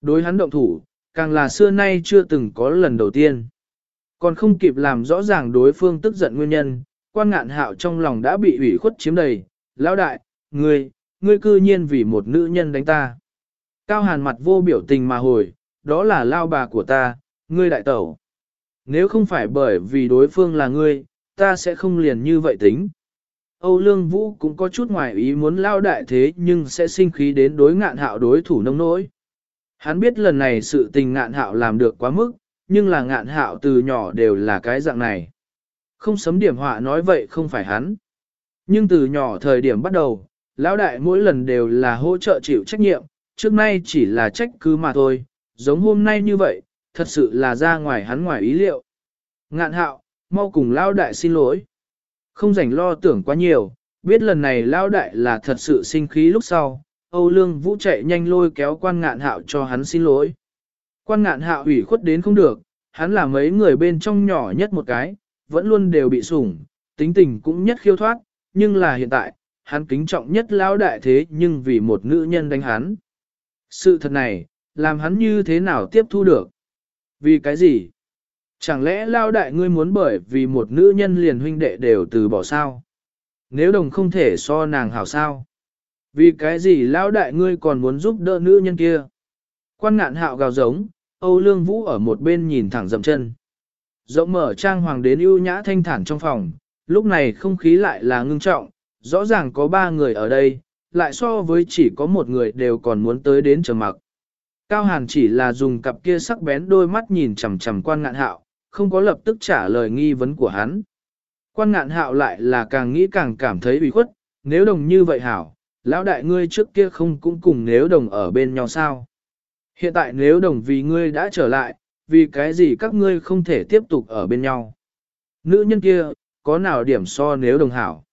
Đối hắn động thủ, càng là xưa nay chưa từng có lần đầu tiên. Còn không kịp làm rõ ràng đối phương tức giận nguyên nhân, quan ngạn hạo trong lòng đã bị ủy khuất chiếm đầy. Lão đại, ngươi, ngươi cư nhiên vì một nữ nhân đánh ta. Cao hàn mặt vô biểu tình mà hồi, đó là lao bà của ta, ngươi đại tẩu. Nếu không phải bởi vì đối phương là ngươi, ta sẽ không liền như vậy tính. Âu Lương Vũ cũng có chút ngoài ý muốn lao đại thế nhưng sẽ sinh khí đến đối ngạn hạo đối thủ nông nỗi. Hắn biết lần này sự tình ngạn hạo làm được quá mức, nhưng là ngạn hạo từ nhỏ đều là cái dạng này. Không sấm điểm họa nói vậy không phải hắn. Nhưng từ nhỏ thời điểm bắt đầu, lão đại mỗi lần đều là hỗ trợ chịu trách nhiệm, trước nay chỉ là trách cứ mà thôi, giống hôm nay như vậy, thật sự là ra ngoài hắn ngoài ý liệu. Ngạn hạo, mau cùng lao đại xin lỗi. Không rảnh lo tưởng quá nhiều, biết lần này lao đại là thật sự sinh khí lúc sau, Âu Lương Vũ chạy nhanh lôi kéo quan ngạn hạo cho hắn xin lỗi. Quan ngạn hạo ủy khuất đến không được, hắn là mấy người bên trong nhỏ nhất một cái, vẫn luôn đều bị sủng, tính tình cũng nhất khiêu thoát, nhưng là hiện tại, hắn kính trọng nhất lao đại thế nhưng vì một nữ nhân đánh hắn. Sự thật này, làm hắn như thế nào tiếp thu được? Vì cái gì? Chẳng lẽ lao đại ngươi muốn bởi vì một nữ nhân liền huynh đệ đều từ bỏ sao? Nếu đồng không thể so nàng hảo sao? Vì cái gì lao đại ngươi còn muốn giúp đỡ nữ nhân kia? Quan ngạn hạo gào giống, Âu Lương Vũ ở một bên nhìn thẳng dậm chân. Rộng mở trang hoàng đến ưu nhã thanh thản trong phòng, lúc này không khí lại là ngưng trọng, rõ ràng có ba người ở đây, lại so với chỉ có một người đều còn muốn tới đến chờ mặc. Cao Hàn chỉ là dùng cặp kia sắc bén đôi mắt nhìn chằm chằm quan ngạn hạo, không có lập tức trả lời nghi vấn của hắn. Quan ngạn hạo lại là càng nghĩ càng cảm thấy bị khuất, nếu đồng như vậy hảo, lão đại ngươi trước kia không cũng cùng nếu đồng ở bên nhau sao. Hiện tại nếu đồng vì ngươi đã trở lại, vì cái gì các ngươi không thể tiếp tục ở bên nhau. Nữ nhân kia, có nào điểm so nếu đồng hảo.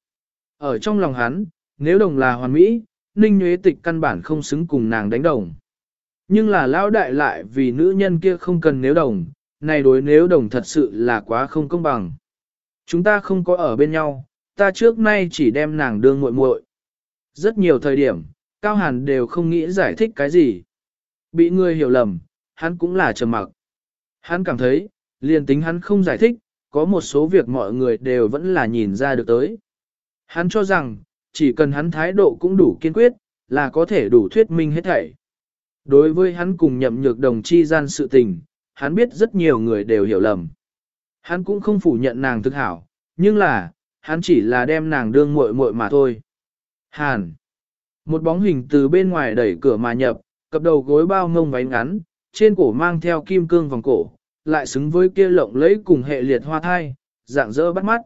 Ở trong lòng hắn, nếu đồng là hoàn mỹ, ninh nhuế tịch căn bản không xứng cùng nàng đánh đồng. Nhưng là lão đại lại vì nữ nhân kia không cần nếu đồng, này đối nếu đồng thật sự là quá không công bằng. Chúng ta không có ở bên nhau, ta trước nay chỉ đem nàng đương muội muội. Rất nhiều thời điểm, Cao Hàn đều không nghĩ giải thích cái gì. Bị người hiểu lầm, hắn cũng là trầm mặc. Hắn cảm thấy, liền tính hắn không giải thích, có một số việc mọi người đều vẫn là nhìn ra được tới. Hắn cho rằng, chỉ cần hắn thái độ cũng đủ kiên quyết, là có thể đủ thuyết minh hết thảy. Đối với hắn cùng nhậm nhược đồng chi gian sự tình, hắn biết rất nhiều người đều hiểu lầm. Hắn cũng không phủ nhận nàng thực hảo, nhưng là, hắn chỉ là đem nàng đương muội muội mà thôi. Hàn. Một bóng hình từ bên ngoài đẩy cửa mà nhập, cặp đầu gối bao ngông váy ngắn, trên cổ mang theo kim cương vòng cổ, lại xứng với kia lộng lẫy cùng hệ liệt hoa thai, dạng dỡ bắt mắt.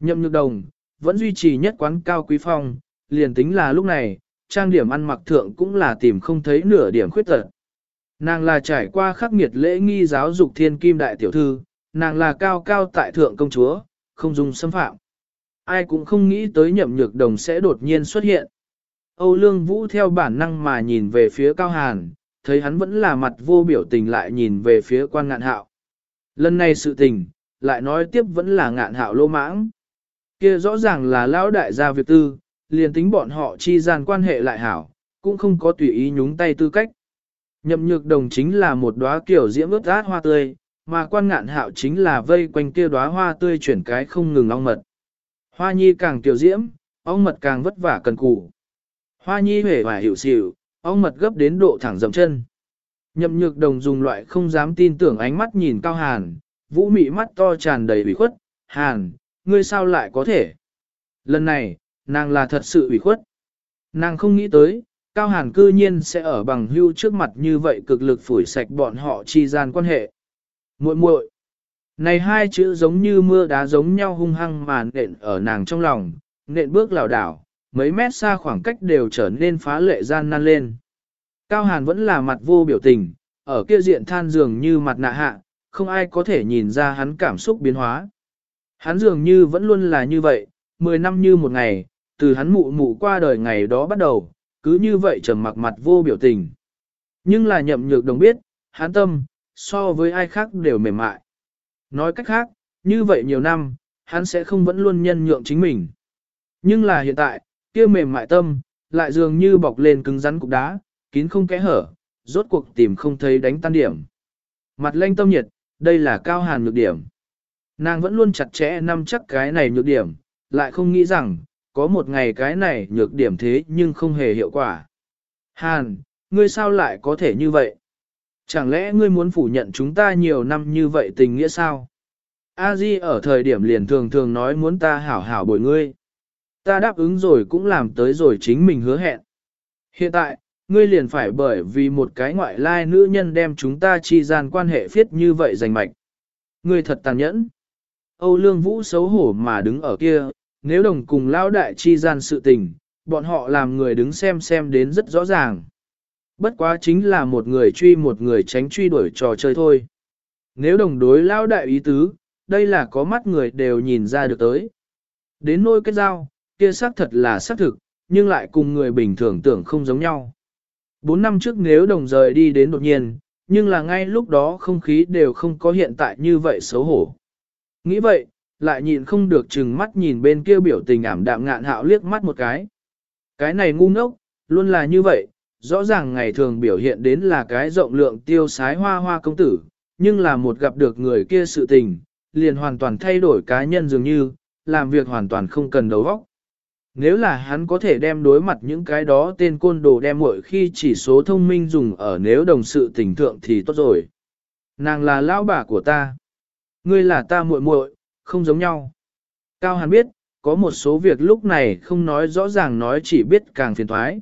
Nhậm nhược đồng, vẫn duy trì nhất quán cao quý phong, liền tính là lúc này, trang điểm ăn mặc thượng cũng là tìm không thấy nửa điểm khuyết tật. Nàng là trải qua khắc nghiệt lễ nghi giáo dục thiên kim đại tiểu thư, nàng là cao cao tại thượng công chúa, không dùng xâm phạm. Ai cũng không nghĩ tới nhậm nhược đồng sẽ đột nhiên xuất hiện. Âu Lương Vũ theo bản năng mà nhìn về phía Cao Hàn, thấy hắn vẫn là mặt vô biểu tình lại nhìn về phía quan ngạn hạo. Lần này sự tình, lại nói tiếp vẫn là ngạn hạo lô mãng. Kia rõ ràng là lão đại gia việc tư, liền tính bọn họ chi gian quan hệ lại hảo, cũng không có tùy ý nhúng tay tư cách. Nhậm nhược đồng chính là một đóa kiểu diễm ướt át hoa tươi, mà quan ngạn hạo chính là vây quanh kia đóa hoa tươi chuyển cái không ngừng ong mật. Hoa nhi càng tiểu diễm, ong mật càng vất vả cần cù. Hoa nhi hề và hiệu xỉu, ong mật gấp đến độ thẳng dầm chân. Nhậm nhược đồng dùng loại không dám tin tưởng ánh mắt nhìn cao hàn, vũ mị mắt to tràn đầy ủy khuất, hàn, ngươi sao lại có thể? Lần này, nàng là thật sự ủy khuất. Nàng không nghĩ tới, Cao Hàn cư nhiên sẽ ở bằng hưu trước mặt như vậy cực lực phủi sạch bọn họ chi gian quan hệ. muội muội Này hai chữ giống như mưa đá giống nhau hung hăng mà nện ở nàng trong lòng, nện bước lảo đảo, mấy mét xa khoảng cách đều trở nên phá lệ gian nan lên. Cao Hàn vẫn là mặt vô biểu tình, ở kia diện than dường như mặt nạ hạ, không ai có thể nhìn ra hắn cảm xúc biến hóa. Hắn dường như vẫn luôn là như vậy, 10 năm như một ngày, từ hắn mụ mụ qua đời ngày đó bắt đầu, cứ như vậy trầm mặc mặt vô biểu tình. Nhưng là nhậm nhược đồng biết, hắn tâm, so với ai khác đều mềm mại. Nói cách khác, như vậy nhiều năm, hắn sẽ không vẫn luôn nhân nhượng chính mình. Nhưng là hiện tại, kia mềm mại tâm, lại dường như bọc lên cứng rắn cục đá, kín không kẽ hở, rốt cuộc tìm không thấy đánh tan điểm. Mặt lanh tâm nhiệt, đây là cao hàn nhược điểm. Nàng vẫn luôn chặt chẽ nắm chắc cái này nhược điểm, lại không nghĩ rằng, có một ngày cái này nhược điểm thế nhưng không hề hiệu quả. Hàn, ngươi sao lại có thể như vậy? Chẳng lẽ ngươi muốn phủ nhận chúng ta nhiều năm như vậy tình nghĩa sao? A Di ở thời điểm liền thường thường nói muốn ta hảo hảo bồi ngươi. Ta đáp ứng rồi cũng làm tới rồi chính mình hứa hẹn. Hiện tại, ngươi liền phải bởi vì một cái ngoại lai nữ nhân đem chúng ta chi gian quan hệ phiết như vậy rành mạch. Ngươi thật tàn nhẫn. Âu Lương Vũ xấu hổ mà đứng ở kia, nếu đồng cùng lao đại chi gian sự tình, bọn họ làm người đứng xem xem đến rất rõ ràng. Bất quá chính là một người truy một người tránh truy đuổi trò chơi thôi. Nếu đồng đối lao đại ý tứ, đây là có mắt người đều nhìn ra được tới. Đến nôi cái dao kia xác thật là xác thực, nhưng lại cùng người bình thường tưởng không giống nhau. Bốn năm trước nếu đồng rời đi đến đột nhiên, nhưng là ngay lúc đó không khí đều không có hiện tại như vậy xấu hổ. Nghĩ vậy, lại nhịn không được chừng mắt nhìn bên kia biểu tình ảm đạm ngạn hạo liếc mắt một cái. Cái này ngu ngốc, luôn là như vậy, rõ ràng ngày thường biểu hiện đến là cái rộng lượng tiêu sái hoa hoa công tử, nhưng là một gặp được người kia sự tình, liền hoàn toàn thay đổi cá nhân dường như, làm việc hoàn toàn không cần đầu óc. Nếu là hắn có thể đem đối mặt những cái đó tên côn đồ đem mỗi khi chỉ số thông minh dùng ở nếu đồng sự tình thượng thì tốt rồi. Nàng là lão bà của ta. Ngươi là ta muội muội, không giống nhau. Cao Hàn biết, có một số việc lúc này không nói rõ ràng nói chỉ biết càng phiền thoái.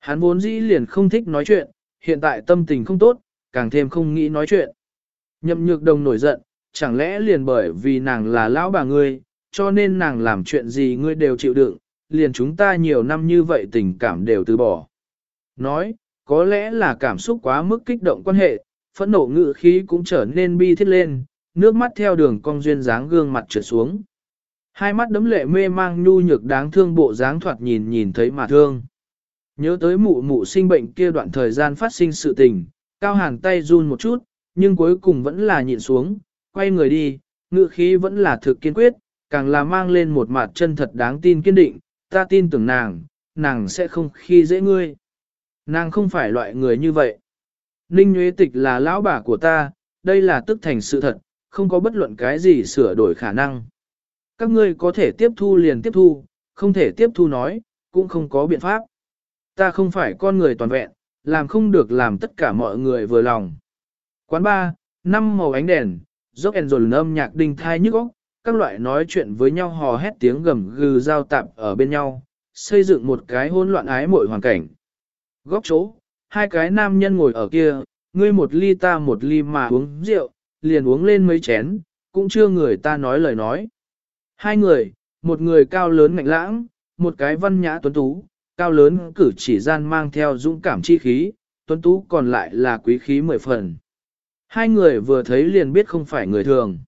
Hắn vốn dĩ liền không thích nói chuyện, hiện tại tâm tình không tốt, càng thêm không nghĩ nói chuyện. Nhậm nhược đồng nổi giận, chẳng lẽ liền bởi vì nàng là lão bà ngươi, cho nên nàng làm chuyện gì ngươi đều chịu đựng, liền chúng ta nhiều năm như vậy tình cảm đều từ bỏ. Nói, có lẽ là cảm xúc quá mức kích động quan hệ, phẫn nộ ngự khí cũng trở nên bi thiết lên, nước mắt theo đường cong duyên dáng gương mặt trượt xuống. Hai mắt đấm lệ mê mang nhu nhược đáng thương bộ dáng thoạt nhìn nhìn thấy mà thương. Nhớ tới mụ mụ sinh bệnh kia đoạn thời gian phát sinh sự tình, cao hàn tay run một chút, nhưng cuối cùng vẫn là nhịn xuống, quay người đi, ngự khí vẫn là thực kiên quyết, càng là mang lên một mặt chân thật đáng tin kiên định, ta tin tưởng nàng, nàng sẽ không khi dễ ngươi. Nàng không phải loại người như vậy. Ninh Nguyễn Tịch là lão bà của ta, đây là tức thành sự thật, không có bất luận cái gì sửa đổi khả năng. Các ngươi có thể tiếp thu liền tiếp thu, không thể tiếp thu nói, cũng không có biện pháp. Ta không phải con người toàn vẹn, làm không được làm tất cả mọi người vừa lòng. Quán ba, năm màu ánh đèn, dốc en dồn âm nhạc đinh thai nhức óc, các loại nói chuyện với nhau hò hét tiếng gầm gừ giao tạp ở bên nhau, xây dựng một cái hỗn loạn ái mội hoàn cảnh. Góc chỗ, hai cái nam nhân ngồi ở kia, ngươi một ly ta một ly mà uống rượu, liền uống lên mấy chén, cũng chưa người ta nói lời nói. Hai người, một người cao lớn ngạnh lãng, một cái văn nhã tuấn tú, cao lớn cử chỉ gian mang theo dũng cảm chi khí, tuấn tú còn lại là quý khí mười phần. Hai người vừa thấy liền biết không phải người thường.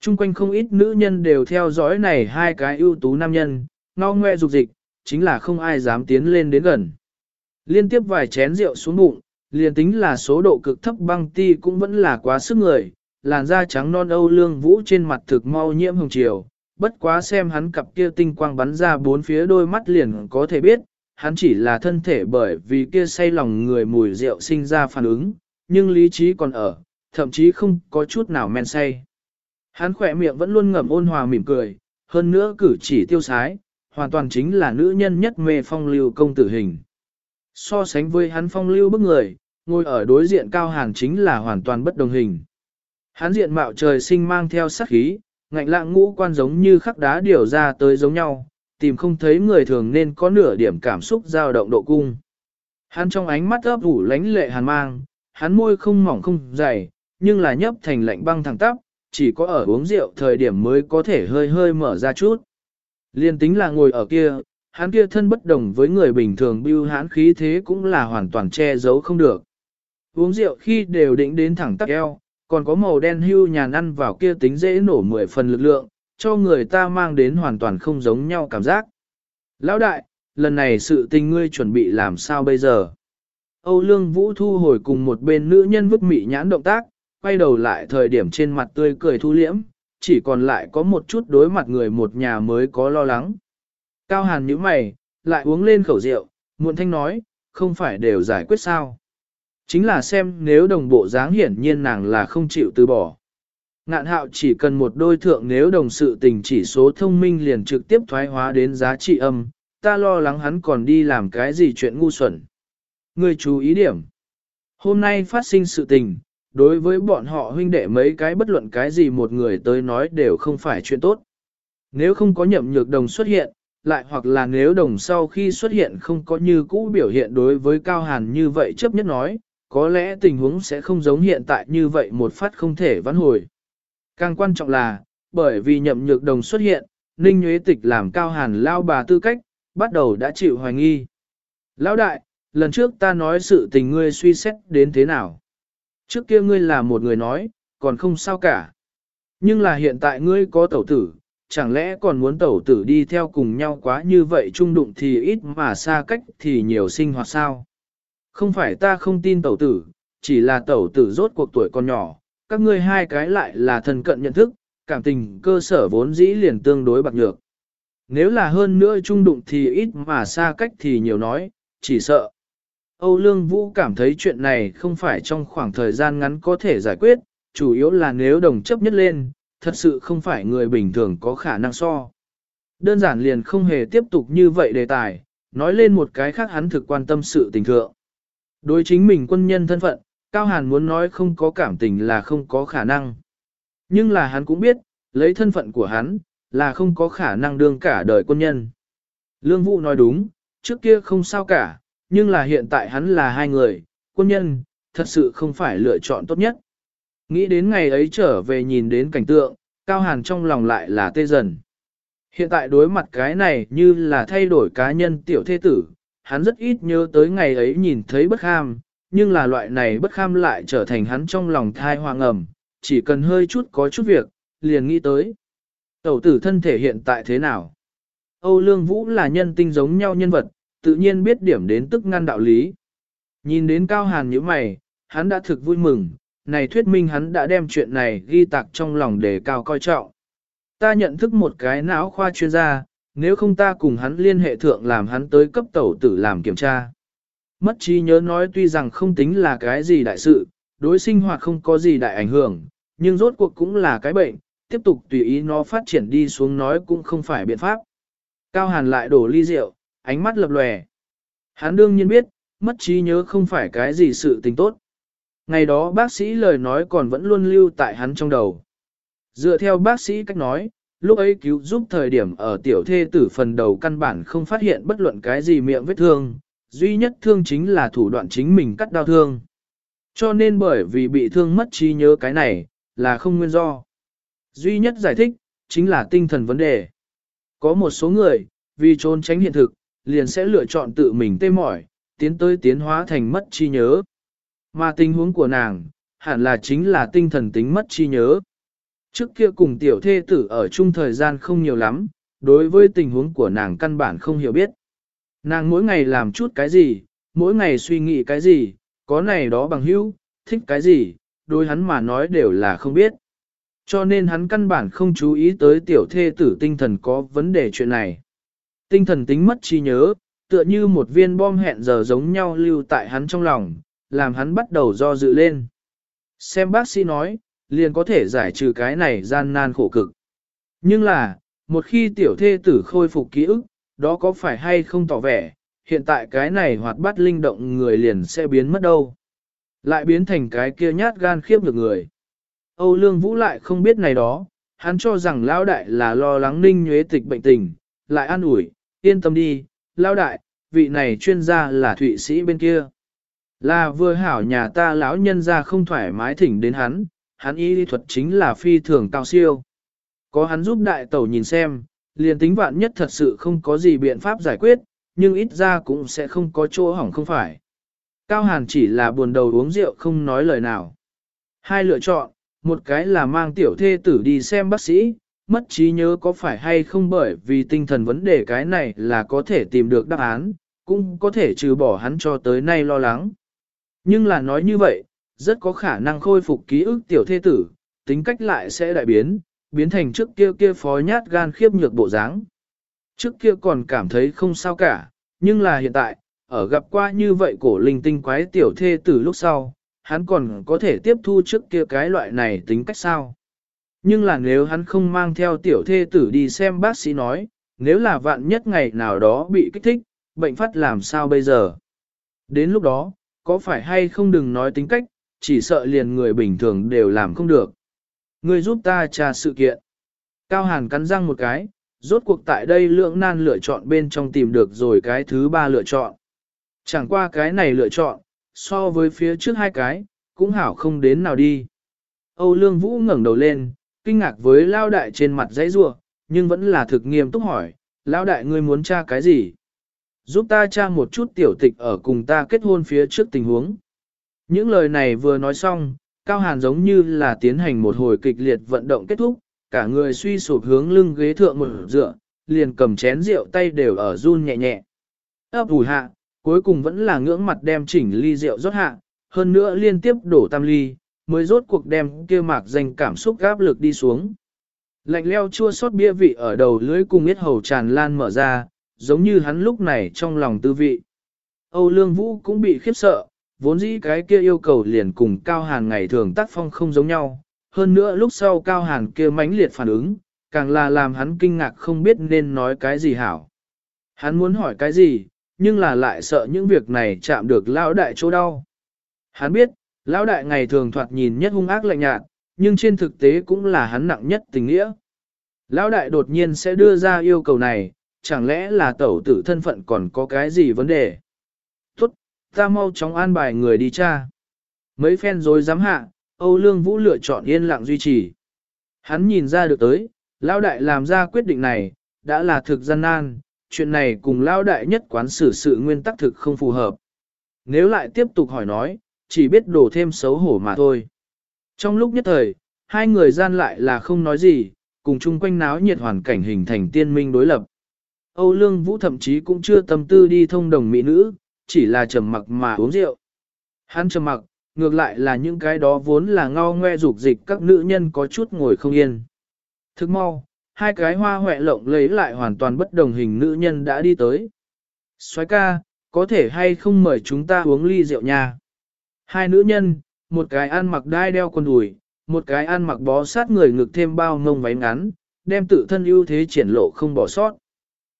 Trung quanh không ít nữ nhân đều theo dõi này hai cái ưu tú nam nhân, ngao ngoe dục dịch, chính là không ai dám tiến lên đến gần. Liên tiếp vài chén rượu xuống bụng, liền tính là số độ cực thấp băng ti cũng vẫn là quá sức người, làn da trắng non âu lương vũ trên mặt thực mau nhiễm hồng chiều, bất quá xem hắn cặp kia tinh quang bắn ra bốn phía đôi mắt liền có thể biết, hắn chỉ là thân thể bởi vì kia say lòng người mùi rượu sinh ra phản ứng, nhưng lý trí còn ở, thậm chí không có chút nào men say. Hắn khỏe miệng vẫn luôn ngậm ôn hòa mỉm cười, hơn nữa cử chỉ tiêu sái, hoàn toàn chính là nữ nhân nhất mê phong lưu công tử hình. So sánh với hắn phong lưu bức người, ngồi ở đối diện cao hàn chính là hoàn toàn bất đồng hình. Hắn diện mạo trời sinh mang theo sắc khí, ngạnh lạng ngũ quan giống như khắc đá điều ra tới giống nhau, tìm không thấy người thường nên có nửa điểm cảm xúc dao động độ cung. Hắn trong ánh mắt ấp ủ lánh lệ hàn mang, hắn môi không mỏng không dày, nhưng là nhấp thành lạnh băng thẳng tắp, chỉ có ở uống rượu thời điểm mới có thể hơi hơi mở ra chút. Liên tính là ngồi ở kia, hắn kia thân bất đồng với người bình thường bưu hán khí thế cũng là hoàn toàn che giấu không được. Uống rượu khi đều định đến thẳng tắc eo, còn có màu đen hưu nhàn ăn vào kia tính dễ nổ mười phần lực lượng, cho người ta mang đến hoàn toàn không giống nhau cảm giác. Lão đại, lần này sự tình ngươi chuẩn bị làm sao bây giờ? Âu Lương Vũ thu hồi cùng một bên nữ nhân vứt mị nhãn động tác, quay đầu lại thời điểm trên mặt tươi cười thu liễm, chỉ còn lại có một chút đối mặt người một nhà mới có lo lắng. Cao hàn nhíu mày, lại uống lên khẩu rượu, muộn thanh nói, không phải đều giải quyết sao. Chính là xem nếu đồng bộ dáng hiển nhiên nàng là không chịu từ bỏ. Ngạn hạo chỉ cần một đôi thượng nếu đồng sự tình chỉ số thông minh liền trực tiếp thoái hóa đến giá trị âm, ta lo lắng hắn còn đi làm cái gì chuyện ngu xuẩn. Người chú ý điểm. Hôm nay phát sinh sự tình, đối với bọn họ huynh đệ mấy cái bất luận cái gì một người tới nói đều không phải chuyện tốt. Nếu không có nhậm nhược đồng xuất hiện, lại hoặc là nếu đồng sau khi xuất hiện không có như cũ biểu hiện đối với Cao Hàn như vậy chấp nhất nói, có lẽ tình huống sẽ không giống hiện tại như vậy một phát không thể vãn hồi. Càng quan trọng là, bởi vì nhậm nhược đồng xuất hiện, Ninh Nguyễn Tịch làm Cao Hàn lao bà tư cách, bắt đầu đã chịu hoài nghi. Lão đại, lần trước ta nói sự tình ngươi suy xét đến thế nào. Trước kia ngươi là một người nói, còn không sao cả. Nhưng là hiện tại ngươi có tẩu tử, chẳng lẽ còn muốn tẩu tử đi theo cùng nhau quá như vậy trung đụng thì ít mà xa cách thì nhiều sinh hoạt sao? Không phải ta không tin tẩu tử, chỉ là tẩu tử rốt cuộc tuổi còn nhỏ, các ngươi hai cái lại là thần cận nhận thức, cảm tình cơ sở vốn dĩ liền tương đối bạc nhược. Nếu là hơn nữa trung đụng thì ít mà xa cách thì nhiều nói, chỉ sợ. Âu Lương Vũ cảm thấy chuyện này không phải trong khoảng thời gian ngắn có thể giải quyết, chủ yếu là nếu đồng chấp nhất lên, thật sự không phải người bình thường có khả năng so. Đơn giản liền không hề tiếp tục như vậy đề tài, nói lên một cái khác hắn thực quan tâm sự tình thượng. Đối chính mình quân nhân thân phận, Cao Hàn muốn nói không có cảm tình là không có khả năng. Nhưng là hắn cũng biết, lấy thân phận của hắn, là không có khả năng đương cả đời quân nhân. Lương Vũ nói đúng, trước kia không sao cả, nhưng là hiện tại hắn là hai người, quân nhân, thật sự không phải lựa chọn tốt nhất. Nghĩ đến ngày ấy trở về nhìn đến cảnh tượng, Cao Hàn trong lòng lại là tê dần. Hiện tại đối mặt cái này như là thay đổi cá nhân tiểu thế tử, hắn rất ít nhớ tới ngày ấy nhìn thấy bất kham, nhưng là loại này bất kham lại trở thành hắn trong lòng thai hoàng ẩm, chỉ cần hơi chút có chút việc, liền nghĩ tới. Tẩu tử thân thể hiện tại thế nào? Âu Lương Vũ là nhân tinh giống nhau nhân vật, tự nhiên biết điểm đến tức ngăn đạo lý. Nhìn đến Cao Hàn như mày, hắn đã thực vui mừng, này thuyết minh hắn đã đem chuyện này ghi tạc trong lòng để cao coi trọng. Ta nhận thức một cái não khoa chuyên gia, nếu không ta cùng hắn liên hệ thượng làm hắn tới cấp tẩu tử làm kiểm tra. Mất trí nhớ nói tuy rằng không tính là cái gì đại sự, đối sinh hoạt không có gì đại ảnh hưởng, nhưng rốt cuộc cũng là cái bệnh, tiếp tục tùy ý nó phát triển đi xuống nói cũng không phải biện pháp. Cao Hàn lại đổ ly rượu, ánh mắt lập lòe. Hắn đương nhiên biết, mất trí nhớ không phải cái gì sự tình tốt. Ngày đó bác sĩ lời nói còn vẫn luôn lưu tại hắn trong đầu. Dựa theo bác sĩ cách nói, lúc ấy cứu giúp thời điểm ở tiểu thê tử phần đầu căn bản không phát hiện bất luận cái gì miệng vết thương, duy nhất thương chính là thủ đoạn chính mình cắt đau thương. Cho nên bởi vì bị thương mất trí nhớ cái này, là không nguyên do. Duy nhất giải thích, chính là tinh thần vấn đề. Có một số người, vì trốn tránh hiện thực, liền sẽ lựa chọn tự mình tê mỏi, tiến tới tiến hóa thành mất trí nhớ. Mà tình huống của nàng, hẳn là chính là tinh thần tính mất trí nhớ. Trước kia cùng tiểu thê tử ở chung thời gian không nhiều lắm, đối với tình huống của nàng căn bản không hiểu biết. Nàng mỗi ngày làm chút cái gì, mỗi ngày suy nghĩ cái gì, có này đó bằng hữu, thích cái gì, đối hắn mà nói đều là không biết. Cho nên hắn căn bản không chú ý tới tiểu thê tử tinh thần có vấn đề chuyện này. Tinh thần tính mất trí nhớ, tựa như một viên bom hẹn giờ giống nhau lưu tại hắn trong lòng, làm hắn bắt đầu do dự lên. Xem bác sĩ nói, liền có thể giải trừ cái này gian nan khổ cực. Nhưng là, một khi tiểu thê tử khôi phục ký ức, đó có phải hay không tỏ vẻ, hiện tại cái này hoạt bát linh động người liền sẽ biến mất đâu. Lại biến thành cái kia nhát gan khiếp được người. Âu Lương Vũ lại không biết này đó, hắn cho rằng lão đại là lo lắng ninh nhuế tịch bệnh tình, lại an ủi, yên tâm đi, lão đại, vị này chuyên gia là thụy sĩ bên kia. Là vừa hảo nhà ta lão nhân ra không thoải mái thỉnh đến hắn, hắn y lý thuật chính là phi thường cao siêu. Có hắn giúp đại tẩu nhìn xem, liền tính vạn nhất thật sự không có gì biện pháp giải quyết, nhưng ít ra cũng sẽ không có chỗ hỏng không phải. Cao Hàn chỉ là buồn đầu uống rượu không nói lời nào. Hai lựa chọn, một cái là mang tiểu thê tử đi xem bác sĩ, mất trí nhớ có phải hay không bởi vì tinh thần vấn đề cái này là có thể tìm được đáp án, cũng có thể trừ bỏ hắn cho tới nay lo lắng. Nhưng là nói như vậy, rất có khả năng khôi phục ký ức tiểu thê tử, tính cách lại sẽ đại biến, biến thành trước kia kia phó nhát gan khiếp nhược bộ dáng. Trước kia còn cảm thấy không sao cả, nhưng là hiện tại, ở gặp qua như vậy cổ linh tinh quái tiểu thê tử lúc sau, hắn còn có thể tiếp thu trước kia cái loại này tính cách sao. Nhưng là nếu hắn không mang theo tiểu thê tử đi xem bác sĩ nói, nếu là vạn nhất ngày nào đó bị kích thích, bệnh phát làm sao bây giờ? Đến lúc đó, có phải hay không đừng nói tính cách, chỉ sợ liền người bình thường đều làm không được. Người giúp ta tra sự kiện. Cao Hàn cắn răng một cái, rốt cuộc tại đây lượng nan lựa chọn bên trong tìm được rồi cái thứ ba lựa chọn. Chẳng qua cái này lựa chọn, so với phía trước hai cái, cũng hảo không đến nào đi. Âu Lương Vũ ngẩng đầu lên, kinh ngạc với lao đại trên mặt dãy rua, nhưng vẫn là thực nghiêm túc hỏi, lao đại ngươi muốn tra cái gì? giúp ta tra một chút tiểu tịch ở cùng ta kết hôn phía trước tình huống. Những lời này vừa nói xong, Cao Hàn giống như là tiến hành một hồi kịch liệt vận động kết thúc, cả người suy sụp hướng lưng ghế thượng một dựa, liền cầm chén rượu tay đều ở run nhẹ nhẹ. Ấp ủi hạ, cuối cùng vẫn là ngưỡng mặt đem chỉnh ly rượu rót hạ, hơn nữa liên tiếp đổ tam ly, mới rốt cuộc đem kia mạc danh cảm xúc gáp lực đi xuống. Lạnh leo chua xót bia vị ở đầu lưỡi cùng yết hầu tràn lan mở ra, giống như hắn lúc này trong lòng tư vị. Âu Lương Vũ cũng bị khiếp sợ, vốn dĩ cái kia yêu cầu liền cùng Cao Hàn ngày thường tác phong không giống nhau. Hơn nữa lúc sau Cao Hàn kia mãnh liệt phản ứng, càng là làm hắn kinh ngạc không biết nên nói cái gì hảo. Hắn muốn hỏi cái gì, nhưng là lại sợ những việc này chạm được lão đại chỗ đau. Hắn biết, lão đại ngày thường thoạt nhìn nhất hung ác lạnh nhạt, nhưng trên thực tế cũng là hắn nặng nhất tình nghĩa. Lão đại đột nhiên sẽ đưa ra yêu cầu này, chẳng lẽ là tẩu tử thân phận còn có cái gì vấn đề? Ta mau chóng an bài người đi cha. Mấy phen rồi dám hạ, Âu Lương Vũ lựa chọn yên lặng duy trì. Hắn nhìn ra được tới, Lão đại làm ra quyết định này, đã là thực gian nan, chuyện này cùng Lão đại nhất quán xử sự nguyên tắc thực không phù hợp. Nếu lại tiếp tục hỏi nói, chỉ biết đổ thêm xấu hổ mà thôi. Trong lúc nhất thời, hai người gian lại là không nói gì, cùng chung quanh náo nhiệt hoàn cảnh hình thành tiên minh đối lập. Âu Lương Vũ thậm chí cũng chưa tâm tư đi thông đồng mỹ nữ, chỉ là trầm mặc mà uống rượu. Hắn trầm mặc, ngược lại là những cái đó vốn là ngao ngoe dục dịch các nữ nhân có chút ngồi không yên. Thức mau, hai cái hoa hoẹ lộng lấy lại hoàn toàn bất đồng hình nữ nhân đã đi tới. soái ca, có thể hay không mời chúng ta uống ly rượu nha. Hai nữ nhân, một cái ăn mặc đai đeo quần đùi, một cái ăn mặc bó sát người ngực thêm bao ngông váy ngắn, đem tự thân ưu thế triển lộ không bỏ sót.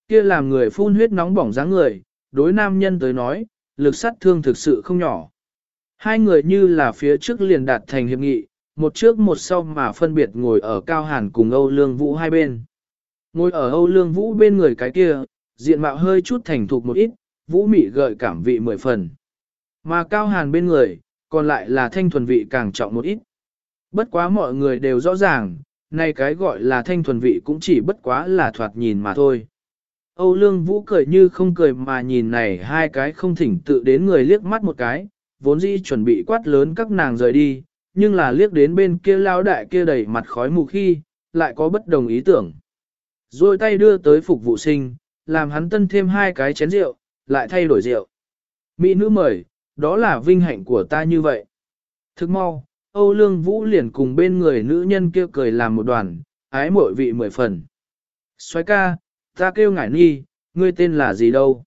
Kia làm người phun huyết nóng bỏng dáng người, đối nam nhân tới nói, lực sát thương thực sự không nhỏ. Hai người như là phía trước liền đạt thành hiệp nghị, một trước một sau mà phân biệt ngồi ở Cao Hàn cùng Âu Lương Vũ hai bên. Ngồi ở Âu Lương Vũ bên người cái kia, diện mạo hơi chút thành thục một ít, Vũ mị gợi cảm vị mười phần. Mà Cao Hàn bên người, còn lại là thanh thuần vị càng trọng một ít. Bất quá mọi người đều rõ ràng, nay cái gọi là thanh thuần vị cũng chỉ bất quá là thoạt nhìn mà thôi. Âu Lương Vũ cười như không cười mà nhìn này hai cái không thỉnh tự đến người liếc mắt một cái, vốn dĩ chuẩn bị quát lớn các nàng rời đi, nhưng là liếc đến bên kia lao đại kia đầy mặt khói mù khi, lại có bất đồng ý tưởng. Rồi tay đưa tới phục vụ sinh, làm hắn tân thêm hai cái chén rượu, lại thay đổi rượu. Mỹ nữ mời, đó là vinh hạnh của ta như vậy. Thức mau, Âu Lương Vũ liền cùng bên người nữ nhân kia cười làm một đoàn, ái mội vị mười phần. Xoái ca, ta kêu ngải ni, ngươi tên là gì đâu?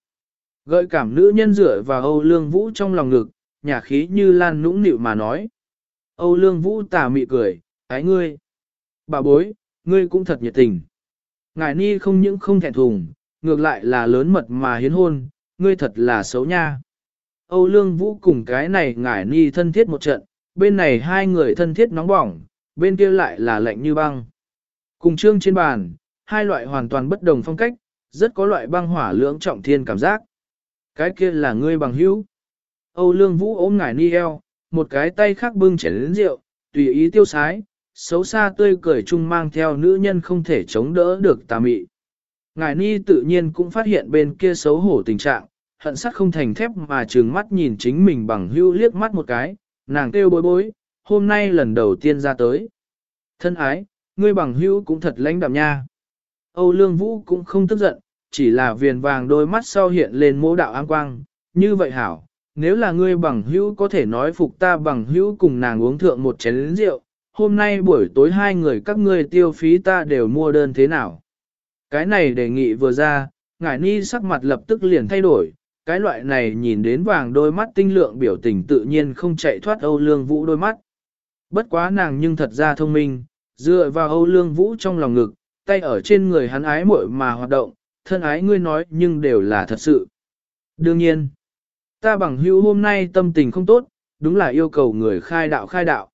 Gợi cảm nữ nhân dựa vào Âu Lương Vũ trong lòng ngực, nhà khí như lan nũng nịu mà nói. Âu Lương Vũ tà mị cười, ái ngươi. Bà bối, ngươi cũng thật nhiệt tình. Ngải ni không những không thẹn thùng, ngược lại là lớn mật mà hiến hôn, ngươi thật là xấu nha. Âu Lương Vũ cùng cái này ngải ni thân thiết một trận, bên này hai người thân thiết nóng bỏng, bên kia lại là lạnh như băng. Cùng trương trên bàn, hai loại hoàn toàn bất đồng phong cách, rất có loại băng hỏa lưỡng trọng thiên cảm giác. Cái kia là ngươi bằng hữu. Âu Lương Vũ ôm ngải ni eo, một cái tay khác bưng chén lớn rượu, tùy ý tiêu sái, xấu xa tươi cười chung mang theo nữ nhân không thể chống đỡ được tà mị. Ngài ni tự nhiên cũng phát hiện bên kia xấu hổ tình trạng, hận sắc không thành thép mà trừng mắt nhìn chính mình bằng hữu liếc mắt một cái, nàng kêu bối bối, hôm nay lần đầu tiên ra tới. Thân ái, ngươi bằng hữu cũng thật lãnh đạm nha. Âu Lương Vũ cũng không tức giận, chỉ là viền vàng đôi mắt sau hiện lên mỗ đạo an quang, như vậy hảo, nếu là ngươi bằng hữu có thể nói phục ta bằng hữu cùng nàng uống thượng một chén rượu, hôm nay buổi tối hai người các ngươi tiêu phí ta đều mua đơn thế nào. Cái này đề nghị vừa ra, ngải ni sắc mặt lập tức liền thay đổi, cái loại này nhìn đến vàng đôi mắt tinh lượng biểu tình tự nhiên không chạy thoát Âu Lương Vũ đôi mắt. Bất quá nàng nhưng thật ra thông minh, dựa vào Âu Lương Vũ trong lòng ngực, tay ở trên người hắn ái muội mà hoạt động, thân ái ngươi nói nhưng đều là thật sự. Đương nhiên, Ta bằng hữu hôm nay tâm tình không tốt, đúng là yêu cầu người khai đạo khai đạo.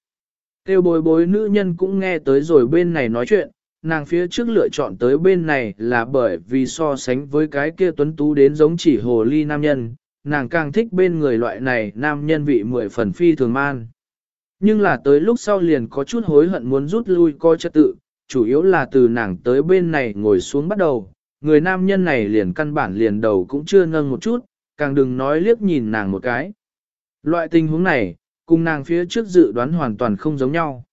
Tiêu bối bối nữ nhân cũng nghe tới rồi bên này nói chuyện, nàng phía trước lựa chọn tới bên này là bởi vì so sánh với cái kia tuấn tú đến giống chỉ hồ ly nam nhân, nàng càng thích bên người loại này nam nhân vị mười phần phi thường man. Nhưng là tới lúc sau liền có chút hối hận muốn rút lui coi trật tự, chủ yếu là từ nàng tới bên này ngồi xuống bắt đầu, người nam nhân này liền căn bản liền đầu cũng chưa nâng một chút, càng đừng nói liếc nhìn nàng một cái. Loại tình huống này, cùng nàng phía trước dự đoán hoàn toàn không giống nhau.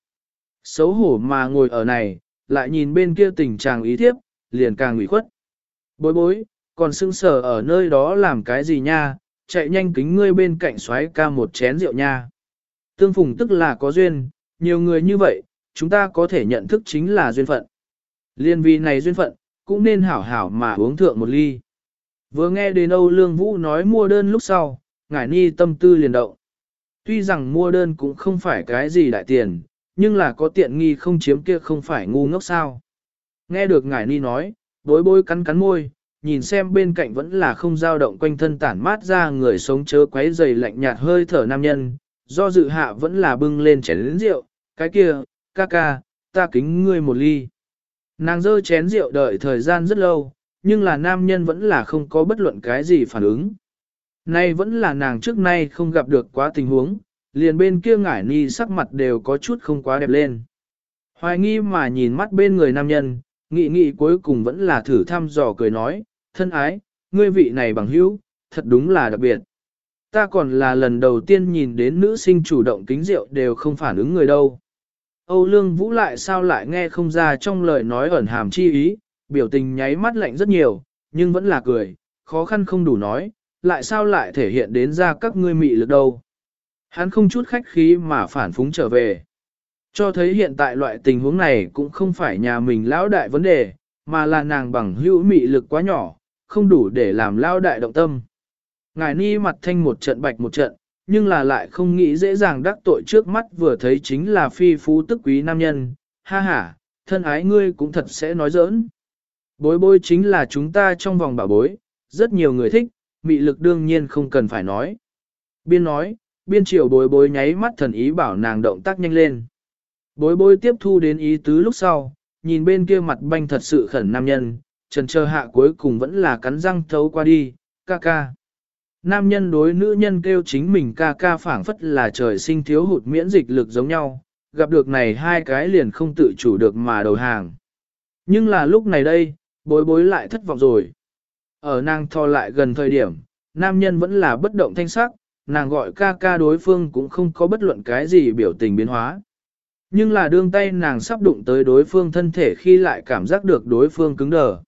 Xấu hổ mà ngồi ở này, lại nhìn bên kia tình trạng ý thiếp, liền càng ủy khuất. Bối bối, còn sưng sở ở nơi đó làm cái gì nha, chạy nhanh kính ngươi bên cạnh xoáy ca một chén rượu nha. Tương phùng tức là có duyên, nhiều người như vậy, chúng ta có thể nhận thức chính là duyên phận. Liên vì này duyên phận, cũng nên hảo hảo mà uống thượng một ly. Vừa nghe đến Âu Lương Vũ nói mua đơn lúc sau, ngải ni tâm tư liền động. Tuy rằng mua đơn cũng không phải cái gì đại tiền, nhưng là có tiện nghi không chiếm kia không phải ngu ngốc sao. Nghe được ngải ni nói, bối bối cắn cắn môi, nhìn xem bên cạnh vẫn là không dao động quanh thân tản mát ra người sống chớ quấy dày lạnh nhạt hơi thở nam nhân, do dự hạ vẫn là bưng lên chén lĩnh rượu, cái kia, ca ca, ta kính ngươi một ly. Nàng dơ chén rượu đợi thời gian rất lâu, nhưng là nam nhân vẫn là không có bất luận cái gì phản ứng. Nay vẫn là nàng trước nay không gặp được quá tình huống, liền bên kia ngải ni sắc mặt đều có chút không quá đẹp lên. Hoài nghi mà nhìn mắt bên người nam nhân, nghị nghị cuối cùng vẫn là thử thăm dò cười nói, thân ái, ngươi vị này bằng hữu, thật đúng là đặc biệt. Ta còn là lần đầu tiên nhìn đến nữ sinh chủ động kính rượu đều không phản ứng người đâu. Âu Lương Vũ lại sao lại nghe không ra trong lời nói ẩn hàm chi ý, biểu tình nháy mắt lạnh rất nhiều, nhưng vẫn là cười, khó khăn không đủ nói, lại sao lại thể hiện đến ra các ngươi mị lực đâu. Hắn không chút khách khí mà phản phúng trở về. Cho thấy hiện tại loại tình huống này cũng không phải nhà mình lão đại vấn đề, mà là nàng bằng hữu mị lực quá nhỏ, không đủ để làm lão đại động tâm. Ngài ni mặt thanh một trận bạch một trận, nhưng là lại không nghĩ dễ dàng đắc tội trước mắt vừa thấy chính là phi phú tức quý nam nhân, ha ha, thân ái ngươi cũng thật sẽ nói giỡn. Bối bối chính là chúng ta trong vòng bảo bối, rất nhiều người thích, mị lực đương nhiên không cần phải nói. Biên nói, biên triều bối bối nháy mắt thần ý bảo nàng động tác nhanh lên. Bối bối tiếp thu đến ý tứ lúc sau, nhìn bên kia mặt banh thật sự khẩn nam nhân, trần chờ hạ cuối cùng vẫn là cắn răng thấu qua đi, ca ca. Nam nhân đối nữ nhân kêu chính mình ca ca phảng phất là trời sinh thiếu hụt miễn dịch lực giống nhau, gặp được này hai cái liền không tự chủ được mà đầu hàng. Nhưng là lúc này đây, bối bối lại thất vọng rồi. Ở nàng thò lại gần thời điểm, nam nhân vẫn là bất động thanh sắc, nàng gọi ca ca đối phương cũng không có bất luận cái gì biểu tình biến hóa. Nhưng là đương tay nàng sắp đụng tới đối phương thân thể khi lại cảm giác được đối phương cứng đờ.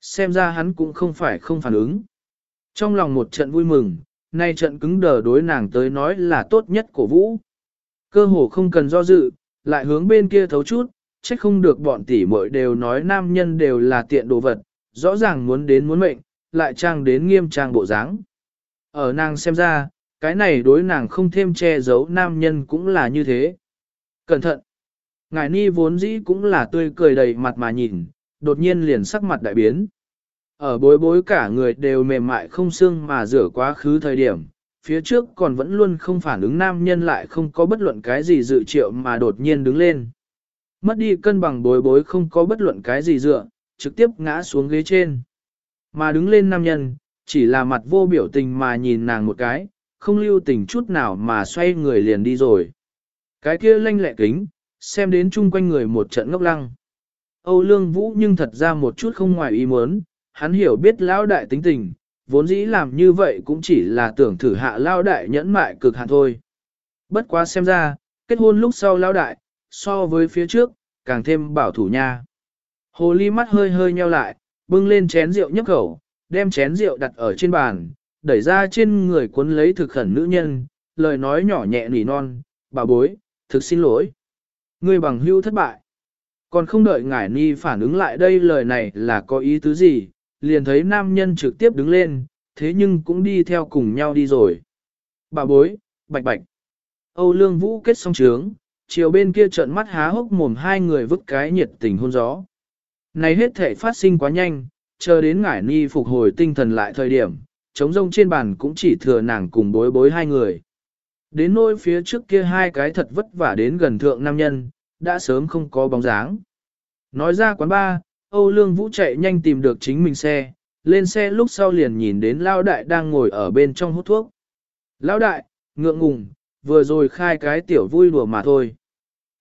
Xem ra hắn cũng không phải không phản ứng. Trong lòng một trận vui mừng, nay trận cứng đờ đối nàng tới nói là tốt nhất của vũ. Cơ hồ không cần do dự, lại hướng bên kia thấu chút, trách không được bọn tỷ muội đều nói nam nhân đều là tiện đồ vật, rõ ràng muốn đến muốn mệnh, lại trang đến nghiêm trang bộ dáng. Ở nàng xem ra, cái này đối nàng không thêm che giấu nam nhân cũng là như thế. Cẩn thận! Ngài ni vốn dĩ cũng là tươi cười đầy mặt mà nhìn, đột nhiên liền sắc mặt đại biến. Ở bối bối cả người đều mềm mại không xương mà rửa quá khứ thời điểm, phía trước còn vẫn luôn không phản ứng nam nhân lại không có bất luận cái gì dự triệu mà đột nhiên đứng lên. Mất đi cân bằng bối bối không có bất luận cái gì dựa, trực tiếp ngã xuống ghế trên. Mà đứng lên nam nhân, chỉ là mặt vô biểu tình mà nhìn nàng một cái, không lưu tình chút nào mà xoay người liền đi rồi. Cái kia lanh lẹ kính, xem đến chung quanh người một trận ngốc lăng. Âu Lương Vũ nhưng thật ra một chút không ngoài ý muốn, hắn hiểu biết lão đại tính tình, vốn dĩ làm như vậy cũng chỉ là tưởng thử hạ lão đại nhẫn mại cực hạn thôi. Bất quá xem ra, kết hôn lúc sau lão đại, so với phía trước, càng thêm bảo thủ nha. Hồ ly mắt hơi hơi nheo lại, bưng lên chén rượu nhấp khẩu, đem chén rượu đặt ở trên bàn, đẩy ra trên người cuốn lấy thực khẩn nữ nhân, lời nói nhỏ nhẹ nỉ non, bà bối, thực xin lỗi. Người bằng hưu thất bại. Còn không đợi ngải ni phản ứng lại đây lời này là có ý tứ gì, liền thấy nam nhân trực tiếp đứng lên, thế nhưng cũng đi theo cùng nhau đi rồi. Bà bối, bạch bạch. Âu Lương Vũ kết xong trướng, chiều bên kia trợn mắt há hốc mồm hai người vứt cái nhiệt tình hôn gió. Này hết thể phát sinh quá nhanh, chờ đến ngải ni phục hồi tinh thần lại thời điểm, trống rông trên bàn cũng chỉ thừa nàng cùng bối bối hai người. Đến nôi phía trước kia hai cái thật vất vả đến gần thượng nam nhân, đã sớm không có bóng dáng. Nói ra quán ba, Âu Lương Vũ chạy nhanh tìm được chính mình xe, lên xe lúc sau liền nhìn đến Lao Đại đang ngồi ở bên trong hút thuốc. Lao Đại, ngượng ngùng, vừa rồi khai cái tiểu vui đùa mà thôi.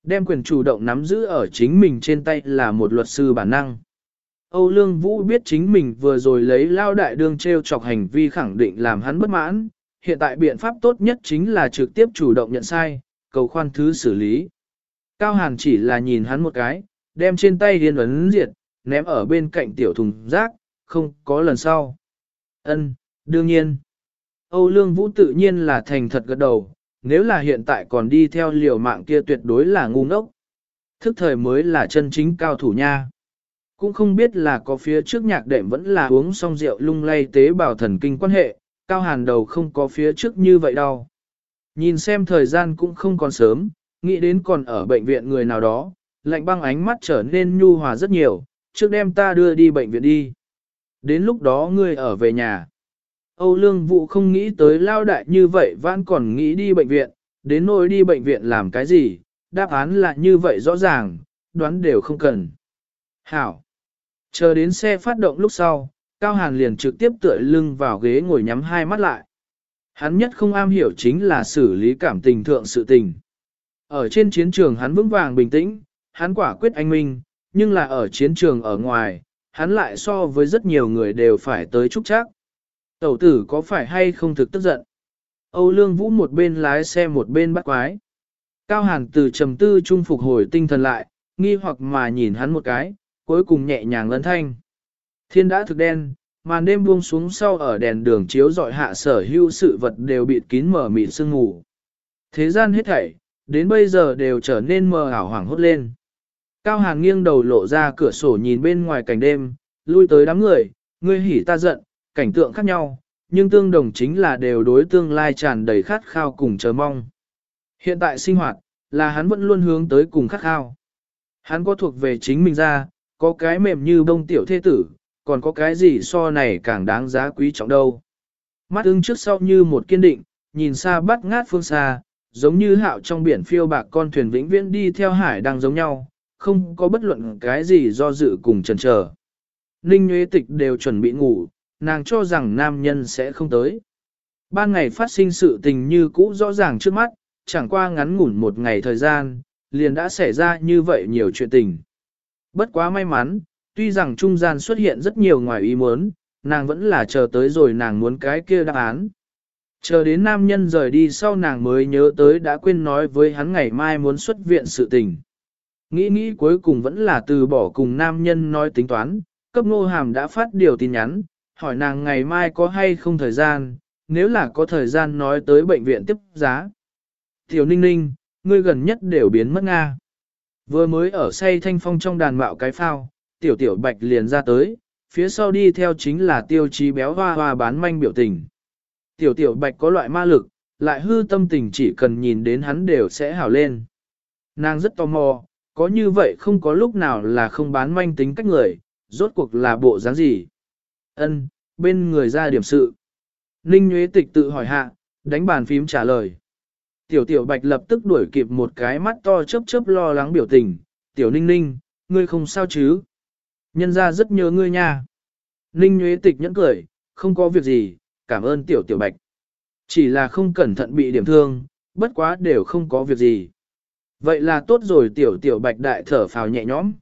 Đem quyền chủ động nắm giữ ở chính mình trên tay là một luật sư bản năng. Âu Lương Vũ biết chính mình vừa rồi lấy lao đại đương treo chọc hành vi khẳng định làm hắn bất mãn, hiện tại biện pháp tốt nhất chính là trực tiếp chủ động nhận sai, cầu khoan thứ xử lý. Cao Hàn chỉ là nhìn hắn một cái, đem trên tay điên ấn diệt, ném ở bên cạnh tiểu thùng rác, không có lần sau. Ân, đương nhiên. Âu Lương Vũ tự nhiên là thành thật gật đầu, nếu là hiện tại còn đi theo liều mạng kia tuyệt đối là ngu ngốc. Thức thời mới là chân chính cao thủ nha. Cũng không biết là có phía trước nhạc đệm vẫn là uống xong rượu lung lay tế bào thần kinh quan hệ, cao hàn đầu không có phía trước như vậy đâu. Nhìn xem thời gian cũng không còn sớm, nghĩ đến còn ở bệnh viện người nào đó, lạnh băng ánh mắt trở nên nhu hòa rất nhiều, trước đem ta đưa đi bệnh viện đi. Đến lúc đó ngươi ở về nhà. Âu Lương Vũ không nghĩ tới lao đại như vậy vẫn còn nghĩ đi bệnh viện, đến nỗi đi bệnh viện làm cái gì, đáp án là như vậy rõ ràng, đoán đều không cần. Hảo. Chờ đến xe phát động lúc sau, Cao Hàn liền trực tiếp tựa lưng vào ghế ngồi nhắm hai mắt lại. Hắn nhất không am hiểu chính là xử lý cảm tình thượng sự tình. Ở trên chiến trường hắn vững vàng bình tĩnh, hắn quả quyết anh minh, nhưng là ở chiến trường ở ngoài, hắn lại so với rất nhiều người đều phải tới trúc chắc. Tẩu tử có phải hay không thực tức giận? Âu Lương Vũ một bên lái xe một bên bắt quái. Cao Hàn từ trầm tư trung phục hồi tinh thần lại, nghi hoặc mà nhìn hắn một cái, cuối cùng nhẹ nhàng lấn thanh. Thiên đã thực đen, màn đêm buông xuống sau ở đèn đường chiếu dọi hạ sở hữu sự vật đều bị kín mở mịn sương ngủ. Thế gian hết thảy, đến bây giờ đều trở nên mờ ảo hoảng hốt lên. Cao Hàn nghiêng đầu lộ ra cửa sổ nhìn bên ngoài cảnh đêm, lui tới đám người, ngươi hỉ ta giận, cảnh tượng khác nhau, nhưng tương đồng chính là đều đối tương lai tràn đầy khát khao cùng chờ mong. Hiện tại sinh hoạt, là hắn vẫn luôn hướng tới cùng khát khao. Hắn có thuộc về chính mình ra, có cái mềm như bông tiểu thế tử, còn có cái gì so này càng đáng giá quý trọng đâu. Mắt ưng trước sau như một kiên định, nhìn xa bắt ngát phương xa, giống như hạo trong biển phiêu bạc con thuyền vĩnh viễn đi theo hải đang giống nhau, không có bất luận cái gì do dự cùng chần chờ. Ninh Nguyễn Tịch đều chuẩn bị ngủ, nàng cho rằng nam nhân sẽ không tới. Ban ngày phát sinh sự tình như cũ rõ ràng trước mắt, chẳng qua ngắn ngủn một ngày thời gian, liền đã xảy ra như vậy nhiều chuyện tình. Bất quá may mắn, tuy rằng trung gian xuất hiện rất nhiều ngoài ý muốn, nàng vẫn là chờ tới rồi nàng muốn cái kia đáp án. Chờ đến nam nhân rời đi sau nàng mới nhớ tới đã quên nói với hắn ngày mai muốn xuất viện sự tình. Nghĩ nghĩ cuối cùng vẫn là từ bỏ cùng nam nhân nói tính toán, cấp ngô hàm đã phát điều tin nhắn, hỏi nàng ngày mai có hay không thời gian, nếu là có thời gian nói tới bệnh viện tiếp giá. Tiểu ninh ninh, ngươi gần nhất đều biến mất Nga. Vừa mới ở say thanh phong trong đàn mạo cái phao, tiểu tiểu bạch liền ra tới, phía sau đi theo chính là tiêu chí béo hoa hoa bán manh biểu tình. Tiểu tiểu bạch có loại ma lực, lại hư tâm tình chỉ cần nhìn đến hắn đều sẽ hảo lên. Nàng rất tò mò, có như vậy không có lúc nào là không bán manh tính cách người, rốt cuộc là bộ dáng gì. Ân, bên người ra điểm sự. Ninh Nguyễn Tịch tự hỏi hạ, đánh bàn phím trả lời. Tiểu tiểu bạch lập tức đuổi kịp một cái mắt to chớp chớp lo lắng biểu tình. Tiểu ninh ninh, ngươi không sao chứ? Nhân ra rất nhớ ngươi nha. Ninh Nguyễn Tịch nhẫn cười, không có việc gì, cảm ơn tiểu tiểu bạch. Chỉ là không cẩn thận bị điểm thương, bất quá đều không có việc gì. Vậy là tốt rồi tiểu tiểu bạch đại thở phào nhẹ nhõm.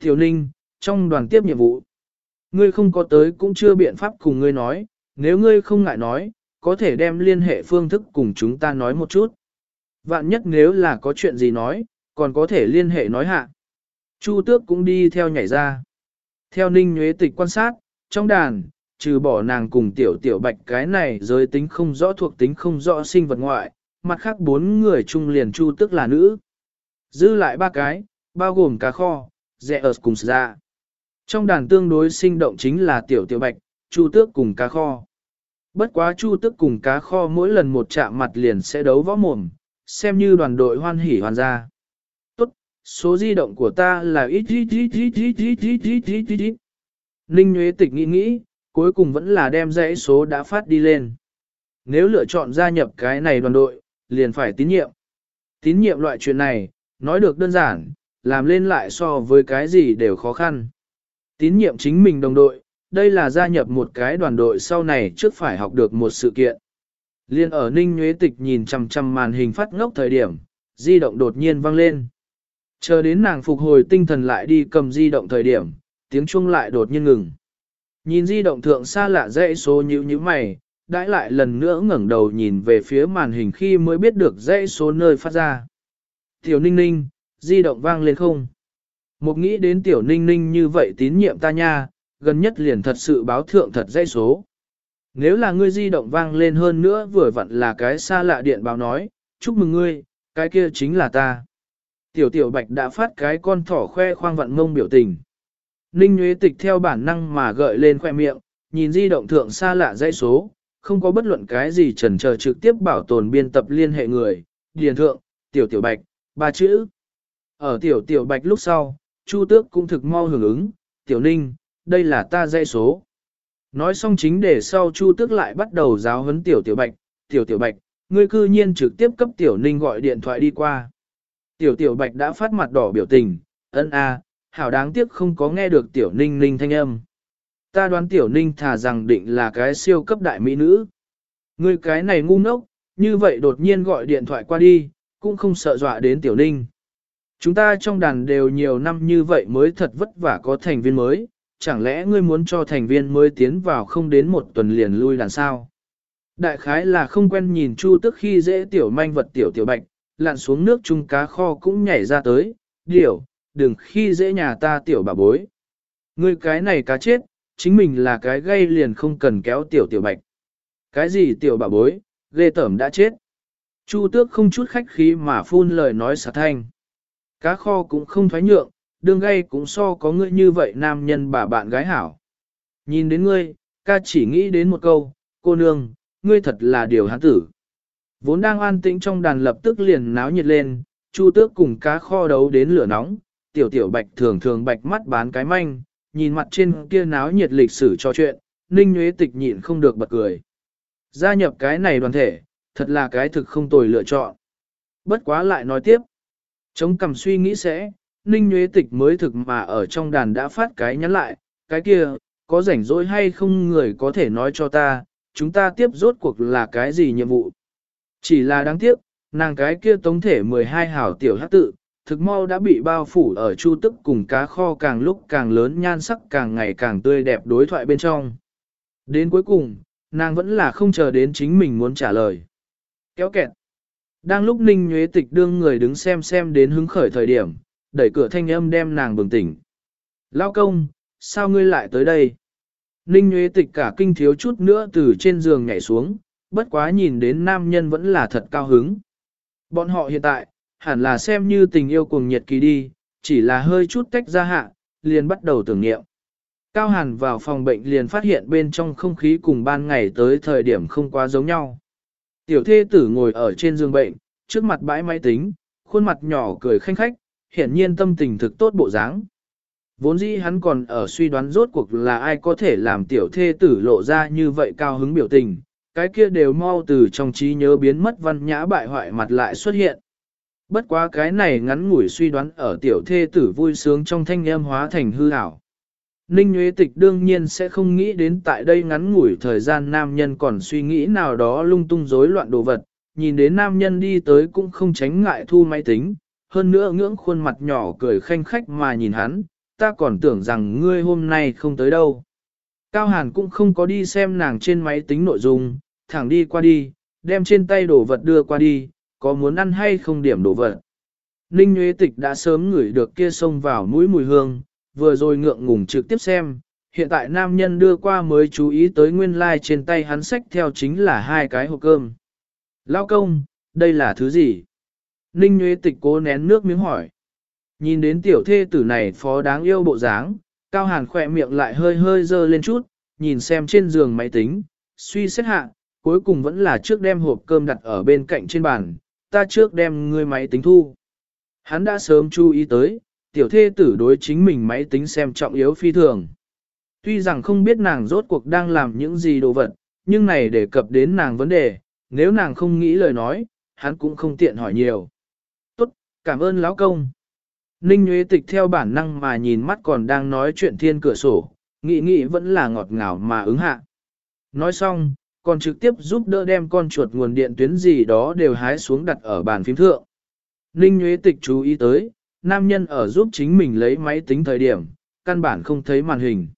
Tiểu ninh, trong đoàn tiếp nhiệm vụ. Ngươi không có tới cũng chưa biện pháp cùng ngươi nói, nếu ngươi không ngại nói, có thể đem liên hệ phương thức cùng chúng ta nói một chút. Vạn nhất nếu là có chuyện gì nói, còn có thể liên hệ nói hạ. Chu tước cũng đi theo nhảy ra. Theo ninh nhuế tịch quan sát, trong đàn, trừ bỏ nàng cùng tiểu tiểu bạch cái này giới tính không rõ thuộc tính không rõ sinh vật ngoại, mặt khác bốn người chung liền chu tước là nữ. Dư lại ba cái, bao gồm cá kho, dẹ ở cùng ra. Trong đàn tương đối sinh động chính là tiểu tiểu bạch, chu tước cùng cá kho. Bất quá chu tước cùng cá kho mỗi lần một chạm mặt liền sẽ đấu võ mồm, xem như đoàn đội hoan hỉ hoàn gia. Tốt, số di động của ta là ít ít ít ít ít ít ít ít ít ít ít. Ninh Nguyễn Tịch nghĩ nghĩ, cuối cùng vẫn là đem dãy số đã phát đi lên. Nếu lựa chọn gia nhập cái này đoàn đội, liền phải tín nhiệm. Tín nhiệm loại chuyện này, nói được đơn giản, làm lên lại so với cái gì đều khó khăn. Tín nhiệm chính mình đồng đội, đây là gia nhập một cái đoàn đội sau này trước phải học được một sự kiện. Liên ở Ninh Nguyễn Tịch nhìn chằm chằm màn hình phát ngốc thời điểm, di động đột nhiên vang lên. Chờ đến nàng phục hồi tinh thần lại đi cầm di động thời điểm, tiếng chuông lại đột nhiên ngừng. Nhìn di động thượng xa lạ dãy số nhíu như mày, đãi lại lần nữa ngẩng đầu nhìn về phía màn hình khi mới biết được dãy số nơi phát ra. Tiểu ninh ninh, di động vang lên không? Một nghĩ đến tiểu ninh ninh như vậy tín nhiệm ta nha, gần nhất liền thật sự báo thượng thật dãy số. Nếu là ngươi di động vang lên hơn nữa vừa vặn là cái xa lạ điện báo nói, chúc mừng ngươi, cái kia chính là ta. Tiểu tiểu bạch đã phát cái con thỏ khoe khoang vặn mông biểu tình. Ninh Nguyễn Tịch theo bản năng mà gợi lên khoe miệng, nhìn di động thượng xa lạ dãy số, không có bất luận cái gì trần chờ trực tiếp bảo tồn biên tập liên hệ người, điền thượng, tiểu tiểu bạch, ba chữ. Ở tiểu tiểu bạch lúc sau, Chu Tước cũng thực mau hưởng ứng, tiểu ninh, đây là ta dây số. Nói xong chính để sau Chu Tước lại bắt đầu giáo huấn tiểu tiểu bạch, tiểu tiểu bạch, ngươi cư nhiên trực tiếp cấp tiểu ninh gọi điện thoại đi qua. Tiểu tiểu bạch đã phát mặt đỏ biểu tình, ân a, hảo đáng tiếc không có nghe được tiểu ninh ninh thanh âm. Ta đoán tiểu ninh thà rằng định là cái siêu cấp đại mỹ nữ. Ngươi cái này ngu ngốc, như vậy đột nhiên gọi điện thoại qua đi, cũng không sợ dọa đến tiểu ninh. Chúng ta trong đàn đều nhiều năm như vậy mới thật vất vả có thành viên mới, chẳng lẽ ngươi muốn cho thành viên mới tiến vào không đến một tuần liền lui đàn sao? Đại khái là không quen nhìn chu tức khi dễ tiểu manh vật tiểu tiểu bạch, lặn xuống nước chung cá kho cũng nhảy ra tới, điểu, đừng khi dễ nhà ta tiểu bà bối. Ngươi cái này cá chết, chính mình là cái gây liền không cần kéo tiểu tiểu bạch. Cái gì tiểu bà bối, ghê tởm đã chết. Chu tước không chút khách khí mà phun lời nói xả thanh. Cá kho cũng không thoái nhượng, đương gây cũng so có ngươi như vậy nam nhân bà bạn gái hảo. Nhìn đến ngươi, ca chỉ nghĩ đến một câu, cô nương, ngươi thật là điều hán tử. Vốn đang an tĩnh trong đàn lập tức liền náo nhiệt lên, chu tước cùng cá kho đấu đến lửa nóng, tiểu tiểu bạch thường thường bạch mắt bán cái manh, nhìn mặt trên kia náo nhiệt lịch sử trò chuyện, ninh nhuế tịch nhịn không được bật cười. Gia nhập cái này đoàn thể, thật là cái thực không tồi lựa chọn. Bất quá lại nói tiếp. Chống cầm suy nghĩ sẽ, ninh nhuế tịch mới thực mà ở trong đàn đã phát cái nhắn lại, cái kia, có rảnh rỗi hay không người có thể nói cho ta, chúng ta tiếp rốt cuộc là cái gì nhiệm vụ. Chỉ là đáng tiếc, nàng cái kia tống thể 12 hảo tiểu hát tự, thực mau đã bị bao phủ ở chu tức cùng cá kho càng lúc càng lớn nhan sắc càng ngày càng tươi đẹp đối thoại bên trong. Đến cuối cùng, nàng vẫn là không chờ đến chính mình muốn trả lời. Kéo kẹt. Đang lúc Ninh Nhuế Tịch đương người đứng xem xem đến hứng khởi thời điểm, đẩy cửa thanh âm đem nàng bừng tỉnh. Lao công, sao ngươi lại tới đây? Ninh Nhuế Tịch cả kinh thiếu chút nữa từ trên giường nhảy xuống, bất quá nhìn đến nam nhân vẫn là thật cao hứng. Bọn họ hiện tại, hẳn là xem như tình yêu cuồng nhiệt kỳ đi, chỉ là hơi chút tách ra hạ, liền bắt đầu tưởng niệm. Cao Hàn vào phòng bệnh liền phát hiện bên trong không khí cùng ban ngày tới thời điểm không quá giống nhau. Tiểu thê tử ngồi ở trên giường bệnh, trước mặt bãi máy tính, khuôn mặt nhỏ cười khanh khách, hiển nhiên tâm tình thực tốt bộ dáng. Vốn dĩ hắn còn ở suy đoán rốt cuộc là ai có thể làm tiểu thê tử lộ ra như vậy cao hứng biểu tình, cái kia đều mau từ trong trí nhớ biến mất văn nhã bại hoại mặt lại xuất hiện. Bất quá cái này ngắn ngủi suy đoán ở tiểu thê tử vui sướng trong thanh âm hóa thành hư ảo. Ninh Nguyễn Tịch đương nhiên sẽ không nghĩ đến tại đây ngắn ngủi thời gian nam nhân còn suy nghĩ nào đó lung tung rối loạn đồ vật, nhìn đến nam nhân đi tới cũng không tránh ngại thu máy tính, hơn nữa ngưỡng khuôn mặt nhỏ cười khanh khách mà nhìn hắn, ta còn tưởng rằng ngươi hôm nay không tới đâu. Cao Hàn cũng không có đi xem nàng trên máy tính nội dung, thẳng đi qua đi, đem trên tay đồ vật đưa qua đi, có muốn ăn hay không điểm đồ vật. Ninh Nguyễn Tịch đã sớm ngửi được kia xông vào mũi mùi hương, vừa rồi ngượng ngùng trực tiếp xem, hiện tại nam nhân đưa qua mới chú ý tới nguyên lai like trên tay hắn sách theo chính là hai cái hộp cơm. Lao công, đây là thứ gì? Ninh Nguyễn Tịch cố nén nước miếng hỏi. Nhìn đến tiểu thê tử này phó đáng yêu bộ dáng, Cao Hàn khỏe miệng lại hơi hơi dơ lên chút, nhìn xem trên giường máy tính, suy xét hạ, cuối cùng vẫn là trước đem hộp cơm đặt ở bên cạnh trên bàn, ta trước đem ngươi máy tính thu. Hắn đã sớm chú ý tới, tiểu thê tử đối chính mình máy tính xem trọng yếu phi thường. Tuy rằng không biết nàng rốt cuộc đang làm những gì đồ vật, nhưng này đề cập đến nàng vấn đề, nếu nàng không nghĩ lời nói, hắn cũng không tiện hỏi nhiều. Tốt, cảm ơn lão công. Ninh Nguyễn Tịch theo bản năng mà nhìn mắt còn đang nói chuyện thiên cửa sổ, nghĩ nghĩ vẫn là ngọt ngào mà ứng hạ. Nói xong, còn trực tiếp giúp đỡ đem con chuột nguồn điện tuyến gì đó đều hái xuống đặt ở bàn phím thượng. Ninh Nguyễn Tịch chú ý tới, nam nhân ở giúp chính mình lấy máy tính thời điểm, căn bản không thấy màn hình.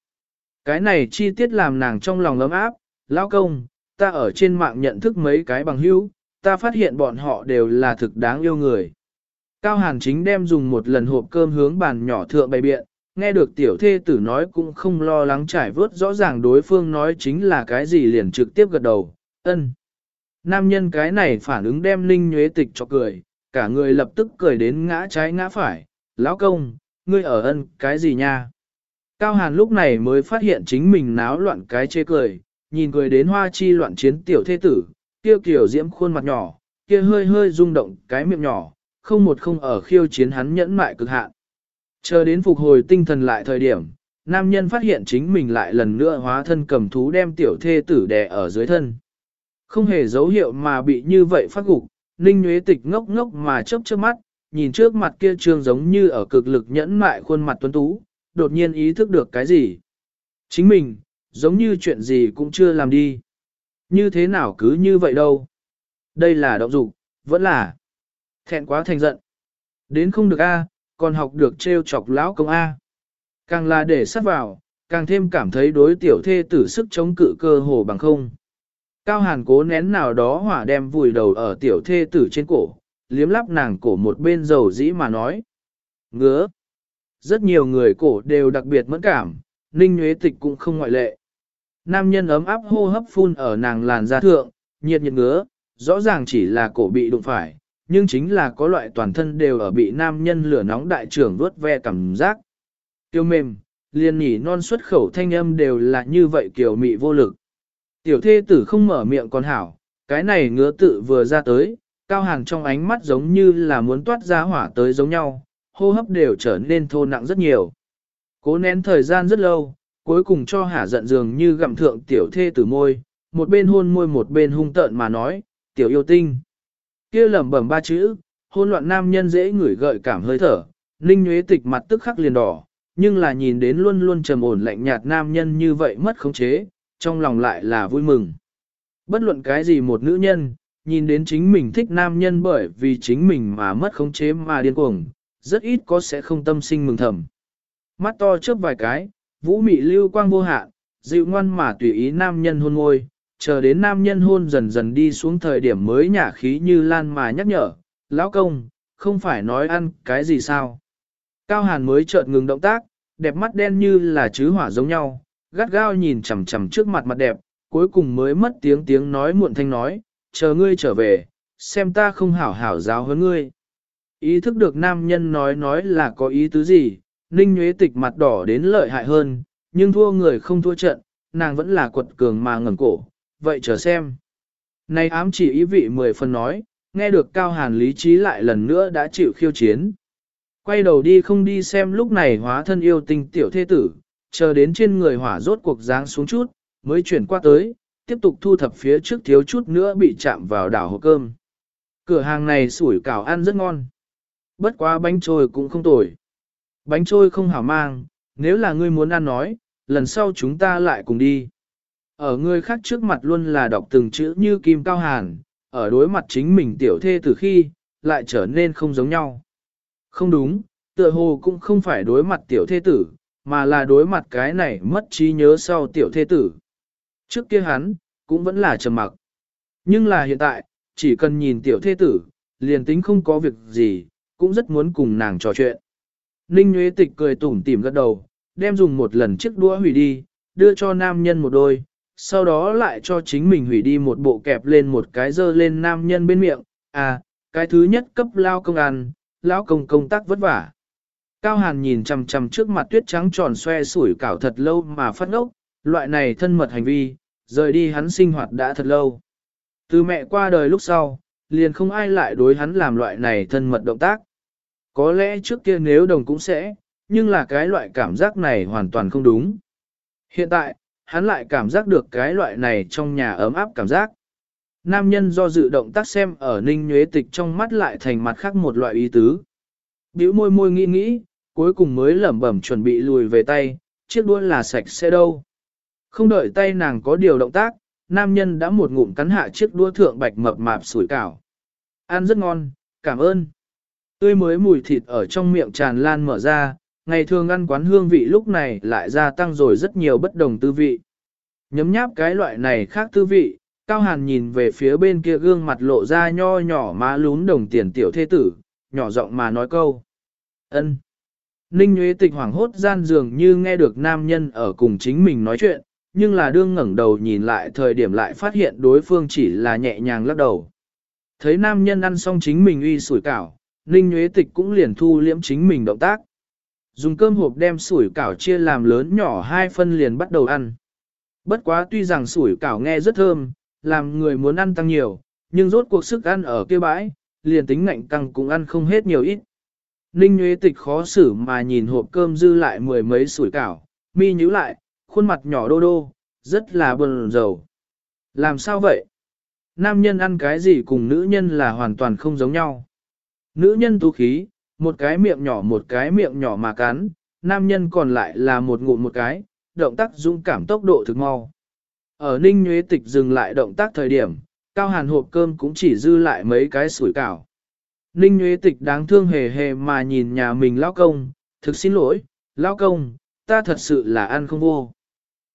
Cái này chi tiết làm nàng trong lòng ấm áp, lão công, ta ở trên mạng nhận thức mấy cái bằng hữu, ta phát hiện bọn họ đều là thực đáng yêu người. Cao Hàn chính đem dùng một lần hộp cơm hướng bàn nhỏ thượng bày biện, nghe được tiểu thê tử nói cũng không lo lắng trải vớt rõ ràng đối phương nói chính là cái gì liền trực tiếp gật đầu, ân. Nam nhân cái này phản ứng đem Ninh Nhuế Tịch cho cười, cả người lập tức cười đến ngã trái ngã phải, lão công, ngươi ở ân cái gì nha? Cao Hàn lúc này mới phát hiện chính mình náo loạn cái chê cười, nhìn cười đến hoa chi loạn chiến tiểu thế tử, kia kiểu diễm khuôn mặt nhỏ, kia hơi hơi rung động cái miệng nhỏ, không một không ở khiêu chiến hắn nhẫn mại cực hạn. Chờ đến phục hồi tinh thần lại thời điểm, nam nhân phát hiện chính mình lại lần nữa hóa thân cầm thú đem tiểu thê tử đè ở dưới thân. Không hề dấu hiệu mà bị như vậy phát gục, Ninh Nguyễn Tịch ngốc ngốc mà chớp chớp mắt, nhìn trước mặt kia trương giống như ở cực lực nhẫn mại khuôn mặt tuấn tú, đột nhiên ý thức được cái gì. Chính mình, giống như chuyện gì cũng chưa làm đi. Như thế nào cứ như vậy đâu. Đây là động dục, vẫn là thẹn quá thành giận. Đến không được A, còn học được trêu chọc lão công A. Càng là để sát vào, càng thêm cảm thấy đối tiểu thê tử sức chống cự cơ hồ bằng không. Cao hàn cố nén nào đó hỏa đem vùi đầu ở tiểu thê tử trên cổ, liếm lắp nàng cổ một bên dầu dĩ mà nói. Ngứa. Rất nhiều người cổ đều đặc biệt mẫn cảm, ninh nhuế tịch cũng không ngoại lệ. Nam nhân ấm áp hô hấp phun ở nàng làn da thượng, nhiệt nhiệt ngứa, rõ ràng chỉ là cổ bị đụng phải, nhưng chính là có loại toàn thân đều ở bị nam nhân lửa nóng đại trưởng vuốt ve cảm giác. Tiêu mềm, liền nhỉ non xuất khẩu thanh âm đều là như vậy kiểu mị vô lực. Tiểu thê tử không mở miệng còn hảo, cái này ngứa tự vừa ra tới, cao hàng trong ánh mắt giống như là muốn toát ra hỏa tới giống nhau, hô hấp đều trở nên thô nặng rất nhiều. Cố nén thời gian rất lâu, cuối cùng cho hả giận dường như gặm thượng tiểu thê tử môi, một bên hôn môi một bên hung tợn mà nói, tiểu yêu tinh kia lẩm bẩm ba chữ, hôn loạn nam nhân dễ ngửi gợi cảm hơi thở, ninh nhuế tịch mặt tức khắc liền đỏ, nhưng là nhìn đến luôn luôn trầm ổn lạnh nhạt nam nhân như vậy mất khống chế, trong lòng lại là vui mừng. Bất luận cái gì một nữ nhân, nhìn đến chính mình thích nam nhân bởi vì chính mình mà mất khống chế mà điên cuồng, rất ít có sẽ không tâm sinh mừng thầm. Mắt to chớp vài cái, vũ mị lưu quang vô hạn, dịu ngoan mà tùy ý nam nhân hôn môi, chờ đến nam nhân hôn dần dần đi xuống thời điểm mới nhả khí như lan mà nhắc nhở, lão công, không phải nói ăn cái gì sao. Cao hàn mới chợt ngừng động tác, đẹp mắt đen như là chứ hỏa giống nhau, gắt gao nhìn chằm chằm trước mặt mặt đẹp, cuối cùng mới mất tiếng tiếng nói muộn thanh nói, chờ ngươi trở về, xem ta không hảo hảo giáo hơn ngươi. Ý thức được nam nhân nói nói là có ý tứ gì, Ninh Nguyễn Tịch mặt đỏ đến lợi hại hơn, nhưng thua người không thua trận, nàng vẫn là quật cường mà ngẩng cổ, vậy chờ xem. Này ám chỉ ý vị mười phần nói, nghe được Cao Hàn lý trí lại lần nữa đã chịu khiêu chiến. Quay đầu đi không đi xem lúc này hóa thân yêu tinh tiểu thế tử, chờ đến trên người hỏa rốt cuộc dáng xuống chút, mới chuyển qua tới, tiếp tục thu thập phía trước thiếu chút nữa bị chạm vào đảo hộp cơm. Cửa hàng này sủi cảo ăn rất ngon. Bất quá bánh trôi cũng không tồi. Bánh trôi không hảo mang, nếu là ngươi muốn ăn nói, lần sau chúng ta lại cùng đi. Ở người khác trước mặt luôn là đọc từng chữ như kim cao hàn, ở đối mặt chính mình tiểu thê từ khi, lại trở nên không giống nhau. Không đúng, tựa hồ cũng không phải đối mặt tiểu thê tử, mà là đối mặt cái này mất trí nhớ sau tiểu thê tử. Trước kia hắn, cũng vẫn là trầm mặc. Nhưng là hiện tại, chỉ cần nhìn tiểu thê tử, liền tính không có việc gì, cũng rất muốn cùng nàng trò chuyện. Ninh Nguyễn Tịch cười tủm tỉm gật đầu, đem dùng một lần chiếc đũa hủy đi, đưa cho nam nhân một đôi, sau đó lại cho chính mình hủy đi một bộ kẹp lên một cái dơ lên nam nhân bên miệng, à, cái thứ nhất cấp lao công ăn, lão công công tác vất vả. Cao Hàn nhìn chằm chằm trước mặt tuyết trắng tròn xoe sủi cảo thật lâu mà phát ngốc, loại này thân mật hành vi, rời đi hắn sinh hoạt đã thật lâu. Từ mẹ qua đời lúc sau, liền không ai lại đối hắn làm loại này thân mật động tác. Có lẽ trước kia nếu đồng cũng sẽ, nhưng là cái loại cảm giác này hoàn toàn không đúng. Hiện tại, hắn lại cảm giác được cái loại này trong nhà ấm áp cảm giác. Nam nhân do dự động tác xem ở ninh nhuế tịch trong mắt lại thành mặt khác một loại ý tứ. Biểu môi môi nghĩ nghĩ, cuối cùng mới lẩm bẩm chuẩn bị lùi về tay, chiếc đuôi là sạch sẽ đâu. Không đợi tay nàng có điều động tác, nam nhân đã một ngụm cắn hạ chiếc đua thượng bạch mập mạp sủi cảo. Ăn rất ngon, cảm ơn. Tươi mới mùi thịt ở trong miệng tràn lan mở ra, ngày thường ăn quán hương vị lúc này lại gia tăng rồi rất nhiều bất đồng tư vị. Nhấm nháp cái loại này khác tư vị, Cao Hàn nhìn về phía bên kia gương mặt lộ ra nho nhỏ má lún đồng tiền tiểu thế tử, nhỏ giọng mà nói câu. ân. Ninh Nguyễn Tịch hoảng hốt gian dường như nghe được nam nhân ở cùng chính mình nói chuyện, nhưng là đương ngẩng đầu nhìn lại thời điểm lại phát hiện đối phương chỉ là nhẹ nhàng lắc đầu. Thấy nam nhân ăn xong chính mình uy sủi cảo, Ninh Nguyễn Tịch cũng liền thu liễm chính mình động tác. Dùng cơm hộp đem sủi cảo chia làm lớn nhỏ hai phân liền bắt đầu ăn. Bất quá tuy rằng sủi cảo nghe rất thơm, làm người muốn ăn tăng nhiều, nhưng rốt cuộc sức ăn ở kia bãi, liền tính ngạnh căng cũng ăn không hết nhiều ít. Ninh Nguyễn Tịch khó xử mà nhìn hộp cơm dư lại mười mấy sủi cảo, mi nhíu lại, khuôn mặt nhỏ đô đô, rất là buồn rầu. Làm sao vậy? Nam nhân ăn cái gì cùng nữ nhân là hoàn toàn không giống nhau. Nữ nhân tú khí, một cái miệng nhỏ một cái miệng nhỏ mà cắn, nam nhân còn lại là một ngụm một cái, động tác dũng cảm tốc độ thực mau. Ở Ninh Nguyễn Tịch dừng lại động tác thời điểm, cao hàn hộp cơm cũng chỉ dư lại mấy cái sủi cảo. Ninh Nguyễn Tịch đáng thương hề hề mà nhìn nhà mình lao công, thực xin lỗi, lao công, ta thật sự là ăn không vô.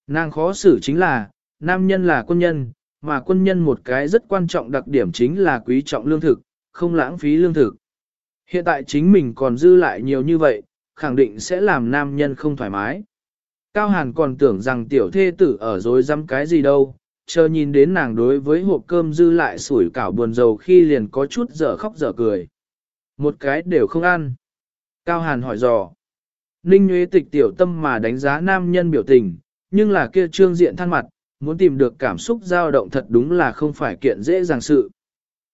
Nàng khó xử chính là, nam nhân là quân nhân, mà quân nhân một cái rất quan trọng đặc điểm chính là quý trọng lương thực, không lãng phí lương thực. Hiện tại chính mình còn dư lại nhiều như vậy, khẳng định sẽ làm nam nhân không thoải mái. Cao Hàn còn tưởng rằng tiểu thê tử ở dối dăm cái gì đâu, chờ nhìn đến nàng đối với hộp cơm dư lại sủi cảo buồn dầu khi liền có chút dở khóc dở cười. Một cái đều không ăn. Cao Hàn hỏi dò. Ninh Nguyễn Tịch tiểu tâm mà đánh giá nam nhân biểu tình, nhưng là kia trương diện than mặt, muốn tìm được cảm xúc dao động thật đúng là không phải kiện dễ dàng sự.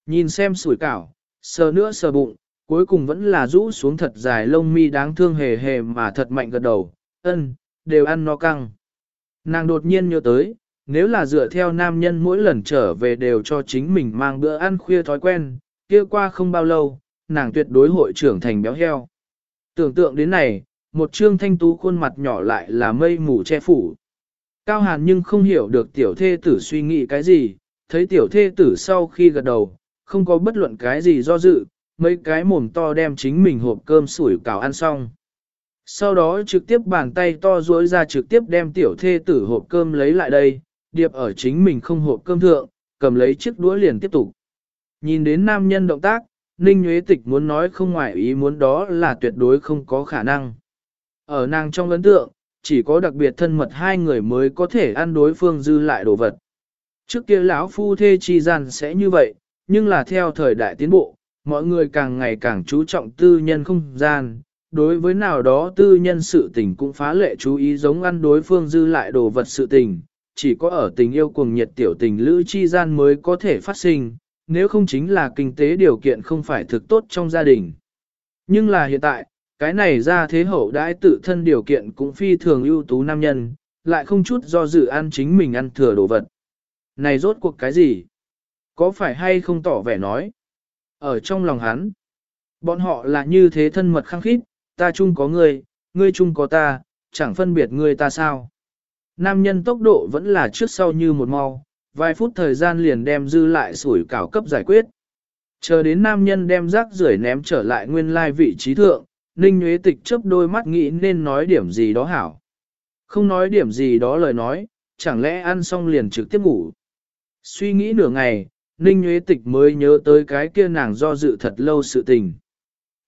Nhìn xem sủi cảo, sờ nữa sờ bụng, cuối cùng vẫn là rũ xuống thật dài lông mi đáng thương hề hề mà thật mạnh gật đầu, ân, đều ăn no căng. Nàng đột nhiên nhớ tới, nếu là dựa theo nam nhân mỗi lần trở về đều cho chính mình mang bữa ăn khuya thói quen, kia qua không bao lâu, nàng tuyệt đối hội trưởng thành béo heo. Tưởng tượng đến này, một trương thanh tú khuôn mặt nhỏ lại là mây mù che phủ. Cao Hàn nhưng không hiểu được tiểu thê tử suy nghĩ cái gì, thấy tiểu thê tử sau khi gật đầu, không có bất luận cái gì do dự, mấy cái mồm to đem chính mình hộp cơm sủi cảo ăn xong. Sau đó trực tiếp bàn tay to duỗi ra trực tiếp đem tiểu thê tử hộp cơm lấy lại đây, điệp ở chính mình không hộp cơm thượng, cầm lấy chiếc đũa liền tiếp tục. Nhìn đến nam nhân động tác, Ninh Nguyễn Tịch muốn nói không ngoài ý muốn đó là tuyệt đối không có khả năng. Ở nàng trong ấn tượng, chỉ có đặc biệt thân mật hai người mới có thể ăn đối phương dư lại đồ vật. Trước kia lão phu thê chi gian sẽ như vậy, nhưng là theo thời đại tiến bộ, mọi người càng ngày càng chú trọng tư nhân không gian, đối với nào đó tư nhân sự tình cũng phá lệ chú ý giống ăn đối phương dư lại đồ vật sự tình, chỉ có ở tình yêu cuồng nhiệt tiểu tình lữ chi gian mới có thể phát sinh, nếu không chính là kinh tế điều kiện không phải thực tốt trong gia đình. Nhưng là hiện tại, cái này ra thế hậu đãi tự thân điều kiện cũng phi thường ưu tú nam nhân, lại không chút do dự ăn chính mình ăn thừa đồ vật. Này rốt cuộc cái gì? Có phải hay không tỏ vẻ nói? Ở trong lòng hắn, bọn họ là như thế thân mật khăng khít, ta chung có ngươi, ngươi chung có ta, chẳng phân biệt ngươi ta sao. Nam nhân tốc độ vẫn là trước sau như một mau, vài phút thời gian liền đem dư lại sủi cảo cấp giải quyết. Chờ đến nam nhân đem rác rưởi ném trở lại nguyên lai vị trí thượng, Ninh Nguyễn Tịch chớp đôi mắt nghĩ nên nói điểm gì đó hảo. Không nói điểm gì đó lời nói, chẳng lẽ ăn xong liền trực tiếp ngủ. Suy nghĩ nửa ngày, Ninh Nguyễn Tịch mới nhớ tới cái kia nàng do dự thật lâu sự tình.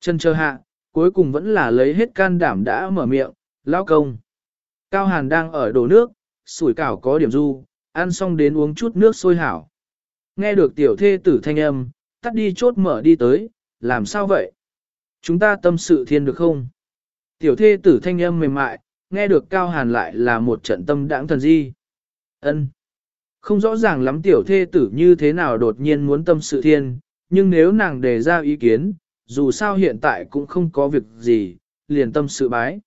Chân chờ hạ, cuối cùng vẫn là lấy hết can đảm đã mở miệng, lão công. Cao Hàn đang ở đổ nước, sủi cảo có điểm du, ăn xong đến uống chút nước sôi hảo. Nghe được tiểu thê tử thanh âm, tắt đi chốt mở đi tới, làm sao vậy? Chúng ta tâm sự thiên được không? Tiểu thê tử thanh âm mềm mại, nghe được Cao Hàn lại là một trận tâm đãng thần di. ân không rõ ràng lắm tiểu thê tử như thế nào đột nhiên muốn tâm sự thiên, nhưng nếu nàng đề ra ý kiến, dù sao hiện tại cũng không có việc gì, liền tâm sự bái.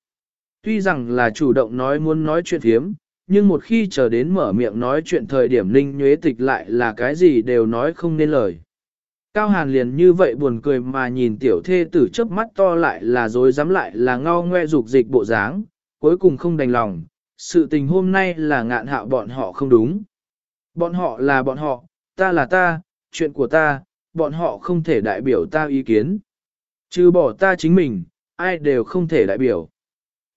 Tuy rằng là chủ động nói muốn nói chuyện thiếm, nhưng một khi chờ đến mở miệng nói chuyện thời điểm ninh nhuế tịch lại là cái gì đều nói không nên lời. Cao Hàn liền như vậy buồn cười mà nhìn tiểu thê tử chớp mắt to lại là dối dám lại là ngao ngoe dục dịch bộ dáng, cuối cùng không đành lòng, sự tình hôm nay là ngạn hạo bọn họ không đúng. Bọn họ là bọn họ, ta là ta, chuyện của ta, bọn họ không thể đại biểu ta ý kiến. Trừ bỏ ta chính mình, ai đều không thể đại biểu.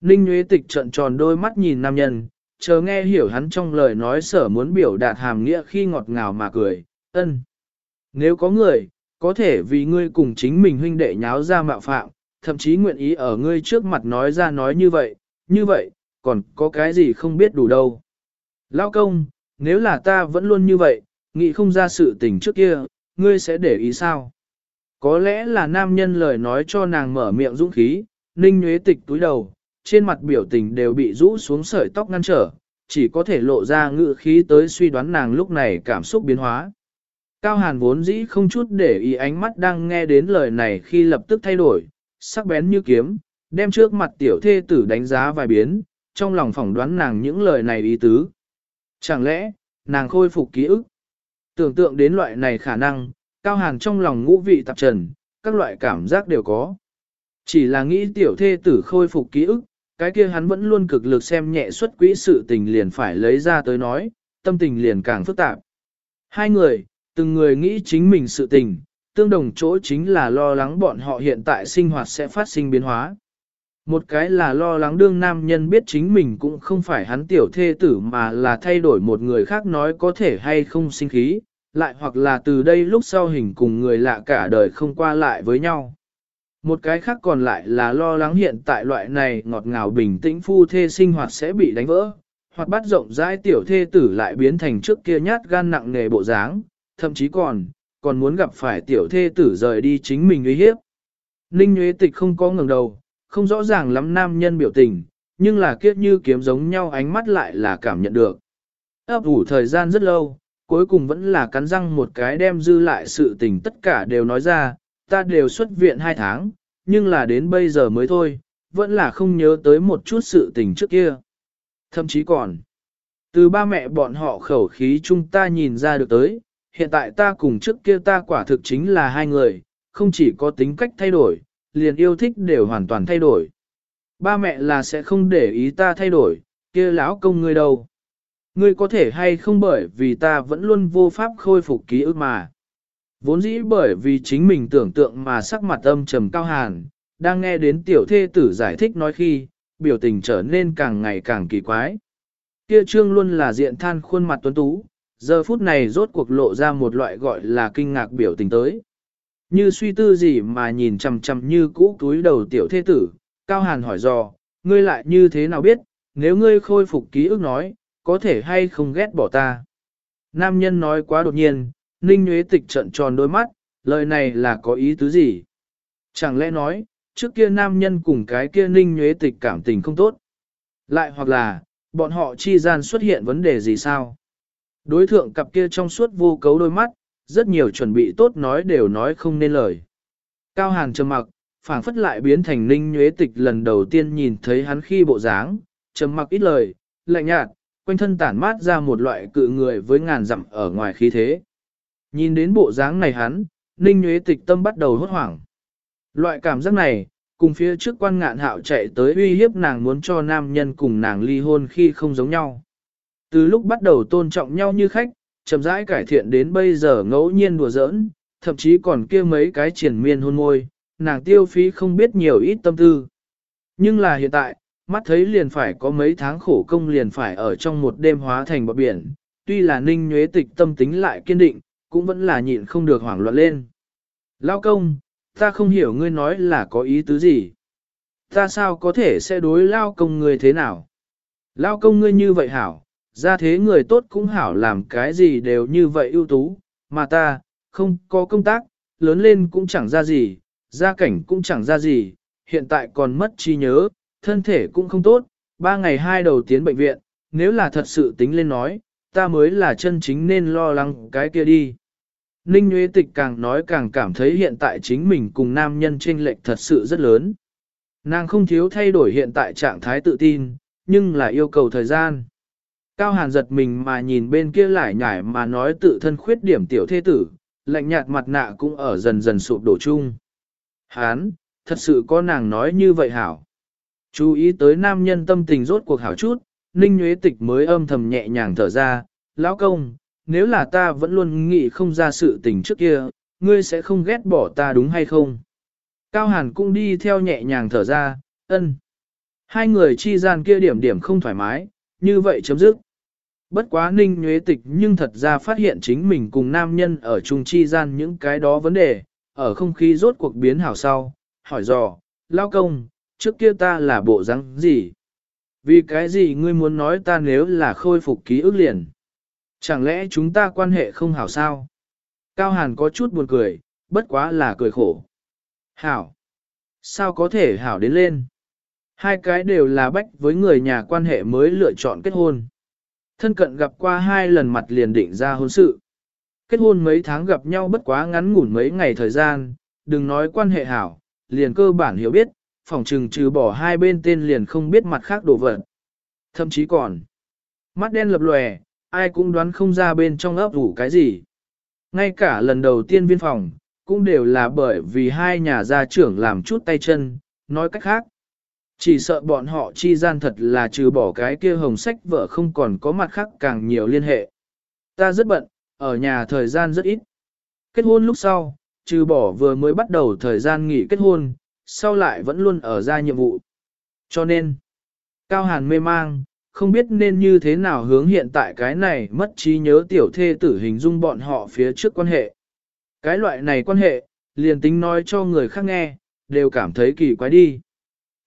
Ninh Nguyễn Tịch trận tròn đôi mắt nhìn nam nhân, chờ nghe hiểu hắn trong lời nói sở muốn biểu đạt hàm nghĩa khi ngọt ngào mà cười, ân. Nếu có người, có thể vì ngươi cùng chính mình huynh đệ nháo ra mạo phạm, thậm chí nguyện ý ở ngươi trước mặt nói ra nói như vậy, như vậy, còn có cái gì không biết đủ đâu. Lao công, nếu là ta vẫn luôn như vậy, nghĩ không ra sự tình trước kia, ngươi sẽ để ý sao? Có lẽ là nam nhân lời nói cho nàng mở miệng dũng khí, ninh nhuế tịch túi đầu, trên mặt biểu tình đều bị rũ xuống sợi tóc ngăn trở, chỉ có thể lộ ra ngự khí tới suy đoán nàng lúc này cảm xúc biến hóa. Cao Hàn vốn dĩ không chút để ý ánh mắt đang nghe đến lời này khi lập tức thay đổi, sắc bén như kiếm, đem trước mặt tiểu thê tử đánh giá vài biến, trong lòng phỏng đoán nàng những lời này ý tứ. Chẳng lẽ, nàng khôi phục ký ức? Tưởng tượng đến loại này khả năng, Cao Hàn trong lòng ngũ vị tạp trần, các loại cảm giác đều có. Chỉ là nghĩ tiểu thê tử khôi phục ký ức, cái kia hắn vẫn luôn cực lực xem nhẹ xuất quỹ sự tình liền phải lấy ra tới nói, tâm tình liền càng phức tạp. Hai người, từng người nghĩ chính mình sự tình, tương đồng chỗ chính là lo lắng bọn họ hiện tại sinh hoạt sẽ phát sinh biến hóa. Một cái là lo lắng đương nam nhân biết chính mình cũng không phải hắn tiểu thê tử mà là thay đổi một người khác nói có thể hay không sinh khí, lại hoặc là từ đây lúc sau hình cùng người lạ cả đời không qua lại với nhau. Một cái khác còn lại là lo lắng hiện tại loại này ngọt ngào bình tĩnh phu thê sinh hoạt sẽ bị đánh vỡ, hoặc bắt rộng rãi tiểu thê tử lại biến thành trước kia nhát gan nặng nề bộ dáng, thậm chí còn, còn muốn gặp phải tiểu thê tử rời đi chính mình uy hiếp. Ninh Nguyễn Tịch không có ngừng đầu, không rõ ràng lắm nam nhân biểu tình, nhưng là kiếp như kiếm giống nhau ánh mắt lại là cảm nhận được. Ấp ủ thời gian rất lâu, cuối cùng vẫn là cắn răng một cái đem dư lại sự tình tất cả đều nói ra, ta đều xuất viện hai tháng, nhưng là đến bây giờ mới thôi, vẫn là không nhớ tới một chút sự tình trước kia. Thậm chí còn, từ ba mẹ bọn họ khẩu khí chúng ta nhìn ra được tới, hiện tại ta cùng trước kia ta quả thực chính là hai người, không chỉ có tính cách thay đổi, liền yêu thích đều hoàn toàn thay đổi. Ba mẹ là sẽ không để ý ta thay đổi, kia lão công ngươi đâu. Ngươi có thể hay không bởi vì ta vẫn luôn vô pháp khôi phục ký ức mà. Vốn dĩ bởi vì chính mình tưởng tượng mà sắc mặt âm trầm cao hàn, đang nghe đến tiểu thê tử giải thích nói khi, biểu tình trở nên càng ngày càng kỳ quái. Kia trương luôn là diện than khuôn mặt tuấn tú, giờ phút này rốt cuộc lộ ra một loại gọi là kinh ngạc biểu tình tới. Như suy tư gì mà nhìn chằm chằm như cũ túi đầu tiểu thế tử, Cao Hàn hỏi dò, ngươi lại như thế nào biết, nếu ngươi khôi phục ký ức nói, có thể hay không ghét bỏ ta. Nam nhân nói quá đột nhiên, Ninh Nguyễn Tịch trận tròn đôi mắt, lời này là có ý tứ gì? Chẳng lẽ nói, trước kia nam nhân cùng cái kia Ninh Nguyễn Tịch cảm tình không tốt? Lại hoặc là, bọn họ chi gian xuất hiện vấn đề gì sao? Đối thượng cặp kia trong suốt vô cấu đôi mắt, rất nhiều chuẩn bị tốt nói đều nói không nên lời. Cao Hàn trầm mặc, phảng phất lại biến thành ninh nhuế tịch lần đầu tiên nhìn thấy hắn khi bộ dáng, trầm mặc ít lời, lạnh nhạt, quanh thân tản mát ra một loại cự người với ngàn dặm ở ngoài khí thế. Nhìn đến bộ dáng này hắn, ninh nhuế tịch tâm bắt đầu hốt hoảng. Loại cảm giác này, cùng phía trước quan ngạn hạo chạy tới uy hiếp nàng muốn cho nam nhân cùng nàng ly hôn khi không giống nhau. Từ lúc bắt đầu tôn trọng nhau như khách, chậm rãi cải thiện đến bây giờ ngẫu nhiên đùa giỡn, thậm chí còn kia mấy cái triển miên hôn môi, nàng tiêu phí không biết nhiều ít tâm tư. Nhưng là hiện tại, mắt thấy liền phải có mấy tháng khổ công liền phải ở trong một đêm hóa thành bọt biển, tuy là ninh nhuế tịch tâm tính lại kiên định, cũng vẫn là nhịn không được hoảng loạn lên. Lao công, ta không hiểu ngươi nói là có ý tứ gì. Ta sao có thể sẽ đối lao công ngươi thế nào? Lao công ngươi như vậy hảo, ra thế người tốt cũng hảo làm cái gì đều như vậy ưu tú, mà ta, không có công tác, lớn lên cũng chẳng ra gì, gia cảnh cũng chẳng ra gì, hiện tại còn mất trí nhớ, thân thể cũng không tốt, ba ngày hai đầu tiến bệnh viện, nếu là thật sự tính lên nói, ta mới là chân chính nên lo lắng cái kia đi. Ninh Nguyễn Tịch càng nói càng cảm thấy hiện tại chính mình cùng nam nhân chênh lệch thật sự rất lớn. Nàng không thiếu thay đổi hiện tại trạng thái tự tin, nhưng là yêu cầu thời gian. Cao Hàn giật mình mà nhìn bên kia lại nhải mà nói tự thân khuyết điểm tiểu thế tử, lạnh nhạt mặt nạ cũng ở dần dần sụp đổ chung. Hán, thật sự có nàng nói như vậy hảo. Chú ý tới nam nhân tâm tình rốt cuộc hảo chút, Ninh Nguyễn Tịch mới âm thầm nhẹ nhàng thở ra, lão công, nếu là ta vẫn luôn nghĩ không ra sự tình trước kia, ngươi sẽ không ghét bỏ ta đúng hay không? Cao Hàn cũng đi theo nhẹ nhàng thở ra, ân. Hai người chi gian kia điểm điểm không thoải mái, như vậy chấm dứt. Bất quá ninh nhuế tịch nhưng thật ra phát hiện chính mình cùng nam nhân ở chung chi gian những cái đó vấn đề, ở không khí rốt cuộc biến hảo sau, hỏi dò, lao công, trước kia ta là bộ rắn gì? Vì cái gì ngươi muốn nói ta nếu là khôi phục ký ức liền? Chẳng lẽ chúng ta quan hệ không hảo sao? Cao Hàn có chút buồn cười, bất quá là cười khổ. Hảo! Sao có thể hảo đến lên? Hai cái đều là bách với người nhà quan hệ mới lựa chọn kết hôn. Thân cận gặp qua hai lần mặt liền định ra hôn sự. Kết hôn mấy tháng gặp nhau bất quá ngắn ngủn mấy ngày thời gian, đừng nói quan hệ hảo, liền cơ bản hiểu biết, phòng trừng trừ bỏ hai bên tên liền không biết mặt khác đổ vật. Thậm chí còn, mắt đen lập lòe, ai cũng đoán không ra bên trong ấp ủ cái gì. Ngay cả lần đầu tiên viên phòng, cũng đều là bởi vì hai nhà gia trưởng làm chút tay chân, nói cách khác. Chỉ sợ bọn họ chi gian thật là trừ bỏ cái kia hồng sách vợ không còn có mặt khác càng nhiều liên hệ. Ta rất bận, ở nhà thời gian rất ít. Kết hôn lúc sau, trừ bỏ vừa mới bắt đầu thời gian nghỉ kết hôn, sau lại vẫn luôn ở ra nhiệm vụ. Cho nên, Cao Hàn mê mang, không biết nên như thế nào hướng hiện tại cái này mất trí nhớ tiểu thê tử hình dung bọn họ phía trước quan hệ. Cái loại này quan hệ, liền tính nói cho người khác nghe, đều cảm thấy kỳ quái đi.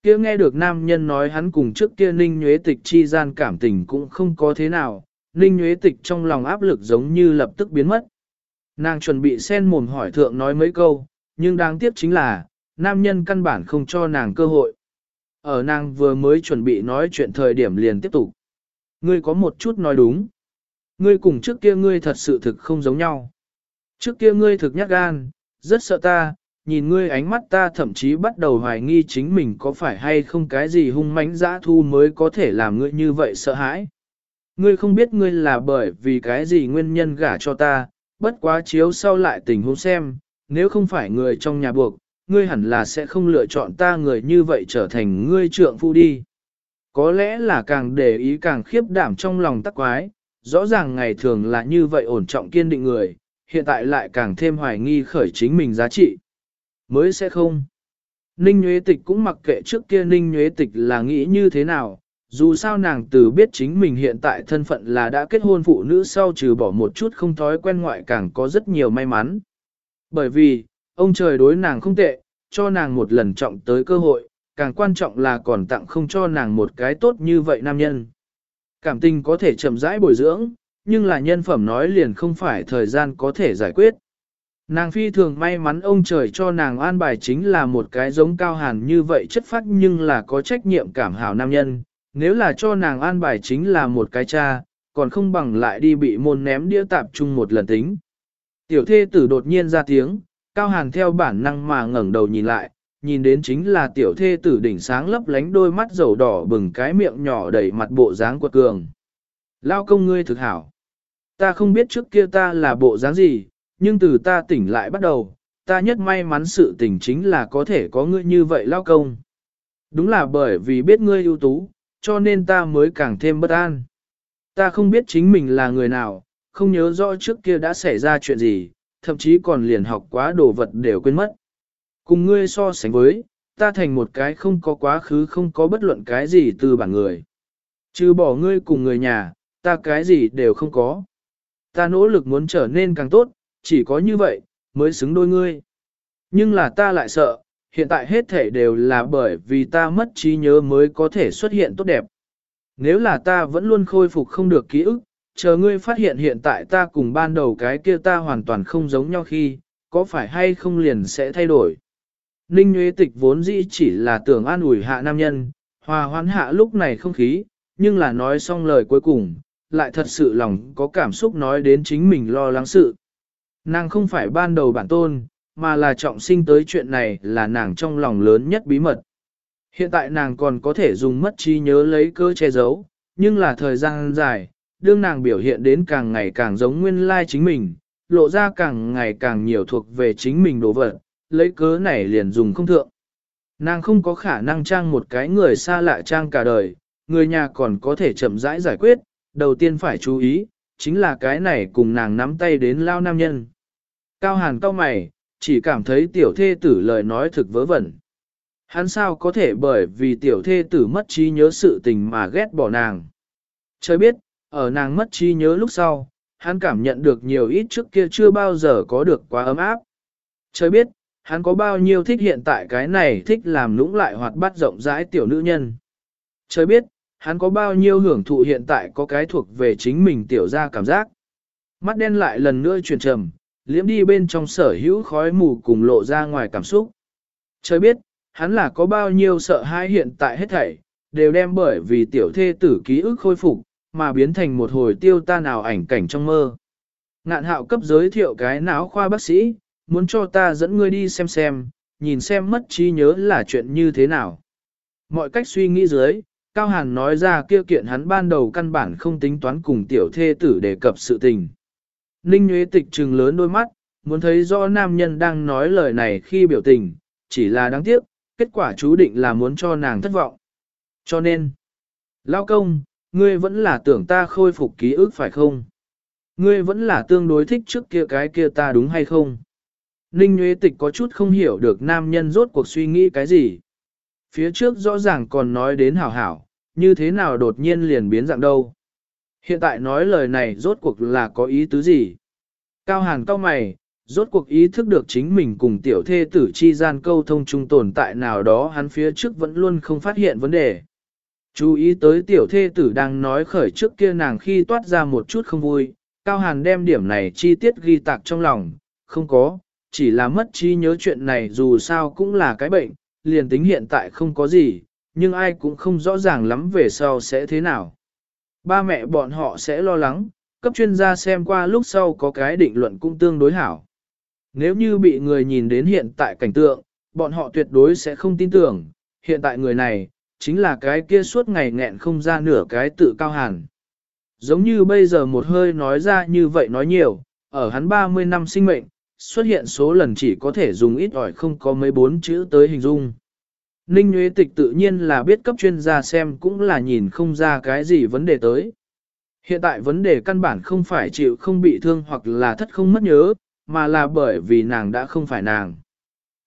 Kia nghe được nam nhân nói hắn cùng trước kia ninh nhuế tịch chi gian cảm tình cũng không có thế nào, ninh nhuế tịch trong lòng áp lực giống như lập tức biến mất. Nàng chuẩn bị sen mồm hỏi thượng nói mấy câu, nhưng đáng tiếc chính là, nam nhân căn bản không cho nàng cơ hội. Ở nàng vừa mới chuẩn bị nói chuyện thời điểm liền tiếp tục. Ngươi có một chút nói đúng. Ngươi cùng trước kia ngươi thật sự thực không giống nhau. Trước kia ngươi thực nhát gan, rất sợ ta, nhìn ngươi ánh mắt ta thậm chí bắt đầu hoài nghi chính mình có phải hay không cái gì hung mãnh dã thu mới có thể làm ngươi như vậy sợ hãi. Ngươi không biết ngươi là bởi vì cái gì nguyên nhân gả cho ta, bất quá chiếu sau lại tình huống xem, nếu không phải người trong nhà buộc, ngươi hẳn là sẽ không lựa chọn ta người như vậy trở thành ngươi trượng phu đi. Có lẽ là càng để ý càng khiếp đảm trong lòng tắc quái, rõ ràng ngày thường là như vậy ổn trọng kiên định người, hiện tại lại càng thêm hoài nghi khởi chính mình giá trị. Mới sẽ không. Ninh Nguyễn Tịch cũng mặc kệ trước kia Ninh Nguyễn Tịch là nghĩ như thế nào, dù sao nàng từ biết chính mình hiện tại thân phận là đã kết hôn phụ nữ sau trừ bỏ một chút không thói quen ngoại càng có rất nhiều may mắn. Bởi vì, ông trời đối nàng không tệ, cho nàng một lần trọng tới cơ hội, càng quan trọng là còn tặng không cho nàng một cái tốt như vậy nam nhân. Cảm tình có thể chậm rãi bồi dưỡng, nhưng là nhân phẩm nói liền không phải thời gian có thể giải quyết. Nàng phi thường may mắn ông trời cho nàng an bài chính là một cái giống cao hàn như vậy chất phát nhưng là có trách nhiệm cảm hảo nam nhân, nếu là cho nàng an bài chính là một cái cha, còn không bằng lại đi bị môn ném đĩa tạp chung một lần tính. Tiểu thê tử đột nhiên ra tiếng, cao hàn theo bản năng mà ngẩng đầu nhìn lại, nhìn đến chính là tiểu thê tử đỉnh sáng lấp lánh đôi mắt dầu đỏ bừng cái miệng nhỏ đầy mặt bộ dáng quật cường. Lao công ngươi thực hảo. Ta không biết trước kia ta là bộ dáng gì, nhưng từ ta tỉnh lại bắt đầu, ta nhất may mắn sự tỉnh chính là có thể có ngươi như vậy lao công. Đúng là bởi vì biết ngươi ưu tú, cho nên ta mới càng thêm bất an. Ta không biết chính mình là người nào, không nhớ rõ trước kia đã xảy ra chuyện gì, thậm chí còn liền học quá đồ vật đều quên mất. Cùng ngươi so sánh với, ta thành một cái không có quá khứ không có bất luận cái gì từ bản người. Chứ bỏ ngươi cùng người nhà, ta cái gì đều không có. Ta nỗ lực muốn trở nên càng tốt, chỉ có như vậy, mới xứng đôi ngươi. Nhưng là ta lại sợ, hiện tại hết thể đều là bởi vì ta mất trí nhớ mới có thể xuất hiện tốt đẹp. Nếu là ta vẫn luôn khôi phục không được ký ức, chờ ngươi phát hiện hiện tại ta cùng ban đầu cái kia ta hoàn toàn không giống nhau khi, có phải hay không liền sẽ thay đổi. Ninh Nguyễn Tịch vốn dĩ chỉ là tưởng an ủi hạ nam nhân, hòa hoãn hạ lúc này không khí, nhưng là nói xong lời cuối cùng, lại thật sự lòng có cảm xúc nói đến chính mình lo lắng sự. Nàng không phải ban đầu bản tôn, mà là trọng sinh tới chuyện này là nàng trong lòng lớn nhất bí mật. Hiện tại nàng còn có thể dùng mất trí nhớ lấy cơ che giấu, nhưng là thời gian dài, đương nàng biểu hiện đến càng ngày càng giống nguyên lai chính mình, lộ ra càng ngày càng nhiều thuộc về chính mình đồ vật, lấy cớ này liền dùng không thượng. Nàng không có khả năng trang một cái người xa lạ trang cả đời, người nhà còn có thể chậm rãi giải quyết, đầu tiên phải chú ý, chính là cái này cùng nàng nắm tay đến lao nam nhân. Cao hàn cao mày, chỉ cảm thấy tiểu thê tử lời nói thực vớ vẩn. Hắn sao có thể bởi vì tiểu thê tử mất trí nhớ sự tình mà ghét bỏ nàng. Trời biết, ở nàng mất trí nhớ lúc sau, hắn cảm nhận được nhiều ít trước kia chưa bao giờ có được quá ấm áp. Trời biết, hắn có bao nhiêu thích hiện tại cái này thích làm lũng lại hoạt bát rộng rãi tiểu nữ nhân. Trời biết, hắn có bao nhiêu hưởng thụ hiện tại có cái thuộc về chính mình tiểu ra cảm giác. Mắt đen lại lần nữa chuyển trầm, liễm đi bên trong sở hữu khói mù cùng lộ ra ngoài cảm xúc. Trời biết, hắn là có bao nhiêu sợ hãi hiện tại hết thảy, đều đem bởi vì tiểu thê tử ký ức khôi phục, mà biến thành một hồi tiêu ta nào ảnh cảnh trong mơ. Ngạn hạo cấp giới thiệu cái não khoa bác sĩ, muốn cho ta dẫn ngươi đi xem xem, nhìn xem mất trí nhớ là chuyện như thế nào. Mọi cách suy nghĩ dưới, Cao Hàn nói ra kia kiện hắn ban đầu căn bản không tính toán cùng tiểu thê tử đề cập sự tình. Ninh Nguyễn Tịch trừng lớn đôi mắt, muốn thấy rõ nam nhân đang nói lời này khi biểu tình, chỉ là đáng tiếc, kết quả chú định là muốn cho nàng thất vọng. Cho nên, lao công, ngươi vẫn là tưởng ta khôi phục ký ức phải không? Ngươi vẫn là tương đối thích trước kia cái kia ta đúng hay không? Ninh Nguyễn Tịch có chút không hiểu được nam nhân rốt cuộc suy nghĩ cái gì. Phía trước rõ ràng còn nói đến hảo hảo, như thế nào đột nhiên liền biến dạng đâu. Hiện tại nói lời này rốt cuộc là có ý tứ gì? Cao hàn cao mày, rốt cuộc ý thức được chính mình cùng tiểu thê tử chi gian câu thông chung tồn tại nào đó hắn phía trước vẫn luôn không phát hiện vấn đề. Chú ý tới tiểu thê tử đang nói khởi trước kia nàng khi toát ra một chút không vui, Cao Hàn đem điểm này chi tiết ghi tạc trong lòng, không có, chỉ là mất trí nhớ chuyện này dù sao cũng là cái bệnh, liền tính hiện tại không có gì, nhưng ai cũng không rõ ràng lắm về sau sẽ thế nào. Ba mẹ bọn họ sẽ lo lắng, cấp chuyên gia xem qua lúc sau có cái định luận cũng tương đối hảo. Nếu như bị người nhìn đến hiện tại cảnh tượng, bọn họ tuyệt đối sẽ không tin tưởng, hiện tại người này, chính là cái kia suốt ngày nghẹn không ra nửa cái tự cao hàn. Giống như bây giờ một hơi nói ra như vậy nói nhiều, ở hắn 30 năm sinh mệnh, xuất hiện số lần chỉ có thể dùng ít ỏi không có mấy bốn chữ tới hình dung. Ninh Nguyễn Tịch tự nhiên là biết cấp chuyên gia xem cũng là nhìn không ra cái gì vấn đề tới. Hiện tại vấn đề căn bản không phải chịu không bị thương hoặc là thất không mất nhớ, mà là bởi vì nàng đã không phải nàng.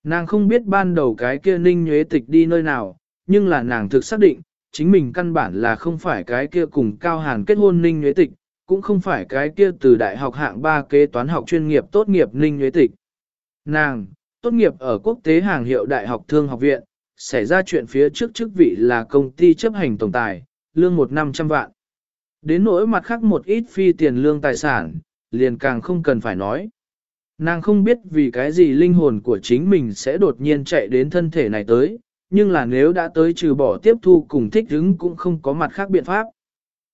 Nàng không biết ban đầu cái kia Ninh Nguyễn Tịch đi nơi nào, nhưng là nàng thực xác định, chính mình căn bản là không phải cái kia cùng Cao Hàn kết hôn Ninh Nguyễn Tịch, cũng không phải cái kia từ đại học hạng 3 kế toán học chuyên nghiệp tốt nghiệp Ninh Nguyễn Tịch. Nàng, tốt nghiệp ở quốc tế hàng hiệu đại học thương học viện, xảy ra chuyện phía trước chức vị là công ty chấp hành tổng tài, lương một năm trăm vạn. Đến nỗi mặt khác một ít phi tiền lương tài sản, liền càng không cần phải nói. Nàng không biết vì cái gì linh hồn của chính mình sẽ đột nhiên chạy đến thân thể này tới, nhưng là nếu đã tới trừ bỏ tiếp thu cùng thích ứng cũng không có mặt khác biện pháp.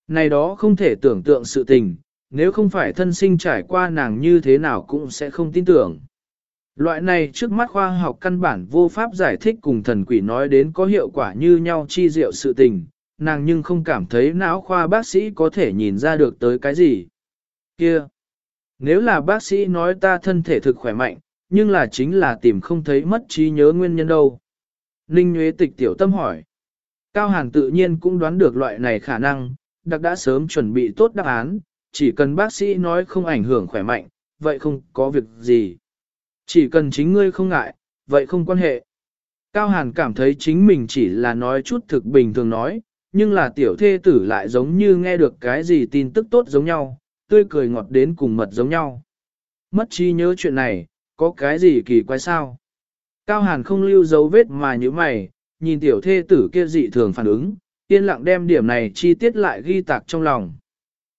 Này đó không thể tưởng tượng sự tình, nếu không phải thân sinh trải qua nàng như thế nào cũng sẽ không tin tưởng. Loại này trước mắt khoa học căn bản vô pháp giải thích cùng thần quỷ nói đến có hiệu quả như nhau chi diệu sự tình, nàng nhưng không cảm thấy não khoa bác sĩ có thể nhìn ra được tới cái gì. Kia! Nếu là bác sĩ nói ta thân thể thực khỏe mạnh, nhưng là chính là tìm không thấy mất trí nhớ nguyên nhân đâu. Ninh Nguyễn Tịch tiểu tâm hỏi. Cao Hàn tự nhiên cũng đoán được loại này khả năng, đặc đã sớm chuẩn bị tốt đáp án, chỉ cần bác sĩ nói không ảnh hưởng khỏe mạnh, vậy không có việc gì. Chỉ cần chính ngươi không ngại, vậy không quan hệ. Cao Hàn cảm thấy chính mình chỉ là nói chút thực bình thường nói, nhưng là tiểu thê tử lại giống như nghe được cái gì tin tức tốt giống nhau, tươi cười ngọt đến cùng mật giống nhau. Mất chi nhớ chuyện này, có cái gì kỳ quái sao? Cao Hàn không lưu dấu vết mà như mày, nhìn tiểu thê tử kia dị thường phản ứng, yên lặng đem điểm này chi tiết lại ghi tạc trong lòng.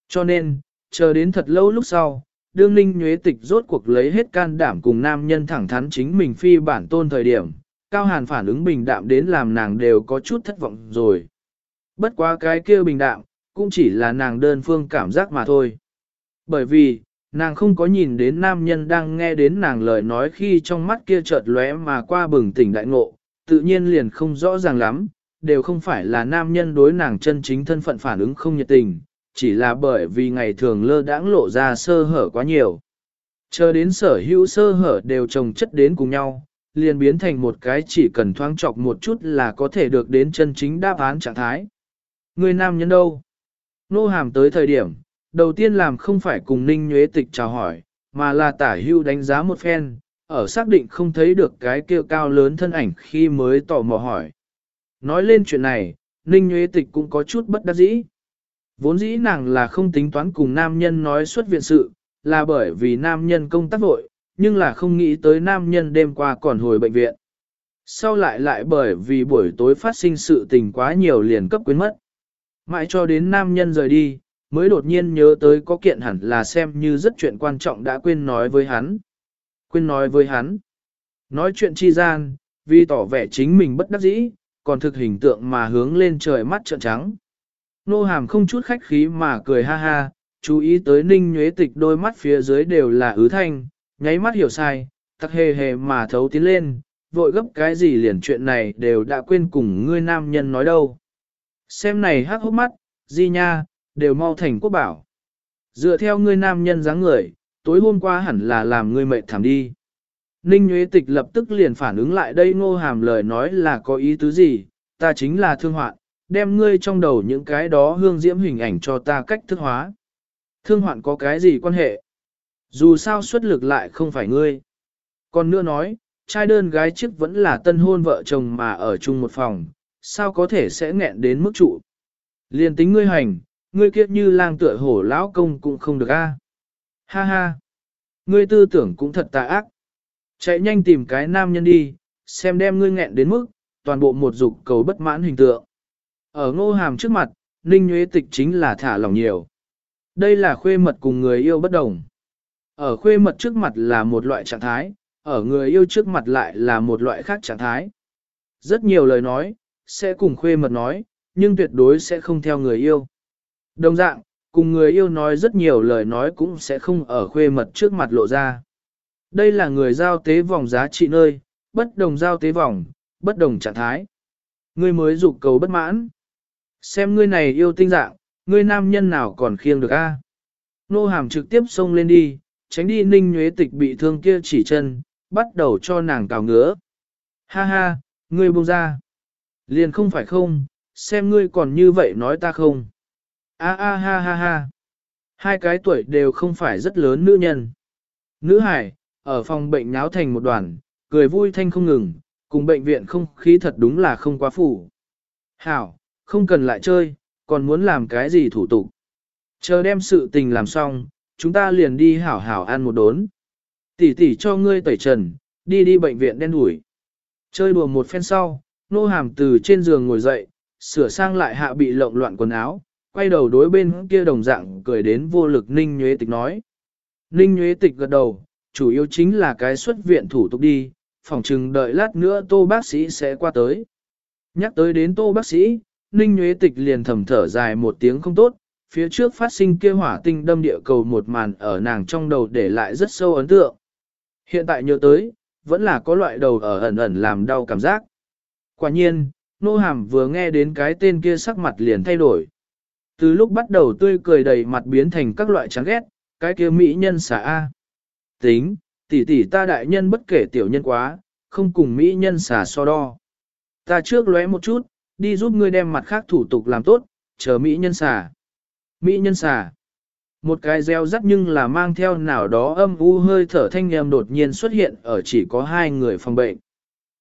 Cho nên, chờ đến thật lâu lúc sau, đương ninh nhuế tịch rốt cuộc lấy hết can đảm cùng nam nhân thẳng thắn chính mình phi bản tôn thời điểm, Cao Hàn phản ứng bình đạm đến làm nàng đều có chút thất vọng rồi. Bất quá cái kia bình đạm, cũng chỉ là nàng đơn phương cảm giác mà thôi. Bởi vì, nàng không có nhìn đến nam nhân đang nghe đến nàng lời nói khi trong mắt kia chợt lóe mà qua bừng tỉnh đại ngộ, tự nhiên liền không rõ ràng lắm, đều không phải là nam nhân đối nàng chân chính thân phận phản ứng không nhiệt tình, chỉ là bởi vì ngày thường lơ đãng lộ ra sơ hở quá nhiều. Chờ đến sở hữu sơ hở đều trồng chất đến cùng nhau, liền biến thành một cái chỉ cần thoáng chọc một chút là có thể được đến chân chính đáp án trạng thái. Người nam nhân đâu? Nô hàm tới thời điểm, đầu tiên làm không phải cùng ninh nhuế tịch chào hỏi, mà là tả hưu đánh giá một phen, ở xác định không thấy được cái kia cao lớn thân ảnh khi mới tò mò hỏi. Nói lên chuyện này, Ninh nhuế Tịch cũng có chút bất đắc dĩ. Vốn dĩ nàng là không tính toán cùng nam nhân nói xuất viện sự, là bởi vì nam nhân công tác vội, nhưng là không nghĩ tới nam nhân đêm qua còn hồi bệnh viện. Sau lại lại bởi vì buổi tối phát sinh sự tình quá nhiều liền cấp quyến mất. Mãi cho đến nam nhân rời đi, mới đột nhiên nhớ tới có kiện hẳn là xem như rất chuyện quan trọng đã quên nói với hắn. Quên nói với hắn. Nói chuyện chi gian, vì tỏ vẻ chính mình bất đắc dĩ, còn thực hình tượng mà hướng lên trời mắt trợn trắng. Nô hàm không chút khách khí mà cười ha ha, chú ý tới ninh nhuế tịch đôi mắt phía dưới đều là ứ thanh, nháy mắt hiểu sai, thật hề hề mà thấu tiến lên, vội gấp cái gì liền chuyện này đều đã quên cùng ngươi nam nhân nói đâu. Xem này hắc hốc mắt, di nha, đều mau thành quốc bảo. Dựa theo ngươi nam nhân dáng người, tối hôm qua hẳn là làm ngươi mệt thảm đi. Ninh Nguyễn Tịch lập tức liền phản ứng lại đây ngô hàm lời nói là có ý tứ gì, ta chính là thương hoạn, đem ngươi trong đầu những cái đó hương diễm hình ảnh cho ta cách thức hóa. Thương hoạn có cái gì quan hệ? Dù sao xuất lực lại không phải ngươi. Còn nữa nói, trai đơn gái trước vẫn là tân hôn vợ chồng mà ở chung một phòng, sao có thể sẽ nghẹn đến mức trụ. Liên tính ngươi hành, ngươi kiếp như lang tựa hổ lão công cũng không được a. Ha ha, ngươi tư tưởng cũng thật tà ác. Chạy nhanh tìm cái nam nhân đi, xem đem ngươi nghẹn đến mức, toàn bộ một dục cầu bất mãn hình tượng. Ở ngô hàm trước mặt, Ninh Nguyễn Tịch chính là thả lòng nhiều. Đây là khuê mật cùng người yêu bất đồng. Ở khuê mật trước mặt là một loại trạng thái, ở người yêu trước mặt lại là một loại khác trạng thái. Rất nhiều lời nói, sẽ cùng khuê mật nói, nhưng tuyệt đối sẽ không theo người yêu. Đồng dạng, cùng người yêu nói rất nhiều lời nói cũng sẽ không ở khuê mật trước mặt lộ ra. Đây là người giao tế vòng giá trị nơi, bất đồng giao tế vòng, bất đồng trạng thái. người mới dục cầu bất mãn. Xem ngươi này yêu tinh dạng, ngươi nam nhân nào còn khiêng được a? Nô hàm trực tiếp xông lên đi, tránh đi ninh nhuế tịch bị thương kia chỉ chân, bắt đầu cho nàng cào ngứa. Ha ha, ngươi buông ra. Liền không phải không, xem ngươi còn như vậy nói ta không. A a ha ha ha. Hai cái tuổi đều không phải rất lớn nữ nhân. Nữ hải, ở phòng bệnh nháo thành một đoàn, cười vui thanh không ngừng, cùng bệnh viện không khí thật đúng là không quá phủ. Hảo, không cần lại chơi, còn muốn làm cái gì thủ tục. Chờ đem sự tình làm xong, chúng ta liền đi hảo hảo ăn một đốn. Tỷ tỷ cho ngươi tẩy trần, đi đi bệnh viện đen đuổi. Chơi đùa một phen sau, nô hàm từ trên giường ngồi dậy, sửa sang lại hạ bị lộn loạn quần áo, quay đầu đối bên kia đồng dạng cười đến vô lực Ninh Nhuế Tịch nói. Ninh Nhuế Tịch gật đầu, chủ yếu chính là cái xuất viện thủ tục đi, phòng chừng đợi lát nữa tô bác sĩ sẽ qua tới. Nhắc tới đến tô bác sĩ, Ninh Nhuế Tịch liền thầm thở dài một tiếng không tốt, phía trước phát sinh kia hỏa tinh đâm địa cầu một màn ở nàng trong đầu để lại rất sâu ấn tượng. Hiện tại nhớ tới, vẫn là có loại đầu ở ẩn ẩn làm đau cảm giác. Quả nhiên, nô hàm vừa nghe đến cái tên kia sắc mặt liền thay đổi. Từ lúc bắt đầu tươi cười đầy mặt biến thành các loại chán ghét, cái kia mỹ nhân xả A. Tính, tỷ tỷ ta đại nhân bất kể tiểu nhân quá, không cùng mỹ nhân xả so đo. Ta trước lóe một chút, đi giúp ngươi đem mặt khác thủ tục làm tốt, chờ mỹ nhân xà. Mỹ nhân xà, Một cái gieo rắt nhưng là mang theo nào đó âm u hơi thở thanh nhầm đột nhiên xuất hiện ở chỉ có hai người phòng bệnh.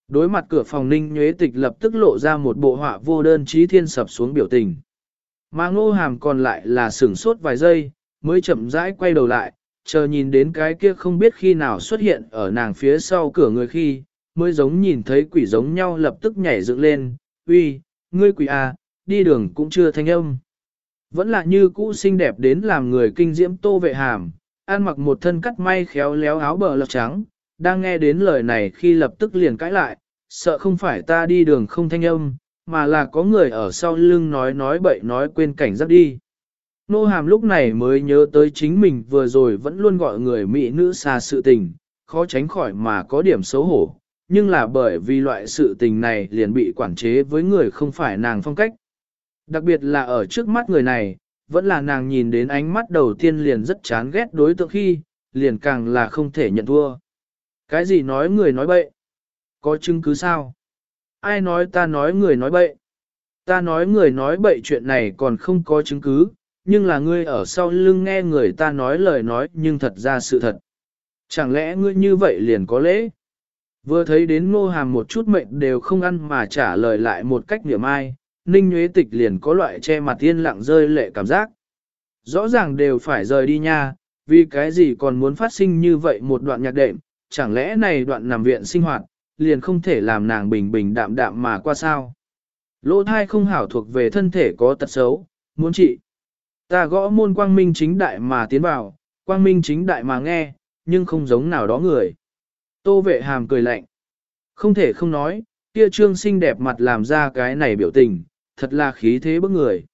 Đối mặt cửa phòng ninh nhuế tịch lập tức lộ ra một bộ họa vô đơn trí thiên sập xuống biểu tình. Mà ngô hàm còn lại là sửng sốt vài giây, mới chậm rãi quay đầu lại, chờ nhìn đến cái kia không biết khi nào xuất hiện ở nàng phía sau cửa người khi, mới giống nhìn thấy quỷ giống nhau lập tức nhảy dựng lên, uy, ngươi quỷ à, đi đường cũng chưa thanh âm. Vẫn là như cũ xinh đẹp đến làm người kinh diễm tô vệ hàm, ăn mặc một thân cắt may khéo léo áo bờ lọc trắng, đang nghe đến lời này khi lập tức liền cãi lại, sợ không phải ta đi đường không thanh âm, mà là có người ở sau lưng nói nói bậy nói quên cảnh giác đi. Nô hàm lúc này mới nhớ tới chính mình vừa rồi vẫn luôn gọi người mỹ nữ xa sự tình, khó tránh khỏi mà có điểm xấu hổ, nhưng là bởi vì loại sự tình này liền bị quản chế với người không phải nàng phong cách. Đặc biệt là ở trước mắt người này, vẫn là nàng nhìn đến ánh mắt đầu tiên liền rất chán ghét đối tượng khi, liền càng là không thể nhận thua. Cái gì nói người nói bậy? Có chứng cứ sao? Ai nói ta nói người nói bậy? Ta nói người nói bậy chuyện này còn không có chứng cứ, nhưng là ngươi ở sau lưng nghe người ta nói lời nói nhưng thật ra sự thật. Chẳng lẽ ngươi như vậy liền có lễ? Vừa thấy đến ngô hàm một chút mệnh đều không ăn mà trả lời lại một cách niệm ai, ninh nhuế tịch liền có loại che mặt tiên lặng rơi lệ cảm giác. Rõ ràng đều phải rời đi nha, vì cái gì còn muốn phát sinh như vậy một đoạn nhạc đệm, chẳng lẽ này đoạn nằm viện sinh hoạt, liền không thể làm nàng bình bình đạm đạm mà qua sao. Lỗ thai không hảo thuộc về thân thể có tật xấu, muốn trị. Ta gõ môn quang minh chính đại mà tiến vào, quang minh chính đại mà nghe, nhưng không giống nào đó người. Tô vệ hàm cười lạnh. Không thể không nói, kia trương xinh đẹp mặt làm ra cái này biểu tình, thật là khí thế bức người.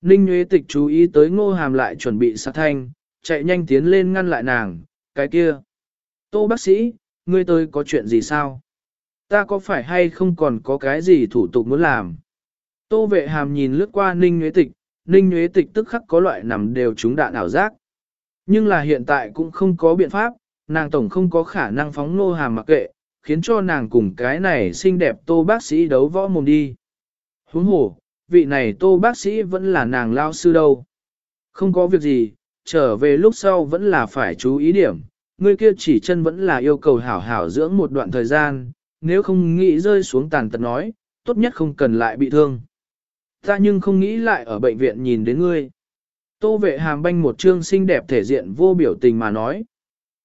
Ninh Nguyễn Tịch chú ý tới ngô hàm lại chuẩn bị sát thanh, chạy nhanh tiến lên ngăn lại nàng, cái kia. Tô bác sĩ, ngươi tới có chuyện gì sao? Ta có phải hay không còn có cái gì thủ tục muốn làm? Tô vệ hàm nhìn lướt qua Ninh Nguyễn Tịch, Ninh Nguyễn Tịch tức khắc có loại nằm đều trúng đạn ảo giác. Nhưng là hiện tại cũng không có biện pháp, nàng tổng không có khả năng phóng nô hàm mặc kệ, khiến cho nàng cùng cái này xinh đẹp tô bác sĩ đấu võ mồm đi. Huống hồ, vị này tô bác sĩ vẫn là nàng lao sư đâu. Không có việc gì, trở về lúc sau vẫn là phải chú ý điểm, người kia chỉ chân vẫn là yêu cầu hảo hảo dưỡng một đoạn thời gian, nếu không nghĩ rơi xuống tàn tật nói, tốt nhất không cần lại bị thương. Ta nhưng không nghĩ lại ở bệnh viện nhìn đến ngươi. Tô vệ hàm banh một trương xinh đẹp thể diện vô biểu tình mà nói.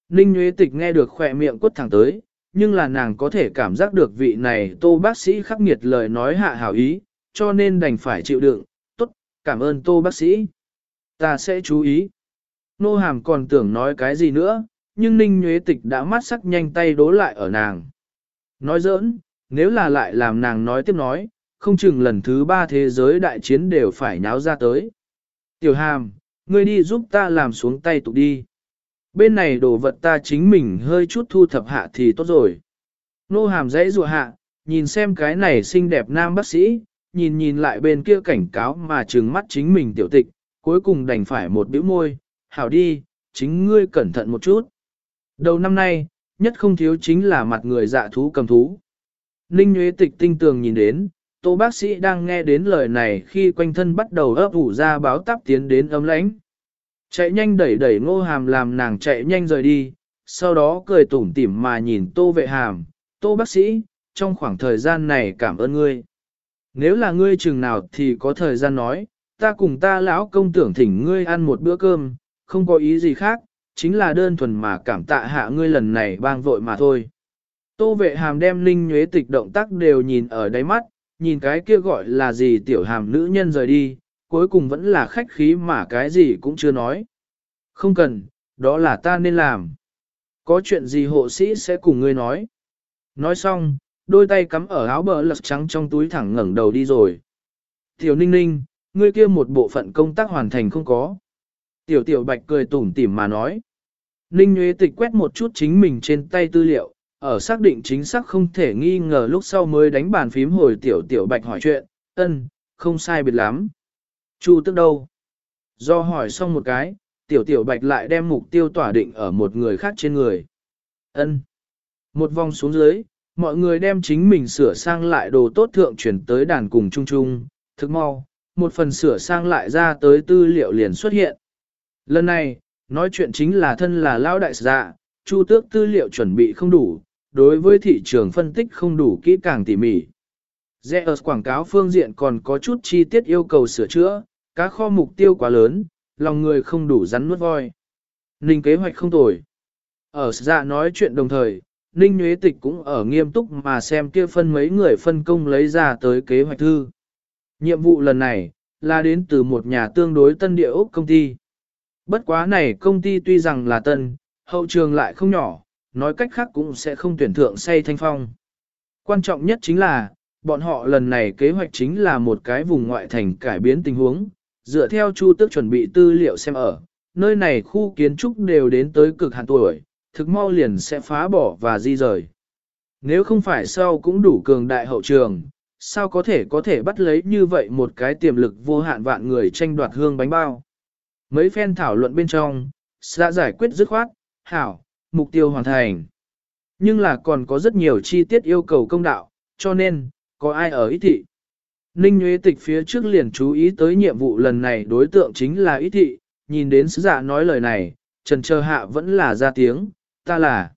Ninh Nguyễn Tịch nghe được khỏe miệng quất thẳng tới, nhưng là nàng có thể cảm giác được vị này tô bác sĩ khắc nghiệt lời nói hạ hảo ý, cho nên đành phải chịu đựng. Tốt, cảm ơn tô bác sĩ. Ta sẽ chú ý. Nô hàm còn tưởng nói cái gì nữa, nhưng Ninh Nguyễn Tịch đã mắt sắc nhanh tay đố lại ở nàng. Nói giỡn, nếu là lại làm nàng nói tiếp nói, không chừng lần thứ ba thế giới đại chiến đều phải nháo ra tới. Tiểu hàm, ngươi đi giúp ta làm xuống tay tục đi. Bên này đồ vật ta chính mình hơi chút thu thập hạ thì tốt rồi. Nô hàm dãy rùa hạ, nhìn xem cái này xinh đẹp nam bác sĩ, nhìn nhìn lại bên kia cảnh cáo mà trừng mắt chính mình tiểu tịch, cuối cùng đành phải một bĩu môi, hảo đi, chính ngươi cẩn thận một chút. Đầu năm nay, nhất không thiếu chính là mặt người dạ thú cầm thú. Ninh Nguyễn Tịch tinh tường nhìn đến, tô bác sĩ đang nghe đến lời này khi quanh thân bắt đầu ấp ủ ra báo táp tiến đến ấm lãnh. Chạy nhanh đẩy đẩy ngô hàm làm nàng chạy nhanh rời đi, sau đó cười tủm tỉm mà nhìn tô vệ hàm, tô bác sĩ, trong khoảng thời gian này cảm ơn ngươi. Nếu là ngươi chừng nào thì có thời gian nói, ta cùng ta lão công tưởng thỉnh ngươi ăn một bữa cơm, không có ý gì khác, chính là đơn thuần mà cảm tạ hạ ngươi lần này bang vội mà thôi. Tô vệ hàm đem linh nhuế tịch động tác đều nhìn ở đáy mắt, nhìn cái kia gọi là gì tiểu hàm nữ nhân rời đi, cuối cùng vẫn là khách khí mà cái gì cũng chưa nói. Không cần, đó là ta nên làm. Có chuyện gì hộ sĩ sẽ cùng ngươi nói. Nói xong, đôi tay cắm ở áo bờ lật trắng trong túi thẳng ngẩng đầu đi rồi. Tiểu ninh ninh, ngươi kia một bộ phận công tác hoàn thành không có. Tiểu tiểu bạch cười tủm tỉm mà nói. Ninh Nguyễn Tịch quét một chút chính mình trên tay tư liệu, ở xác định chính xác không thể nghi ngờ lúc sau mới đánh bàn phím hồi tiểu tiểu bạch hỏi chuyện, ân, không sai biệt lắm. Chu tức đâu? Do hỏi xong một cái, tiểu tiểu bạch lại đem mục tiêu tỏa định ở một người khác trên người. ân. Một vòng xuống dưới, mọi người đem chính mình sửa sang lại đồ tốt thượng chuyển tới đàn cùng chung chung, thức mau, một phần sửa sang lại ra tới tư liệu liền xuất hiện. Lần này, nói chuyện chính là thân là lao đại dạ, chu tước tư liệu chuẩn bị không đủ, đối với thị trường phân tích không đủ kỹ càng tỉ mỉ. Zeus quảng cáo phương diện còn có chút chi tiết yêu cầu sửa chữa, các kho mục tiêu quá lớn, lòng người không đủ rắn nuốt voi. Ninh kế hoạch không tồi. Ở dạ nói chuyện đồng thời, Ninh Nguyễn Tịch cũng ở nghiêm túc mà xem kia phân mấy người phân công lấy ra tới kế hoạch thư. Nhiệm vụ lần này, là đến từ một nhà tương đối tân địa ốc công ty. Bất quá này công ty tuy rằng là tân, hậu trường lại không nhỏ, nói cách khác cũng sẽ không tuyển thượng say thanh phong. Quan trọng nhất chính là, bọn họ lần này kế hoạch chính là một cái vùng ngoại thành cải biến tình huống, dựa theo chu tước chuẩn bị tư liệu xem ở, nơi này khu kiến trúc đều đến tới cực hạn tuổi, thực mau liền sẽ phá bỏ và di rời. Nếu không phải sau cũng đủ cường đại hậu trường, sao có thể có thể bắt lấy như vậy một cái tiềm lực vô hạn vạn người tranh đoạt hương bánh bao. Mấy phen thảo luận bên trong, đã giải quyết dứt khoát, hảo, mục tiêu hoàn thành. Nhưng là còn có rất nhiều chi tiết yêu cầu công đạo, cho nên, có ai ở ý thị. Ninh Nguyễn Tịch phía trước liền chú ý tới nhiệm vụ lần này đối tượng chính là ý thị, nhìn đến sứ giả nói lời này, trần chờ hạ vẫn là ra tiếng, ta là.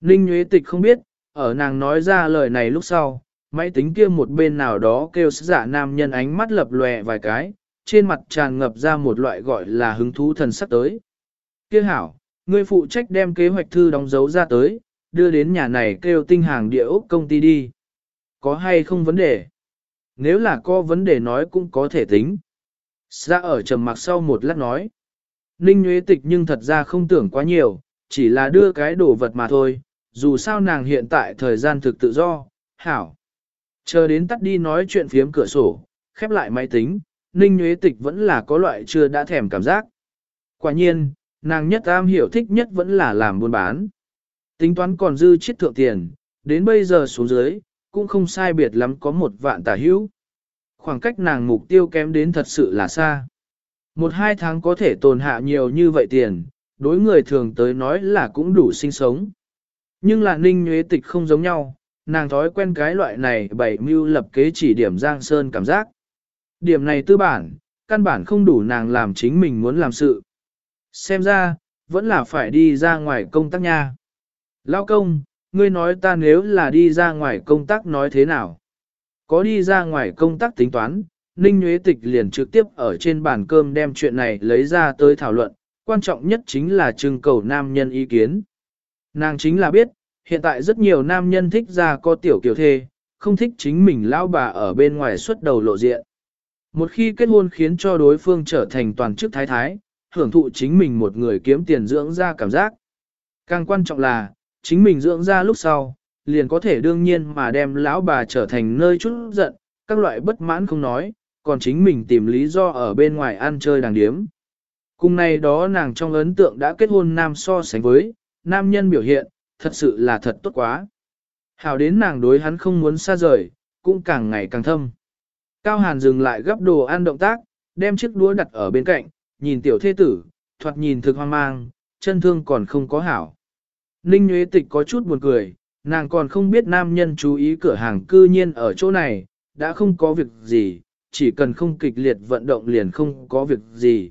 Ninh Nguyễn Tịch không biết, ở nàng nói ra lời này lúc sau, máy tính kia một bên nào đó kêu sứ giả nam nhân ánh mắt lập lòe vài cái, trên mặt tràn ngập ra một loại gọi là hứng thú thần sắc tới. Kia hảo, ngươi phụ trách đem kế hoạch thư đóng dấu ra tới, đưa đến nhà này kêu tinh hàng địa ốc công ty đi. Có hay không vấn đề? Nếu là có vấn đề nói cũng có thể tính. Ra ở trầm mặc sau một lát nói. Ninh Nguyễn Tịch nhưng thật ra không tưởng quá nhiều, chỉ là đưa cái đồ vật mà thôi, dù sao nàng hiện tại thời gian thực tự do, hảo. Chờ đến tắt đi nói chuyện phiếm cửa sổ, khép lại máy tính, Ninh Nguyễn Tịch vẫn là có loại chưa đã thèm cảm giác. Quả nhiên, nàng nhất am hiểu thích nhất vẫn là làm buôn bán. Tính toán còn dư chiết thượng tiền, đến bây giờ xuống dưới, cũng không sai biệt lắm có một vạn tả hữu. Khoảng cách nàng mục tiêu kém đến thật sự là xa. Một hai tháng có thể tồn hạ nhiều như vậy tiền, đối người thường tới nói là cũng đủ sinh sống. Nhưng là ninh nhuế tịch không giống nhau, nàng thói quen cái loại này bảy mưu lập kế chỉ điểm giang sơn cảm giác. Điểm này tư bản, căn bản không đủ nàng làm chính mình muốn làm sự. Xem ra, vẫn là phải đi ra ngoài công tác nha. Lao công, ngươi nói ta nếu là đi ra ngoài công tác nói thế nào? Có đi ra ngoài công tác tính toán, Ninh Nguyễn Tịch liền trực tiếp ở trên bàn cơm đem chuyện này lấy ra tới thảo luận, quan trọng nhất chính là trưng cầu nam nhân ý kiến. Nàng chính là biết, hiện tại rất nhiều nam nhân thích ra có tiểu kiều thê, không thích chính mình lão bà ở bên ngoài xuất đầu lộ diện. Một khi kết hôn khiến cho đối phương trở thành toàn chức thái thái, hưởng thụ chính mình một người kiếm tiền dưỡng ra cảm giác. Càng quan trọng là, chính mình dưỡng ra lúc sau, liền có thể đương nhiên mà đem lão bà trở thành nơi chút giận, các loại bất mãn không nói, còn chính mình tìm lý do ở bên ngoài ăn chơi đàng điếm. Cùng này đó nàng trong ấn tượng đã kết hôn nam so sánh với, nam nhân biểu hiện, thật sự là thật tốt quá. Hảo đến nàng đối hắn không muốn xa rời, cũng càng ngày càng thâm. Cao Hàn dừng lại gấp đồ ăn động tác, đem chiếc đũa đặt ở bên cạnh, nhìn tiểu thế tử, thoạt nhìn thực hoang mang, chân thương còn không có hảo. Ninh Nguyễn Tịch có chút buồn cười, nàng còn không biết nam nhân chú ý cửa hàng cư nhiên ở chỗ này, đã không có việc gì, chỉ cần không kịch liệt vận động liền không có việc gì.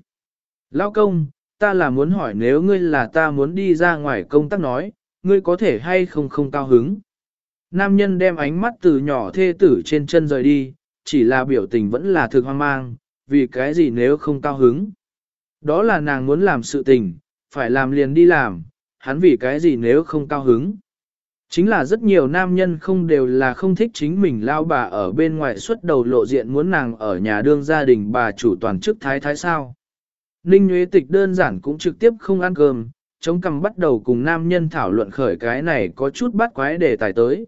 Lão công, ta là muốn hỏi nếu ngươi là ta muốn đi ra ngoài công tác nói, ngươi có thể hay không không cao hứng. Nam nhân đem ánh mắt từ nhỏ thê tử trên chân rời đi, chỉ là biểu tình vẫn là thực hoang mang, vì cái gì nếu không cao hứng. Đó là nàng muốn làm sự tình, phải làm liền đi làm, hắn vì cái gì nếu không cao hứng. Chính là rất nhiều nam nhân không đều là không thích chính mình lao bà ở bên ngoài xuất đầu lộ diện muốn nàng ở nhà đương gia đình bà chủ toàn chức thái thái sao. Ninh Nguyễn Tịch đơn giản cũng trực tiếp không ăn cơm, chống cằm bắt đầu cùng nam nhân thảo luận khởi cái này có chút bắt quái để tài tới.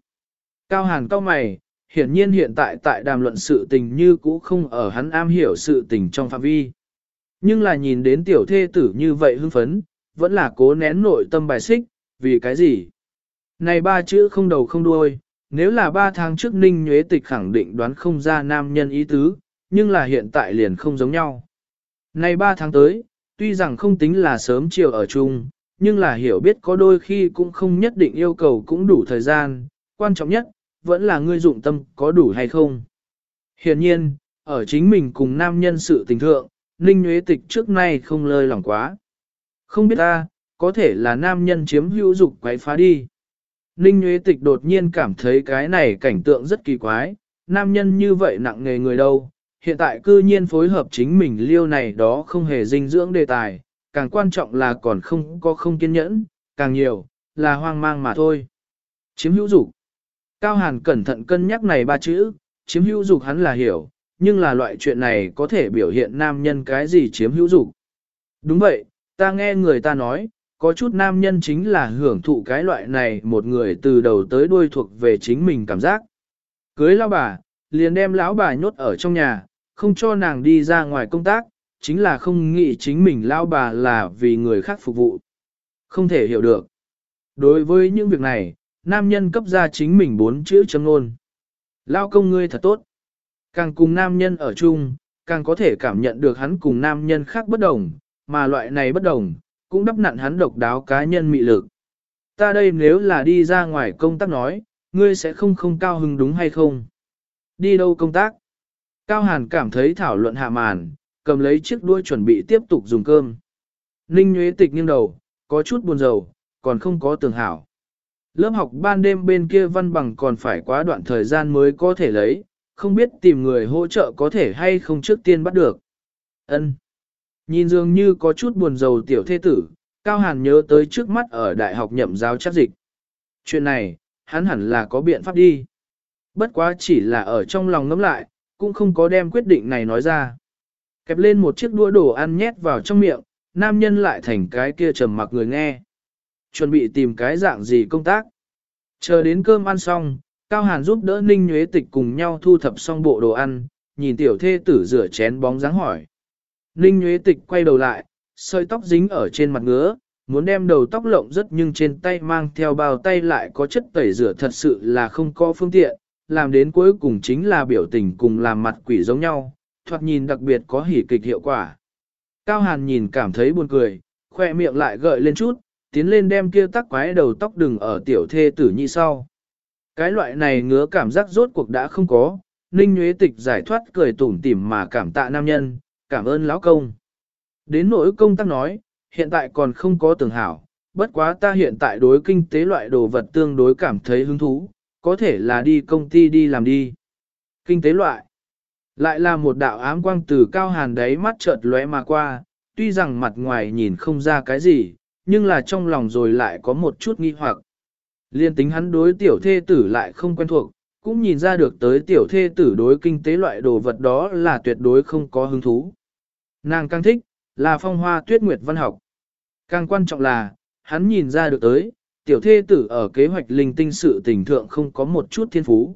Cao Hàn cao mày, hiển nhiên hiện tại tại đàm luận sự tình như cũ không ở hắn am hiểu sự tình trong phạm vi. Nhưng là nhìn đến tiểu thê tử như vậy hưng phấn, vẫn là cố nén nội tâm bài xích, vì cái gì? Này ba chữ không đầu không đuôi, nếu là ba tháng trước Ninh Nhuế Tịch khẳng định đoán không ra nam nhân ý tứ, nhưng là hiện tại liền không giống nhau. Này ba tháng tới, tuy rằng không tính là sớm chiều ở chung, nhưng là hiểu biết có đôi khi cũng không nhất định yêu cầu cũng đủ thời gian, quan trọng nhất, vẫn là ngươi dụng tâm có đủ hay không. Hiện nhiên, ở chính mình cùng nam nhân sự tình thượng, Ninh Nhuế Tịch trước nay không lơi lỏng quá. Không biết ta, có thể là nam nhân chiếm hữu dục quấy phá đi. Ninh Nguyễn Tịch đột nhiên cảm thấy cái này cảnh tượng rất kỳ quái, nam nhân như vậy nặng nghề người đâu, hiện tại cư nhiên phối hợp chính mình liêu này đó không hề dinh dưỡng đề tài, càng quan trọng là còn không có không kiên nhẫn, càng nhiều, là hoang mang mà thôi. Chiếm hữu dục Cao Hàn cẩn thận cân nhắc này ba chữ, chiếm hữu dục hắn là hiểu, nhưng là loại chuyện này có thể biểu hiện nam nhân cái gì chiếm hữu dục. Đúng vậy, ta nghe người ta nói, có chút nam nhân chính là hưởng thụ cái loại này một người từ đầu tới đuôi thuộc về chính mình cảm giác. Cưới lão bà, liền đem lão bà nhốt ở trong nhà, không cho nàng đi ra ngoài công tác, chính là không nghĩ chính mình lão bà là vì người khác phục vụ. Không thể hiểu được. Đối với những việc này, nam nhân cấp ra chính mình bốn chữ chấm ngôn. Lao công ngươi thật tốt. Càng cùng nam nhân ở chung, càng có thể cảm nhận được hắn cùng nam nhân khác bất đồng, mà loại này bất đồng, cũng đắp nặn hắn độc đáo cá nhân mị lực. Ta đây nếu là đi ra ngoài công tác nói, ngươi sẽ không không cao hứng đúng hay không? Đi đâu công tác? Cao Hàn cảm thấy thảo luận hạ màn, cầm lấy chiếc đuôi chuẩn bị tiếp tục dùng cơm. Ninh Nguyễn Tịch nghiêng đầu, có chút buồn rầu, còn không có tường hảo. Lớp học ban đêm bên kia văn bằng còn phải quá đoạn thời gian mới có thể lấy, không biết tìm người hỗ trợ có thể hay không trước tiên bắt được. Ân. Nhìn dường như có chút buồn rầu tiểu thế tử, Cao Hàn nhớ tới trước mắt ở đại học nhậm giáo chắc dịch. Chuyện này, hắn hẳn là có biện pháp đi. Bất quá chỉ là ở trong lòng ngẫm lại, cũng không có đem quyết định này nói ra. Kẹp lên một chiếc đũa đồ ăn nhét vào trong miệng, nam nhân lại thành cái kia trầm mặc người nghe. Chuẩn bị tìm cái dạng gì công tác. Chờ đến cơm ăn xong, Cao Hàn giúp đỡ Ninh Nhuế Tịch cùng nhau thu thập xong bộ đồ ăn, nhìn tiểu thê tử rửa chén bóng dáng hỏi. Ninh Nguyễn Tịch quay đầu lại, sợi tóc dính ở trên mặt ngứa, muốn đem đầu tóc lộng rất nhưng trên tay mang theo bao tay lại có chất tẩy rửa thật sự là không có phương tiện, làm đến cuối cùng chính là biểu tình cùng làm mặt quỷ giống nhau, thoạt nhìn đặc biệt có hỉ kịch hiệu quả. Cao Hàn nhìn cảm thấy buồn cười, khoe miệng lại gợi lên chút, tiến lên đem kia tắc quái đầu tóc đừng ở tiểu thê tử nhi sau. Cái loại này ngứa cảm giác rốt cuộc đã không có, Ninh Nguyễn Tịch giải thoát cười tủm tỉm mà cảm tạ nam nhân, cảm ơn lão công. Đến nỗi công tác nói, hiện tại còn không có tưởng hảo, bất quá ta hiện tại đối kinh tế loại đồ vật tương đối cảm thấy hứng thú, có thể là đi công ty đi làm đi. Kinh tế loại lại là một đạo ám quang từ cao hàn đáy mắt chợt lóe mà qua, tuy rằng mặt ngoài nhìn không ra cái gì, nhưng là trong lòng rồi lại có một chút nghi hoặc. Liên tính hắn đối tiểu thê tử lại không quen thuộc, cũng nhìn ra được tới tiểu thê tử đối kinh tế loại đồ vật đó là tuyệt đối không có hứng thú. Nàng càng thích, là phong hoa tuyết nguyệt văn học. Càng quan trọng là, hắn nhìn ra được tới, tiểu thê tử ở kế hoạch linh tinh sự tình thượng không có một chút thiên phú.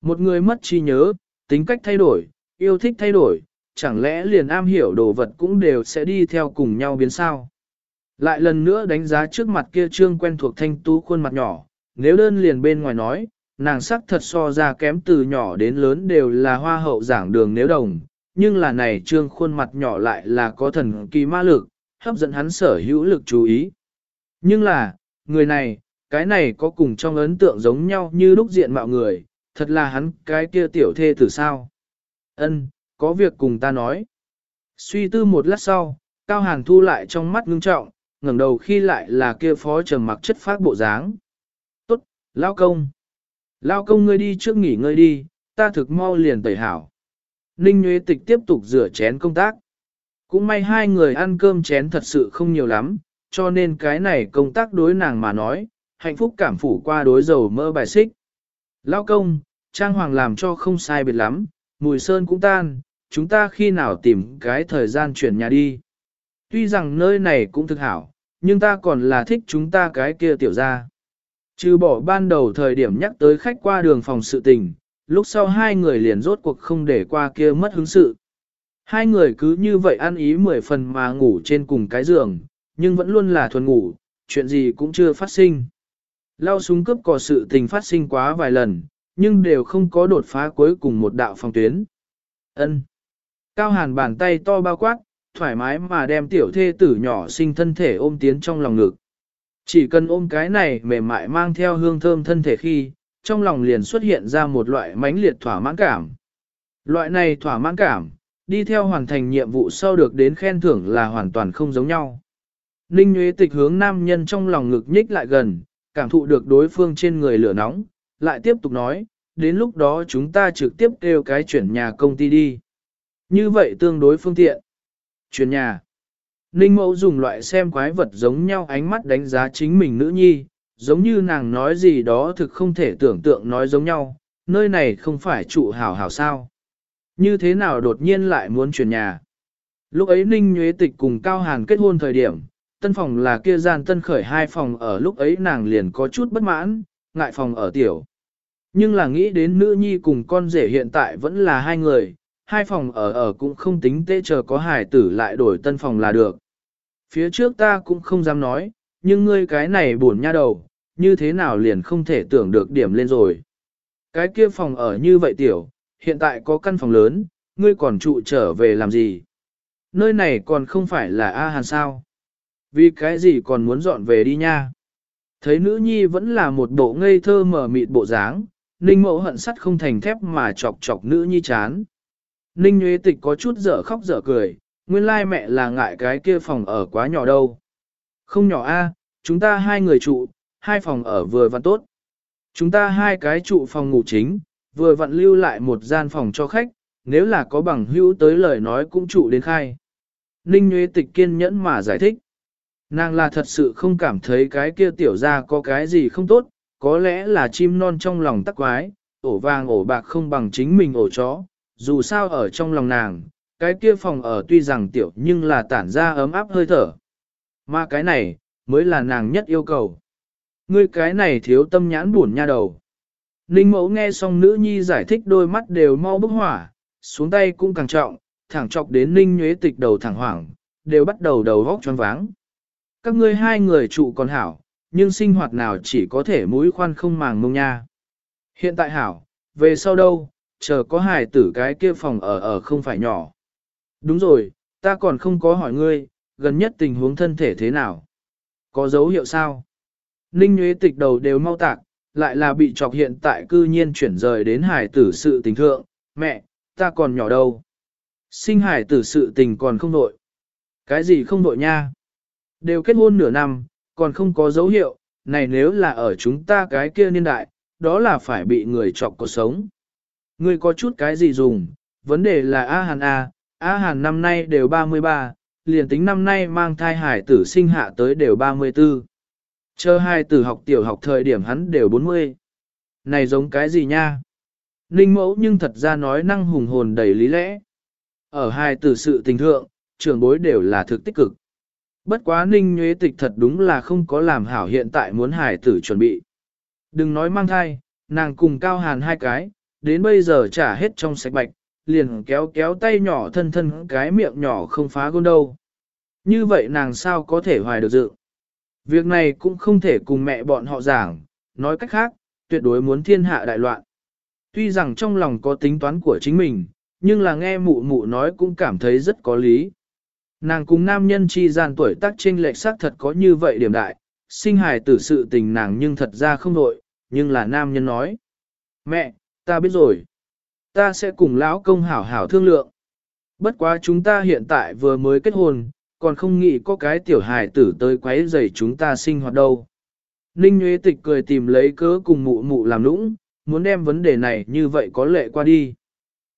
Một người mất trí nhớ, tính cách thay đổi, yêu thích thay đổi, chẳng lẽ liền am hiểu đồ vật cũng đều sẽ đi theo cùng nhau biến sao. Lại lần nữa đánh giá trước mặt kia trương quen thuộc thanh tú khuôn mặt nhỏ, nếu đơn liền bên ngoài nói, nàng sắc thật so ra kém từ nhỏ đến lớn đều là hoa hậu giảng đường nếu đồng, nhưng là này trương khuôn mặt nhỏ lại là có thần kỳ ma lực, hấp dẫn hắn sở hữu lực chú ý. Nhưng là, người này, cái này có cùng trong ấn tượng giống nhau như lúc diện mạo người, thật là hắn cái kia tiểu thê tử sao. Ân, có việc cùng ta nói. Suy tư một lát sau, Cao Hàn thu lại trong mắt ngưng trọng, ngẩng đầu khi lại là kia phó trầm mặc chất phát bộ dáng. Tốt, lao công. Lao công ngươi đi trước nghỉ ngơi đi, ta thực mau liền tẩy hảo. Ninh Nguyễn Tịch tiếp tục rửa chén công tác. Cũng may hai người ăn cơm chén thật sự không nhiều lắm, cho nên cái này công tác đối nàng mà nói, hạnh phúc cảm phủ qua đối dầu mơ bài xích. Lao công, trang hoàng làm cho không sai biệt lắm, mùi sơn cũng tan, chúng ta khi nào tìm cái thời gian chuyển nhà đi. Tuy rằng nơi này cũng thực hảo, nhưng ta còn là thích chúng ta cái kia tiểu ra. Trừ bỏ ban đầu thời điểm nhắc tới khách qua đường phòng sự tình, lúc sau hai người liền rốt cuộc không để qua kia mất hứng sự. Hai người cứ như vậy ăn ý mười phần mà ngủ trên cùng cái giường, nhưng vẫn luôn là thuần ngủ, chuyện gì cũng chưa phát sinh. Lao súng cướp có sự tình phát sinh quá vài lần, nhưng đều không có đột phá cuối cùng một đạo phòng tuyến. Ân. Cao hàn bàn tay to bao quát, thoải mái mà đem tiểu thê tử nhỏ sinh thân thể ôm tiến trong lòng ngực. Chỉ cần ôm cái này mềm mại mang theo hương thơm thân thể khi, trong lòng liền xuất hiện ra một loại mãnh liệt thỏa mãn cảm. Loại này thỏa mãn cảm, đi theo hoàn thành nhiệm vụ sau được đến khen thưởng là hoàn toàn không giống nhau. Ninh Nguyễn Tịch hướng nam nhân trong lòng ngực nhích lại gần, cảm thụ được đối phương trên người lửa nóng, lại tiếp tục nói, đến lúc đó chúng ta trực tiếp kêu cái chuyển nhà công ty đi. Như vậy tương đối phương tiện. Chuyển nhà. Ninh mẫu dùng loại xem quái vật giống nhau ánh mắt đánh giá chính mình nữ nhi, giống như nàng nói gì đó thực không thể tưởng tượng nói giống nhau, nơi này không phải trụ hảo hảo sao. Như thế nào đột nhiên lại muốn chuyển nhà. Lúc ấy Ninh Nhuế Tịch cùng Cao Hàn kết hôn thời điểm, tân phòng là kia gian tân khởi hai phòng ở lúc ấy nàng liền có chút bất mãn, ngại phòng ở tiểu. Nhưng là nghĩ đến nữ nhi cùng con rể hiện tại vẫn là hai người, hai phòng ở ở cũng không tính tê chờ có hải tử lại đổi tân phòng là được. Phía trước ta cũng không dám nói, nhưng ngươi cái này buồn nha đầu, như thế nào liền không thể tưởng được điểm lên rồi. Cái kia phòng ở như vậy tiểu, hiện tại có căn phòng lớn, ngươi còn trụ trở về làm gì? Nơi này còn không phải là A Hàn sao? Vì cái gì còn muốn dọn về đi nha? Thấy nữ nhi vẫn là một bộ ngây thơ mở mịt bộ dáng, Ninh mẫu hận sắt không thành thép mà chọc chọc nữ nhi chán. Ninh nhuế Tịch có chút dở khóc dở cười, nguyên lai mẹ là ngại cái kia phòng ở quá nhỏ đâu. Không nhỏ a, chúng ta hai người trụ, hai phòng ở vừa vặn tốt. Chúng ta hai cái trụ phòng ngủ chính, vừa vặn lưu lại một gian phòng cho khách, nếu là có bằng hữu tới lời nói cũng trụ đến khai. Ninh Nguyễn Tịch kiên nhẫn mà giải thích. Nàng là thật sự không cảm thấy cái kia tiểu ra có cái gì không tốt, có lẽ là chim non trong lòng tắc quái, ổ vàng ổ bạc không bằng chính mình ổ chó, dù sao ở trong lòng nàng, cái kia phòng ở tuy rằng tiểu nhưng là tản ra ấm áp hơi thở. Mà cái này, mới là nàng nhất yêu cầu. Ngươi cái này thiếu tâm nhãn buồn nha đầu. Ninh mẫu nghe xong nữ nhi giải thích đôi mắt đều mau bức hỏa, xuống tay cũng càng trọng, thẳng chọc đến ninh nhuế tịch đầu thẳng hoảng, đều bắt đầu đầu vóc choáng váng. Các ngươi hai người trụ còn hảo, nhưng sinh hoạt nào chỉ có thể mũi khoan không màng mông nha. Hiện tại hảo, về sau đâu, chờ có hài tử cái kia phòng ở ở không phải nhỏ. Đúng rồi, ta còn không có hỏi ngươi, gần nhất tình huống thân thể thế nào? Có dấu hiệu sao? Ninh Nguyễn Tịch đầu đều mau tạc, lại là bị chọc hiện tại cư nhiên chuyển rời đến hải tử sự tình thượng. Mẹ, ta còn nhỏ đâu? Sinh hải tử sự tình còn không nội. Cái gì không nội nha? Đều kết hôn nửa năm, còn không có dấu hiệu, này nếu là ở chúng ta cái kia niên đại, đó là phải bị người chọc cuộc sống. Ngươi có chút cái gì dùng, vấn đề là A Hàn A, A Hàn năm nay đều 33, liền tính năm nay mang thai hải tử sinh hạ tới đều 34. Chờ hai từ học tiểu học thời điểm hắn đều 40. Này giống cái gì nha? Ninh mẫu nhưng thật ra nói năng hùng hồn đầy lý lẽ. Ở hai từ sự tình thượng, trưởng bối đều là thực tích cực. Bất quá ninh nhuế tịch thật đúng là không có làm hảo hiện tại muốn hải tử chuẩn bị. Đừng nói mang thai, nàng cùng cao hàn hai cái, đến bây giờ trả hết trong sạch bạch, liền kéo kéo tay nhỏ thân thân cái miệng nhỏ không phá gôn đâu. Như vậy nàng sao có thể hoài được dự. Việc này cũng không thể cùng mẹ bọn họ giảng, nói cách khác, tuyệt đối muốn thiên hạ đại loạn. Tuy rằng trong lòng có tính toán của chính mình, nhưng là nghe mụ mụ nói cũng cảm thấy rất có lý. Nàng cùng nam nhân chi gian tuổi tác chênh lệch xác thật có như vậy điểm đại, sinh hài tử sự tình nàng nhưng thật ra không đội, nhưng là nam nhân nói. Mẹ, ta biết rồi. Ta sẽ cùng lão công hảo hảo thương lượng. Bất quá chúng ta hiện tại vừa mới kết hôn, còn không nghĩ có cái tiểu hài tử tới quấy rầy chúng ta sinh hoạt đâu. Ninh Nguyễn Tịch cười tìm lấy cớ cùng mụ mụ làm nũng, muốn đem vấn đề này như vậy có lệ qua đi.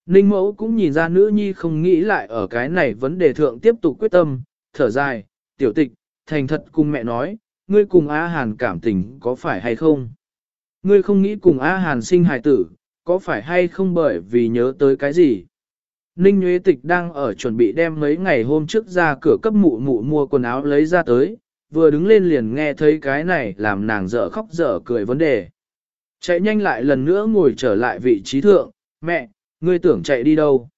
Ninh Mẫu cũng nhìn ra nữ nhi không nghĩ lại ở cái này vấn đề thượng tiếp tục quyết tâm, thở dài, tiểu tịch, thành thật cùng mẹ nói, ngươi cùng A Hàn cảm tình có phải hay không? Ngươi không nghĩ cùng A Hàn sinh hài tử, có phải hay không bởi vì nhớ tới cái gì? Ninh Nguyễn Tịch đang ở chuẩn bị đem mấy ngày hôm trước ra cửa cấp mụ mụ mua quần áo lấy ra tới, vừa đứng lên liền nghe thấy cái này làm nàng dở khóc dở cười vấn đề. Chạy nhanh lại lần nữa ngồi trở lại vị trí thượng, mẹ, ngươi tưởng chạy đi đâu?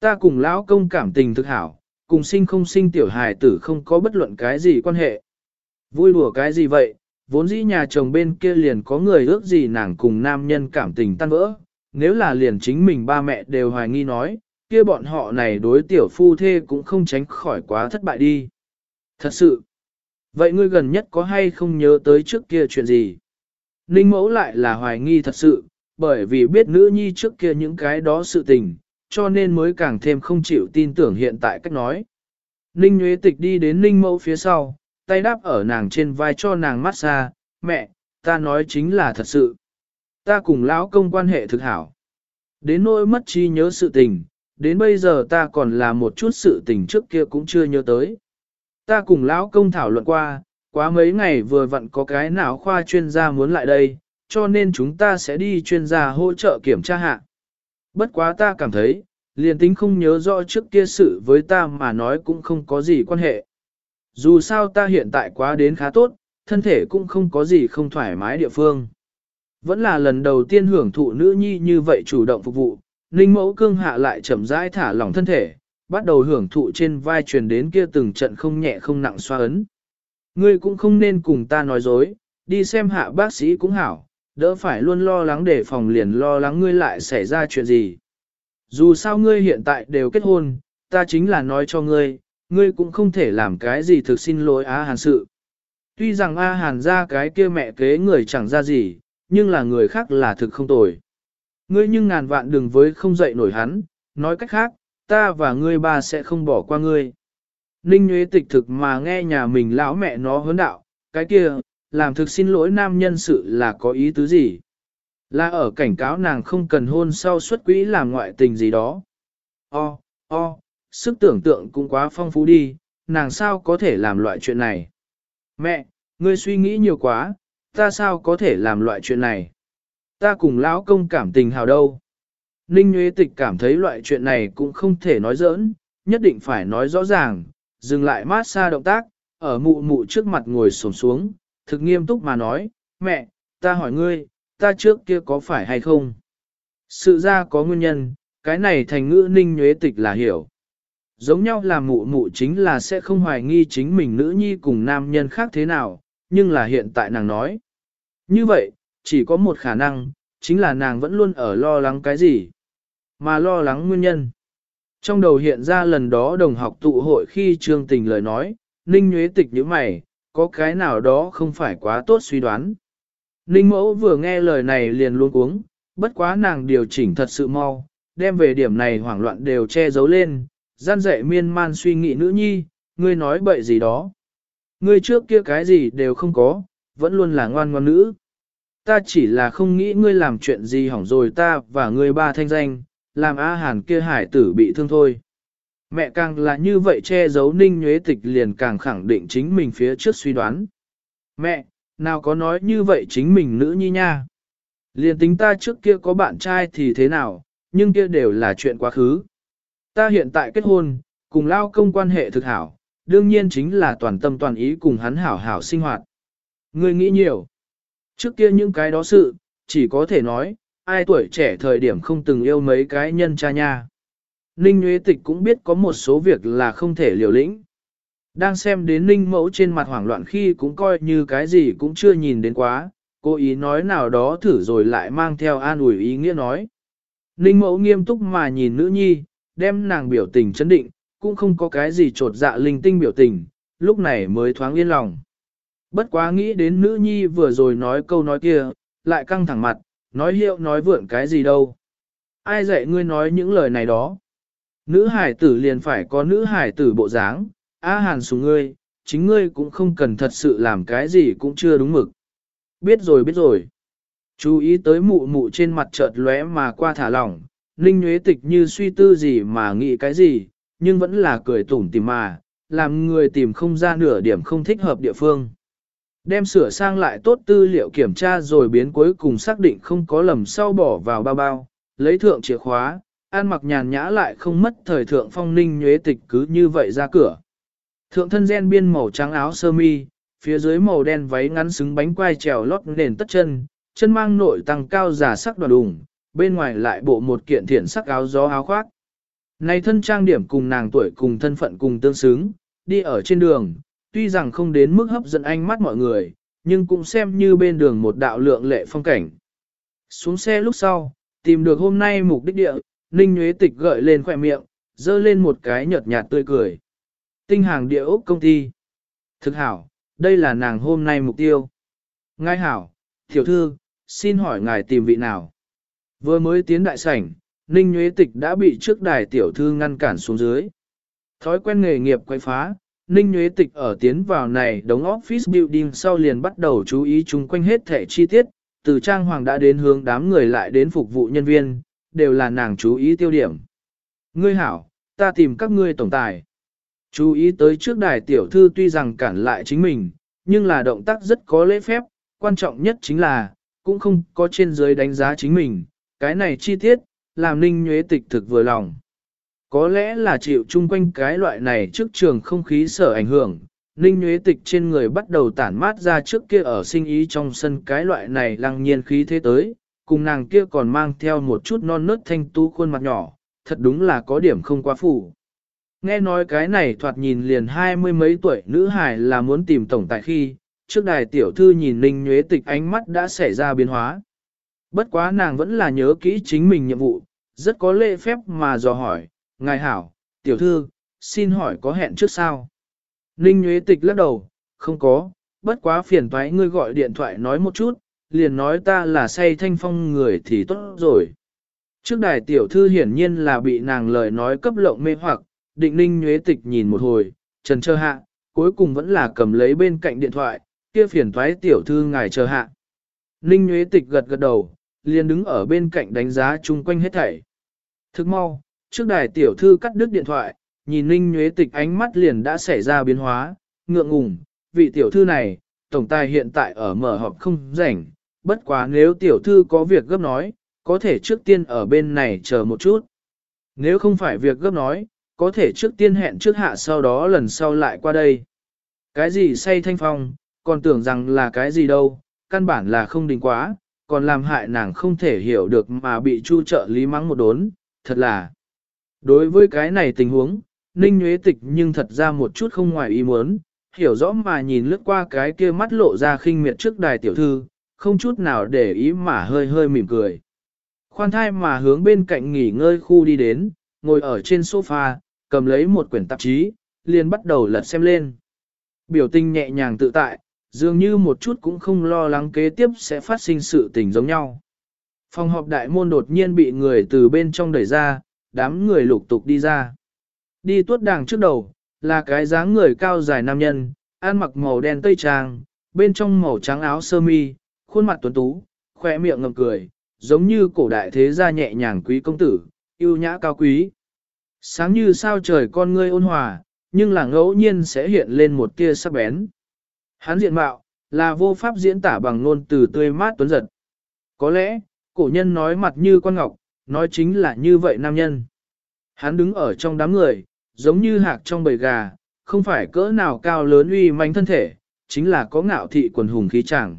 Ta cùng lão công cảm tình thực hảo, cùng sinh không sinh tiểu hài tử không có bất luận cái gì quan hệ. Vui đùa cái gì vậy, vốn dĩ nhà chồng bên kia liền có người ước gì nàng cùng nam nhân cảm tình tan vỡ, nếu là liền chính mình ba mẹ đều hoài nghi nói, kia bọn họ này đối tiểu phu thê cũng không tránh khỏi quá thất bại đi. Thật sự, vậy ngươi gần nhất có hay không nhớ tới trước kia chuyện gì? Ninh mẫu lại là hoài nghi thật sự, bởi vì biết nữ nhi trước kia những cái đó sự tình, cho nên mới càng thêm không chịu tin tưởng hiện tại cách nói. Ninh Nguyễn Tịch đi đến Ninh mẫu phía sau, tay đáp ở nàng trên vai cho nàng massage, mẹ, ta nói chính là thật sự. Ta cùng lão công quan hệ thực hảo. Đến nỗi mất trí nhớ sự tình, đến bây giờ ta còn là một chút sự tình trước kia cũng chưa nhớ tới. Ta cùng lão công thảo luận qua, quá mấy ngày vừa vặn có cái nào khoa chuyên gia muốn lại đây, cho nên chúng ta sẽ đi chuyên gia hỗ trợ kiểm tra hạ. Bất quá ta cảm thấy, liền tính không nhớ rõ trước kia sự với ta mà nói cũng không có gì quan hệ. Dù sao ta hiện tại quá đến khá tốt, thân thể cũng không có gì không thoải mái địa phương. Vẫn là lần đầu tiên hưởng thụ nữ nhi như vậy chủ động phục vụ, Ninh mẫu cương hạ lại chậm rãi thả lỏng thân thể, bắt đầu hưởng thụ trên vai truyền đến kia từng trận không nhẹ không nặng xoa ấn. Ngươi cũng không nên cùng ta nói dối, đi xem hạ bác sĩ cũng hảo, đỡ phải luôn lo lắng để phòng liền lo lắng ngươi lại xảy ra chuyện gì. Dù sao ngươi hiện tại đều kết hôn, ta chính là nói cho ngươi, ngươi cũng không thể làm cái gì thực xin lỗi Á Hàn sự. Tuy rằng A Hàn ra cái kia mẹ kế người chẳng ra gì, nhưng là người khác là thực không tồi. Ngươi nhưng ngàn vạn đừng với không dậy nổi hắn, nói cách khác, ta và ngươi ba sẽ không bỏ qua ngươi. Ninh Nguyễn Tịch thực mà nghe nhà mình lão mẹ nó huấn đạo, cái kia, làm thực xin lỗi nam nhân sự là có ý tứ gì? Là ở cảnh cáo nàng không cần hôn sau xuất quỹ làm ngoại tình gì đó. O, o, sức tưởng tượng cũng quá phong phú đi, nàng sao có thể làm loại chuyện này? Mẹ, ngươi suy nghĩ nhiều quá, ta sao có thể làm loại chuyện này? Ta cùng lão công cảm tình hào đâu? Ninh Nguyễn Tịch cảm thấy loại chuyện này cũng không thể nói giỡn, nhất định phải nói rõ ràng, dừng lại mát xa động tác, ở mụ mụ trước mặt ngồi xổm xuống, thực nghiêm túc mà nói, mẹ, ta hỏi ngươi, ta trước kia có phải hay không? Sự ra có nguyên nhân, cái này thành ngữ ninh Nguyễn tịch là hiểu. Giống nhau là mụ mụ chính là sẽ không hoài nghi chính mình nữ nhi cùng nam nhân khác thế nào, nhưng là hiện tại nàng nói. Như vậy, chỉ có một khả năng, chính là nàng vẫn luôn ở lo lắng cái gì, mà lo lắng nguyên nhân. Trong đầu hiện ra lần đó đồng học tụ hội khi trương tình lời nói, ninh nhuế tịch như mày, có cái nào đó không phải quá tốt suy đoán. Ninh mẫu vừa nghe lời này liền luôn uống, bất quá nàng điều chỉnh thật sự mau, đem về điểm này hoảng loạn đều che giấu lên, gian dạy miên man suy nghĩ nữ nhi, ngươi nói bậy gì đó. Ngươi trước kia cái gì đều không có, vẫn luôn là ngoan ngoan nữ. Ta chỉ là không nghĩ ngươi làm chuyện gì hỏng rồi ta và ngươi ba thanh danh, làm A Hàn kia hải tử bị thương thôi. Mẹ càng là như vậy che giấu ninh nhuế tịch liền càng khẳng định chính mình phía trước suy đoán. Mẹ, nào có nói như vậy chính mình nữ nhi nha. Liền tính ta trước kia có bạn trai thì thế nào, nhưng kia đều là chuyện quá khứ. Ta hiện tại kết hôn, cùng lao công quan hệ thực hảo, đương nhiên chính là toàn tâm toàn ý cùng hắn hảo hảo sinh hoạt. Ngươi nghĩ nhiều. Trước kia những cái đó sự, chỉ có thể nói, ai tuổi trẻ thời điểm không từng yêu mấy cái nhân cha nha. Ninh Nguyễn Tịch cũng biết có một số việc là không thể liều lĩnh. Đang xem đến Ninh Mẫu trên mặt hoảng loạn khi cũng coi như cái gì cũng chưa nhìn đến quá, cố ý nói nào đó thử rồi lại mang theo an ủi ý nghĩa nói. Ninh Mẫu nghiêm túc mà nhìn nữ nhi, đem nàng biểu tình chấn định, cũng không có cái gì trột dạ linh tinh biểu tình, lúc này mới thoáng yên lòng. Bất quá nghĩ đến nữ nhi vừa rồi nói câu nói kia, lại căng thẳng mặt, nói hiệu nói vượn cái gì đâu. Ai dạy ngươi nói những lời này đó? Nữ hải tử liền phải có nữ hải tử bộ dáng, á hàn xuống ngươi, chính ngươi cũng không cần thật sự làm cái gì cũng chưa đúng mực. Biết rồi biết rồi. Chú ý tới mụ mụ trên mặt chợt lóe mà qua thả lỏng, Ninh Nguyễn Tịch như suy tư gì mà nghĩ cái gì, nhưng vẫn là cười tủm tìm mà, làm người tìm không ra nửa điểm không thích hợp địa phương. Đem sửa sang lại tốt tư liệu kiểm tra rồi biến cuối cùng xác định không có lầm sau bỏ vào bao bao, lấy thượng chìa khóa, an mặc nhàn nhã lại không mất thời thượng phong ninh nhuế tịch cứ như vậy ra cửa. Thượng thân gen biên màu trắng áo sơ mi, phía dưới màu đen váy ngắn xứng bánh quai trèo lót nền tất chân, chân mang nội tăng cao giả sắc đoàn đùng, bên ngoài lại bộ một kiện thiển sắc áo gió áo khoác. Này thân trang điểm cùng nàng tuổi cùng thân phận cùng tương xứng, đi ở trên đường, tuy rằng không đến mức hấp dẫn ánh mắt mọi người, nhưng cũng xem như bên đường một đạo lượng lệ phong cảnh. Xuống xe lúc sau, tìm được hôm nay mục đích địa, Ninh Nguyễn Tịch gợi lên khỏe miệng, dơ lên một cái nhợt nhạt tươi cười. Tinh hàng địa ốc công ty. Thực hảo, đây là nàng hôm nay mục tiêu. Ngài hảo, tiểu thư, xin hỏi ngài tìm vị nào? Vừa mới tiến đại sảnh, Ninh Nguyễn Tịch đã bị trước đài tiểu thư ngăn cản xuống dưới. Thói quen nghề nghiệp quay phá, Ninh Nguyễn Tịch ở tiến vào này đống office building sau liền bắt đầu chú ý chung quanh hết thể chi tiết, từ trang hoàng đã đến hướng đám người lại đến phục vụ nhân viên, đều là nàng chú ý tiêu điểm. Ngươi hảo, ta tìm các ngươi tổng tài. Chú ý tới trước đài tiểu thư tuy rằng cản lại chính mình, nhưng là động tác rất có lễ phép, quan trọng nhất chính là, cũng không có trên dưới đánh giá chính mình, cái này chi tiết, làm ninh Nguyễn tịch thực vừa lòng. Có lẽ là chịu chung quanh cái loại này trước trường không khí sở ảnh hưởng, ninh nhuế tịch trên người bắt đầu tản mát ra trước kia ở sinh ý trong sân cái loại này lăng nhiên khí thế tới, cùng nàng kia còn mang theo một chút non nớt thanh tú khuôn mặt nhỏ, thật đúng là có điểm không quá phủ. Nghe nói cái này thoạt nhìn liền hai mươi mấy tuổi nữ hải là muốn tìm tổng tài khi, trước đài tiểu thư nhìn ninh nhuế tịch ánh mắt đã xảy ra biến hóa. Bất quá nàng vẫn là nhớ kỹ chính mình nhiệm vụ, rất có lễ phép mà dò hỏi, ngài hảo, tiểu thư, xin hỏi có hẹn trước sao? Ninh nhuế tịch lắc đầu, không có, bất quá phiền toái ngươi gọi điện thoại nói một chút, liền nói ta là say thanh phong người thì tốt rồi. Trước đài tiểu thư hiển nhiên là bị nàng lời nói cấp lộng mê hoặc, định ninh nhuế tịch nhìn một hồi, trần trơ hạ, cuối cùng vẫn là cầm lấy bên cạnh điện thoại, kia phiền thoái tiểu thư ngài chờ hạ. Ninh Nguyễn Tịch gật gật đầu, liền đứng ở bên cạnh đánh giá chung quanh hết thảy. Thức mau, trước đài tiểu thư cắt đứt điện thoại, nhìn Ninh nhuế Tịch ánh mắt liền đã xảy ra biến hóa, ngượng ngùng, vị tiểu thư này, tổng tài hiện tại ở mở họp không rảnh, bất quá nếu tiểu thư có việc gấp nói, có thể trước tiên ở bên này chờ một chút. Nếu không phải việc gấp nói, có thể trước tiên hẹn trước hạ sau đó lần sau lại qua đây. Cái gì say thanh phong, còn tưởng rằng là cái gì đâu, căn bản là không đình quá, còn làm hại nàng không thể hiểu được mà bị chu trợ lý mắng một đốn, thật là. Đối với cái này tình huống, Ninh Nguyễn Tịch nhưng thật ra một chút không ngoài ý muốn, hiểu rõ mà nhìn lướt qua cái kia mắt lộ ra khinh miệt trước đài tiểu thư, không chút nào để ý mà hơi hơi mỉm cười. Khoan thai mà hướng bên cạnh nghỉ ngơi khu đi đến, ngồi ở trên sofa, cầm lấy một quyển tạp chí, liền bắt đầu lật xem lên. Biểu tình nhẹ nhàng tự tại, dường như một chút cũng không lo lắng kế tiếp sẽ phát sinh sự tình giống nhau. Phòng họp đại môn đột nhiên bị người từ bên trong đẩy ra, đám người lục tục đi ra. Đi tuốt đàng trước đầu, là cái dáng người cao dài nam nhân, ăn mặc màu đen tây trang, bên trong màu trắng áo sơ mi, khuôn mặt tuấn tú, khỏe miệng ngậm cười, giống như cổ đại thế gia nhẹ nhàng quý công tử, yêu nhã cao quý. Sáng như sao trời con ngươi ôn hòa, nhưng là ngẫu nhiên sẽ hiện lên một tia sắc bén. Hắn diện mạo, là vô pháp diễn tả bằng ngôn từ tươi mát tuấn giật. Có lẽ, cổ nhân nói mặt như con ngọc, nói chính là như vậy nam nhân. Hắn đứng ở trong đám người, giống như hạc trong bầy gà, không phải cỡ nào cao lớn uy manh thân thể, chính là có ngạo thị quần hùng khí chẳng.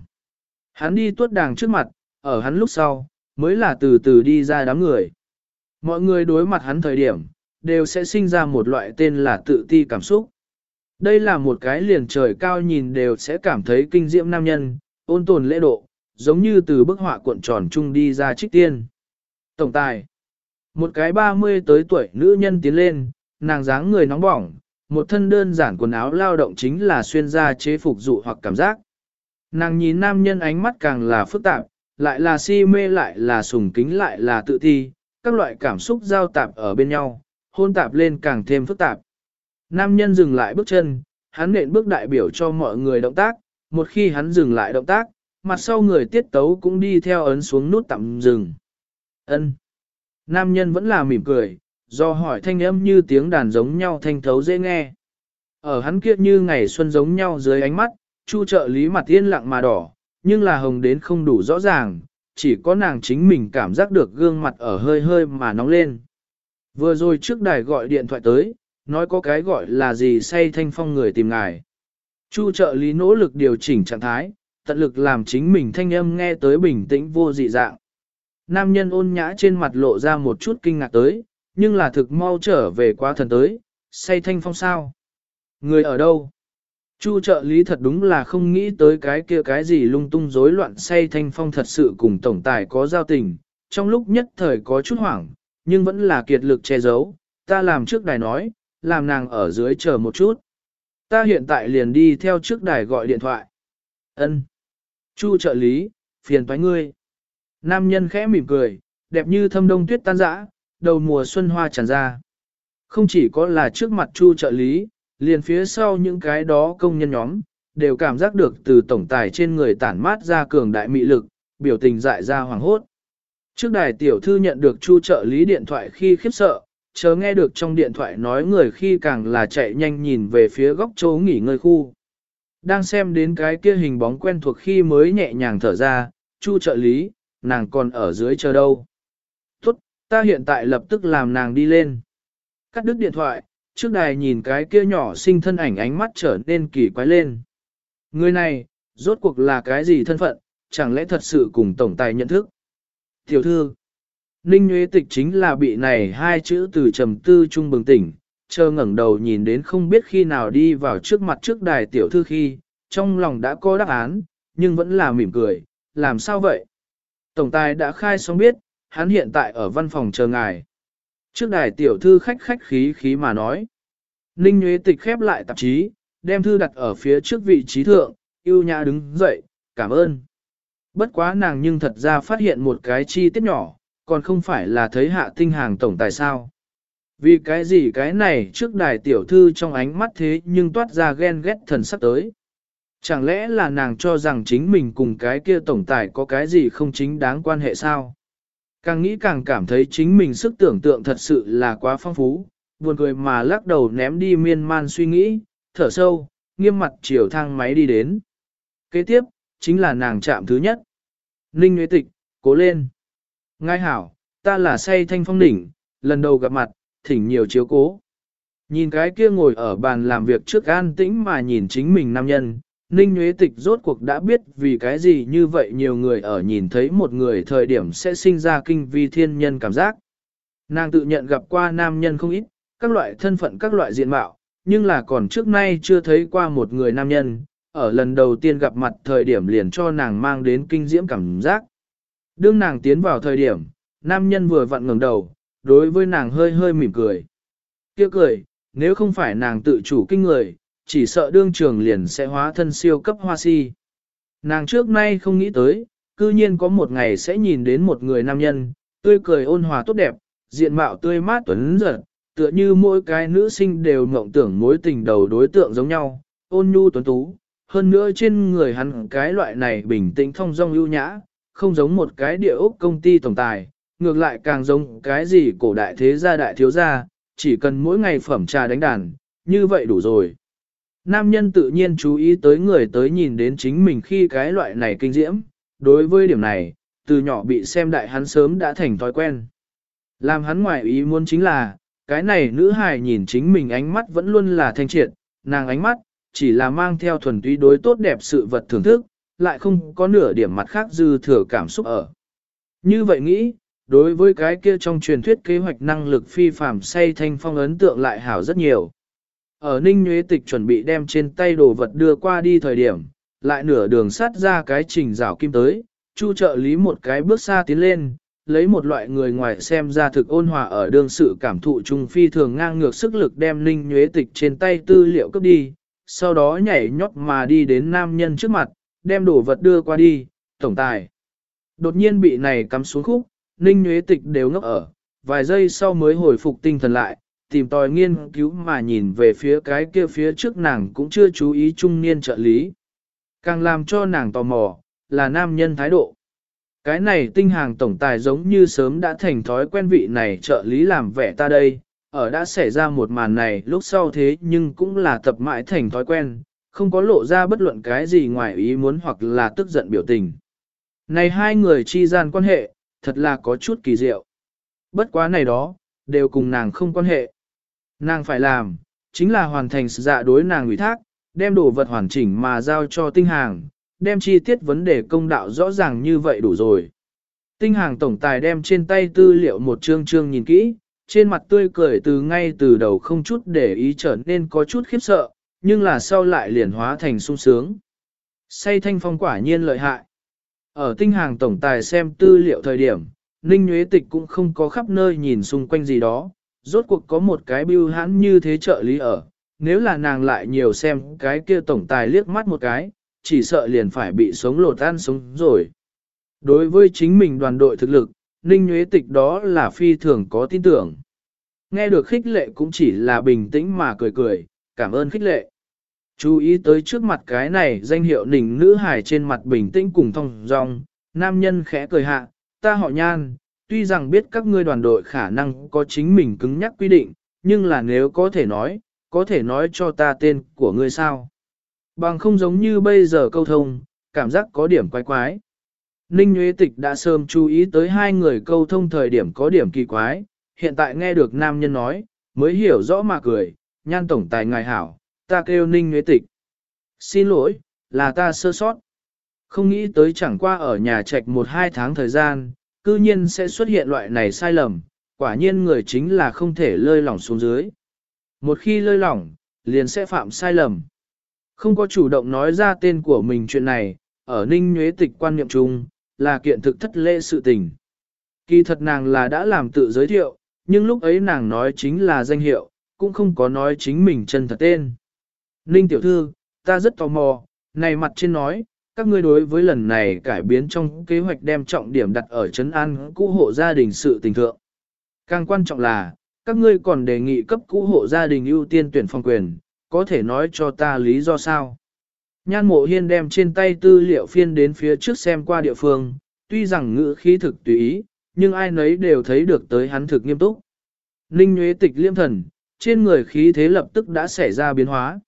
Hắn đi tuốt đàng trước mặt, ở hắn lúc sau, mới là từ từ đi ra đám người. Mọi người đối mặt hắn thời điểm, đều sẽ sinh ra một loại tên là tự ti cảm xúc. Đây là một cái liền trời cao nhìn đều sẽ cảm thấy kinh diễm nam nhân, ôn tồn lễ độ, giống như từ bức họa cuộn tròn chung đi ra trích tiên. Tổng tài Một cái 30 tới tuổi nữ nhân tiến lên, nàng dáng người nóng bỏng, một thân đơn giản quần áo lao động chính là xuyên ra chế phục dụ hoặc cảm giác. Nàng nhìn nam nhân ánh mắt càng là phức tạp, lại là si mê lại là sùng kính lại là tự thi, các loại cảm xúc giao tạp ở bên nhau, hôn tạp lên càng thêm phức tạp. Nam nhân dừng lại bước chân, hắn nện bước đại biểu cho mọi người động tác, một khi hắn dừng lại động tác, mặt sau người tiết tấu cũng đi theo ấn xuống nút tạm dừng. Ân. Nam nhân vẫn là mỉm cười, do hỏi thanh âm như tiếng đàn giống nhau thanh thấu dễ nghe. Ở hắn kia như ngày xuân giống nhau dưới ánh mắt, chu trợ lý mặt yên lặng mà đỏ, nhưng là hồng đến không đủ rõ ràng, chỉ có nàng chính mình cảm giác được gương mặt ở hơi hơi mà nóng lên. Vừa rồi trước đài gọi điện thoại tới, nói có cái gọi là gì say thanh phong người tìm ngài. Chu trợ lý nỗ lực điều chỉnh trạng thái, tận lực làm chính mình thanh âm nghe tới bình tĩnh vô dị dạng. Nam nhân ôn nhã trên mặt lộ ra một chút kinh ngạc tới, nhưng là thực mau trở về qua thần tới, say thanh phong sao? Người ở đâu? Chu trợ lý thật đúng là không nghĩ tới cái kia cái gì lung tung rối loạn say thanh phong thật sự cùng tổng tài có giao tình, trong lúc nhất thời có chút hoảng, nhưng vẫn là kiệt lực che giấu, ta làm trước đài nói, làm nàng ở dưới chờ một chút. Ta hiện tại liền đi theo trước đài gọi điện thoại. Ân. Chu trợ lý, phiền toái ngươi. Nam nhân khẽ mỉm cười, đẹp như thâm đông tuyết tan rã, đầu mùa xuân hoa tràn ra. Không chỉ có là trước mặt chu trợ lý, liền phía sau những cái đó công nhân nhóm, đều cảm giác được từ tổng tài trên người tản mát ra cường đại mị lực, biểu tình dại ra hoàng hốt. Trước đài tiểu thư nhận được chu trợ lý điện thoại khi khiếp sợ, chờ nghe được trong điện thoại nói người khi càng là chạy nhanh nhìn về phía góc chỗ nghỉ ngơi khu. Đang xem đến cái kia hình bóng quen thuộc khi mới nhẹ nhàng thở ra, chu trợ lý, nàng còn ở dưới chờ đâu. Tốt, ta hiện tại lập tức làm nàng đi lên. Cắt đứt điện thoại, trước đài nhìn cái kia nhỏ sinh thân ảnh ánh mắt trở nên kỳ quái lên. Người này, rốt cuộc là cái gì thân phận, chẳng lẽ thật sự cùng tổng tài nhận thức? Tiểu thư, Ninh Nguyễn Tịch chính là bị này hai chữ từ trầm tư trung bừng tỉnh, chờ ngẩng đầu nhìn đến không biết khi nào đi vào trước mặt trước đài tiểu thư khi, trong lòng đã có đáp án, nhưng vẫn là mỉm cười, làm sao vậy? Tổng tài đã khai xong biết, hắn hiện tại ở văn phòng chờ ngài. Trước đài tiểu thư khách khách khí khí mà nói. Ninh Nguyễn Tịch khép lại tạp chí, đem thư đặt ở phía trước vị trí thượng, yêu nhã đứng dậy, cảm ơn. Bất quá nàng nhưng thật ra phát hiện một cái chi tiết nhỏ, còn không phải là thấy hạ tinh hàng tổng tài sao. Vì cái gì cái này trước đài tiểu thư trong ánh mắt thế nhưng toát ra ghen ghét thần sắc tới. Chẳng lẽ là nàng cho rằng chính mình cùng cái kia tổng tài có cái gì không chính đáng quan hệ sao? Càng nghĩ càng cảm thấy chính mình sức tưởng tượng thật sự là quá phong phú, buồn cười mà lắc đầu ném đi miên man suy nghĩ, thở sâu, nghiêm mặt chiều thang máy đi đến. Kế tiếp, chính là nàng chạm thứ nhất. Ninh Nguyễn Tịch, cố lên. Ngai hảo, ta là say thanh phong đỉnh, lần đầu gặp mặt, thỉnh nhiều chiếu cố. Nhìn cái kia ngồi ở bàn làm việc trước an tĩnh mà nhìn chính mình nam nhân, Ninh Nguyễn Tịch rốt cuộc đã biết vì cái gì như vậy nhiều người ở nhìn thấy một người thời điểm sẽ sinh ra kinh vi thiên nhân cảm giác. Nàng tự nhận gặp qua nam nhân không ít, các loại thân phận các loại diện mạo, nhưng là còn trước nay chưa thấy qua một người nam nhân, ở lần đầu tiên gặp mặt thời điểm liền cho nàng mang đến kinh diễm cảm giác. Đương nàng tiến vào thời điểm, nam nhân vừa vặn ngẩng đầu, đối với nàng hơi hơi mỉm cười. Kia cười, nếu không phải nàng tự chủ kinh người, chỉ sợ đương trường liền sẽ hóa thân siêu cấp hoa si. Nàng trước nay không nghĩ tới, cư nhiên có một ngày sẽ nhìn đến một người nam nhân, tươi cười ôn hòa tốt đẹp, diện mạo tươi mát tuấn giật, tựa như mỗi cái nữ sinh đều mộng tưởng mối tình đầu đối tượng giống nhau, ôn nhu tuấn tú. Hơn nữa trên người hắn cái loại này bình tĩnh thông dong ưu nhã, không giống một cái địa ốc công ty tổng tài, ngược lại càng giống cái gì cổ đại thế gia đại thiếu gia, chỉ cần mỗi ngày phẩm trà đánh đàn, như vậy đủ rồi. Nam nhân tự nhiên chú ý tới người tới nhìn đến chính mình khi cái loại này kinh diễm, đối với điểm này, từ nhỏ bị xem đại hắn sớm đã thành thói quen. Làm hắn ngoại ý muốn chính là, cái này nữ hài nhìn chính mình ánh mắt vẫn luôn là thanh triệt, nàng ánh mắt, chỉ là mang theo thuần túy đối tốt đẹp sự vật thưởng thức, lại không có nửa điểm mặt khác dư thừa cảm xúc ở. Như vậy nghĩ, đối với cái kia trong truyền thuyết kế hoạch năng lực phi phàm say thanh phong ấn tượng lại hảo rất nhiều. Ở Ninh Nguyễn Tịch chuẩn bị đem trên tay đồ vật đưa qua đi thời điểm, lại nửa đường sát ra cái trình rào kim tới, chu trợ lý một cái bước xa tiến lên, lấy một loại người ngoài xem ra thực ôn hòa ở đương sự cảm thụ trung phi thường ngang ngược sức lực đem Ninh Nguyễn Tịch trên tay tư liệu cấp đi, sau đó nhảy nhót mà đi đến nam nhân trước mặt, đem đồ vật đưa qua đi, tổng tài. Đột nhiên bị này cắm xuống khúc, Ninh Nguyễn Tịch đều ngốc ở, vài giây sau mới hồi phục tinh thần lại, tìm tòi nghiên cứu mà nhìn về phía cái kia phía trước nàng cũng chưa chú ý trung niên trợ lý. Càng làm cho nàng tò mò, là nam nhân thái độ. Cái này tinh hàng tổng tài giống như sớm đã thành thói quen vị này trợ lý làm vẻ ta đây, ở đã xảy ra một màn này lúc sau thế nhưng cũng là tập mãi thành thói quen, không có lộ ra bất luận cái gì ngoài ý muốn hoặc là tức giận biểu tình. Này hai người chi gian quan hệ, thật là có chút kỳ diệu. Bất quá này đó, đều cùng nàng không quan hệ. Nàng phải làm, chính là hoàn thành sự dạ đối nàng ủy thác, đem đồ vật hoàn chỉnh mà giao cho tinh hàng, đem chi tiết vấn đề công đạo rõ ràng như vậy đủ rồi. Tinh hàng tổng tài đem trên tay tư liệu một chương chương nhìn kỹ, trên mặt tươi cười từ ngay từ đầu không chút để ý trở nên có chút khiếp sợ, nhưng là sau lại liền hóa thành sung sướng. Say thanh phong quả nhiên lợi hại. Ở tinh hàng tổng tài xem tư liệu thời điểm, Ninh Nguyễn Tịch cũng không có khắp nơi nhìn xung quanh gì đó, rốt cuộc có một cái bưu hãn như thế trợ lý ở, nếu là nàng lại nhiều xem cái kia tổng tài liếc mắt một cái, chỉ sợ liền phải bị sống lột ăn sống rồi. Đối với chính mình đoàn đội thực lực, Ninh Nguyễn Tịch đó là phi thường có tin tưởng. Nghe được khích lệ cũng chỉ là bình tĩnh mà cười cười, cảm ơn khích lệ. Chú ý tới trước mặt cái này danh hiệu nỉnh nữ hài trên mặt bình tĩnh cùng thông dong, nam nhân khẽ cười hạ, ta họ nhan, tuy rằng biết các ngươi đoàn đội khả năng có chính mình cứng nhắc quy định, nhưng là nếu có thể nói, có thể nói cho ta tên của ngươi sao. Bằng không giống như bây giờ câu thông, cảm giác có điểm quái quái. Ninh Nguyễn Tịch đã sớm chú ý tới hai người câu thông thời điểm có điểm kỳ quái, hiện tại nghe được nam nhân nói, mới hiểu rõ mà cười, nhan tổng tài ngài hảo, ta kêu Ninh Nguyễn Tịch. Xin lỗi, là ta sơ sót. Không nghĩ tới chẳng qua ở nhà trạch một hai tháng thời gian, cư nhiên sẽ xuất hiện loại này sai lầm, quả nhiên người chính là không thể lơi lỏng xuống dưới. Một khi lơi lỏng, liền sẽ phạm sai lầm. Không có chủ động nói ra tên của mình chuyện này, ở ninh nhuế tịch quan niệm chung, là kiện thực thất lễ sự tình. Kỳ thật nàng là đã làm tự giới thiệu, nhưng lúc ấy nàng nói chính là danh hiệu, cũng không có nói chính mình chân thật tên. Ninh tiểu thư, ta rất tò mò, này mặt trên nói, các ngươi đối với lần này cải biến trong kế hoạch đem trọng điểm đặt ở trấn an cũ hộ gia đình sự tình thượng. Càng quan trọng là, các ngươi còn đề nghị cấp cũ hộ gia đình ưu tiên tuyển phòng quyền, có thể nói cho ta lý do sao. Nhan mộ hiên đem trên tay tư liệu phiên đến phía trước xem qua địa phương, tuy rằng ngữ khí thực tùy ý, nhưng ai nấy đều thấy được tới hắn thực nghiêm túc. Ninh nhuế Tịch liêm thần, trên người khí thế lập tức đã xảy ra biến hóa.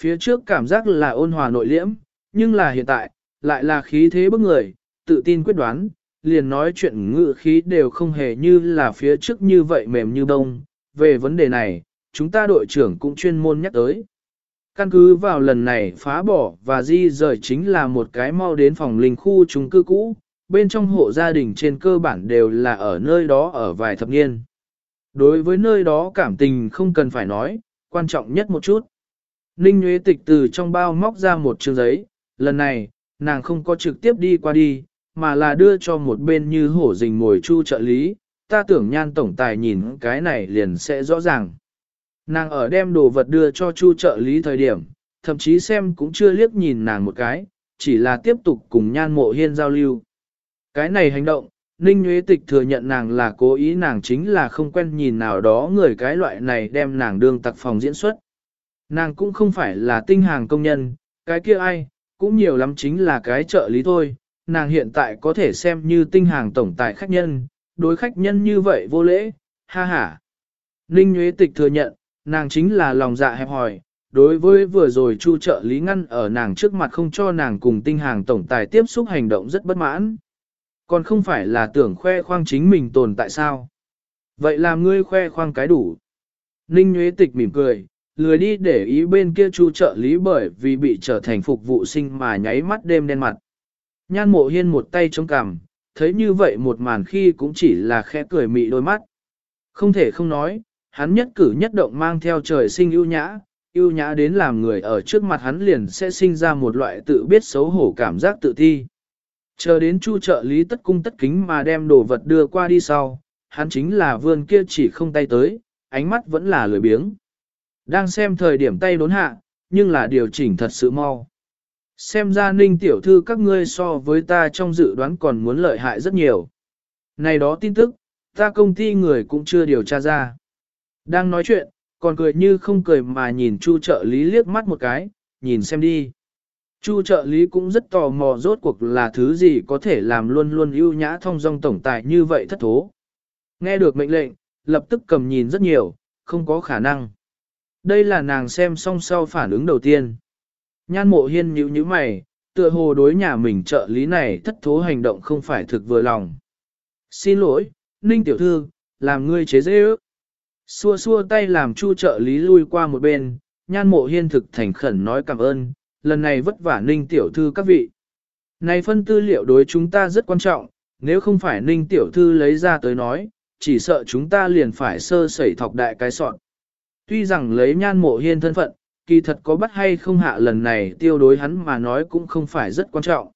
Phía trước cảm giác là ôn hòa nội liễm, nhưng là hiện tại, lại là khí thế bức người, tự tin quyết đoán, liền nói chuyện ngự khí đều không hề như là phía trước như vậy mềm như bông. Về vấn đề này, chúng ta đội trưởng cũng chuyên môn nhắc tới. Căn cứ vào lần này phá bỏ và di rời chính là một cái mau đến phòng linh khu chung cư cũ, bên trong hộ gia đình trên cơ bản đều là ở nơi đó ở vài thập niên. Đối với nơi đó cảm tình không cần phải nói, quan trọng nhất một chút. Ninh Nguyễn Tịch từ trong bao móc ra một chương giấy, lần này, nàng không có trực tiếp đi qua đi, mà là đưa cho một bên như hổ rình ngồi chu trợ lý, ta tưởng nhan tổng tài nhìn cái này liền sẽ rõ ràng. Nàng ở đem đồ vật đưa cho chu trợ lý thời điểm, thậm chí xem cũng chưa liếc nhìn nàng một cái, chỉ là tiếp tục cùng nhan mộ hiên giao lưu. Cái này hành động, Ninh Nguyễn Tịch thừa nhận nàng là cố ý nàng chính là không quen nhìn nào đó người cái loại này đem nàng đương tặc phòng diễn xuất. Nàng cũng không phải là tinh hàng công nhân, cái kia ai, cũng nhiều lắm chính là cái trợ lý thôi, nàng hiện tại có thể xem như tinh hàng tổng tài khách nhân, đối khách nhân như vậy vô lễ, ha ha. Ninh Nguyễn Tịch thừa nhận, nàng chính là lòng dạ hẹp hòi, đối với vừa rồi chu trợ lý ngăn ở nàng trước mặt không cho nàng cùng tinh hàng tổng tài tiếp xúc hành động rất bất mãn. Còn không phải là tưởng khoe khoang chính mình tồn tại sao. Vậy làm ngươi khoe khoang cái đủ. Ninh Nguyễn Tịch mỉm cười, lười đi để ý bên kia chu trợ lý bởi vì bị trở thành phục vụ sinh mà nháy mắt đêm đen mặt. Nhan mộ hiên một tay chống cằm, thấy như vậy một màn khi cũng chỉ là khẽ cười mị đôi mắt. Không thể không nói, hắn nhất cử nhất động mang theo trời sinh ưu nhã, ưu nhã đến làm người ở trước mặt hắn liền sẽ sinh ra một loại tự biết xấu hổ cảm giác tự thi. Chờ đến chu trợ lý tất cung tất kính mà đem đồ vật đưa qua đi sau, hắn chính là vươn kia chỉ không tay tới, ánh mắt vẫn là lười biếng. Đang xem thời điểm tay đốn hạ, nhưng là điều chỉnh thật sự mau. Xem ra ninh tiểu thư các ngươi so với ta trong dự đoán còn muốn lợi hại rất nhiều. Này đó tin tức, ta công ty người cũng chưa điều tra ra. Đang nói chuyện, còn cười như không cười mà nhìn chu trợ lý liếc mắt một cái, nhìn xem đi. Chu trợ lý cũng rất tò mò rốt cuộc là thứ gì có thể làm luôn luôn ưu nhã thông dong tổng tài như vậy thất thố. Nghe được mệnh lệnh, lập tức cầm nhìn rất nhiều, không có khả năng. Đây là nàng xem xong sau phản ứng đầu tiên. Nhan mộ hiên nhíu nhíu mày, tựa hồ đối nhà mình trợ lý này thất thố hành động không phải thực vừa lòng. Xin lỗi, Ninh tiểu thư, làm ngươi chế dễ ước. Xua xua tay làm chu trợ lý lui qua một bên, nhan mộ hiên thực thành khẩn nói cảm ơn, lần này vất vả Ninh tiểu thư các vị. Này phân tư liệu đối chúng ta rất quan trọng, nếu không phải Ninh tiểu thư lấy ra tới nói, chỉ sợ chúng ta liền phải sơ sẩy thọc đại cái sọn. Tuy rằng lấy nhan mộ hiên thân phận, kỳ thật có bắt hay không hạ lần này tiêu đối hắn mà nói cũng không phải rất quan trọng.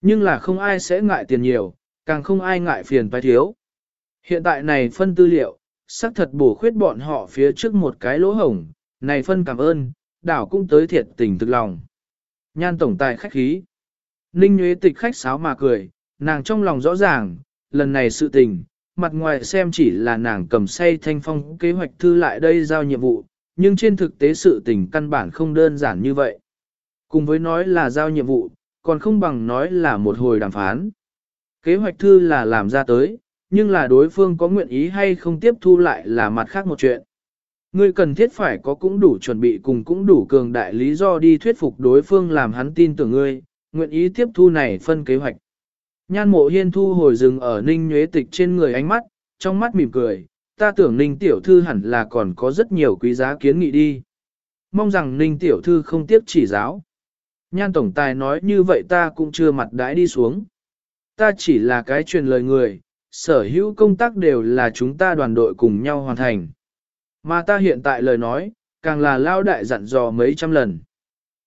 Nhưng là không ai sẽ ngại tiền nhiều, càng không ai ngại phiền phải thiếu. Hiện tại này phân tư liệu, xác thật bổ khuyết bọn họ phía trước một cái lỗ hổng, này phân cảm ơn, đảo cũng tới thiệt tình thực lòng. Nhan tổng tài khách khí. Ninh Nguyễn Tịch khách sáo mà cười, nàng trong lòng rõ ràng, lần này sự tình, mặt ngoài xem chỉ là nàng cầm say thanh phong kế hoạch thư lại đây giao nhiệm vụ, nhưng trên thực tế sự tình căn bản không đơn giản như vậy. Cùng với nói là giao nhiệm vụ, còn không bằng nói là một hồi đàm phán. Kế hoạch thư là làm ra tới, nhưng là đối phương có nguyện ý hay không tiếp thu lại là mặt khác một chuyện. Ngươi cần thiết phải có cũng đủ chuẩn bị cùng cũng đủ cường đại lý do đi thuyết phục đối phương làm hắn tin tưởng ngươi, nguyện ý tiếp thu này phân kế hoạch. Nhan mộ hiên thu hồi rừng ở ninh nhuế tịch trên người ánh mắt, trong mắt mỉm cười, ta tưởng ninh tiểu thư hẳn là còn có rất nhiều quý giá kiến nghị đi. Mong rằng ninh tiểu thư không tiếp chỉ giáo. Nhan tổng tài nói như vậy ta cũng chưa mặt đãi đi xuống. Ta chỉ là cái truyền lời người, sở hữu công tác đều là chúng ta đoàn đội cùng nhau hoàn thành. Mà ta hiện tại lời nói, càng là lao đại dặn dò mấy trăm lần.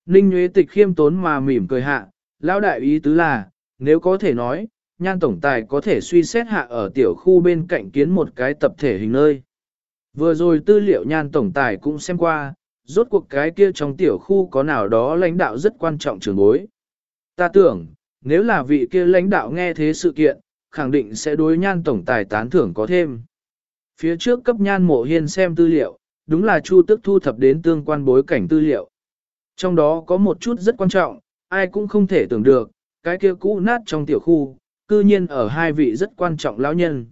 Ninh nhuế Tịch khiêm tốn mà mỉm cười hạ, lao đại ý tứ là, nếu có thể nói, nhan tổng tài có thể suy xét hạ ở tiểu khu bên cạnh kiến một cái tập thể hình nơi. Vừa rồi tư liệu nhan tổng tài cũng xem qua, rốt cuộc cái kia trong tiểu khu có nào đó lãnh đạo rất quan trọng trường bối. Ta tưởng, nếu là vị kia lãnh đạo nghe thế sự kiện, khẳng định sẽ đối nhan tổng tài tán thưởng có thêm. Phía trước cấp nhan mộ hiên xem tư liệu, đúng là Chu Tức thu thập đến tương quan bối cảnh tư liệu. Trong đó có một chút rất quan trọng, ai cũng không thể tưởng được, cái kia cũ nát trong tiểu khu, cư nhiên ở hai vị rất quan trọng lão nhân.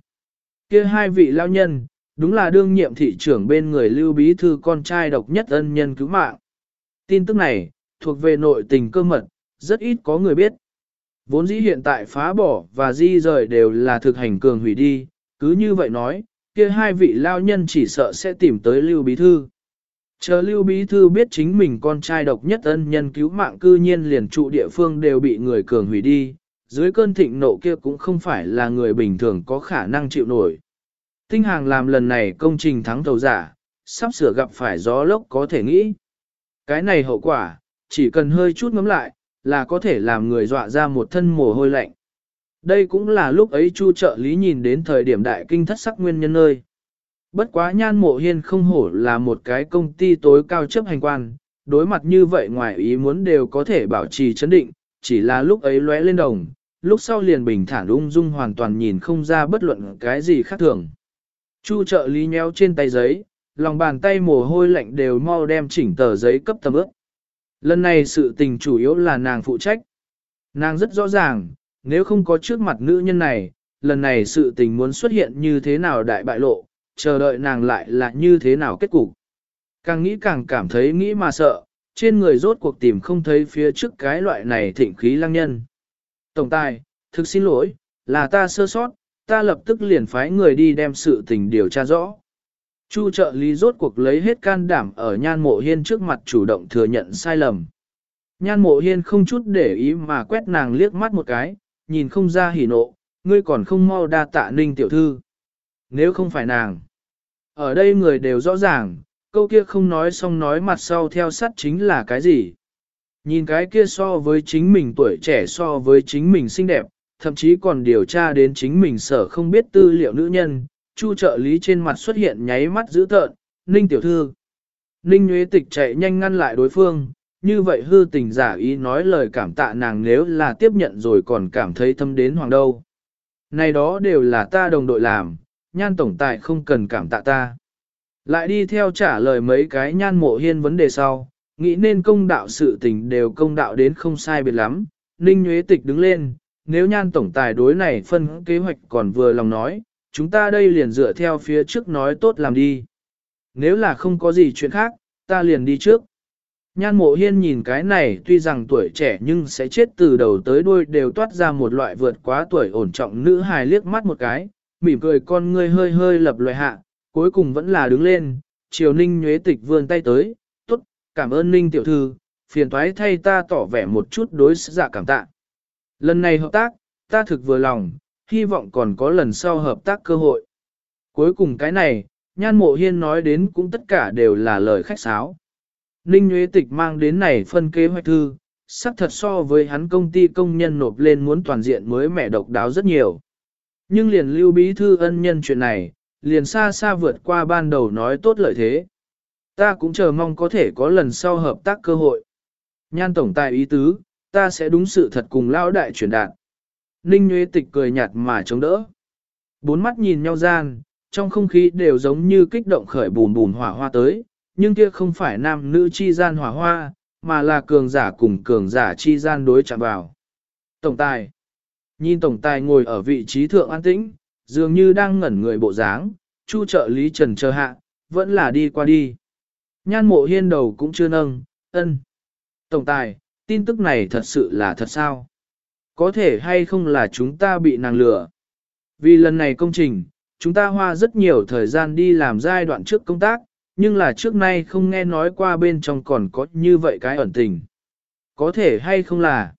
Kia hai vị lão nhân, đúng là đương nhiệm thị trưởng bên người lưu bí thư con trai độc nhất ân nhân cứu mạng. Tin tức này, thuộc về nội tình cơ mật, rất ít có người biết. Vốn dĩ hiện tại phá bỏ và di rời đều là thực hành cường hủy đi, cứ như vậy nói, kia hai vị lao nhân chỉ sợ sẽ tìm tới Lưu Bí Thư. Chờ Lưu Bí Thư biết chính mình con trai độc nhất ân nhân cứu mạng cư nhiên liền trụ địa phương đều bị người cường hủy đi, dưới cơn thịnh nộ kia cũng không phải là người bình thường có khả năng chịu nổi. Tinh hàng làm lần này công trình thắng thầu giả, sắp sửa gặp phải gió lốc có thể nghĩ. Cái này hậu quả, chỉ cần hơi chút ngấm lại, là có thể làm người dọa ra một thân mồ hôi lạnh. Đây cũng là lúc ấy Chu trợ lý nhìn đến thời điểm đại kinh thất sắc nguyên nhân nơi. Bất quá nhan mộ hiên không hổ là một cái công ty tối cao chấp hành quan, đối mặt như vậy ngoài ý muốn đều có thể bảo trì chấn định, chỉ là lúc ấy lóe lên đồng, lúc sau liền bình thản ung dung hoàn toàn nhìn không ra bất luận cái gì khác thường. Chu trợ lý nhéo trên tay giấy, lòng bàn tay mồ hôi lạnh đều mau đem chỉnh tờ giấy cấp tầm ước. Lần này sự tình chủ yếu là nàng phụ trách. Nàng rất rõ ràng, nếu không có trước mặt nữ nhân này, lần này sự tình muốn xuất hiện như thế nào đại bại lộ, chờ đợi nàng lại là như thế nào kết cục. Càng nghĩ càng cảm thấy nghĩ mà sợ, trên người rốt cuộc tìm không thấy phía trước cái loại này thịnh khí lăng nhân. Tổng tài, thực xin lỗi, là ta sơ sót, ta lập tức liền phái người đi đem sự tình điều tra rõ. Chu trợ lý rốt cuộc lấy hết can đảm ở nhan mộ hiên trước mặt chủ động thừa nhận sai lầm. Nhan mộ hiên không chút để ý mà quét nàng liếc mắt một cái, nhìn không ra hỉ nộ, ngươi còn không mau đa tạ ninh tiểu thư. Nếu không phải nàng, ở đây người đều rõ ràng, câu kia không nói xong nói mặt sau theo sắt chính là cái gì. Nhìn cái kia so với chính mình tuổi trẻ so với chính mình xinh đẹp, thậm chí còn điều tra đến chính mình sở không biết tư liệu nữ nhân, chu trợ lý trên mặt xuất hiện nháy mắt dữ tợn, ninh tiểu thư. Ninh nhuế Tịch chạy nhanh ngăn lại đối phương, như vậy hư tình giả ý nói lời cảm tạ nàng nếu là tiếp nhận rồi còn cảm thấy thâm đến hoàng đâu. Này đó đều là ta đồng đội làm, nhan tổng tài không cần cảm tạ ta. Lại đi theo trả lời mấy cái nhan mộ hiên vấn đề sau, nghĩ nên công đạo sự tình đều công đạo đến không sai biệt lắm. Ninh Nguyễn Tịch đứng lên, nếu nhan tổng tài đối này phân kế hoạch còn vừa lòng nói, chúng ta đây liền dựa theo phía trước nói tốt làm đi. Nếu là không có gì chuyện khác, ta liền đi trước. Nhan mộ hiên nhìn cái này tuy rằng tuổi trẻ nhưng sẽ chết từ đầu tới đuôi đều toát ra một loại vượt quá tuổi ổn trọng nữ hài liếc mắt một cái, mỉm cười con ngươi hơi hơi lập loài hạ, cuối cùng vẫn là đứng lên, chiều ninh nhuế tịch vươn tay tới, tốt, cảm ơn ninh tiểu thư, phiền toái thay ta tỏ vẻ một chút đối xử dạ cảm tạ. Lần này hợp tác, ta thực vừa lòng, hy vọng còn có lần sau hợp tác cơ hội. Cuối cùng cái này, nhan mộ hiên nói đến cũng tất cả đều là lời khách sáo. Ninh Nguyễn Tịch mang đến này phân kế hoạch thư, sắc thật so với hắn công ty công nhân nộp lên muốn toàn diện mới mẻ độc đáo rất nhiều. Nhưng liền lưu bí thư ân nhân chuyện này, liền xa xa vượt qua ban đầu nói tốt lợi thế. Ta cũng chờ mong có thể có lần sau hợp tác cơ hội. Nhan tổng tài ý tứ, ta sẽ đúng sự thật cùng lao đại truyền đạt. Ninh Nguyễn Tịch cười nhạt mà chống đỡ. Bốn mắt nhìn nhau gian, trong không khí đều giống như kích động khởi bùn bùn hỏa hoa tới, nhưng kia không phải nam nữ chi gian hỏa hoa, mà là cường giả cùng cường giả chi gian đối chạm vào. Tổng tài Nhìn tổng tài ngồi ở vị trí thượng an tĩnh, dường như đang ngẩn người bộ dáng, chu trợ lý trần chờ hạ, vẫn là đi qua đi. Nhan mộ hiên đầu cũng chưa nâng, ân. Tổng tài, tin tức này thật sự là thật sao? Có thể hay không là chúng ta bị nàng lừa? Vì lần này công trình, chúng ta hoa rất nhiều thời gian đi làm giai đoạn trước công tác, nhưng là trước nay không nghe nói qua bên trong còn có như vậy cái ẩn tình. Có thể hay không là?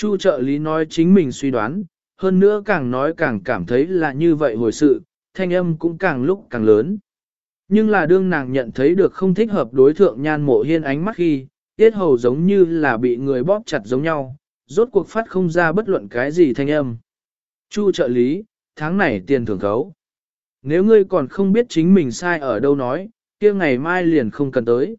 Chu trợ lý nói chính mình suy đoán, hơn nữa càng nói càng cảm thấy là như vậy hồi sự, thanh âm cũng càng lúc càng lớn. Nhưng là đương nàng nhận thấy được không thích hợp đối thượng nhan mộ hiên ánh mắt khi, tiết hầu giống như là bị người bóp chặt giống nhau, rốt cuộc phát không ra bất luận cái gì thanh âm. Chu trợ lý, tháng này tiền thưởng khấu. Nếu ngươi còn không biết chính mình sai ở đâu nói, kia ngày mai liền không cần tới.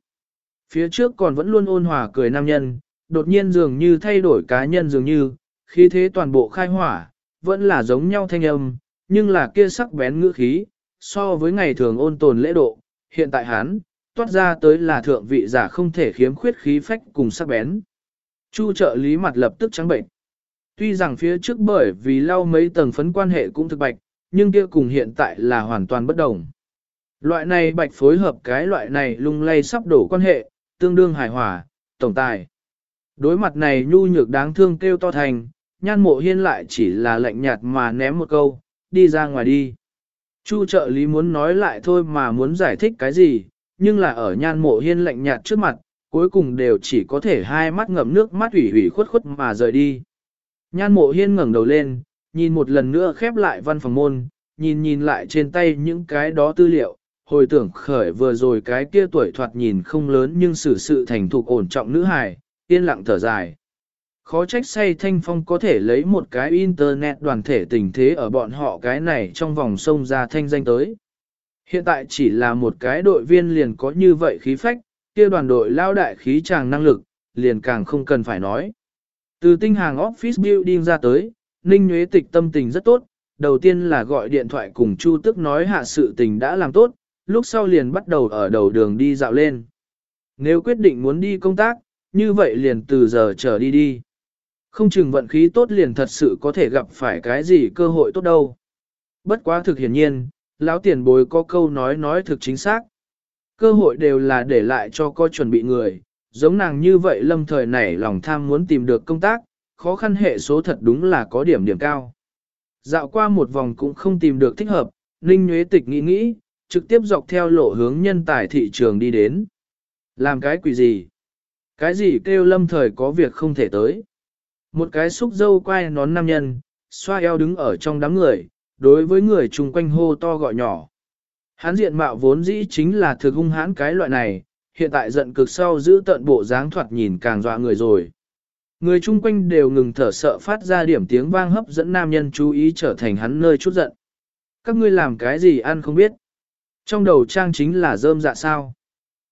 Phía trước còn vẫn luôn ôn hòa cười nam nhân, đột nhiên dường như thay đổi cá nhân dường như, khi thế toàn bộ khai hỏa, vẫn là giống nhau thanh âm, nhưng là kia sắc bén ngữ khí, so với ngày thường ôn tồn lễ độ, hiện tại hắn, toát ra tới là thượng vị giả không thể khiếm khuyết khí phách cùng sắc bén. Chu trợ lý mặt lập tức trắng bệnh. Tuy rằng phía trước bởi vì lau mấy tầng phấn quan hệ cũng thực bạch, nhưng kia cùng hiện tại là hoàn toàn bất đồng. Loại này bạch phối hợp cái loại này lung lay sắp đổ quan hệ, tương đương hài hòa, tổng tài. Đối mặt này nhu nhược đáng thương kêu to thành, nhan mộ hiên lại chỉ là lạnh nhạt mà ném một câu, đi ra ngoài đi. Chu trợ lý muốn nói lại thôi mà muốn giải thích cái gì, nhưng là ở nhan mộ hiên lạnh nhạt trước mặt, cuối cùng đều chỉ có thể hai mắt ngậm nước mắt ủy ủy khuất khuất mà rời đi. Nhan mộ hiên ngẩng đầu lên, nhìn một lần nữa khép lại văn phòng môn, nhìn nhìn lại trên tay những cái đó tư liệu, hồi tưởng khởi vừa rồi cái kia tuổi thoạt nhìn không lớn nhưng xử sự thành thục ổn trọng nữ hài, yên lặng thở dài. Khó trách say thanh phong có thể lấy một cái internet đoàn thể tình thế ở bọn họ cái này trong vòng sông ra thanh danh tới. Hiện tại chỉ là một cái đội viên liền có như vậy khí phách, kia đoàn đội lao đại khí tràng năng lực, liền càng không cần phải nói. Từ tinh hàng office building ra tới, Ninh Nguyễn Tịch tâm tình rất tốt, đầu tiên là gọi điện thoại cùng Chu Tức nói hạ sự tình đã làm tốt, lúc sau liền bắt đầu ở đầu đường đi dạo lên. Nếu quyết định muốn đi công tác, như vậy liền từ giờ trở đi đi. Không chừng vận khí tốt liền thật sự có thể gặp phải cái gì cơ hội tốt đâu. Bất quá thực hiển nhiên, lão tiền bối có câu nói nói thực chính xác. Cơ hội đều là để lại cho có chuẩn bị người, giống nàng như vậy lâm thời nảy lòng tham muốn tìm được công tác, khó khăn hệ số thật đúng là có điểm điểm cao. Dạo qua một vòng cũng không tìm được thích hợp, Ninh Nguyễn Tịch nghĩ nghĩ, trực tiếp dọc theo lộ hướng nhân tài thị trường đi đến. Làm cái quỷ gì? Cái gì kêu lâm thời có việc không thể tới? Một cái xúc dâu quay nón nam nhân, xoa eo đứng ở trong đám người, đối với người chung quanh hô to gọi nhỏ. Hán diện mạo vốn dĩ chính là thực hung hãn cái loại này, hiện tại giận cực sau giữ tận bộ dáng thoạt nhìn càng dọa người rồi. Người chung quanh đều ngừng thở sợ phát ra điểm tiếng vang hấp dẫn nam nhân chú ý trở thành hắn nơi chút giận. Các ngươi làm cái gì ăn không biết. Trong đầu trang chính là rơm dạ sao.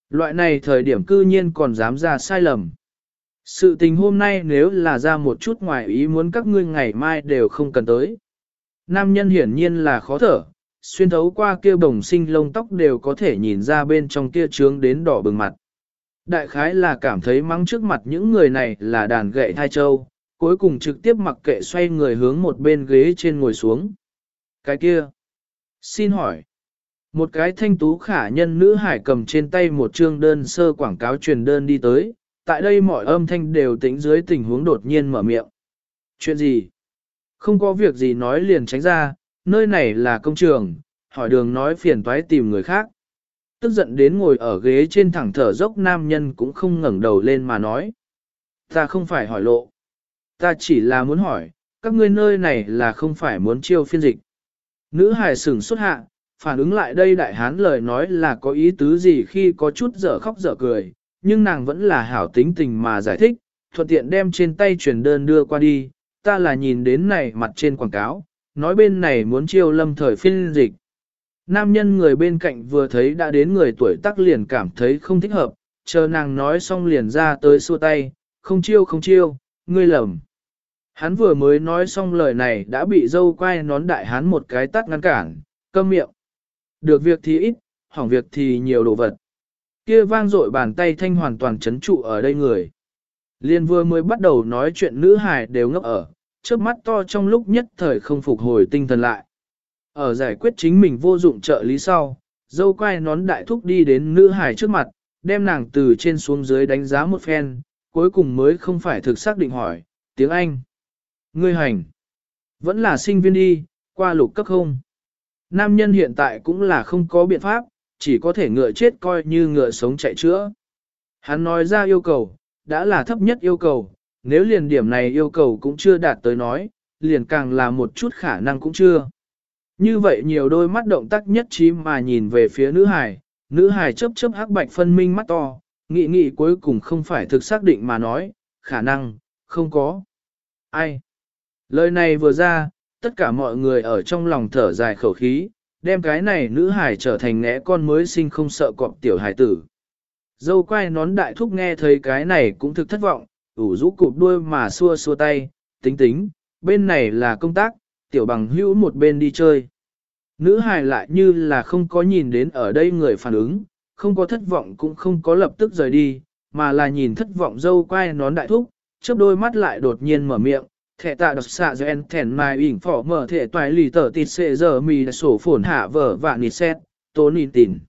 Loại này thời điểm cư nhiên còn dám ra sai lầm. Sự tình hôm nay nếu là ra một chút ngoài ý muốn các ngươi ngày mai đều không cần tới. Nam nhân hiển nhiên là khó thở, xuyên thấu qua kia bồng sinh lông tóc đều có thể nhìn ra bên trong kia trướng đến đỏ bừng mặt. Đại khái là cảm thấy mắng trước mặt những người này là đàn gậy thai châu, cuối cùng trực tiếp mặc kệ xoay người hướng một bên ghế trên ngồi xuống. Cái kia. Xin hỏi. Một cái thanh tú khả nhân nữ hải cầm trên tay một chương đơn sơ quảng cáo truyền đơn đi tới, tại đây mọi âm thanh đều tĩnh dưới tình huống đột nhiên mở miệng. Chuyện gì? Không có việc gì nói liền tránh ra, nơi này là công trường, hỏi đường nói phiền toái tìm người khác. Tức giận đến ngồi ở ghế trên thẳng thở dốc nam nhân cũng không ngẩng đầu lên mà nói. Ta không phải hỏi lộ. Ta chỉ là muốn hỏi, các ngươi nơi này là không phải muốn chiêu phiên dịch. Nữ hải sửng xuất hạ, phản ứng lại đây đại hán lời nói là có ý tứ gì khi có chút dở khóc dở cười, nhưng nàng vẫn là hảo tính tình mà giải thích, thuận tiện đem trên tay truyền đơn đưa qua đi, ta là nhìn đến này mặt trên quảng cáo, nói bên này muốn chiêu lâm thời phiên dịch. Nam nhân người bên cạnh vừa thấy đã đến người tuổi tác liền cảm thấy không thích hợp, chờ nàng nói xong liền ra tới xua tay, không chiêu không chiêu, ngươi lầm. Hắn vừa mới nói xong lời này đã bị dâu quay nón đại hắn một cái tắt ngăn cản, câm miệng. Được việc thì ít, hỏng việc thì nhiều đồ vật. Kia vang dội bàn tay thanh hoàn toàn chấn trụ ở đây người. Liên vừa mới bắt đầu nói chuyện nữ hài đều ngốc ở, trước mắt to trong lúc nhất thời không phục hồi tinh thần lại. Ở giải quyết chính mình vô dụng trợ lý sau, dâu quay nón đại thúc đi đến nữ hài trước mặt, đem nàng từ trên xuống dưới đánh giá một phen, cuối cùng mới không phải thực xác định hỏi, tiếng Anh. Ngươi hành. Vẫn là sinh viên đi, qua lục cấp không. Nam nhân hiện tại cũng là không có biện pháp, chỉ có thể ngựa chết coi như ngựa sống chạy chữa. Hắn nói ra yêu cầu, đã là thấp nhất yêu cầu, nếu liền điểm này yêu cầu cũng chưa đạt tới nói, liền càng là một chút khả năng cũng chưa. Như vậy nhiều đôi mắt động tác nhất trí mà nhìn về phía nữ hải, nữ hải chớp chớp hắc bạch phân minh mắt to, nghị nghị cuối cùng không phải thực xác định mà nói, khả năng, không có. Ai? Lời này vừa ra, tất cả mọi người ở trong lòng thở dài khẩu khí, đem cái này nữ hải trở thành ngẽ con mới sinh không sợ cọp tiểu hải tử. Dâu quay nón đại thúc nghe thấy cái này cũng thực thất vọng, ủ rũ cụp đuôi mà xua xua tay, tính tính, bên này là công tác, tiểu bằng hữu một bên đi chơi. Nữ hài lại như là không có nhìn đến ở đây người phản ứng, không có thất vọng cũng không có lập tức rời đi, mà là nhìn thất vọng dâu quay nón đại thúc, chớp đôi mắt lại đột nhiên mở miệng, thẻ tạ đọc xạ ra, thèn mai ỉn phỏ mở thể toài lì tờ tịt xệ giờ mì sổ phổn hạ vở và nịt xét, tố nịt tìn.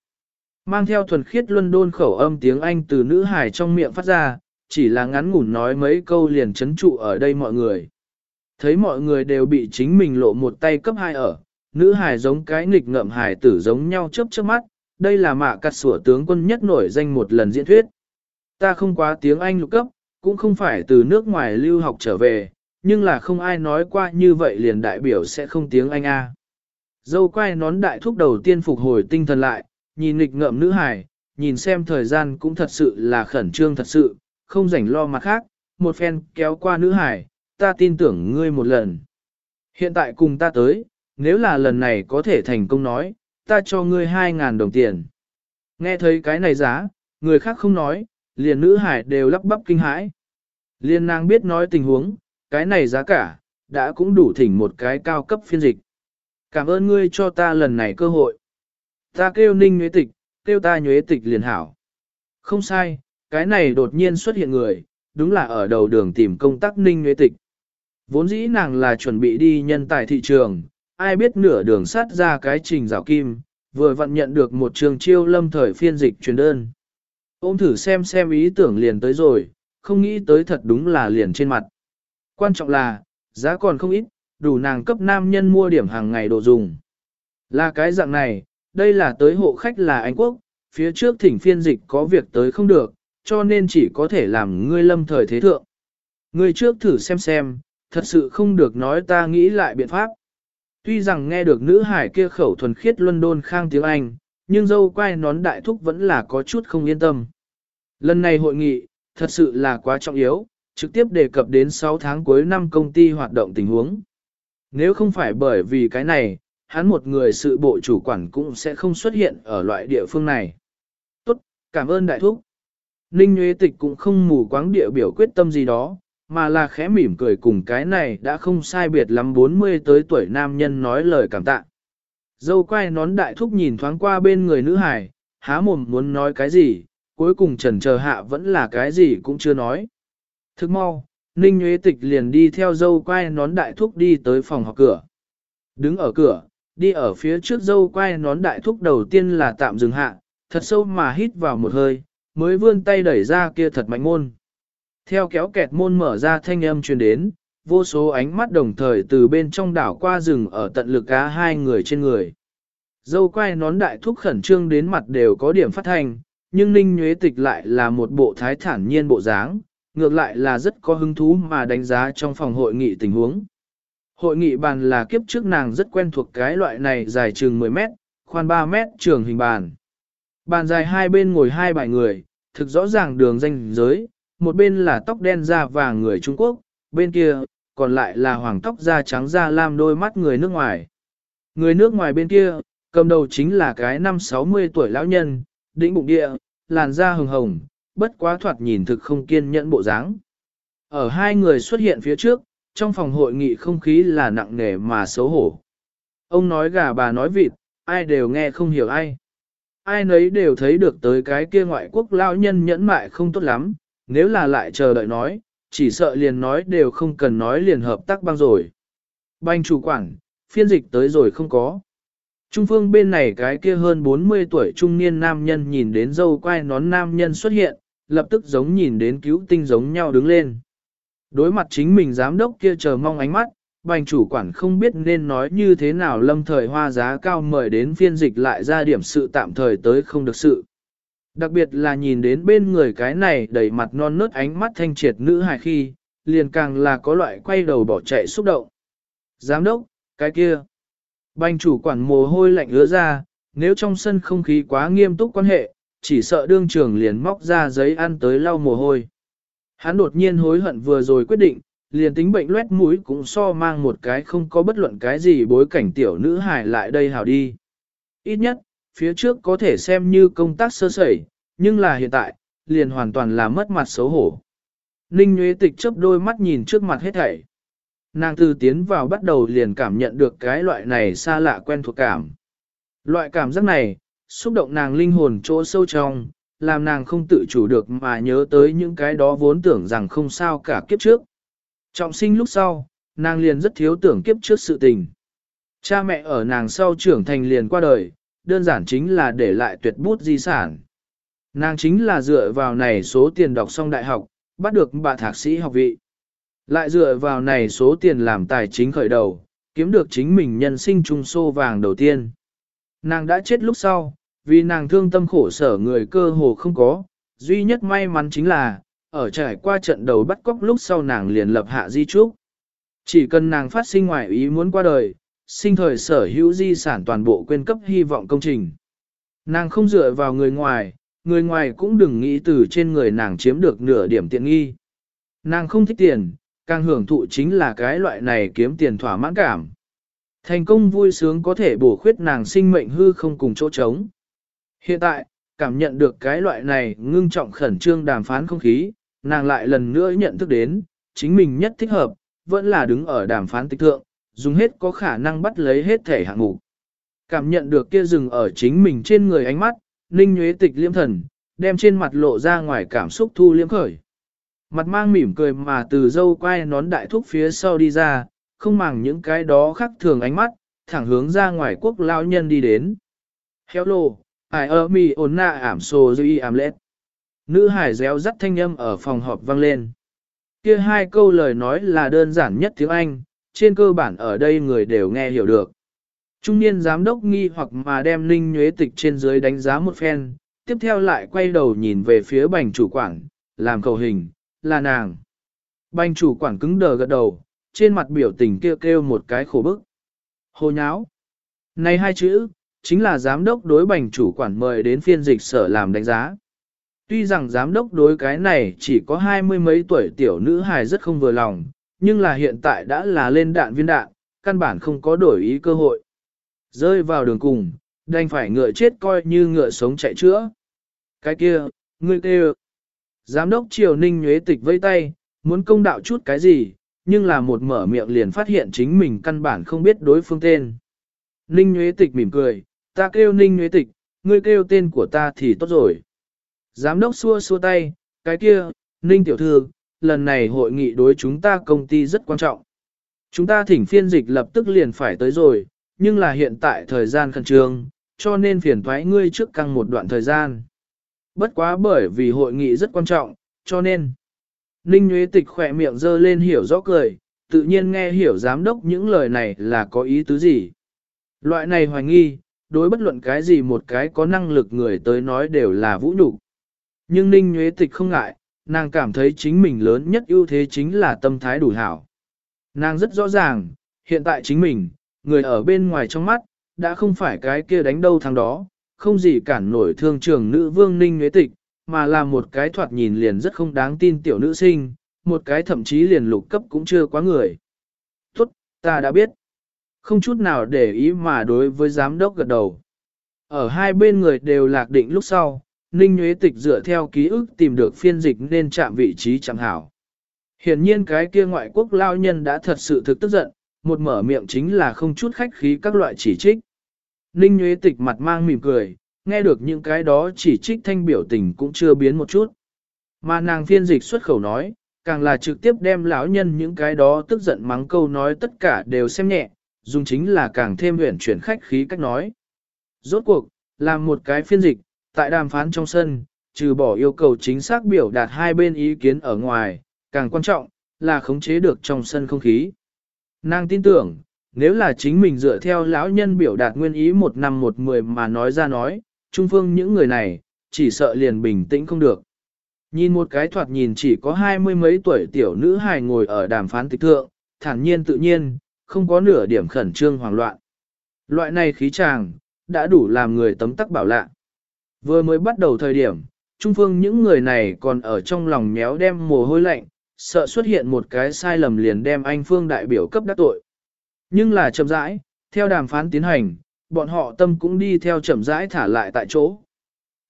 Mang theo thuần khiết luân đôn khẩu âm tiếng Anh từ nữ hải trong miệng phát ra, chỉ là ngắn ngủn nói mấy câu liền chấn trụ ở đây mọi người. Thấy mọi người đều bị chính mình lộ một tay cấp hai ở, nữ hải giống cái nghịch ngợm hải tử giống nhau chớp chớp mắt, đây là mạ cắt sủa tướng quân nhất nổi danh một lần diễn thuyết. Ta không quá tiếng Anh lục cấp, cũng không phải từ nước ngoài lưu học trở về, nhưng là không ai nói qua như vậy liền đại biểu sẽ không tiếng Anh a. Dâu quay nón đại thúc đầu tiên phục hồi tinh thần lại, nhìn nghịch ngợm nữ hải, nhìn xem thời gian cũng thật sự là khẩn trương thật sự, không rảnh lo mặt khác, một phen kéo qua nữ hải, ta tin tưởng ngươi một lần. Hiện tại cùng ta tới, nếu là lần này có thể thành công nói, ta cho ngươi 2.000 đồng tiền. Nghe thấy cái này giá, người khác không nói, liền nữ hải đều lắp bắp kinh hãi. Liên nàng biết nói tình huống, cái này giá cả, đã cũng đủ thỉnh một cái cao cấp phiên dịch. Cảm ơn ngươi cho ta lần này cơ hội. Ta kêu ninh nhuế tịch, kêu ta nhuế tịch liền hảo. Không sai, cái này đột nhiên xuất hiện người, đúng là ở đầu đường tìm công tác ninh nhuế tịch. Vốn dĩ nàng là chuẩn bị đi nhân tài thị trường, ai biết nửa đường sát ra cái trình rào kim, vừa vận nhận được một trường chiêu lâm thời phiên dịch truyền đơn. Ôm thử xem xem ý tưởng liền tới rồi, không nghĩ tới thật đúng là liền trên mặt. Quan trọng là, giá còn không ít, đủ nàng cấp nam nhân mua điểm hàng ngày đồ dùng. Là cái dạng này, đây là tới hộ khách là Anh Quốc, phía trước thỉnh phiên dịch có việc tới không được, cho nên chỉ có thể làm ngươi lâm thời thế thượng. Ngươi trước thử xem xem, thật sự không được nói ta nghĩ lại biện pháp. Tuy rằng nghe được nữ hải kia khẩu thuần khiết London khang tiếng Anh, nhưng dâu quay nón đại thúc vẫn là có chút không yên tâm. Lần này hội nghị, thật sự là quá trọng yếu, trực tiếp đề cập đến 6 tháng cuối năm công ty hoạt động tình huống. Nếu không phải bởi vì cái này, hắn một người sự bộ chủ quản cũng sẽ không xuất hiện ở loại địa phương này. Tốt, cảm ơn đại thúc. Ninh Nguyễn Tịch cũng không mù quáng địa biểu quyết tâm gì đó, mà là khẽ mỉm cười cùng cái này đã không sai biệt lắm 40 tới tuổi nam nhân nói lời cảm tạ. Dâu quay nón đại thúc nhìn thoáng qua bên người nữ hải, há mồm muốn nói cái gì, cuối cùng trần chờ hạ vẫn là cái gì cũng chưa nói. Thức mau, Ninh Nguyễn Tịch liền đi theo dâu quay nón đại thúc đi tới phòng học cửa. Đứng ở cửa, đi ở phía trước dâu quay nón đại thúc đầu tiên là tạm dừng hạ, thật sâu mà hít vào một hơi, mới vươn tay đẩy ra kia thật mạnh môn. Theo kéo kẹt môn mở ra thanh âm truyền đến, vô số ánh mắt đồng thời từ bên trong đảo qua rừng ở tận lực cá hai người trên người. Dâu quay nón đại thúc khẩn trương đến mặt đều có điểm phát thành, nhưng Ninh Nhuế Tịch lại là một bộ thái thản nhiên bộ dáng, ngược lại là rất có hứng thú mà đánh giá trong phòng hội nghị tình huống. Hội nghị bàn là kiếp trước nàng rất quen thuộc cái loại này dài chừng 10 mét, khoan 3 mét trường hình bàn. Bàn dài hai bên ngồi hai bài người, thực rõ ràng đường danh giới, một bên là tóc đen da vàng người Trung Quốc, bên kia, còn lại là hoàng tóc da trắng da lam đôi mắt người nước ngoài. Người nước ngoài bên kia, cầm đầu chính là cái năm 60 tuổi lão nhân, đĩnh bụng địa, làn da hồng hồng, bất quá thoạt nhìn thực không kiên nhẫn bộ dáng. Ở hai người xuất hiện phía trước, trong phòng hội nghị không khí là nặng nề mà xấu hổ. Ông nói gà bà nói vịt, ai đều nghe không hiểu ai. Ai nấy đều thấy được tới cái kia ngoại quốc lão nhân nhẫn mại không tốt lắm, nếu là lại chờ đợi nói, chỉ sợ liền nói đều không cần nói liền hợp tác băng rồi. Banh chủ quản, phiên dịch tới rồi không có. Trung phương bên này cái kia hơn 40 tuổi trung niên nam nhân nhìn đến dâu quai nón nam nhân xuất hiện, lập tức giống nhìn đến cứu tinh giống nhau đứng lên. Đối mặt chính mình giám đốc kia chờ mong ánh mắt, bành chủ quản không biết nên nói như thế nào lâm thời hoa giá cao mời đến phiên dịch lại ra điểm sự tạm thời tới không được sự. Đặc biệt là nhìn đến bên người cái này đầy mặt non nớt ánh mắt thanh triệt nữ hài khi, liền càng là có loại quay đầu bỏ chạy xúc động. Giám đốc, cái kia. Bành chủ quản mồ hôi lạnh ứa ra, nếu trong sân không khí quá nghiêm túc quan hệ, chỉ sợ đương trường liền móc ra giấy ăn tới lau mồ hôi. Hắn đột nhiên hối hận vừa rồi quyết định, liền tính bệnh loét mũi cũng so mang một cái không có bất luận cái gì bối cảnh tiểu nữ hài lại đây hảo đi. Ít nhất, phía trước có thể xem như công tác sơ sẩy, nhưng là hiện tại, liền hoàn toàn là mất mặt xấu hổ. Ninh Nguyễn Tịch chớp đôi mắt nhìn trước mặt hết thảy. Nàng từ tiến vào bắt đầu liền cảm nhận được cái loại này xa lạ quen thuộc cảm. Loại cảm giác này, xúc động nàng linh hồn chỗ sâu trong, làm nàng không tự chủ được mà nhớ tới những cái đó vốn tưởng rằng không sao cả kiếp trước. Trọng sinh lúc sau, nàng liền rất thiếu tưởng kiếp trước sự tình. Cha mẹ ở nàng sau trưởng thành liền qua đời, đơn giản chính là để lại tuyệt bút di sản. Nàng chính là dựa vào này số tiền đọc xong đại học, bắt được bà thạc sĩ học vị. Lại dựa vào này số tiền làm tài chính khởi đầu, kiếm được chính mình nhân sinh trung xô vàng đầu tiên. Nàng đã chết lúc sau, vì nàng thương tâm khổ sở người cơ hồ không có, duy nhất may mắn chính là, ở trải qua trận đầu bắt cóc lúc sau nàng liền lập hạ di trúc. Chỉ cần nàng phát sinh ngoại ý muốn qua đời, sinh thời sở hữu di sản toàn bộ quên cấp hy vọng công trình. Nàng không dựa vào người ngoài, người ngoài cũng đừng nghĩ từ trên người nàng chiếm được nửa điểm tiện nghi. Nàng không thích tiền, càng hưởng thụ chính là cái loại này kiếm tiền thỏa mãn cảm. Thành công vui sướng có thể bổ khuyết nàng sinh mệnh hư không cùng chỗ trống. Hiện tại, cảm nhận được cái loại này ngưng trọng khẩn trương đàm phán không khí, nàng lại lần nữa nhận thức đến, chính mình nhất thích hợp, vẫn là đứng ở đàm phán tích thượng, dùng hết có khả năng bắt lấy hết thể hạng mục. Cảm nhận được kia rừng ở chính mình trên người ánh mắt, ninh nhuế tịch liêm thần, đem trên mặt lộ ra ngoài cảm xúc thu liêm khởi. Mặt mang mỉm cười mà từ dâu quay nón đại thúc phía sau đi ra, không màng những cái đó khác thường ánh mắt, thẳng hướng ra ngoài quốc lao nhân đi đến ai ơ mi ồn nạ ảm so dư ảm lết. Nữ hải réo rắt thanh âm ở phòng họp vang lên. Kia hai câu lời nói là đơn giản nhất tiếng Anh, trên cơ bản ở đây người đều nghe hiểu được. Trung niên giám đốc nghi hoặc mà đem Ninh Nhuế Tịch trên dưới đánh giá một phen, tiếp theo lại quay đầu nhìn về phía bành chủ quản, làm cầu hình, là nàng. Bành chủ quản cứng đờ gật đầu, trên mặt biểu tình kêu kêu một cái khổ bức. Hồ nháo. Này hai chữ, chính là giám đốc đối bành chủ quản mời đến phiên dịch sở làm đánh giá. Tuy rằng giám đốc đối cái này chỉ có hai mươi mấy tuổi tiểu nữ hài rất không vừa lòng, nhưng là hiện tại đã là lên đạn viên đạn, căn bản không có đổi ý cơ hội. Rơi vào đường cùng, đành phải ngựa chết coi như ngựa sống chạy chữa. Cái kia, ngươi kêu. Giám đốc Triều Ninh nhuế tịch vây tay, muốn công đạo chút cái gì, nhưng là một mở miệng liền phát hiện chính mình căn bản không biết đối phương tên. Ninh nhuế tịch mỉm cười, ta kêu Ninh nhuế tịch, ngươi kêu tên của ta thì tốt rồi. Giám đốc xua xua tay, cái kia, Ninh tiểu thư, lần này hội nghị đối chúng ta công ty rất quan trọng. Chúng ta thỉnh phiên dịch lập tức liền phải tới rồi, nhưng là hiện tại thời gian khẩn trương, cho nên phiền thoái ngươi trước căng một đoạn thời gian. Bất quá bởi vì hội nghị rất quan trọng, cho nên. Ninh Nguyễn Tịch khỏe miệng dơ lên hiểu rõ cười, tự nhiên nghe hiểu giám đốc những lời này là có ý tứ gì. Loại này hoài nghi, đối bất luận cái gì một cái có năng lực người tới nói đều là vũ nhục. Nhưng Ninh Nguyễn Tịch không ngại, nàng cảm thấy chính mình lớn nhất ưu thế chính là tâm thái đủ hảo. Nàng rất rõ ràng, hiện tại chính mình, người ở bên ngoài trong mắt, đã không phải cái kia đánh đâu thằng đó, không gì cản nổi thương trường nữ vương ninh nhuế tịch, mà là một cái thoạt nhìn liền rất không đáng tin tiểu nữ sinh, một cái thậm chí liền lục cấp cũng chưa quá người. Tốt, ta đã biết. Không chút nào để ý mà đối với giám đốc gật đầu. Ở hai bên người đều lạc định lúc sau, Ninh Nguyễn Tịch dựa theo ký ức tìm được phiên dịch nên chạm vị trí chẳng hảo. Hiển nhiên cái kia ngoại quốc lao nhân đã thật sự thực tức giận, một mở miệng chính là không chút khách khí các loại chỉ trích. Ninh Nguyễn Tịch mặt mang mỉm cười, nghe được những cái đó chỉ trích thanh biểu tình cũng chưa biến một chút. Mà nàng phiên dịch xuất khẩu nói, càng là trực tiếp đem lão nhân những cái đó tức giận mắng câu nói tất cả đều xem nhẹ, dùng chính là càng thêm huyển chuyển khách khí cách nói. Rốt cuộc, làm một cái phiên dịch, tại đàm phán trong sân, trừ bỏ yêu cầu chính xác biểu đạt hai bên ý kiến ở ngoài, càng quan trọng, là khống chế được trong sân không khí. Nàng tin tưởng, nếu là chính mình dựa theo lão nhân biểu đạt nguyên ý một năm một mười mà nói ra nói, trung phương những người này, chỉ sợ liền bình tĩnh không được. Nhìn một cái thoạt nhìn chỉ có hai mươi mấy tuổi tiểu nữ hài ngồi ở đàm phán tịch thượng, thản nhiên tự nhiên, không có nửa điểm khẩn trương hoảng loạn. Loại này khí tràng, đã đủ làm người tấm tắc bảo lạ. Vừa mới bắt đầu thời điểm, trung phương những người này còn ở trong lòng méo đem mồ hôi lạnh, sợ xuất hiện một cái sai lầm liền đem anh phương đại biểu cấp đắc tội. Nhưng là chậm rãi, theo đàm phán tiến hành, bọn họ tâm cũng đi theo chậm rãi thả lại tại chỗ.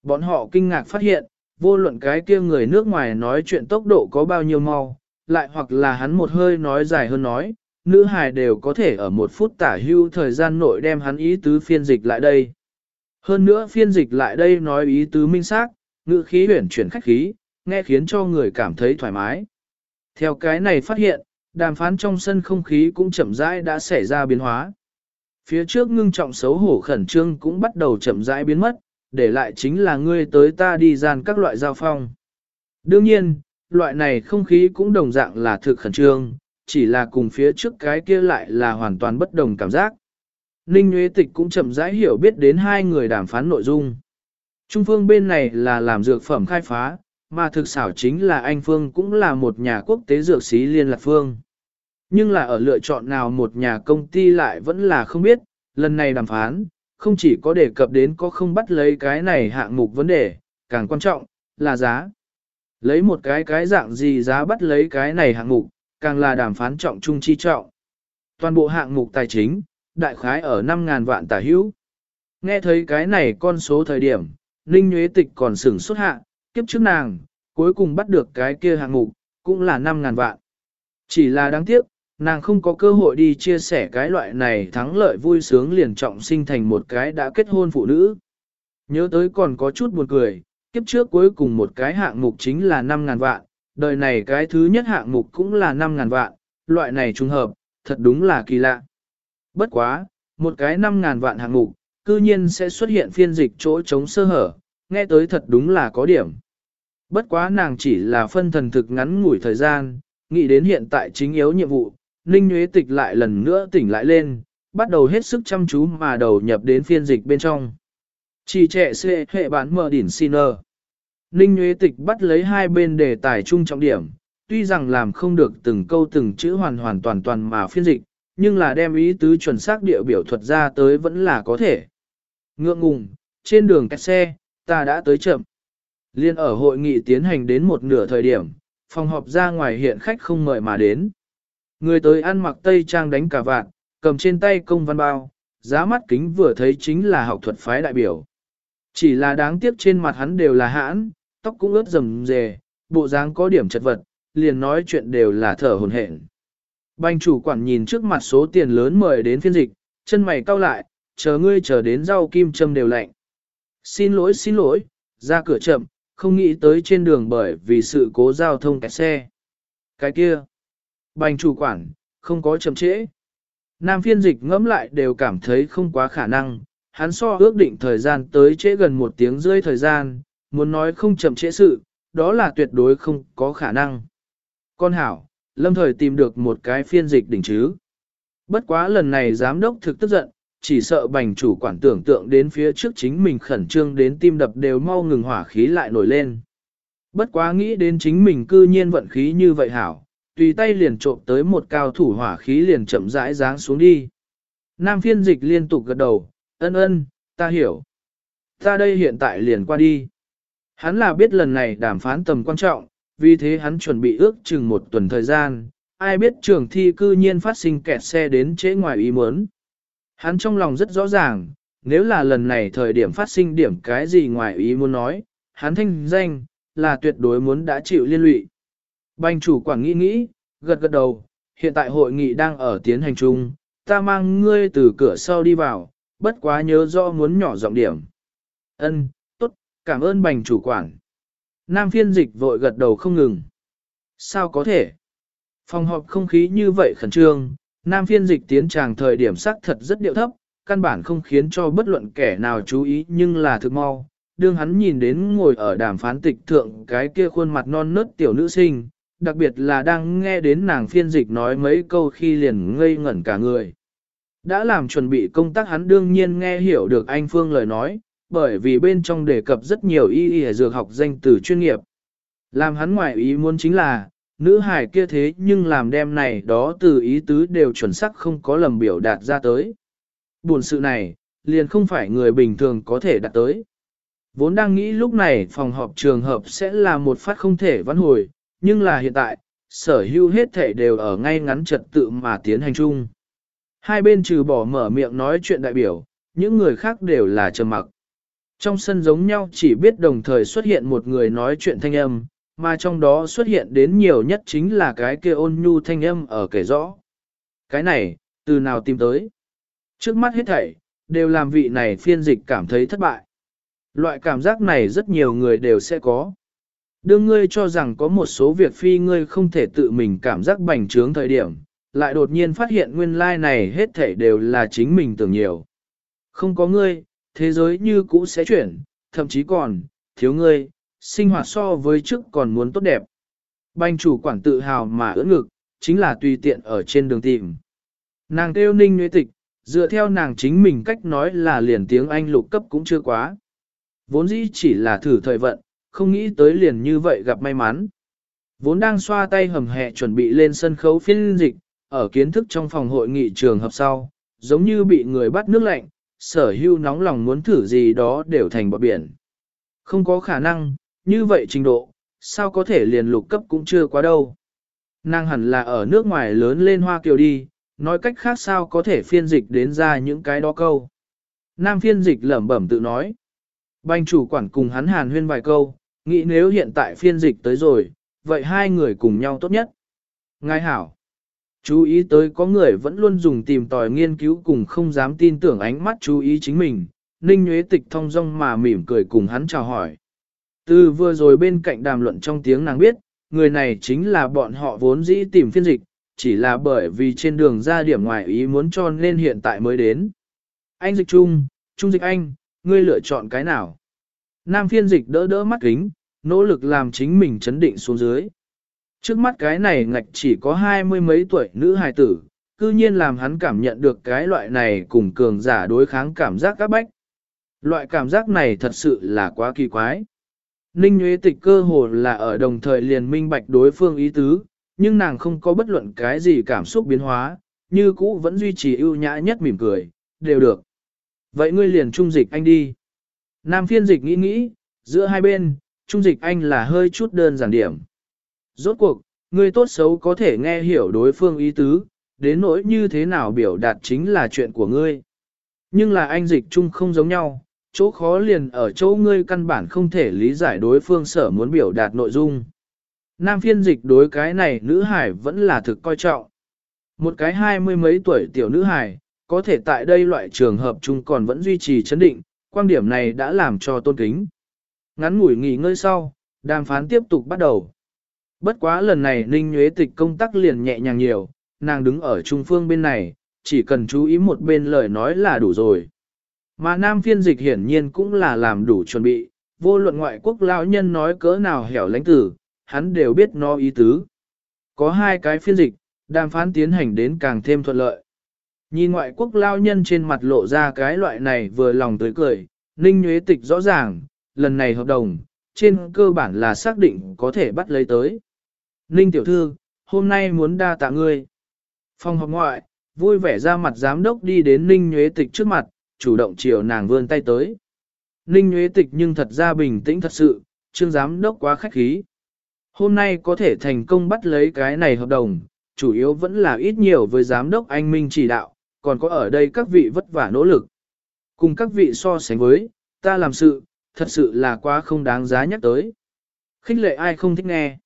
Bọn họ kinh ngạc phát hiện, vô luận cái kia người nước ngoài nói chuyện tốc độ có bao nhiêu mau, lại hoặc là hắn một hơi nói dài hơn nói, nữ hài đều có thể ở một phút tả hưu thời gian nội đem hắn ý tứ phiên dịch lại đây. Hơn nữa phiên dịch lại đây nói ý tứ minh xác, ngữ khí huyển chuyển khách khí, nghe khiến cho người cảm thấy thoải mái. Theo cái này phát hiện, đàm phán trong sân không khí cũng chậm rãi đã xảy ra biến hóa. Phía trước ngưng trọng xấu hổ khẩn trương cũng bắt đầu chậm rãi biến mất, để lại chính là ngươi tới ta đi gian các loại giao phong. Đương nhiên, loại này không khí cũng đồng dạng là thực khẩn trương, chỉ là cùng phía trước cái kia lại là hoàn toàn bất đồng cảm giác. Ninh Nguyễn Tịch cũng chậm rãi hiểu biết đến hai người đàm phán nội dung. Trung phương bên này là làm dược phẩm khai phá, mà thực xảo chính là anh Phương cũng là một nhà quốc tế dược sĩ liên lạc phương. Nhưng là ở lựa chọn nào một nhà công ty lại vẫn là không biết, lần này đàm phán, không chỉ có đề cập đến có không bắt lấy cái này hạng mục vấn đề, càng quan trọng, là giá. Lấy một cái cái dạng gì giá bắt lấy cái này hạng mục, càng là đàm phán trọng trung chi trọng. Toàn bộ hạng mục tài chính, đại khái ở 5.000 vạn tả hữu. Nghe thấy cái này con số thời điểm, Ninh Nguyễn Tịch còn sửng xuất hạ, kiếp trước nàng, cuối cùng bắt được cái kia hạng mục, cũng là 5.000 vạn. Chỉ là đáng tiếc, nàng không có cơ hội đi chia sẻ cái loại này thắng lợi vui sướng liền trọng sinh thành một cái đã kết hôn phụ nữ. Nhớ tới còn có chút buồn cười, kiếp trước cuối cùng một cái hạng mục chính là 5.000 vạn, đời này cái thứ nhất hạng mục cũng là 5.000 vạn, loại này trùng hợp, thật đúng là kỳ lạ. Bất quá, một cái 5.000 vạn hạng mục, cư nhiên sẽ xuất hiện phiên dịch chỗ chống sơ hở, nghe tới thật đúng là có điểm. Bất quá nàng chỉ là phân thần thực ngắn ngủi thời gian, nghĩ đến hiện tại chính yếu nhiệm vụ, Ninh Nguyễn Tịch lại lần nữa tỉnh lại lên, bắt đầu hết sức chăm chú mà đầu nhập đến phiên dịch bên trong. Chỉ trẻ xệ hệ bán mở đỉnh sinner. Ninh Nguyễn Tịch bắt lấy hai bên đề tài chung trọng điểm, tuy rằng làm không được từng câu từng chữ hoàn hoàn toàn toàn mà phiên dịch, nhưng là đem ý tứ chuẩn xác địa biểu thuật ra tới vẫn là có thể. Ngượng ngùng, trên đường kẹt xe, ta đã tới chậm. Liên ở hội nghị tiến hành đến một nửa thời điểm, phòng họp ra ngoài hiện khách không mời mà đến. Người tới ăn mặc tây trang đánh cả vạn, cầm trên tay công văn bao, giá mắt kính vừa thấy chính là học thuật phái đại biểu. Chỉ là đáng tiếc trên mặt hắn đều là hãn, tóc cũng ướt rầm rề, bộ dáng có điểm chật vật, liền nói chuyện đều là thở hồn hển. Banh chủ quản nhìn trước mặt số tiền lớn mời đến phiên dịch, chân mày cau lại, chờ ngươi chờ đến rau kim châm đều lạnh. Xin lỗi xin lỗi, ra cửa chậm, không nghĩ tới trên đường bởi vì sự cố giao thông kẹt xe. Cái kia, bành chủ quản, không có chậm trễ. Nam phiên dịch ngẫm lại đều cảm thấy không quá khả năng, hắn so ước định thời gian tới trễ gần một tiếng rưỡi thời gian, muốn nói không chậm trễ sự, đó là tuyệt đối không có khả năng. Con hảo, lâm thời tìm được một cái phiên dịch đỉnh chứ. Bất quá lần này giám đốc thực tức giận, chỉ sợ bành chủ quản tưởng tượng đến phía trước chính mình khẩn trương đến tim đập đều mau ngừng hỏa khí lại nổi lên. Bất quá nghĩ đến chính mình cư nhiên vận khí như vậy hảo, tùy tay liền trộm tới một cao thủ hỏa khí liền chậm rãi giáng xuống đi. Nam phiên dịch liên tục gật đầu, ân ân, ta hiểu. Ta đây hiện tại liền qua đi. Hắn là biết lần này đàm phán tầm quan trọng, vì thế hắn chuẩn bị ước chừng một tuần thời gian, ai biết trường thi cư nhiên phát sinh kẹt xe đến trễ ngoài ý muốn. Hắn trong lòng rất rõ ràng, nếu là lần này thời điểm phát sinh điểm cái gì ngoài ý muốn nói, hắn thanh danh, là tuyệt đối muốn đã chịu liên lụy. Bành chủ quản nghĩ nghĩ, gật gật đầu, hiện tại hội nghị đang ở tiến hành chung, ta mang ngươi từ cửa sau đi vào, bất quá nhớ rõ muốn nhỏ giọng điểm. Ân, cảm ơn bành chủ quản. Nam phiên dịch vội gật đầu không ngừng. Sao có thể? Phòng họp không khí như vậy khẩn trương, Nam phiên dịch tiến tràng thời điểm sắc thật rất điệu thấp, căn bản không khiến cho bất luận kẻ nào chú ý nhưng là thực mau. Đương hắn nhìn đến ngồi ở đàm phán tịch thượng cái kia khuôn mặt non nớt tiểu nữ sinh, đặc biệt là đang nghe đến nàng phiên dịch nói mấy câu khi liền ngây ngẩn cả người. Đã làm chuẩn bị công tác hắn đương nhiên nghe hiểu được anh Phương lời nói, bởi vì bên trong đề cập rất nhiều y y dược học danh từ chuyên nghiệp. Làm hắn ngoại ý muốn chính là, nữ hải kia thế nhưng làm đem này đó từ ý tứ đều chuẩn xác không có lầm biểu đạt ra tới. Buồn sự này, liền không phải người bình thường có thể đạt tới. Vốn đang nghĩ lúc này phòng họp trường hợp sẽ là một phát không thể vãn hồi, nhưng là hiện tại, sở hữu hết thể đều ở ngay ngắn trật tự mà tiến hành chung. Hai bên trừ bỏ mở miệng nói chuyện đại biểu, những người khác đều là trầm mặc. Trong sân giống nhau chỉ biết đồng thời xuất hiện một người nói chuyện thanh âm, mà trong đó xuất hiện đến nhiều nhất chính là cái kia ôn nhu thanh âm ở kể rõ. Cái này, từ nào tìm tới? Trước mắt hết thảy, đều làm vị này phiên dịch cảm thấy thất bại. Loại cảm giác này rất nhiều người đều sẽ có. Đương ngươi cho rằng có một số việc phi ngươi không thể tự mình cảm giác bành trướng thời điểm, lại đột nhiên phát hiện nguyên lai like này hết thảy đều là chính mình tưởng nhiều. Không có ngươi, thế giới như cũ sẽ chuyển, thậm chí còn, thiếu ngươi, sinh hoạt so với trước còn muốn tốt đẹp. Banh chủ quản tự hào mà ưỡn ngực, chính là tùy tiện ở trên đường tìm. Nàng kêu ninh nguyễn tịch, dựa theo nàng chính mình cách nói là liền tiếng Anh lục cấp cũng chưa quá. Vốn dĩ chỉ là thử thời vận, không nghĩ tới liền như vậy gặp may mắn. Vốn đang xoa tay hầm hẹ chuẩn bị lên sân khấu phiên dịch, ở kiến thức trong phòng hội nghị trường hợp sau, giống như bị người bắt nước lạnh, sở hưu nóng lòng muốn thử gì đó đều thành bọt biển. Không có khả năng, như vậy trình độ, sao có thể liền lục cấp cũng chưa quá đâu. Nàng hẳn là ở nước ngoài lớn lên hoa kiều đi, nói cách khác sao có thể phiên dịch đến ra những cái đó câu. Nam phiên dịch lẩm bẩm tự nói. Banh chủ quản cùng hắn hàn huyên vài câu, nghĩ nếu hiện tại phiên dịch tới rồi, vậy hai người cùng nhau tốt nhất. Ngài hảo. Chú ý tới có người vẫn luôn dùng tìm tòi nghiên cứu cùng không dám tin tưởng ánh mắt chú ý chính mình, Ninh Nguyễn Tịch thong dong mà mỉm cười cùng hắn chào hỏi. Từ vừa rồi bên cạnh đàm luận trong tiếng nàng biết, người này chính là bọn họ vốn dĩ tìm phiên dịch, chỉ là bởi vì trên đường ra điểm ngoài ý muốn cho nên hiện tại mới đến. Anh dịch chung, trung dịch anh, ngươi lựa chọn cái nào? Nam phiên dịch đỡ đỡ mắt kính, nỗ lực làm chính mình chấn định xuống dưới. Trước mắt cái này ngạch chỉ có hai mươi mấy tuổi nữ hài tử, cư nhiên làm hắn cảm nhận được cái loại này cùng cường giả đối kháng cảm giác các bách. Loại cảm giác này thật sự là quá kỳ quái. Ninh Nguyễn Tịch cơ hồ là ở đồng thời liền minh bạch đối phương ý tứ, nhưng nàng không có bất luận cái gì cảm xúc biến hóa, như cũ vẫn duy trì ưu nhã nhất mỉm cười, đều được. Vậy ngươi liền trung dịch anh đi. Nam phiên dịch nghĩ nghĩ, giữa hai bên, trung dịch anh là hơi chút đơn giản điểm. Rốt cuộc, người tốt xấu có thể nghe hiểu đối phương ý tứ, đến nỗi như thế nào biểu đạt chính là chuyện của ngươi. Nhưng là anh dịch chung không giống nhau, chỗ khó liền ở chỗ ngươi căn bản không thể lý giải đối phương sở muốn biểu đạt nội dung. Nam phiên dịch đối cái này nữ hải vẫn là thực coi trọng. Một cái hai mươi mấy tuổi tiểu nữ hải, có thể tại đây loại trường hợp chung còn vẫn duy trì chấn định, quan điểm này đã làm cho tôn kính. Ngắn ngủi nghỉ ngơi sau, đàm phán tiếp tục bắt đầu. Bất quá lần này Ninh Nhuế Tịch công tác liền nhẹ nhàng nhiều, nàng đứng ở trung phương bên này, chỉ cần chú ý một bên lời nói là đủ rồi. Mà nam phiên dịch hiển nhiên cũng là làm đủ chuẩn bị, vô luận ngoại quốc lão nhân nói cỡ nào hẻo lãnh tử, hắn đều biết nó ý tứ. Có hai cái phiên dịch, đàm phán tiến hành đến càng thêm thuận lợi. Nhìn ngoại quốc lao nhân trên mặt lộ ra cái loại này vừa lòng tới cười, Ninh Nhuế Tịch rõ ràng, lần này hợp đồng, trên cơ bản là xác định có thể bắt lấy tới. Ninh Tiểu Thư, hôm nay muốn đa tạ ngươi. Phòng học ngoại, vui vẻ ra mặt giám đốc đi đến Ninh Nhuế Tịch trước mặt, chủ động chiều nàng vươn tay tới. Ninh Nhuế Tịch nhưng thật ra bình tĩnh thật sự, trương giám đốc quá khách khí. Hôm nay có thể thành công bắt lấy cái này hợp đồng, chủ yếu vẫn là ít nhiều với giám đốc anh Minh chỉ đạo, còn có ở đây các vị vất vả nỗ lực. Cùng các vị so sánh với, ta làm sự, thật sự là quá không đáng giá nhắc tới. Khích lệ ai không thích nghe.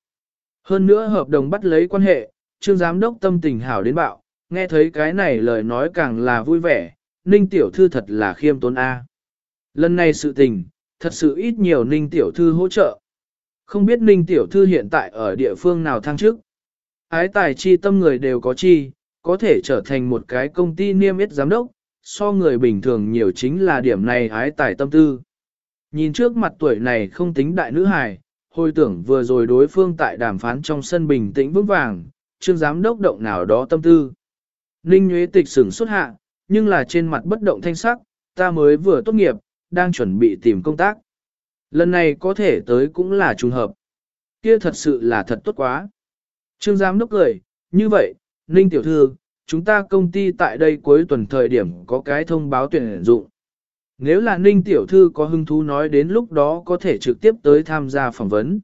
Hơn nữa hợp đồng bắt lấy quan hệ, trương giám đốc tâm tình hảo đến bạo, nghe thấy cái này lời nói càng là vui vẻ, ninh tiểu thư thật là khiêm tốn A. Lần này sự tình, thật sự ít nhiều ninh tiểu thư hỗ trợ. Không biết ninh tiểu thư hiện tại ở địa phương nào thăng chức Ái tài chi tâm người đều có chi, có thể trở thành một cái công ty niêm yết giám đốc, so người bình thường nhiều chính là điểm này ái tài tâm tư. Nhìn trước mặt tuổi này không tính đại nữ hài, hồi tưởng vừa rồi đối phương tại đàm phán trong sân bình tĩnh vững vàng, trương giám đốc động nào đó tâm tư. Ninh Nguyễn Tịch sửng xuất hạ, nhưng là trên mặt bất động thanh sắc, ta mới vừa tốt nghiệp, đang chuẩn bị tìm công tác. Lần này có thể tới cũng là trùng hợp. Kia thật sự là thật tốt quá. Trương giám đốc cười, như vậy, Ninh tiểu thư, chúng ta công ty tại đây cuối tuần thời điểm có cái thông báo tuyển dụng. Nếu là Ninh tiểu thư có hứng thú nói đến lúc đó có thể trực tiếp tới tham gia phỏng vấn.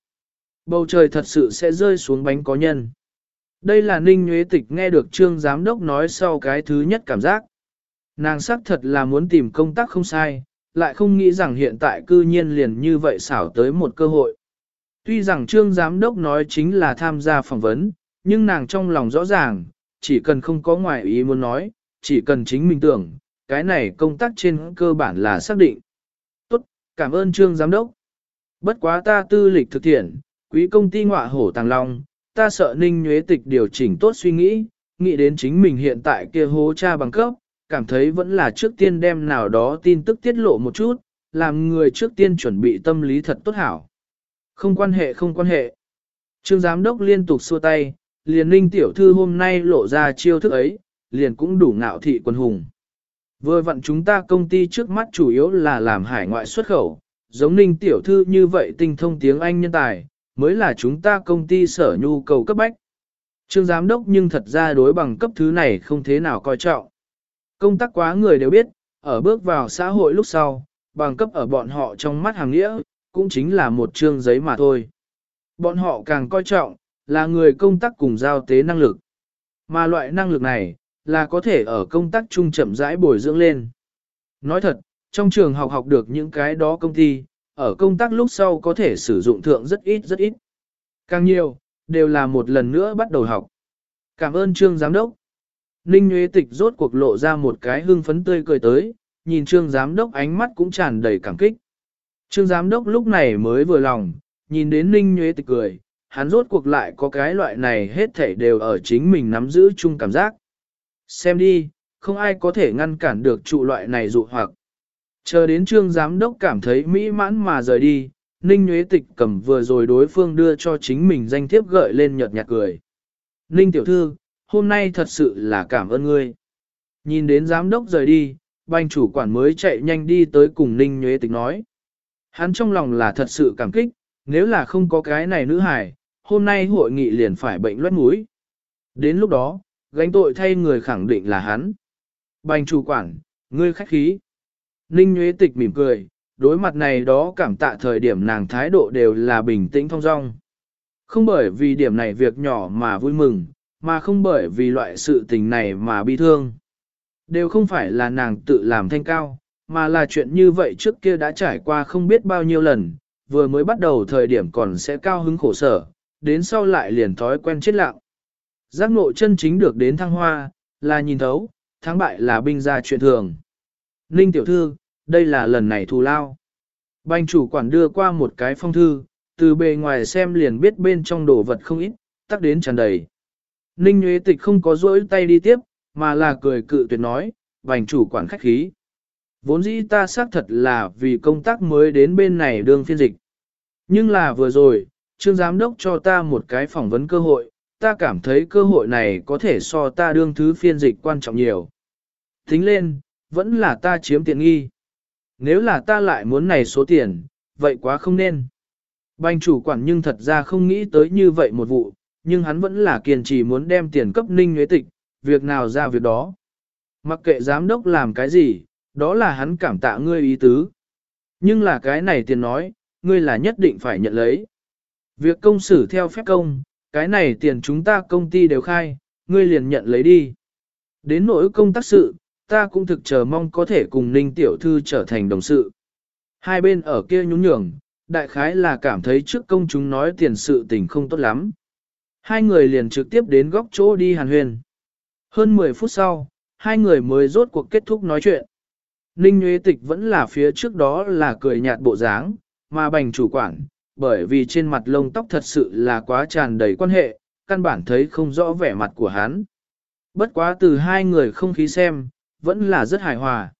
Bầu trời thật sự sẽ rơi xuống bánh có nhân. Đây là Ninh Nguyễn Tịch nghe được Trương Giám Đốc nói sau cái thứ nhất cảm giác. Nàng xác thật là muốn tìm công tác không sai, lại không nghĩ rằng hiện tại cư nhiên liền như vậy xảo tới một cơ hội. Tuy rằng Trương Giám Đốc nói chính là tham gia phỏng vấn, nhưng nàng trong lòng rõ ràng, chỉ cần không có ngoại ý muốn nói, chỉ cần chính mình tưởng, cái này công tác trên cơ bản là xác định. Tốt, cảm ơn trương giám đốc. Bất quá ta tư lịch thực thiện, quý công ty ngọa hổ tàng long, ta sợ ninh nhuế tịch điều chỉnh tốt suy nghĩ, nghĩ đến chính mình hiện tại kia hố cha bằng cấp, cảm thấy vẫn là trước tiên đem nào đó tin tức tiết lộ một chút, làm người trước tiên chuẩn bị tâm lý thật tốt hảo. Không quan hệ không quan hệ. Trương giám đốc liên tục xua tay, liền ninh tiểu thư hôm nay lộ ra chiêu thức ấy, liền cũng đủ ngạo thị quân hùng. Vừa vặn chúng ta công ty trước mắt chủ yếu là làm hải ngoại xuất khẩu, giống ninh tiểu thư như vậy tinh thông tiếng Anh nhân tài, mới là chúng ta công ty sở nhu cầu cấp bách. Trương giám đốc nhưng thật ra đối bằng cấp thứ này không thế nào coi trọng. Công tác quá người đều biết, ở bước vào xã hội lúc sau, bằng cấp ở bọn họ trong mắt hàng nghĩa, cũng chính là một chương giấy mà thôi. Bọn họ càng coi trọng, là người công tác cùng giao tế năng lực. Mà loại năng lực này, là có thể ở công tác chung chậm rãi bồi dưỡng lên. Nói thật, trong trường học học được những cái đó công ty, ở công tác lúc sau có thể sử dụng thượng rất ít rất ít. Càng nhiều, đều là một lần nữa bắt đầu học. Cảm ơn trương giám đốc. Ninh Nguyễn Tịch rốt cuộc lộ ra một cái hưng phấn tươi cười tới, nhìn trương giám đốc ánh mắt cũng tràn đầy cảm kích. Trương giám đốc lúc này mới vừa lòng, nhìn đến Ninh Nguyễn Tịch cười, hắn rốt cuộc lại có cái loại này hết thảy đều ở chính mình nắm giữ chung cảm giác. Xem đi, không ai có thể ngăn cản được trụ loại này dụ hoặc. Chờ đến trương giám đốc cảm thấy mỹ mãn mà rời đi, Ninh Nguyễn Tịch cầm vừa rồi đối phương đưa cho chính mình danh thiếp gợi lên nhợt nhạt cười. Ninh tiểu thư, hôm nay thật sự là cảm ơn ngươi. Nhìn đến giám đốc rời đi, banh chủ quản mới chạy nhanh đi tới cùng Ninh Nguyễn Tịch nói. Hắn trong lòng là thật sự cảm kích, nếu là không có cái này nữ hải, hôm nay hội nghị liền phải bệnh loét mũi. Đến lúc đó, gánh tội thay người khẳng định là hắn. Bành chủ quản, ngươi khách khí. Ninh Nguyễn Tịch mỉm cười, đối mặt này đó cảm tạ thời điểm nàng thái độ đều là bình tĩnh thong dong. Không bởi vì điểm này việc nhỏ mà vui mừng, mà không bởi vì loại sự tình này mà bi thương. Đều không phải là nàng tự làm thanh cao, mà là chuyện như vậy trước kia đã trải qua không biết bao nhiêu lần, vừa mới bắt đầu thời điểm còn sẽ cao hứng khổ sở, đến sau lại liền thói quen chết lặng. Giác ngộ chân chính được đến thăng hoa, là nhìn thấu, thắng bại là binh ra chuyện thường. Ninh tiểu thư, đây là lần này thù lao. Bành chủ quản đưa qua một cái phong thư, từ bề ngoài xem liền biết bên trong đồ vật không ít, tắc đến tràn đầy. Ninh Nguyễn Tịch không có rỗi tay đi tiếp, mà là cười cự tuyệt nói, bành chủ quản khách khí. Vốn dĩ ta xác thật là vì công tác mới đến bên này đương phiên dịch. Nhưng là vừa rồi, trương giám đốc cho ta một cái phỏng vấn cơ hội, ta cảm thấy cơ hội này có thể so ta đương thứ phiên dịch quan trọng nhiều. Tính lên, vẫn là ta chiếm tiện nghi. Nếu là ta lại muốn này số tiền, vậy quá không nên. Bành chủ quản nhưng thật ra không nghĩ tới như vậy một vụ, nhưng hắn vẫn là kiên trì muốn đem tiền cấp ninh nhuế tịch, việc nào ra việc đó. Mặc kệ giám đốc làm cái gì, đó là hắn cảm tạ ngươi ý tứ. Nhưng là cái này tiền nói, ngươi là nhất định phải nhận lấy. Việc công xử theo phép công, cái này tiền chúng ta công ty đều khai, ngươi liền nhận lấy đi. Đến nỗi công tác sự, ta cũng thực chờ mong có thể cùng Ninh Tiểu Thư trở thành đồng sự. Hai bên ở kia nhún nhường, đại khái là cảm thấy trước công chúng nói tiền sự tình không tốt lắm. Hai người liền trực tiếp đến góc chỗ đi hàn huyền. Hơn 10 phút sau, hai người mới rốt cuộc kết thúc nói chuyện. Ninh Nguyễn Tịch vẫn là phía trước đó là cười nhạt bộ dáng, mà bành chủ quản, bởi vì trên mặt lông tóc thật sự là quá tràn đầy quan hệ, căn bản thấy không rõ vẻ mặt của hắn. Bất quá từ hai người không khí xem, vẫn là rất hài hòa.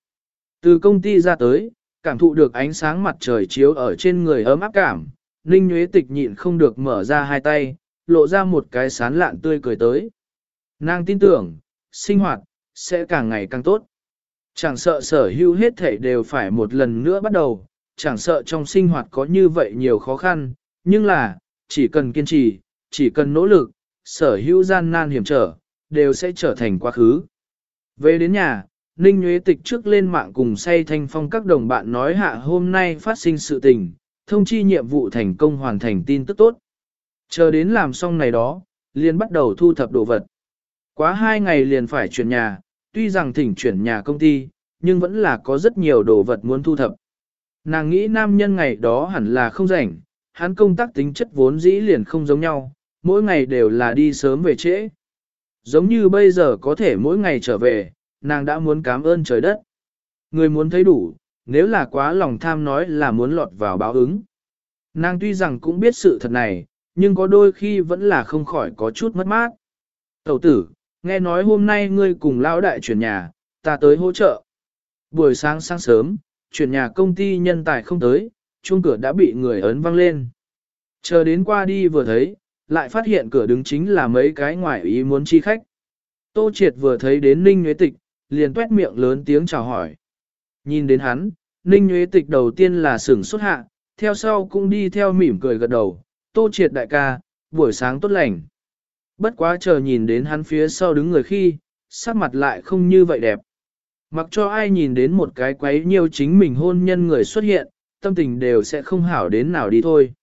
Từ công ty ra tới, cảm thụ được ánh sáng mặt trời chiếu ở trên người ấm áp cảm, Ninh Nguyễn Tịch nhịn không được mở ra hai tay, lộ ra một cái sán lạn tươi cười tới. Nàng tin tưởng, sinh hoạt, sẽ càng ngày càng tốt. Chẳng sợ sở hữu hết thể đều phải một lần nữa bắt đầu, chẳng sợ trong sinh hoạt có như vậy nhiều khó khăn, nhưng là, chỉ cần kiên trì, chỉ cần nỗ lực, sở hữu gian nan hiểm trở, đều sẽ trở thành quá khứ. Về đến nhà, Ninh Nguyễn Tịch trước lên mạng cùng say thanh phong các đồng bạn nói hạ hôm nay phát sinh sự tình, thông chi nhiệm vụ thành công hoàn thành tin tức tốt. Chờ đến làm xong này đó, liền bắt đầu thu thập đồ vật. Quá hai ngày liền phải chuyển nhà, tuy rằng thỉnh chuyển nhà công ty, nhưng vẫn là có rất nhiều đồ vật muốn thu thập. Nàng nghĩ nam nhân ngày đó hẳn là không rảnh, hắn công tác tính chất vốn dĩ liền không giống nhau, mỗi ngày đều là đi sớm về trễ. Giống như bây giờ có thể mỗi ngày trở về, nàng đã muốn cảm ơn trời đất. người muốn thấy đủ, nếu là quá lòng tham nói là muốn lọt vào báo ứng. Nàng tuy rằng cũng biết sự thật này, nhưng có đôi khi vẫn là không khỏi có chút mất mát. Tẩu tử, nghe nói hôm nay ngươi cùng lão đại chuyển nhà, ta tới hỗ trợ. Buổi sáng sáng sớm, chuyển nhà công ty nhân tài không tới, chuông cửa đã bị người ấn văng lên. Chờ đến qua đi vừa thấy, lại phát hiện cửa đứng chính là mấy cái ngoại ý muốn chi khách. Tô Triệt vừa thấy đến Ninh Nguyễn Tịch, liền tuét miệng lớn tiếng chào hỏi. Nhìn đến hắn, Ninh Nguyễn Tịch đầu tiên là sửng xuất hạ, theo sau cũng đi theo mỉm cười gật đầu. Tô Triệt đại ca, buổi sáng tốt lành. Bất quá chờ nhìn đến hắn phía sau đứng người khi, sắc mặt lại không như vậy đẹp. Mặc cho ai nhìn đến một cái quấy nhiều chính mình hôn nhân người xuất hiện, tâm tình đều sẽ không hảo đến nào đi thôi.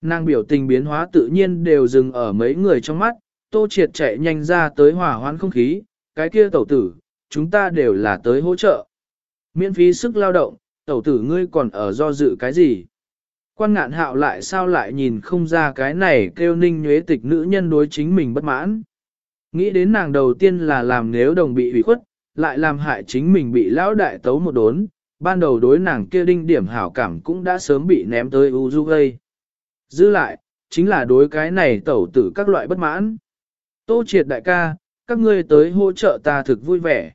Nàng biểu tình biến hóa tự nhiên đều dừng ở mấy người trong mắt, tô triệt chạy nhanh ra tới hỏa hoãn không khí, cái kia tẩu tử, chúng ta đều là tới hỗ trợ. Miễn phí sức lao động, tẩu tử ngươi còn ở do dự cái gì? Quan ngạn hạo lại sao lại nhìn không ra cái này kêu ninh nhuế tịch nữ nhân đối chính mình bất mãn. Nghĩ đến nàng đầu tiên là làm nếu đồng bị ủy khuất, lại làm hại chính mình bị lão đại tấu một đốn, ban đầu đối nàng kia đinh điểm hảo cảm cũng đã sớm bị ném tới u du gây. Dư lại, chính là đối cái này tẩu tử các loại bất mãn. Tô triệt đại ca, các ngươi tới hỗ trợ ta thực vui vẻ.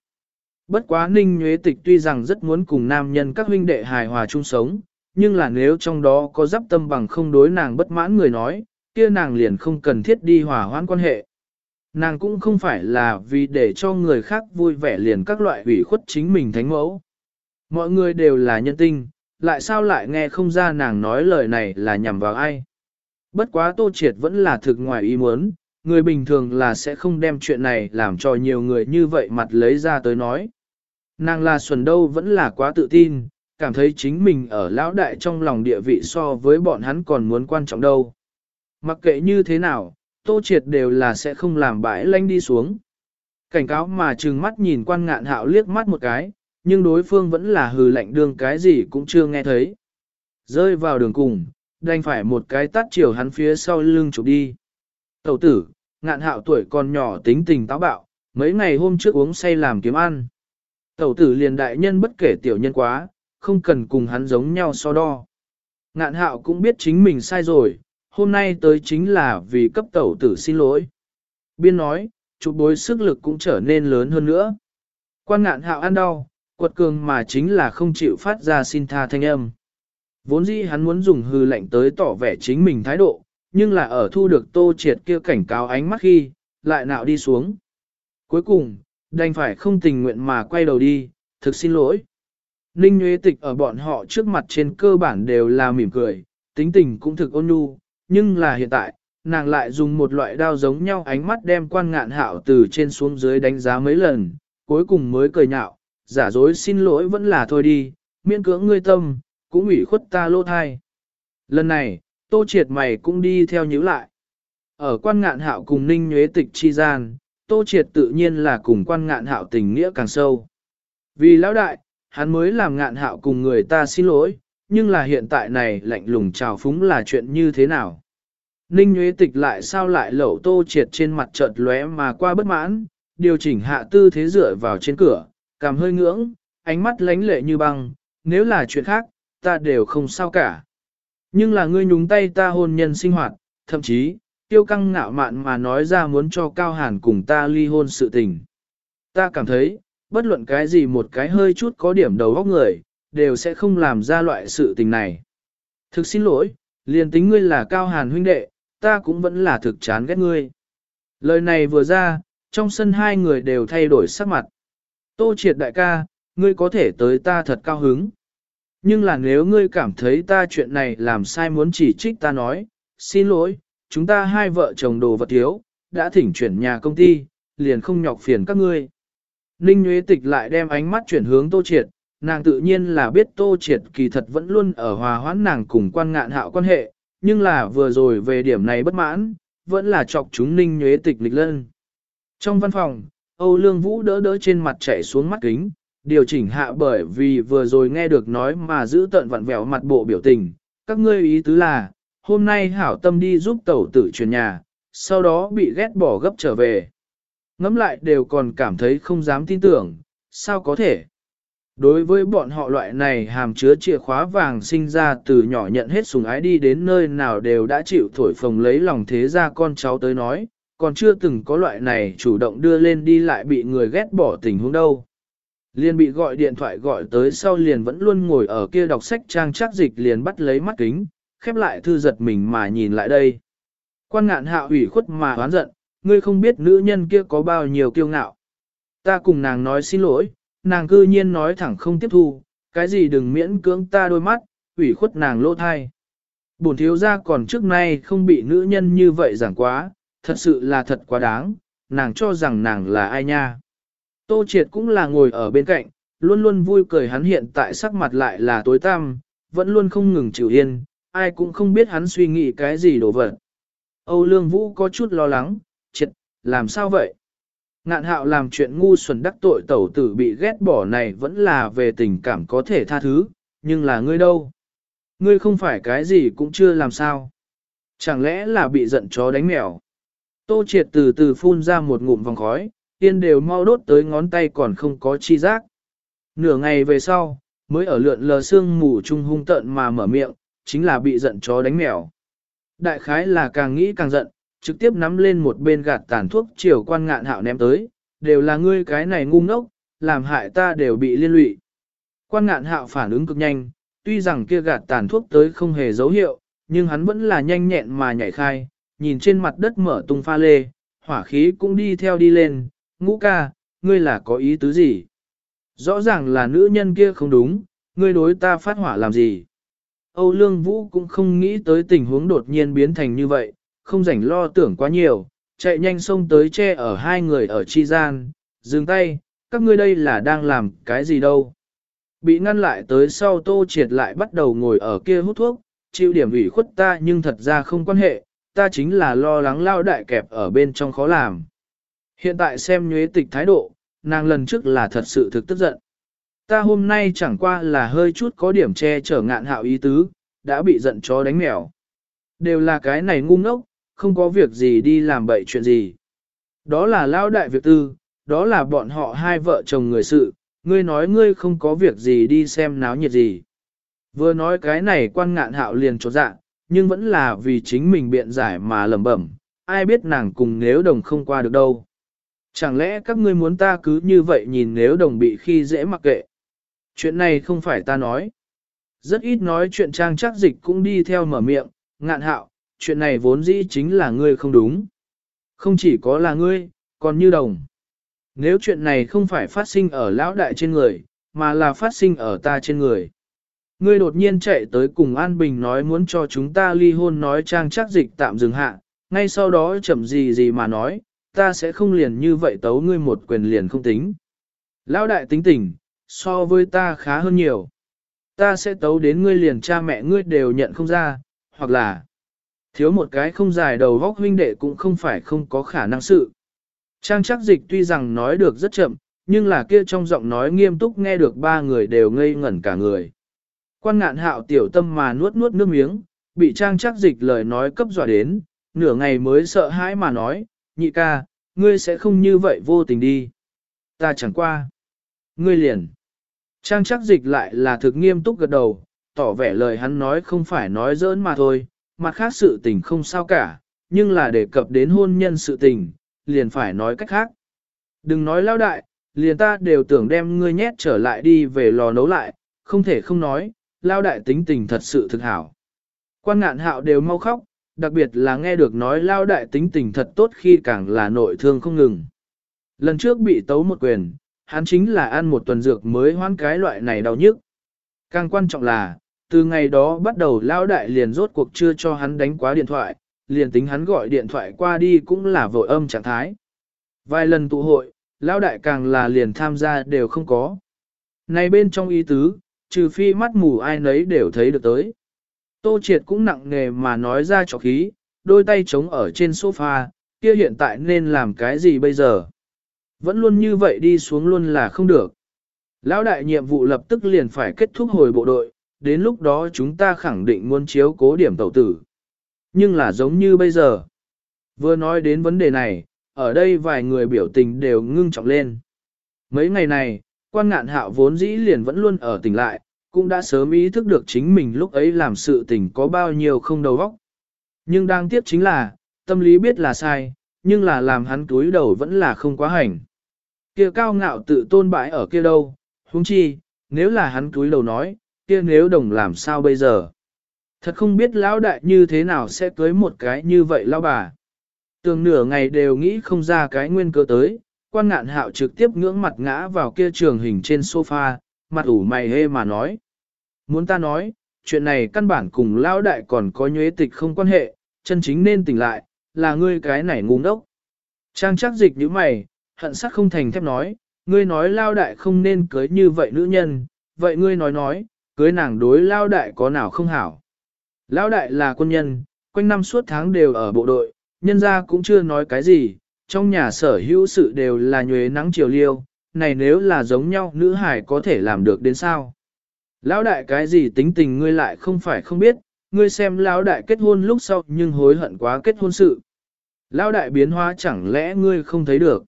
Bất quá ninh nhuế tịch tuy rằng rất muốn cùng nam nhân các huynh đệ hài hòa chung sống, nhưng là nếu trong đó có giáp tâm bằng không đối nàng bất mãn người nói, kia nàng liền không cần thiết đi hòa hoãn quan hệ. Nàng cũng không phải là vì để cho người khác vui vẻ liền các loại ủy khuất chính mình thánh mẫu. Mọi người đều là nhân tinh, lại sao lại nghe không ra nàng nói lời này là nhằm vào ai. Bất quá tô triệt vẫn là thực ngoài ý muốn, người bình thường là sẽ không đem chuyện này làm cho nhiều người như vậy mặt lấy ra tới nói. Nàng là xuẩn đâu vẫn là quá tự tin, cảm thấy chính mình ở lão đại trong lòng địa vị so với bọn hắn còn muốn quan trọng đâu. Mặc kệ như thế nào, tô triệt đều là sẽ không làm bãi lanh đi xuống. Cảnh cáo mà trừng mắt nhìn quan ngạn hạo liếc mắt một cái, nhưng đối phương vẫn là hừ lạnh đương cái gì cũng chưa nghe thấy. Rơi vào đường cùng, đành phải một cái tắt chiều hắn phía sau lưng chụp đi. Tẩu tử, ngạn hạo tuổi còn nhỏ tính tình táo bạo, mấy ngày hôm trước uống say làm kiếm ăn. Tẩu tử liền đại nhân bất kể tiểu nhân quá, không cần cùng hắn giống nhau so đo. Ngạn hạo cũng biết chính mình sai rồi, hôm nay tới chính là vì cấp tẩu tử xin lỗi. Biên nói, chụp bối sức lực cũng trở nên lớn hơn nữa. Quan ngạn hạo ăn đau, quật cường mà chính là không chịu phát ra xin tha thanh âm. Vốn dĩ hắn muốn dùng hư lệnh tới tỏ vẻ chính mình thái độ, nhưng là ở thu được tô triệt kia cảnh cáo ánh mắt khi, lại nạo đi xuống. Cuối cùng, đành phải không tình nguyện mà quay đầu đi, thực xin lỗi. Ninh Nguyễn Tịch ở bọn họ trước mặt trên cơ bản đều là mỉm cười, tính tình cũng thực ôn nhu, nhưng là hiện tại, nàng lại dùng một loại đao giống nhau ánh mắt đem quan ngạn hạo từ trên xuống dưới đánh giá mấy lần, cuối cùng mới cười nhạo, giả dối xin lỗi vẫn là thôi đi, miễn cưỡng ngươi tâm, cũng ủy khuất ta lô thai. Lần này, tô triệt mày cũng đi theo nhíu lại. Ở quan ngạn hạo cùng ninh nhuế tịch chi gian, tô triệt tự nhiên là cùng quan ngạn hạo tình nghĩa càng sâu. Vì lão đại, hắn mới làm ngạn hạo cùng người ta xin lỗi, nhưng là hiện tại này lạnh lùng trào phúng là chuyện như thế nào? Ninh Nguyễn Tịch lại sao lại lẩu tô triệt trên mặt chợt lóe mà qua bất mãn, điều chỉnh hạ tư thế dựa vào trên cửa, cảm hơi ngưỡng, ánh mắt lánh lệ như băng, nếu là chuyện khác, ta đều không sao cả. Nhưng là ngươi nhúng tay ta hôn nhân sinh hoạt, thậm chí, tiêu căng ngạo mạn mà nói ra muốn cho Cao Hàn cùng ta ly hôn sự tình. Ta cảm thấy, bất luận cái gì một cái hơi chút có điểm đầu óc người, đều sẽ không làm ra loại sự tình này. Thực xin lỗi, liền tính ngươi là Cao Hàn huynh đệ, ta cũng vẫn là thực chán ghét ngươi. Lời này vừa ra, trong sân hai người đều thay đổi sắc mặt. Tô triệt đại ca, ngươi có thể tới ta thật cao hứng. Nhưng là nếu ngươi cảm thấy ta chuyện này làm sai muốn chỉ trích ta nói, xin lỗi, chúng ta hai vợ chồng đồ vật thiếu, đã thỉnh chuyển nhà công ty, liền không nhọc phiền các ngươi. Ninh Nguyễn Tịch lại đem ánh mắt chuyển hướng Tô Triệt, nàng tự nhiên là biết Tô Triệt kỳ thật vẫn luôn ở hòa hoãn nàng cùng quan ngạn hạo quan hệ, nhưng là vừa rồi về điểm này bất mãn, vẫn là chọc chúng Ninh nhuế Tịch lịch lên. Trong văn phòng, Âu Lương Vũ đỡ đỡ trên mặt chảy xuống mắt kính, điều chỉnh hạ bởi vì vừa rồi nghe được nói mà giữ tận vặn vẹo mặt bộ biểu tình. Các ngươi ý tứ là, hôm nay hảo tâm đi giúp tẩu tử chuyển nhà, sau đó bị ghét bỏ gấp trở về. Ngắm lại đều còn cảm thấy không dám tin tưởng, sao có thể. Đối với bọn họ loại này hàm chứa chìa khóa vàng sinh ra từ nhỏ nhận hết sùng ái đi đến nơi nào đều đã chịu thổi phồng lấy lòng thế ra con cháu tới nói, còn chưa từng có loại này chủ động đưa lên đi lại bị người ghét bỏ tình huống đâu. Liền bị gọi điện thoại gọi tới sau liền vẫn luôn ngồi ở kia đọc sách trang trác dịch liền bắt lấy mắt kính, khép lại thư giật mình mà nhìn lại đây. Quan ngạn hạ ủy khuất mà oán giận, ngươi không biết nữ nhân kia có bao nhiêu kiêu ngạo. Ta cùng nàng nói xin lỗi, nàng cư nhiên nói thẳng không tiếp thu, cái gì đừng miễn cưỡng ta đôi mắt, ủy khuất nàng lỗ thai. Bổn thiếu gia còn trước nay không bị nữ nhân như vậy giảng quá, thật sự là thật quá đáng, nàng cho rằng nàng là ai nha. Tô triệt cũng là ngồi ở bên cạnh, luôn luôn vui cười hắn hiện tại sắc mặt lại là tối tăm, vẫn luôn không ngừng chịu yên, ai cũng không biết hắn suy nghĩ cái gì đổ vật. Âu Lương Vũ có chút lo lắng, triệt, làm sao vậy? Ngạn hạo làm chuyện ngu xuẩn đắc tội tẩu tử bị ghét bỏ này vẫn là về tình cảm có thể tha thứ, nhưng là ngươi đâu? Ngươi không phải cái gì cũng chưa làm sao. Chẳng lẽ là bị giận chó đánh mèo? Tô triệt từ từ phun ra một ngụm vòng khói, tiên đều mau đốt tới ngón tay còn không có chi giác. Nửa ngày về sau, mới ở lượn lờ xương mù trung hung tận mà mở miệng, chính là bị giận chó đánh mèo. Đại khái là càng nghĩ càng giận, trực tiếp nắm lên một bên gạt tàn thuốc chiều quan ngạn hạo ném tới, đều là ngươi cái này ngu ngốc, làm hại ta đều bị liên lụy. Quan ngạn hạo phản ứng cực nhanh, tuy rằng kia gạt tàn thuốc tới không hề dấu hiệu, nhưng hắn vẫn là nhanh nhẹn mà nhảy khai, nhìn trên mặt đất mở tung pha lê, hỏa khí cũng đi theo đi lên, ngũ ca, ngươi là có ý tứ gì? Rõ ràng là nữ nhân kia không đúng, ngươi đối ta phát hỏa làm gì? Âu Lương Vũ cũng không nghĩ tới tình huống đột nhiên biến thành như vậy, không rảnh lo tưởng quá nhiều, chạy nhanh xông tới che ở hai người ở chi gian, dừng tay, các ngươi đây là đang làm cái gì đâu. Bị ngăn lại tới sau tô triệt lại bắt đầu ngồi ở kia hút thuốc, chịu điểm ủy khuất ta nhưng thật ra không quan hệ, ta chính là lo lắng lao đại kẹp ở bên trong khó làm. Hiện tại xem nhuế tịch thái độ, nàng lần trước là thật sự thực tức giận. Ta hôm nay chẳng qua là hơi chút có điểm che chở ngạn hạo ý tứ, đã bị giận chó đánh mèo. Đều là cái này ngu ngốc, không có việc gì đi làm bậy chuyện gì. Đó là lao đại việc tư, đó là bọn họ hai vợ chồng người sự, ngươi nói ngươi không có việc gì đi xem náo nhiệt gì. Vừa nói cái này quan ngạn hạo liền trột dạ, nhưng vẫn là vì chính mình biện giải mà lẩm bẩm, ai biết nàng cùng nếu đồng không qua được đâu. Chẳng lẽ các ngươi muốn ta cứ như vậy nhìn nếu đồng bị khi dễ mặc kệ. Chuyện này không phải ta nói. Rất ít nói chuyện trang chắc dịch cũng đi theo mở miệng, ngạn hạo, chuyện này vốn dĩ chính là ngươi không đúng. Không chỉ có là ngươi, còn như đồng. Nếu chuyện này không phải phát sinh ở lão đại trên người, mà là phát sinh ở ta trên người. Ngươi đột nhiên chạy tới cùng An Bình nói muốn cho chúng ta ly hôn nói trang chắc dịch tạm dừng hạ, ngay sau đó chậm gì gì mà nói, ta sẽ không liền như vậy tấu ngươi một quyền liền không tính. Lão đại tính tình, so với ta khá hơn nhiều. Ta sẽ tấu đến ngươi liền cha mẹ ngươi đều nhận không ra, hoặc là thiếu một cái không dài đầu vóc huynh đệ cũng không phải không có khả năng sự. Trang chắc dịch tuy rằng nói được rất chậm, nhưng là kia trong giọng nói nghiêm túc nghe được ba người đều ngây ngẩn cả người. Quan ngạn hạo tiểu tâm mà nuốt nuốt nước miếng, bị trang chắc dịch lời nói cấp dọa đến, nửa ngày mới sợ hãi mà nói, nhị ca, ngươi sẽ không như vậy vô tình đi. Ta chẳng qua. Ngươi liền. Trang chắc dịch lại là thực nghiêm túc gật đầu, tỏ vẻ lời hắn nói không phải nói giỡn mà thôi, mặt khác sự tình không sao cả, nhưng là đề cập đến hôn nhân sự tình, liền phải nói cách khác. Đừng nói lao đại, liền ta đều tưởng đem ngươi nhét trở lại đi về lò nấu lại, không thể không nói, lao đại tính tình thật sự thực hảo. Quan ngạn hạo đều mau khóc, đặc biệt là nghe được nói lao đại tính tình thật tốt khi càng là nội thương không ngừng. Lần trước bị tấu một quyền, hắn chính là ăn một tuần dược mới hoán cái loại này đau nhức. Càng quan trọng là, từ ngày đó bắt đầu Lão đại liền rốt cuộc chưa cho hắn đánh quá điện thoại, liền tính hắn gọi điện thoại qua đi cũng là vội âm trạng thái. Vài lần tụ hội, Lão đại càng là liền tham gia đều không có. Này bên trong ý tứ, trừ phi mắt mù ai nấy đều thấy được tới. Tô triệt cũng nặng nghề mà nói ra trọc khí, đôi tay trống ở trên sofa, kia hiện tại nên làm cái gì bây giờ? Vẫn luôn như vậy đi xuống luôn là không được. Lão đại nhiệm vụ lập tức liền phải kết thúc hồi bộ đội, đến lúc đó chúng ta khẳng định muốn chiếu cố điểm tẩu tử. Nhưng là giống như bây giờ. Vừa nói đến vấn đề này, ở đây vài người biểu tình đều ngưng trọng lên. Mấy ngày này, quan ngạn hạo vốn dĩ liền vẫn luôn ở tỉnh lại, cũng đã sớm ý thức được chính mình lúc ấy làm sự tình có bao nhiêu không đầu óc. Nhưng đang tiếc chính là, tâm lý biết là sai, nhưng là làm hắn túi đầu vẫn là không quá hành. Kia cao ngạo tự tôn bãi ở kia đâu, huống chi, nếu là hắn túi đầu nói, kia nếu đồng làm sao bây giờ? Thật không biết lão đại như thế nào sẽ cưới một cái như vậy lão bà. Tường nửa ngày đều nghĩ không ra cái nguyên cơ tới, quan ngạn hạo trực tiếp ngưỡng mặt ngã vào kia trường hình trên sofa, mặt ủ mày hê mà nói. Muốn ta nói, chuyện này căn bản cùng lão đại còn có nhuế tịch không quan hệ, chân chính nên tỉnh lại, là ngươi cái này ngu ngốc. Trang chắc dịch như mày, hận sắc không thành thép nói, ngươi nói lao đại không nên cưới như vậy nữ nhân, vậy ngươi nói nói, cưới nàng đối lao đại có nào không hảo. Lao đại là quân nhân, quanh năm suốt tháng đều ở bộ đội, nhân ra cũng chưa nói cái gì, trong nhà sở hữu sự đều là nhuế nắng chiều liêu, này nếu là giống nhau nữ hải có thể làm được đến sao. Lão đại cái gì tính tình ngươi lại không phải không biết, ngươi xem lão đại kết hôn lúc sau nhưng hối hận quá kết hôn sự. Lão đại biến hóa chẳng lẽ ngươi không thấy được.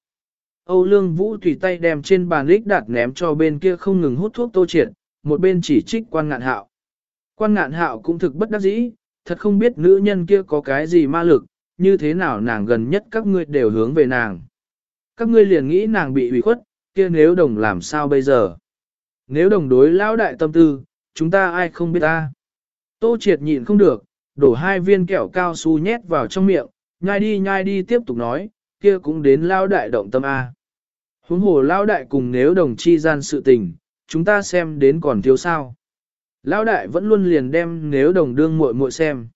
Âu Lương Vũ tùy tay đem trên bàn lích đặt ném cho bên kia không ngừng hút thuốc tô triệt, một bên chỉ trích quan ngạn hạo. Quan ngạn hạo cũng thực bất đắc dĩ, thật không biết nữ nhân kia có cái gì ma lực, như thế nào nàng gần nhất các ngươi đều hướng về nàng. Các ngươi liền nghĩ nàng bị ủy khuất, kia nếu đồng làm sao bây giờ? Nếu đồng đối lão đại tâm tư, chúng ta ai không biết ta. Tô triệt nhịn không được, đổ hai viên kẹo cao su nhét vào trong miệng, nhai đi nhai đi tiếp tục nói, kia cũng đến lao đại động tâm A. Huống hồ lao đại cùng nếu đồng chi gian sự tình, chúng ta xem đến còn thiếu sao. Lão đại vẫn luôn liền đem nếu đồng đương muội muội xem.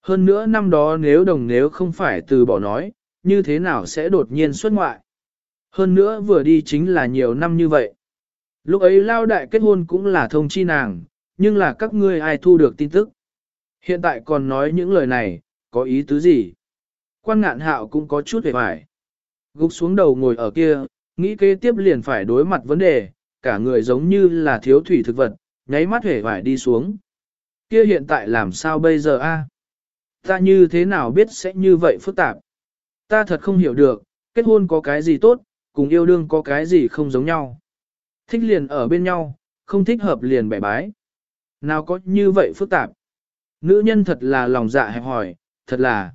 Hơn nữa năm đó nếu đồng nếu không phải từ bỏ nói, như thế nào sẽ đột nhiên xuất ngoại. Hơn nữa vừa đi chính là nhiều năm như vậy. Lúc ấy lao đại kết hôn cũng là thông chi nàng, nhưng là các ngươi ai thu được tin tức. Hiện tại còn nói những lời này, có ý tứ gì? Quan ngạn hạo cũng có chút hề hoài. Gục xuống đầu ngồi ở kia, nghĩ kế tiếp liền phải đối mặt vấn đề, cả người giống như là thiếu thủy thực vật, nháy mắt hề vải đi xuống. Kia hiện tại làm sao bây giờ a? Ta như thế nào biết sẽ như vậy phức tạp? Ta thật không hiểu được, kết hôn có cái gì tốt, cùng yêu đương có cái gì không giống nhau. Thích liền ở bên nhau, không thích hợp liền bẻ bái. Nào có như vậy phức tạp? Nữ nhân thật là lòng dạ hẹp hỏi, thật là.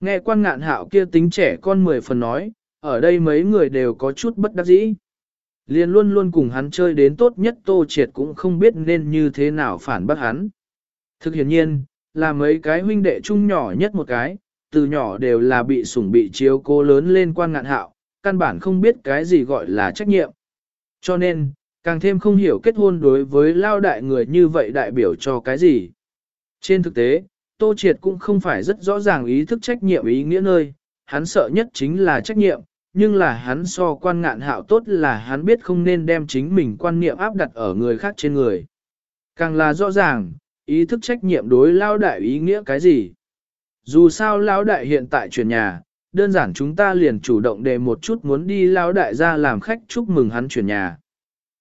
Nghe quan ngạn hạo kia tính trẻ con mười phần nói, ở đây mấy người đều có chút bất đắc dĩ. Liên luôn luôn cùng hắn chơi đến tốt nhất tô triệt cũng không biết nên như thế nào phản bác hắn. Thực hiện nhiên, là mấy cái huynh đệ chung nhỏ nhất một cái, từ nhỏ đều là bị sủng bị chiếu cố lớn lên quan ngạn hạo, căn bản không biết cái gì gọi là trách nhiệm. Cho nên, càng thêm không hiểu kết hôn đối với lao đại người như vậy đại biểu cho cái gì. Trên thực tế, Tô Triệt cũng không phải rất rõ ràng ý thức trách nhiệm ý nghĩa nơi, hắn sợ nhất chính là trách nhiệm, nhưng là hắn so quan ngạn hạo tốt là hắn biết không nên đem chính mình quan niệm áp đặt ở người khác trên người. Càng là rõ ràng, ý thức trách nhiệm đối lao đại ý nghĩa cái gì. Dù sao lao đại hiện tại chuyển nhà, đơn giản chúng ta liền chủ động đề một chút muốn đi lao đại ra làm khách chúc mừng hắn chuyển nhà.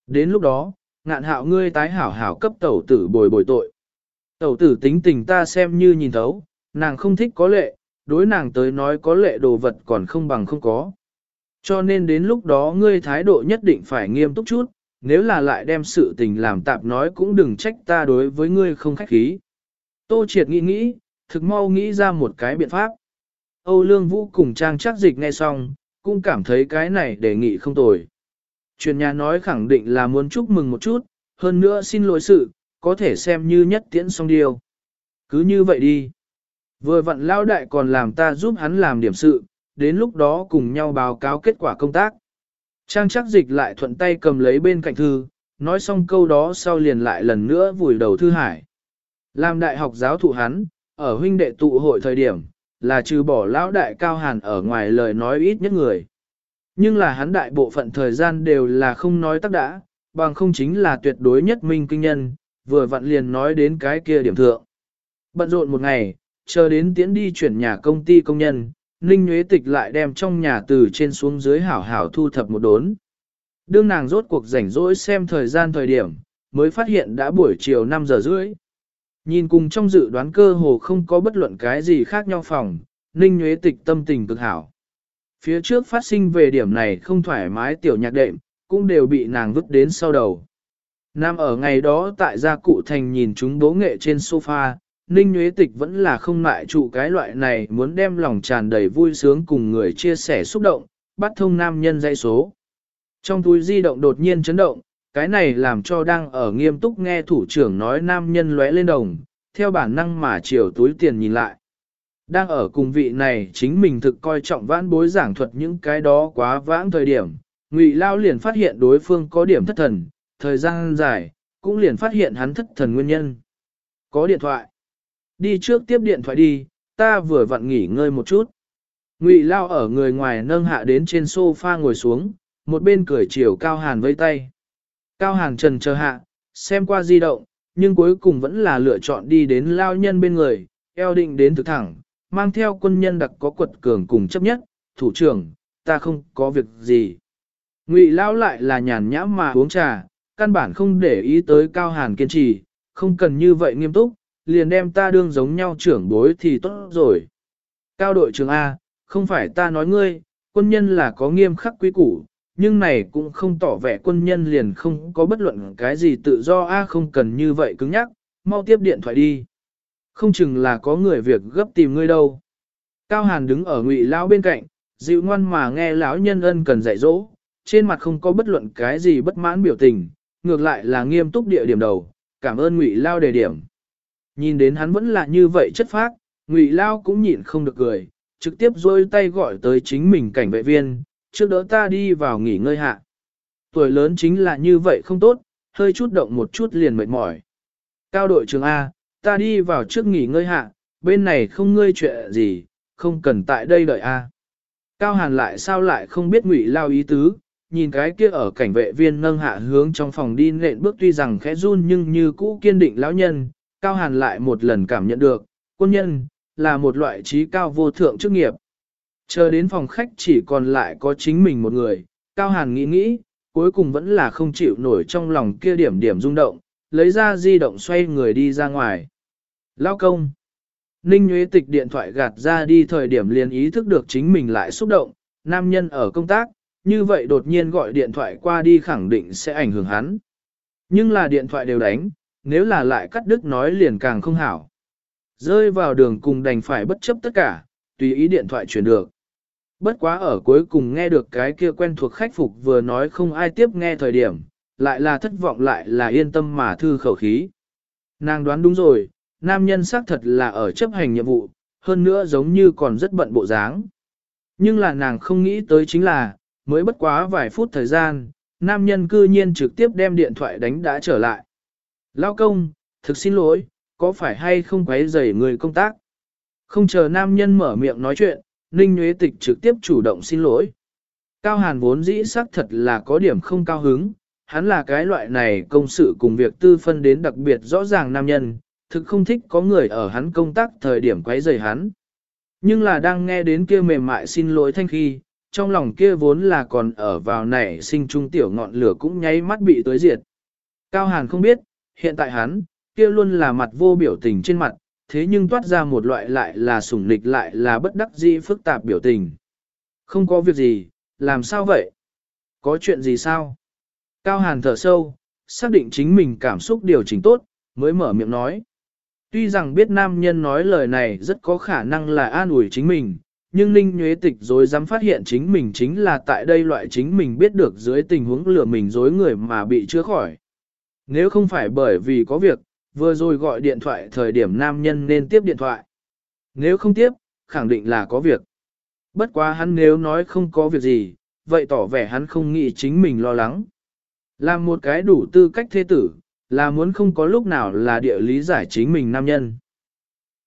Đến lúc đó, ngạn hạo ngươi tái hảo hảo cấp tẩu tử bồi bồi tội. Tẩu tử tính tình ta xem như nhìn thấu, nàng không thích có lệ, đối nàng tới nói có lệ đồ vật còn không bằng không có. Cho nên đến lúc đó ngươi thái độ nhất định phải nghiêm túc chút, nếu là lại đem sự tình làm tạp nói cũng đừng trách ta đối với ngươi không khách khí. Tô triệt nghĩ nghĩ, thực mau nghĩ ra một cái biện pháp. Âu Lương Vũ cùng Trang chắc dịch nghe xong, cũng cảm thấy cái này đề nghị không tồi. Truyền nhà nói khẳng định là muốn chúc mừng một chút, hơn nữa xin lỗi sự, có thể xem như nhất tiễn xong điều. Cứ như vậy đi. Vừa vặn lao đại còn làm ta giúp hắn làm điểm sự, đến lúc đó cùng nhau báo cáo kết quả công tác. Trang chắc dịch lại thuận tay cầm lấy bên cạnh thư, nói xong câu đó sau liền lại lần nữa vùi đầu thư hải. Làm đại học giáo thụ hắn, ở huynh đệ tụ hội thời điểm, là trừ bỏ lão đại cao hàn ở ngoài lời nói ít nhất người. Nhưng là hắn đại bộ phận thời gian đều là không nói tắc đã, bằng không chính là tuyệt đối nhất minh kinh nhân, vừa vặn liền nói đến cái kia điểm thượng. Bận rộn một ngày, chờ đến tiễn đi chuyển nhà công ty công nhân, Ninh Nguyễn Tịch lại đem trong nhà từ trên xuống dưới hảo hảo thu thập một đốn. Đương nàng rốt cuộc rảnh rỗi xem thời gian thời điểm, mới phát hiện đã buổi chiều 5 giờ rưỡi. Nhìn cùng trong dự đoán cơ hồ không có bất luận cái gì khác nhau phòng, Ninh Nguyễn Tịch tâm tình cực hảo. Phía trước phát sinh về điểm này không thoải mái tiểu nhạc đệm, cũng đều bị nàng vứt đến sau đầu. Nam ở ngày đó tại gia cụ thành nhìn chúng bố nghệ trên sofa, Ninh Nguyễn Tịch vẫn là không ngại trụ cái loại này muốn đem lòng tràn đầy vui sướng cùng người chia sẻ xúc động, bắt thông nam nhân dây số. Trong túi di động đột nhiên chấn động, cái này làm cho đang ở nghiêm túc nghe thủ trưởng nói nam nhân lóe lên đồng, theo bản năng mà chiều túi tiền nhìn lại. Đang ở cùng vị này chính mình thực coi trọng vãn bối giảng thuật những cái đó quá vãng thời điểm, Ngụy Lao liền phát hiện đối phương có điểm thất thần, thời gian dài, cũng liền phát hiện hắn thất thần nguyên nhân. Có điện thoại. Đi trước tiếp điện thoại đi, ta vừa vặn nghỉ ngơi một chút. Ngụy Lao ở người ngoài nâng hạ đến trên sofa ngồi xuống, một bên cười chiều Cao Hàn vây tay. Cao Hàn trần chờ hạ, xem qua di động, nhưng cuối cùng vẫn là lựa chọn đi đến Lao nhân bên người, eo định đến thực thẳng, mang theo quân nhân đặc có quật cường cùng chấp nhất, thủ trưởng, ta không có việc gì. Ngụy Lao lại là nhàn nhã mà uống trà, căn bản không để ý tới Cao Hàn kiên trì, không cần như vậy nghiêm túc, liền đem ta đương giống nhau trưởng bối thì tốt rồi. Cao đội trưởng A, không phải ta nói ngươi, quân nhân là có nghiêm khắc quý củ, nhưng này cũng không tỏ vẻ quân nhân liền không có bất luận cái gì tự do A không cần như vậy cứng nhắc, mau tiếp điện thoại đi. Không chừng là có người việc gấp tìm ngươi đâu. Cao Hàn đứng ở ngụy lão bên cạnh, dịu ngoan mà nghe lão nhân ân cần dạy dỗ, trên mặt không có bất luận cái gì bất mãn biểu tình, ngược lại là nghiêm túc địa điểm đầu, cảm ơn ngụy lao đề điểm. Nhìn đến hắn vẫn là như vậy chất phác, ngụy lao cũng nhịn không được cười, trực tiếp rôi tay gọi tới chính mình cảnh vệ viên, trước đỡ ta đi vào nghỉ ngơi hạ. Tuổi lớn chính là như vậy không tốt, hơi chút động một chút liền mệt mỏi. Cao đội trưởng A, ta đi vào trước nghỉ ngơi hạ, bên này không ngơi chuyện gì, không cần tại đây đợi A. Cao Hàn lại sao lại không biết ngụy lao ý tứ, nhìn cái kia ở cảnh vệ viên nâng hạ hướng trong phòng đi nện bước tuy rằng khẽ run nhưng như cũ kiên định lão nhân, Cao Hàn lại một lần cảm nhận được, quân nhân, là một loại trí cao vô thượng chức nghiệp. Chờ đến phòng khách chỉ còn lại có chính mình một người, Cao Hàn nghĩ nghĩ, cuối cùng vẫn là không chịu nổi trong lòng kia điểm điểm rung động, lấy ra di động xoay người đi ra ngoài. Lao công. Ninh Nguyễn Tịch điện thoại gạt ra đi thời điểm liền ý thức được chính mình lại xúc động, nam nhân ở công tác, như vậy đột nhiên gọi điện thoại qua đi khẳng định sẽ ảnh hưởng hắn. Nhưng là điện thoại đều đánh, nếu là lại cắt đứt nói liền càng không hảo. Rơi vào đường cùng đành phải bất chấp tất cả, tùy ý điện thoại chuyển được. Bất quá ở cuối cùng nghe được cái kia quen thuộc khách phục vừa nói không ai tiếp nghe thời điểm, lại là thất vọng lại là yên tâm mà thư khẩu khí. Nàng đoán đúng rồi, nam nhân xác thật là ở chấp hành nhiệm vụ, hơn nữa giống như còn rất bận bộ dáng. Nhưng là nàng không nghĩ tới chính là, mới bất quá vài phút thời gian, nam nhân cư nhiên trực tiếp đem điện thoại đánh đã trở lại. Lao công, thực xin lỗi, có phải hay không quấy rầy người công tác? Không chờ nam nhân mở miệng nói chuyện, Ninh Nguyễn Tịch trực tiếp chủ động xin lỗi. Cao Hàn vốn dĩ xác thật là có điểm không cao hứng, hắn là cái loại này công sự cùng việc tư phân đến đặc biệt rõ ràng nam nhân, thực không thích có người ở hắn công tác thời điểm quấy rầy hắn. Nhưng là đang nghe đến kia mềm mại xin lỗi thanh khi, trong lòng kia vốn là còn ở vào nảy sinh trung tiểu ngọn lửa cũng nháy mắt bị tối diệt. Cao Hàn không biết, hiện tại hắn, kia luôn là mặt vô biểu tình trên mặt, thế nhưng toát ra một loại lại là sủng nịch lại là bất đắc dĩ phức tạp biểu tình. Không có việc gì, làm sao vậy? Có chuyện gì sao? Cao Hàn thở sâu, xác định chính mình cảm xúc điều chỉnh tốt, mới mở miệng nói. Tuy rằng biết nam nhân nói lời này rất có khả năng là an ủi chính mình, nhưng Ninh Nhuế Tịch rồi dám phát hiện chính mình chính là tại đây loại chính mình biết được dưới tình huống lừa mình dối người mà bị chữa khỏi. Nếu không phải bởi vì có việc, vừa rồi gọi điện thoại thời điểm nam nhân nên tiếp điện thoại. Nếu không tiếp, khẳng định là có việc. Bất quá hắn nếu nói không có việc gì, vậy tỏ vẻ hắn không nghĩ chính mình lo lắng. Làm một cái đủ tư cách thế tử, là muốn không có lúc nào là địa lý giải chính mình nam nhân.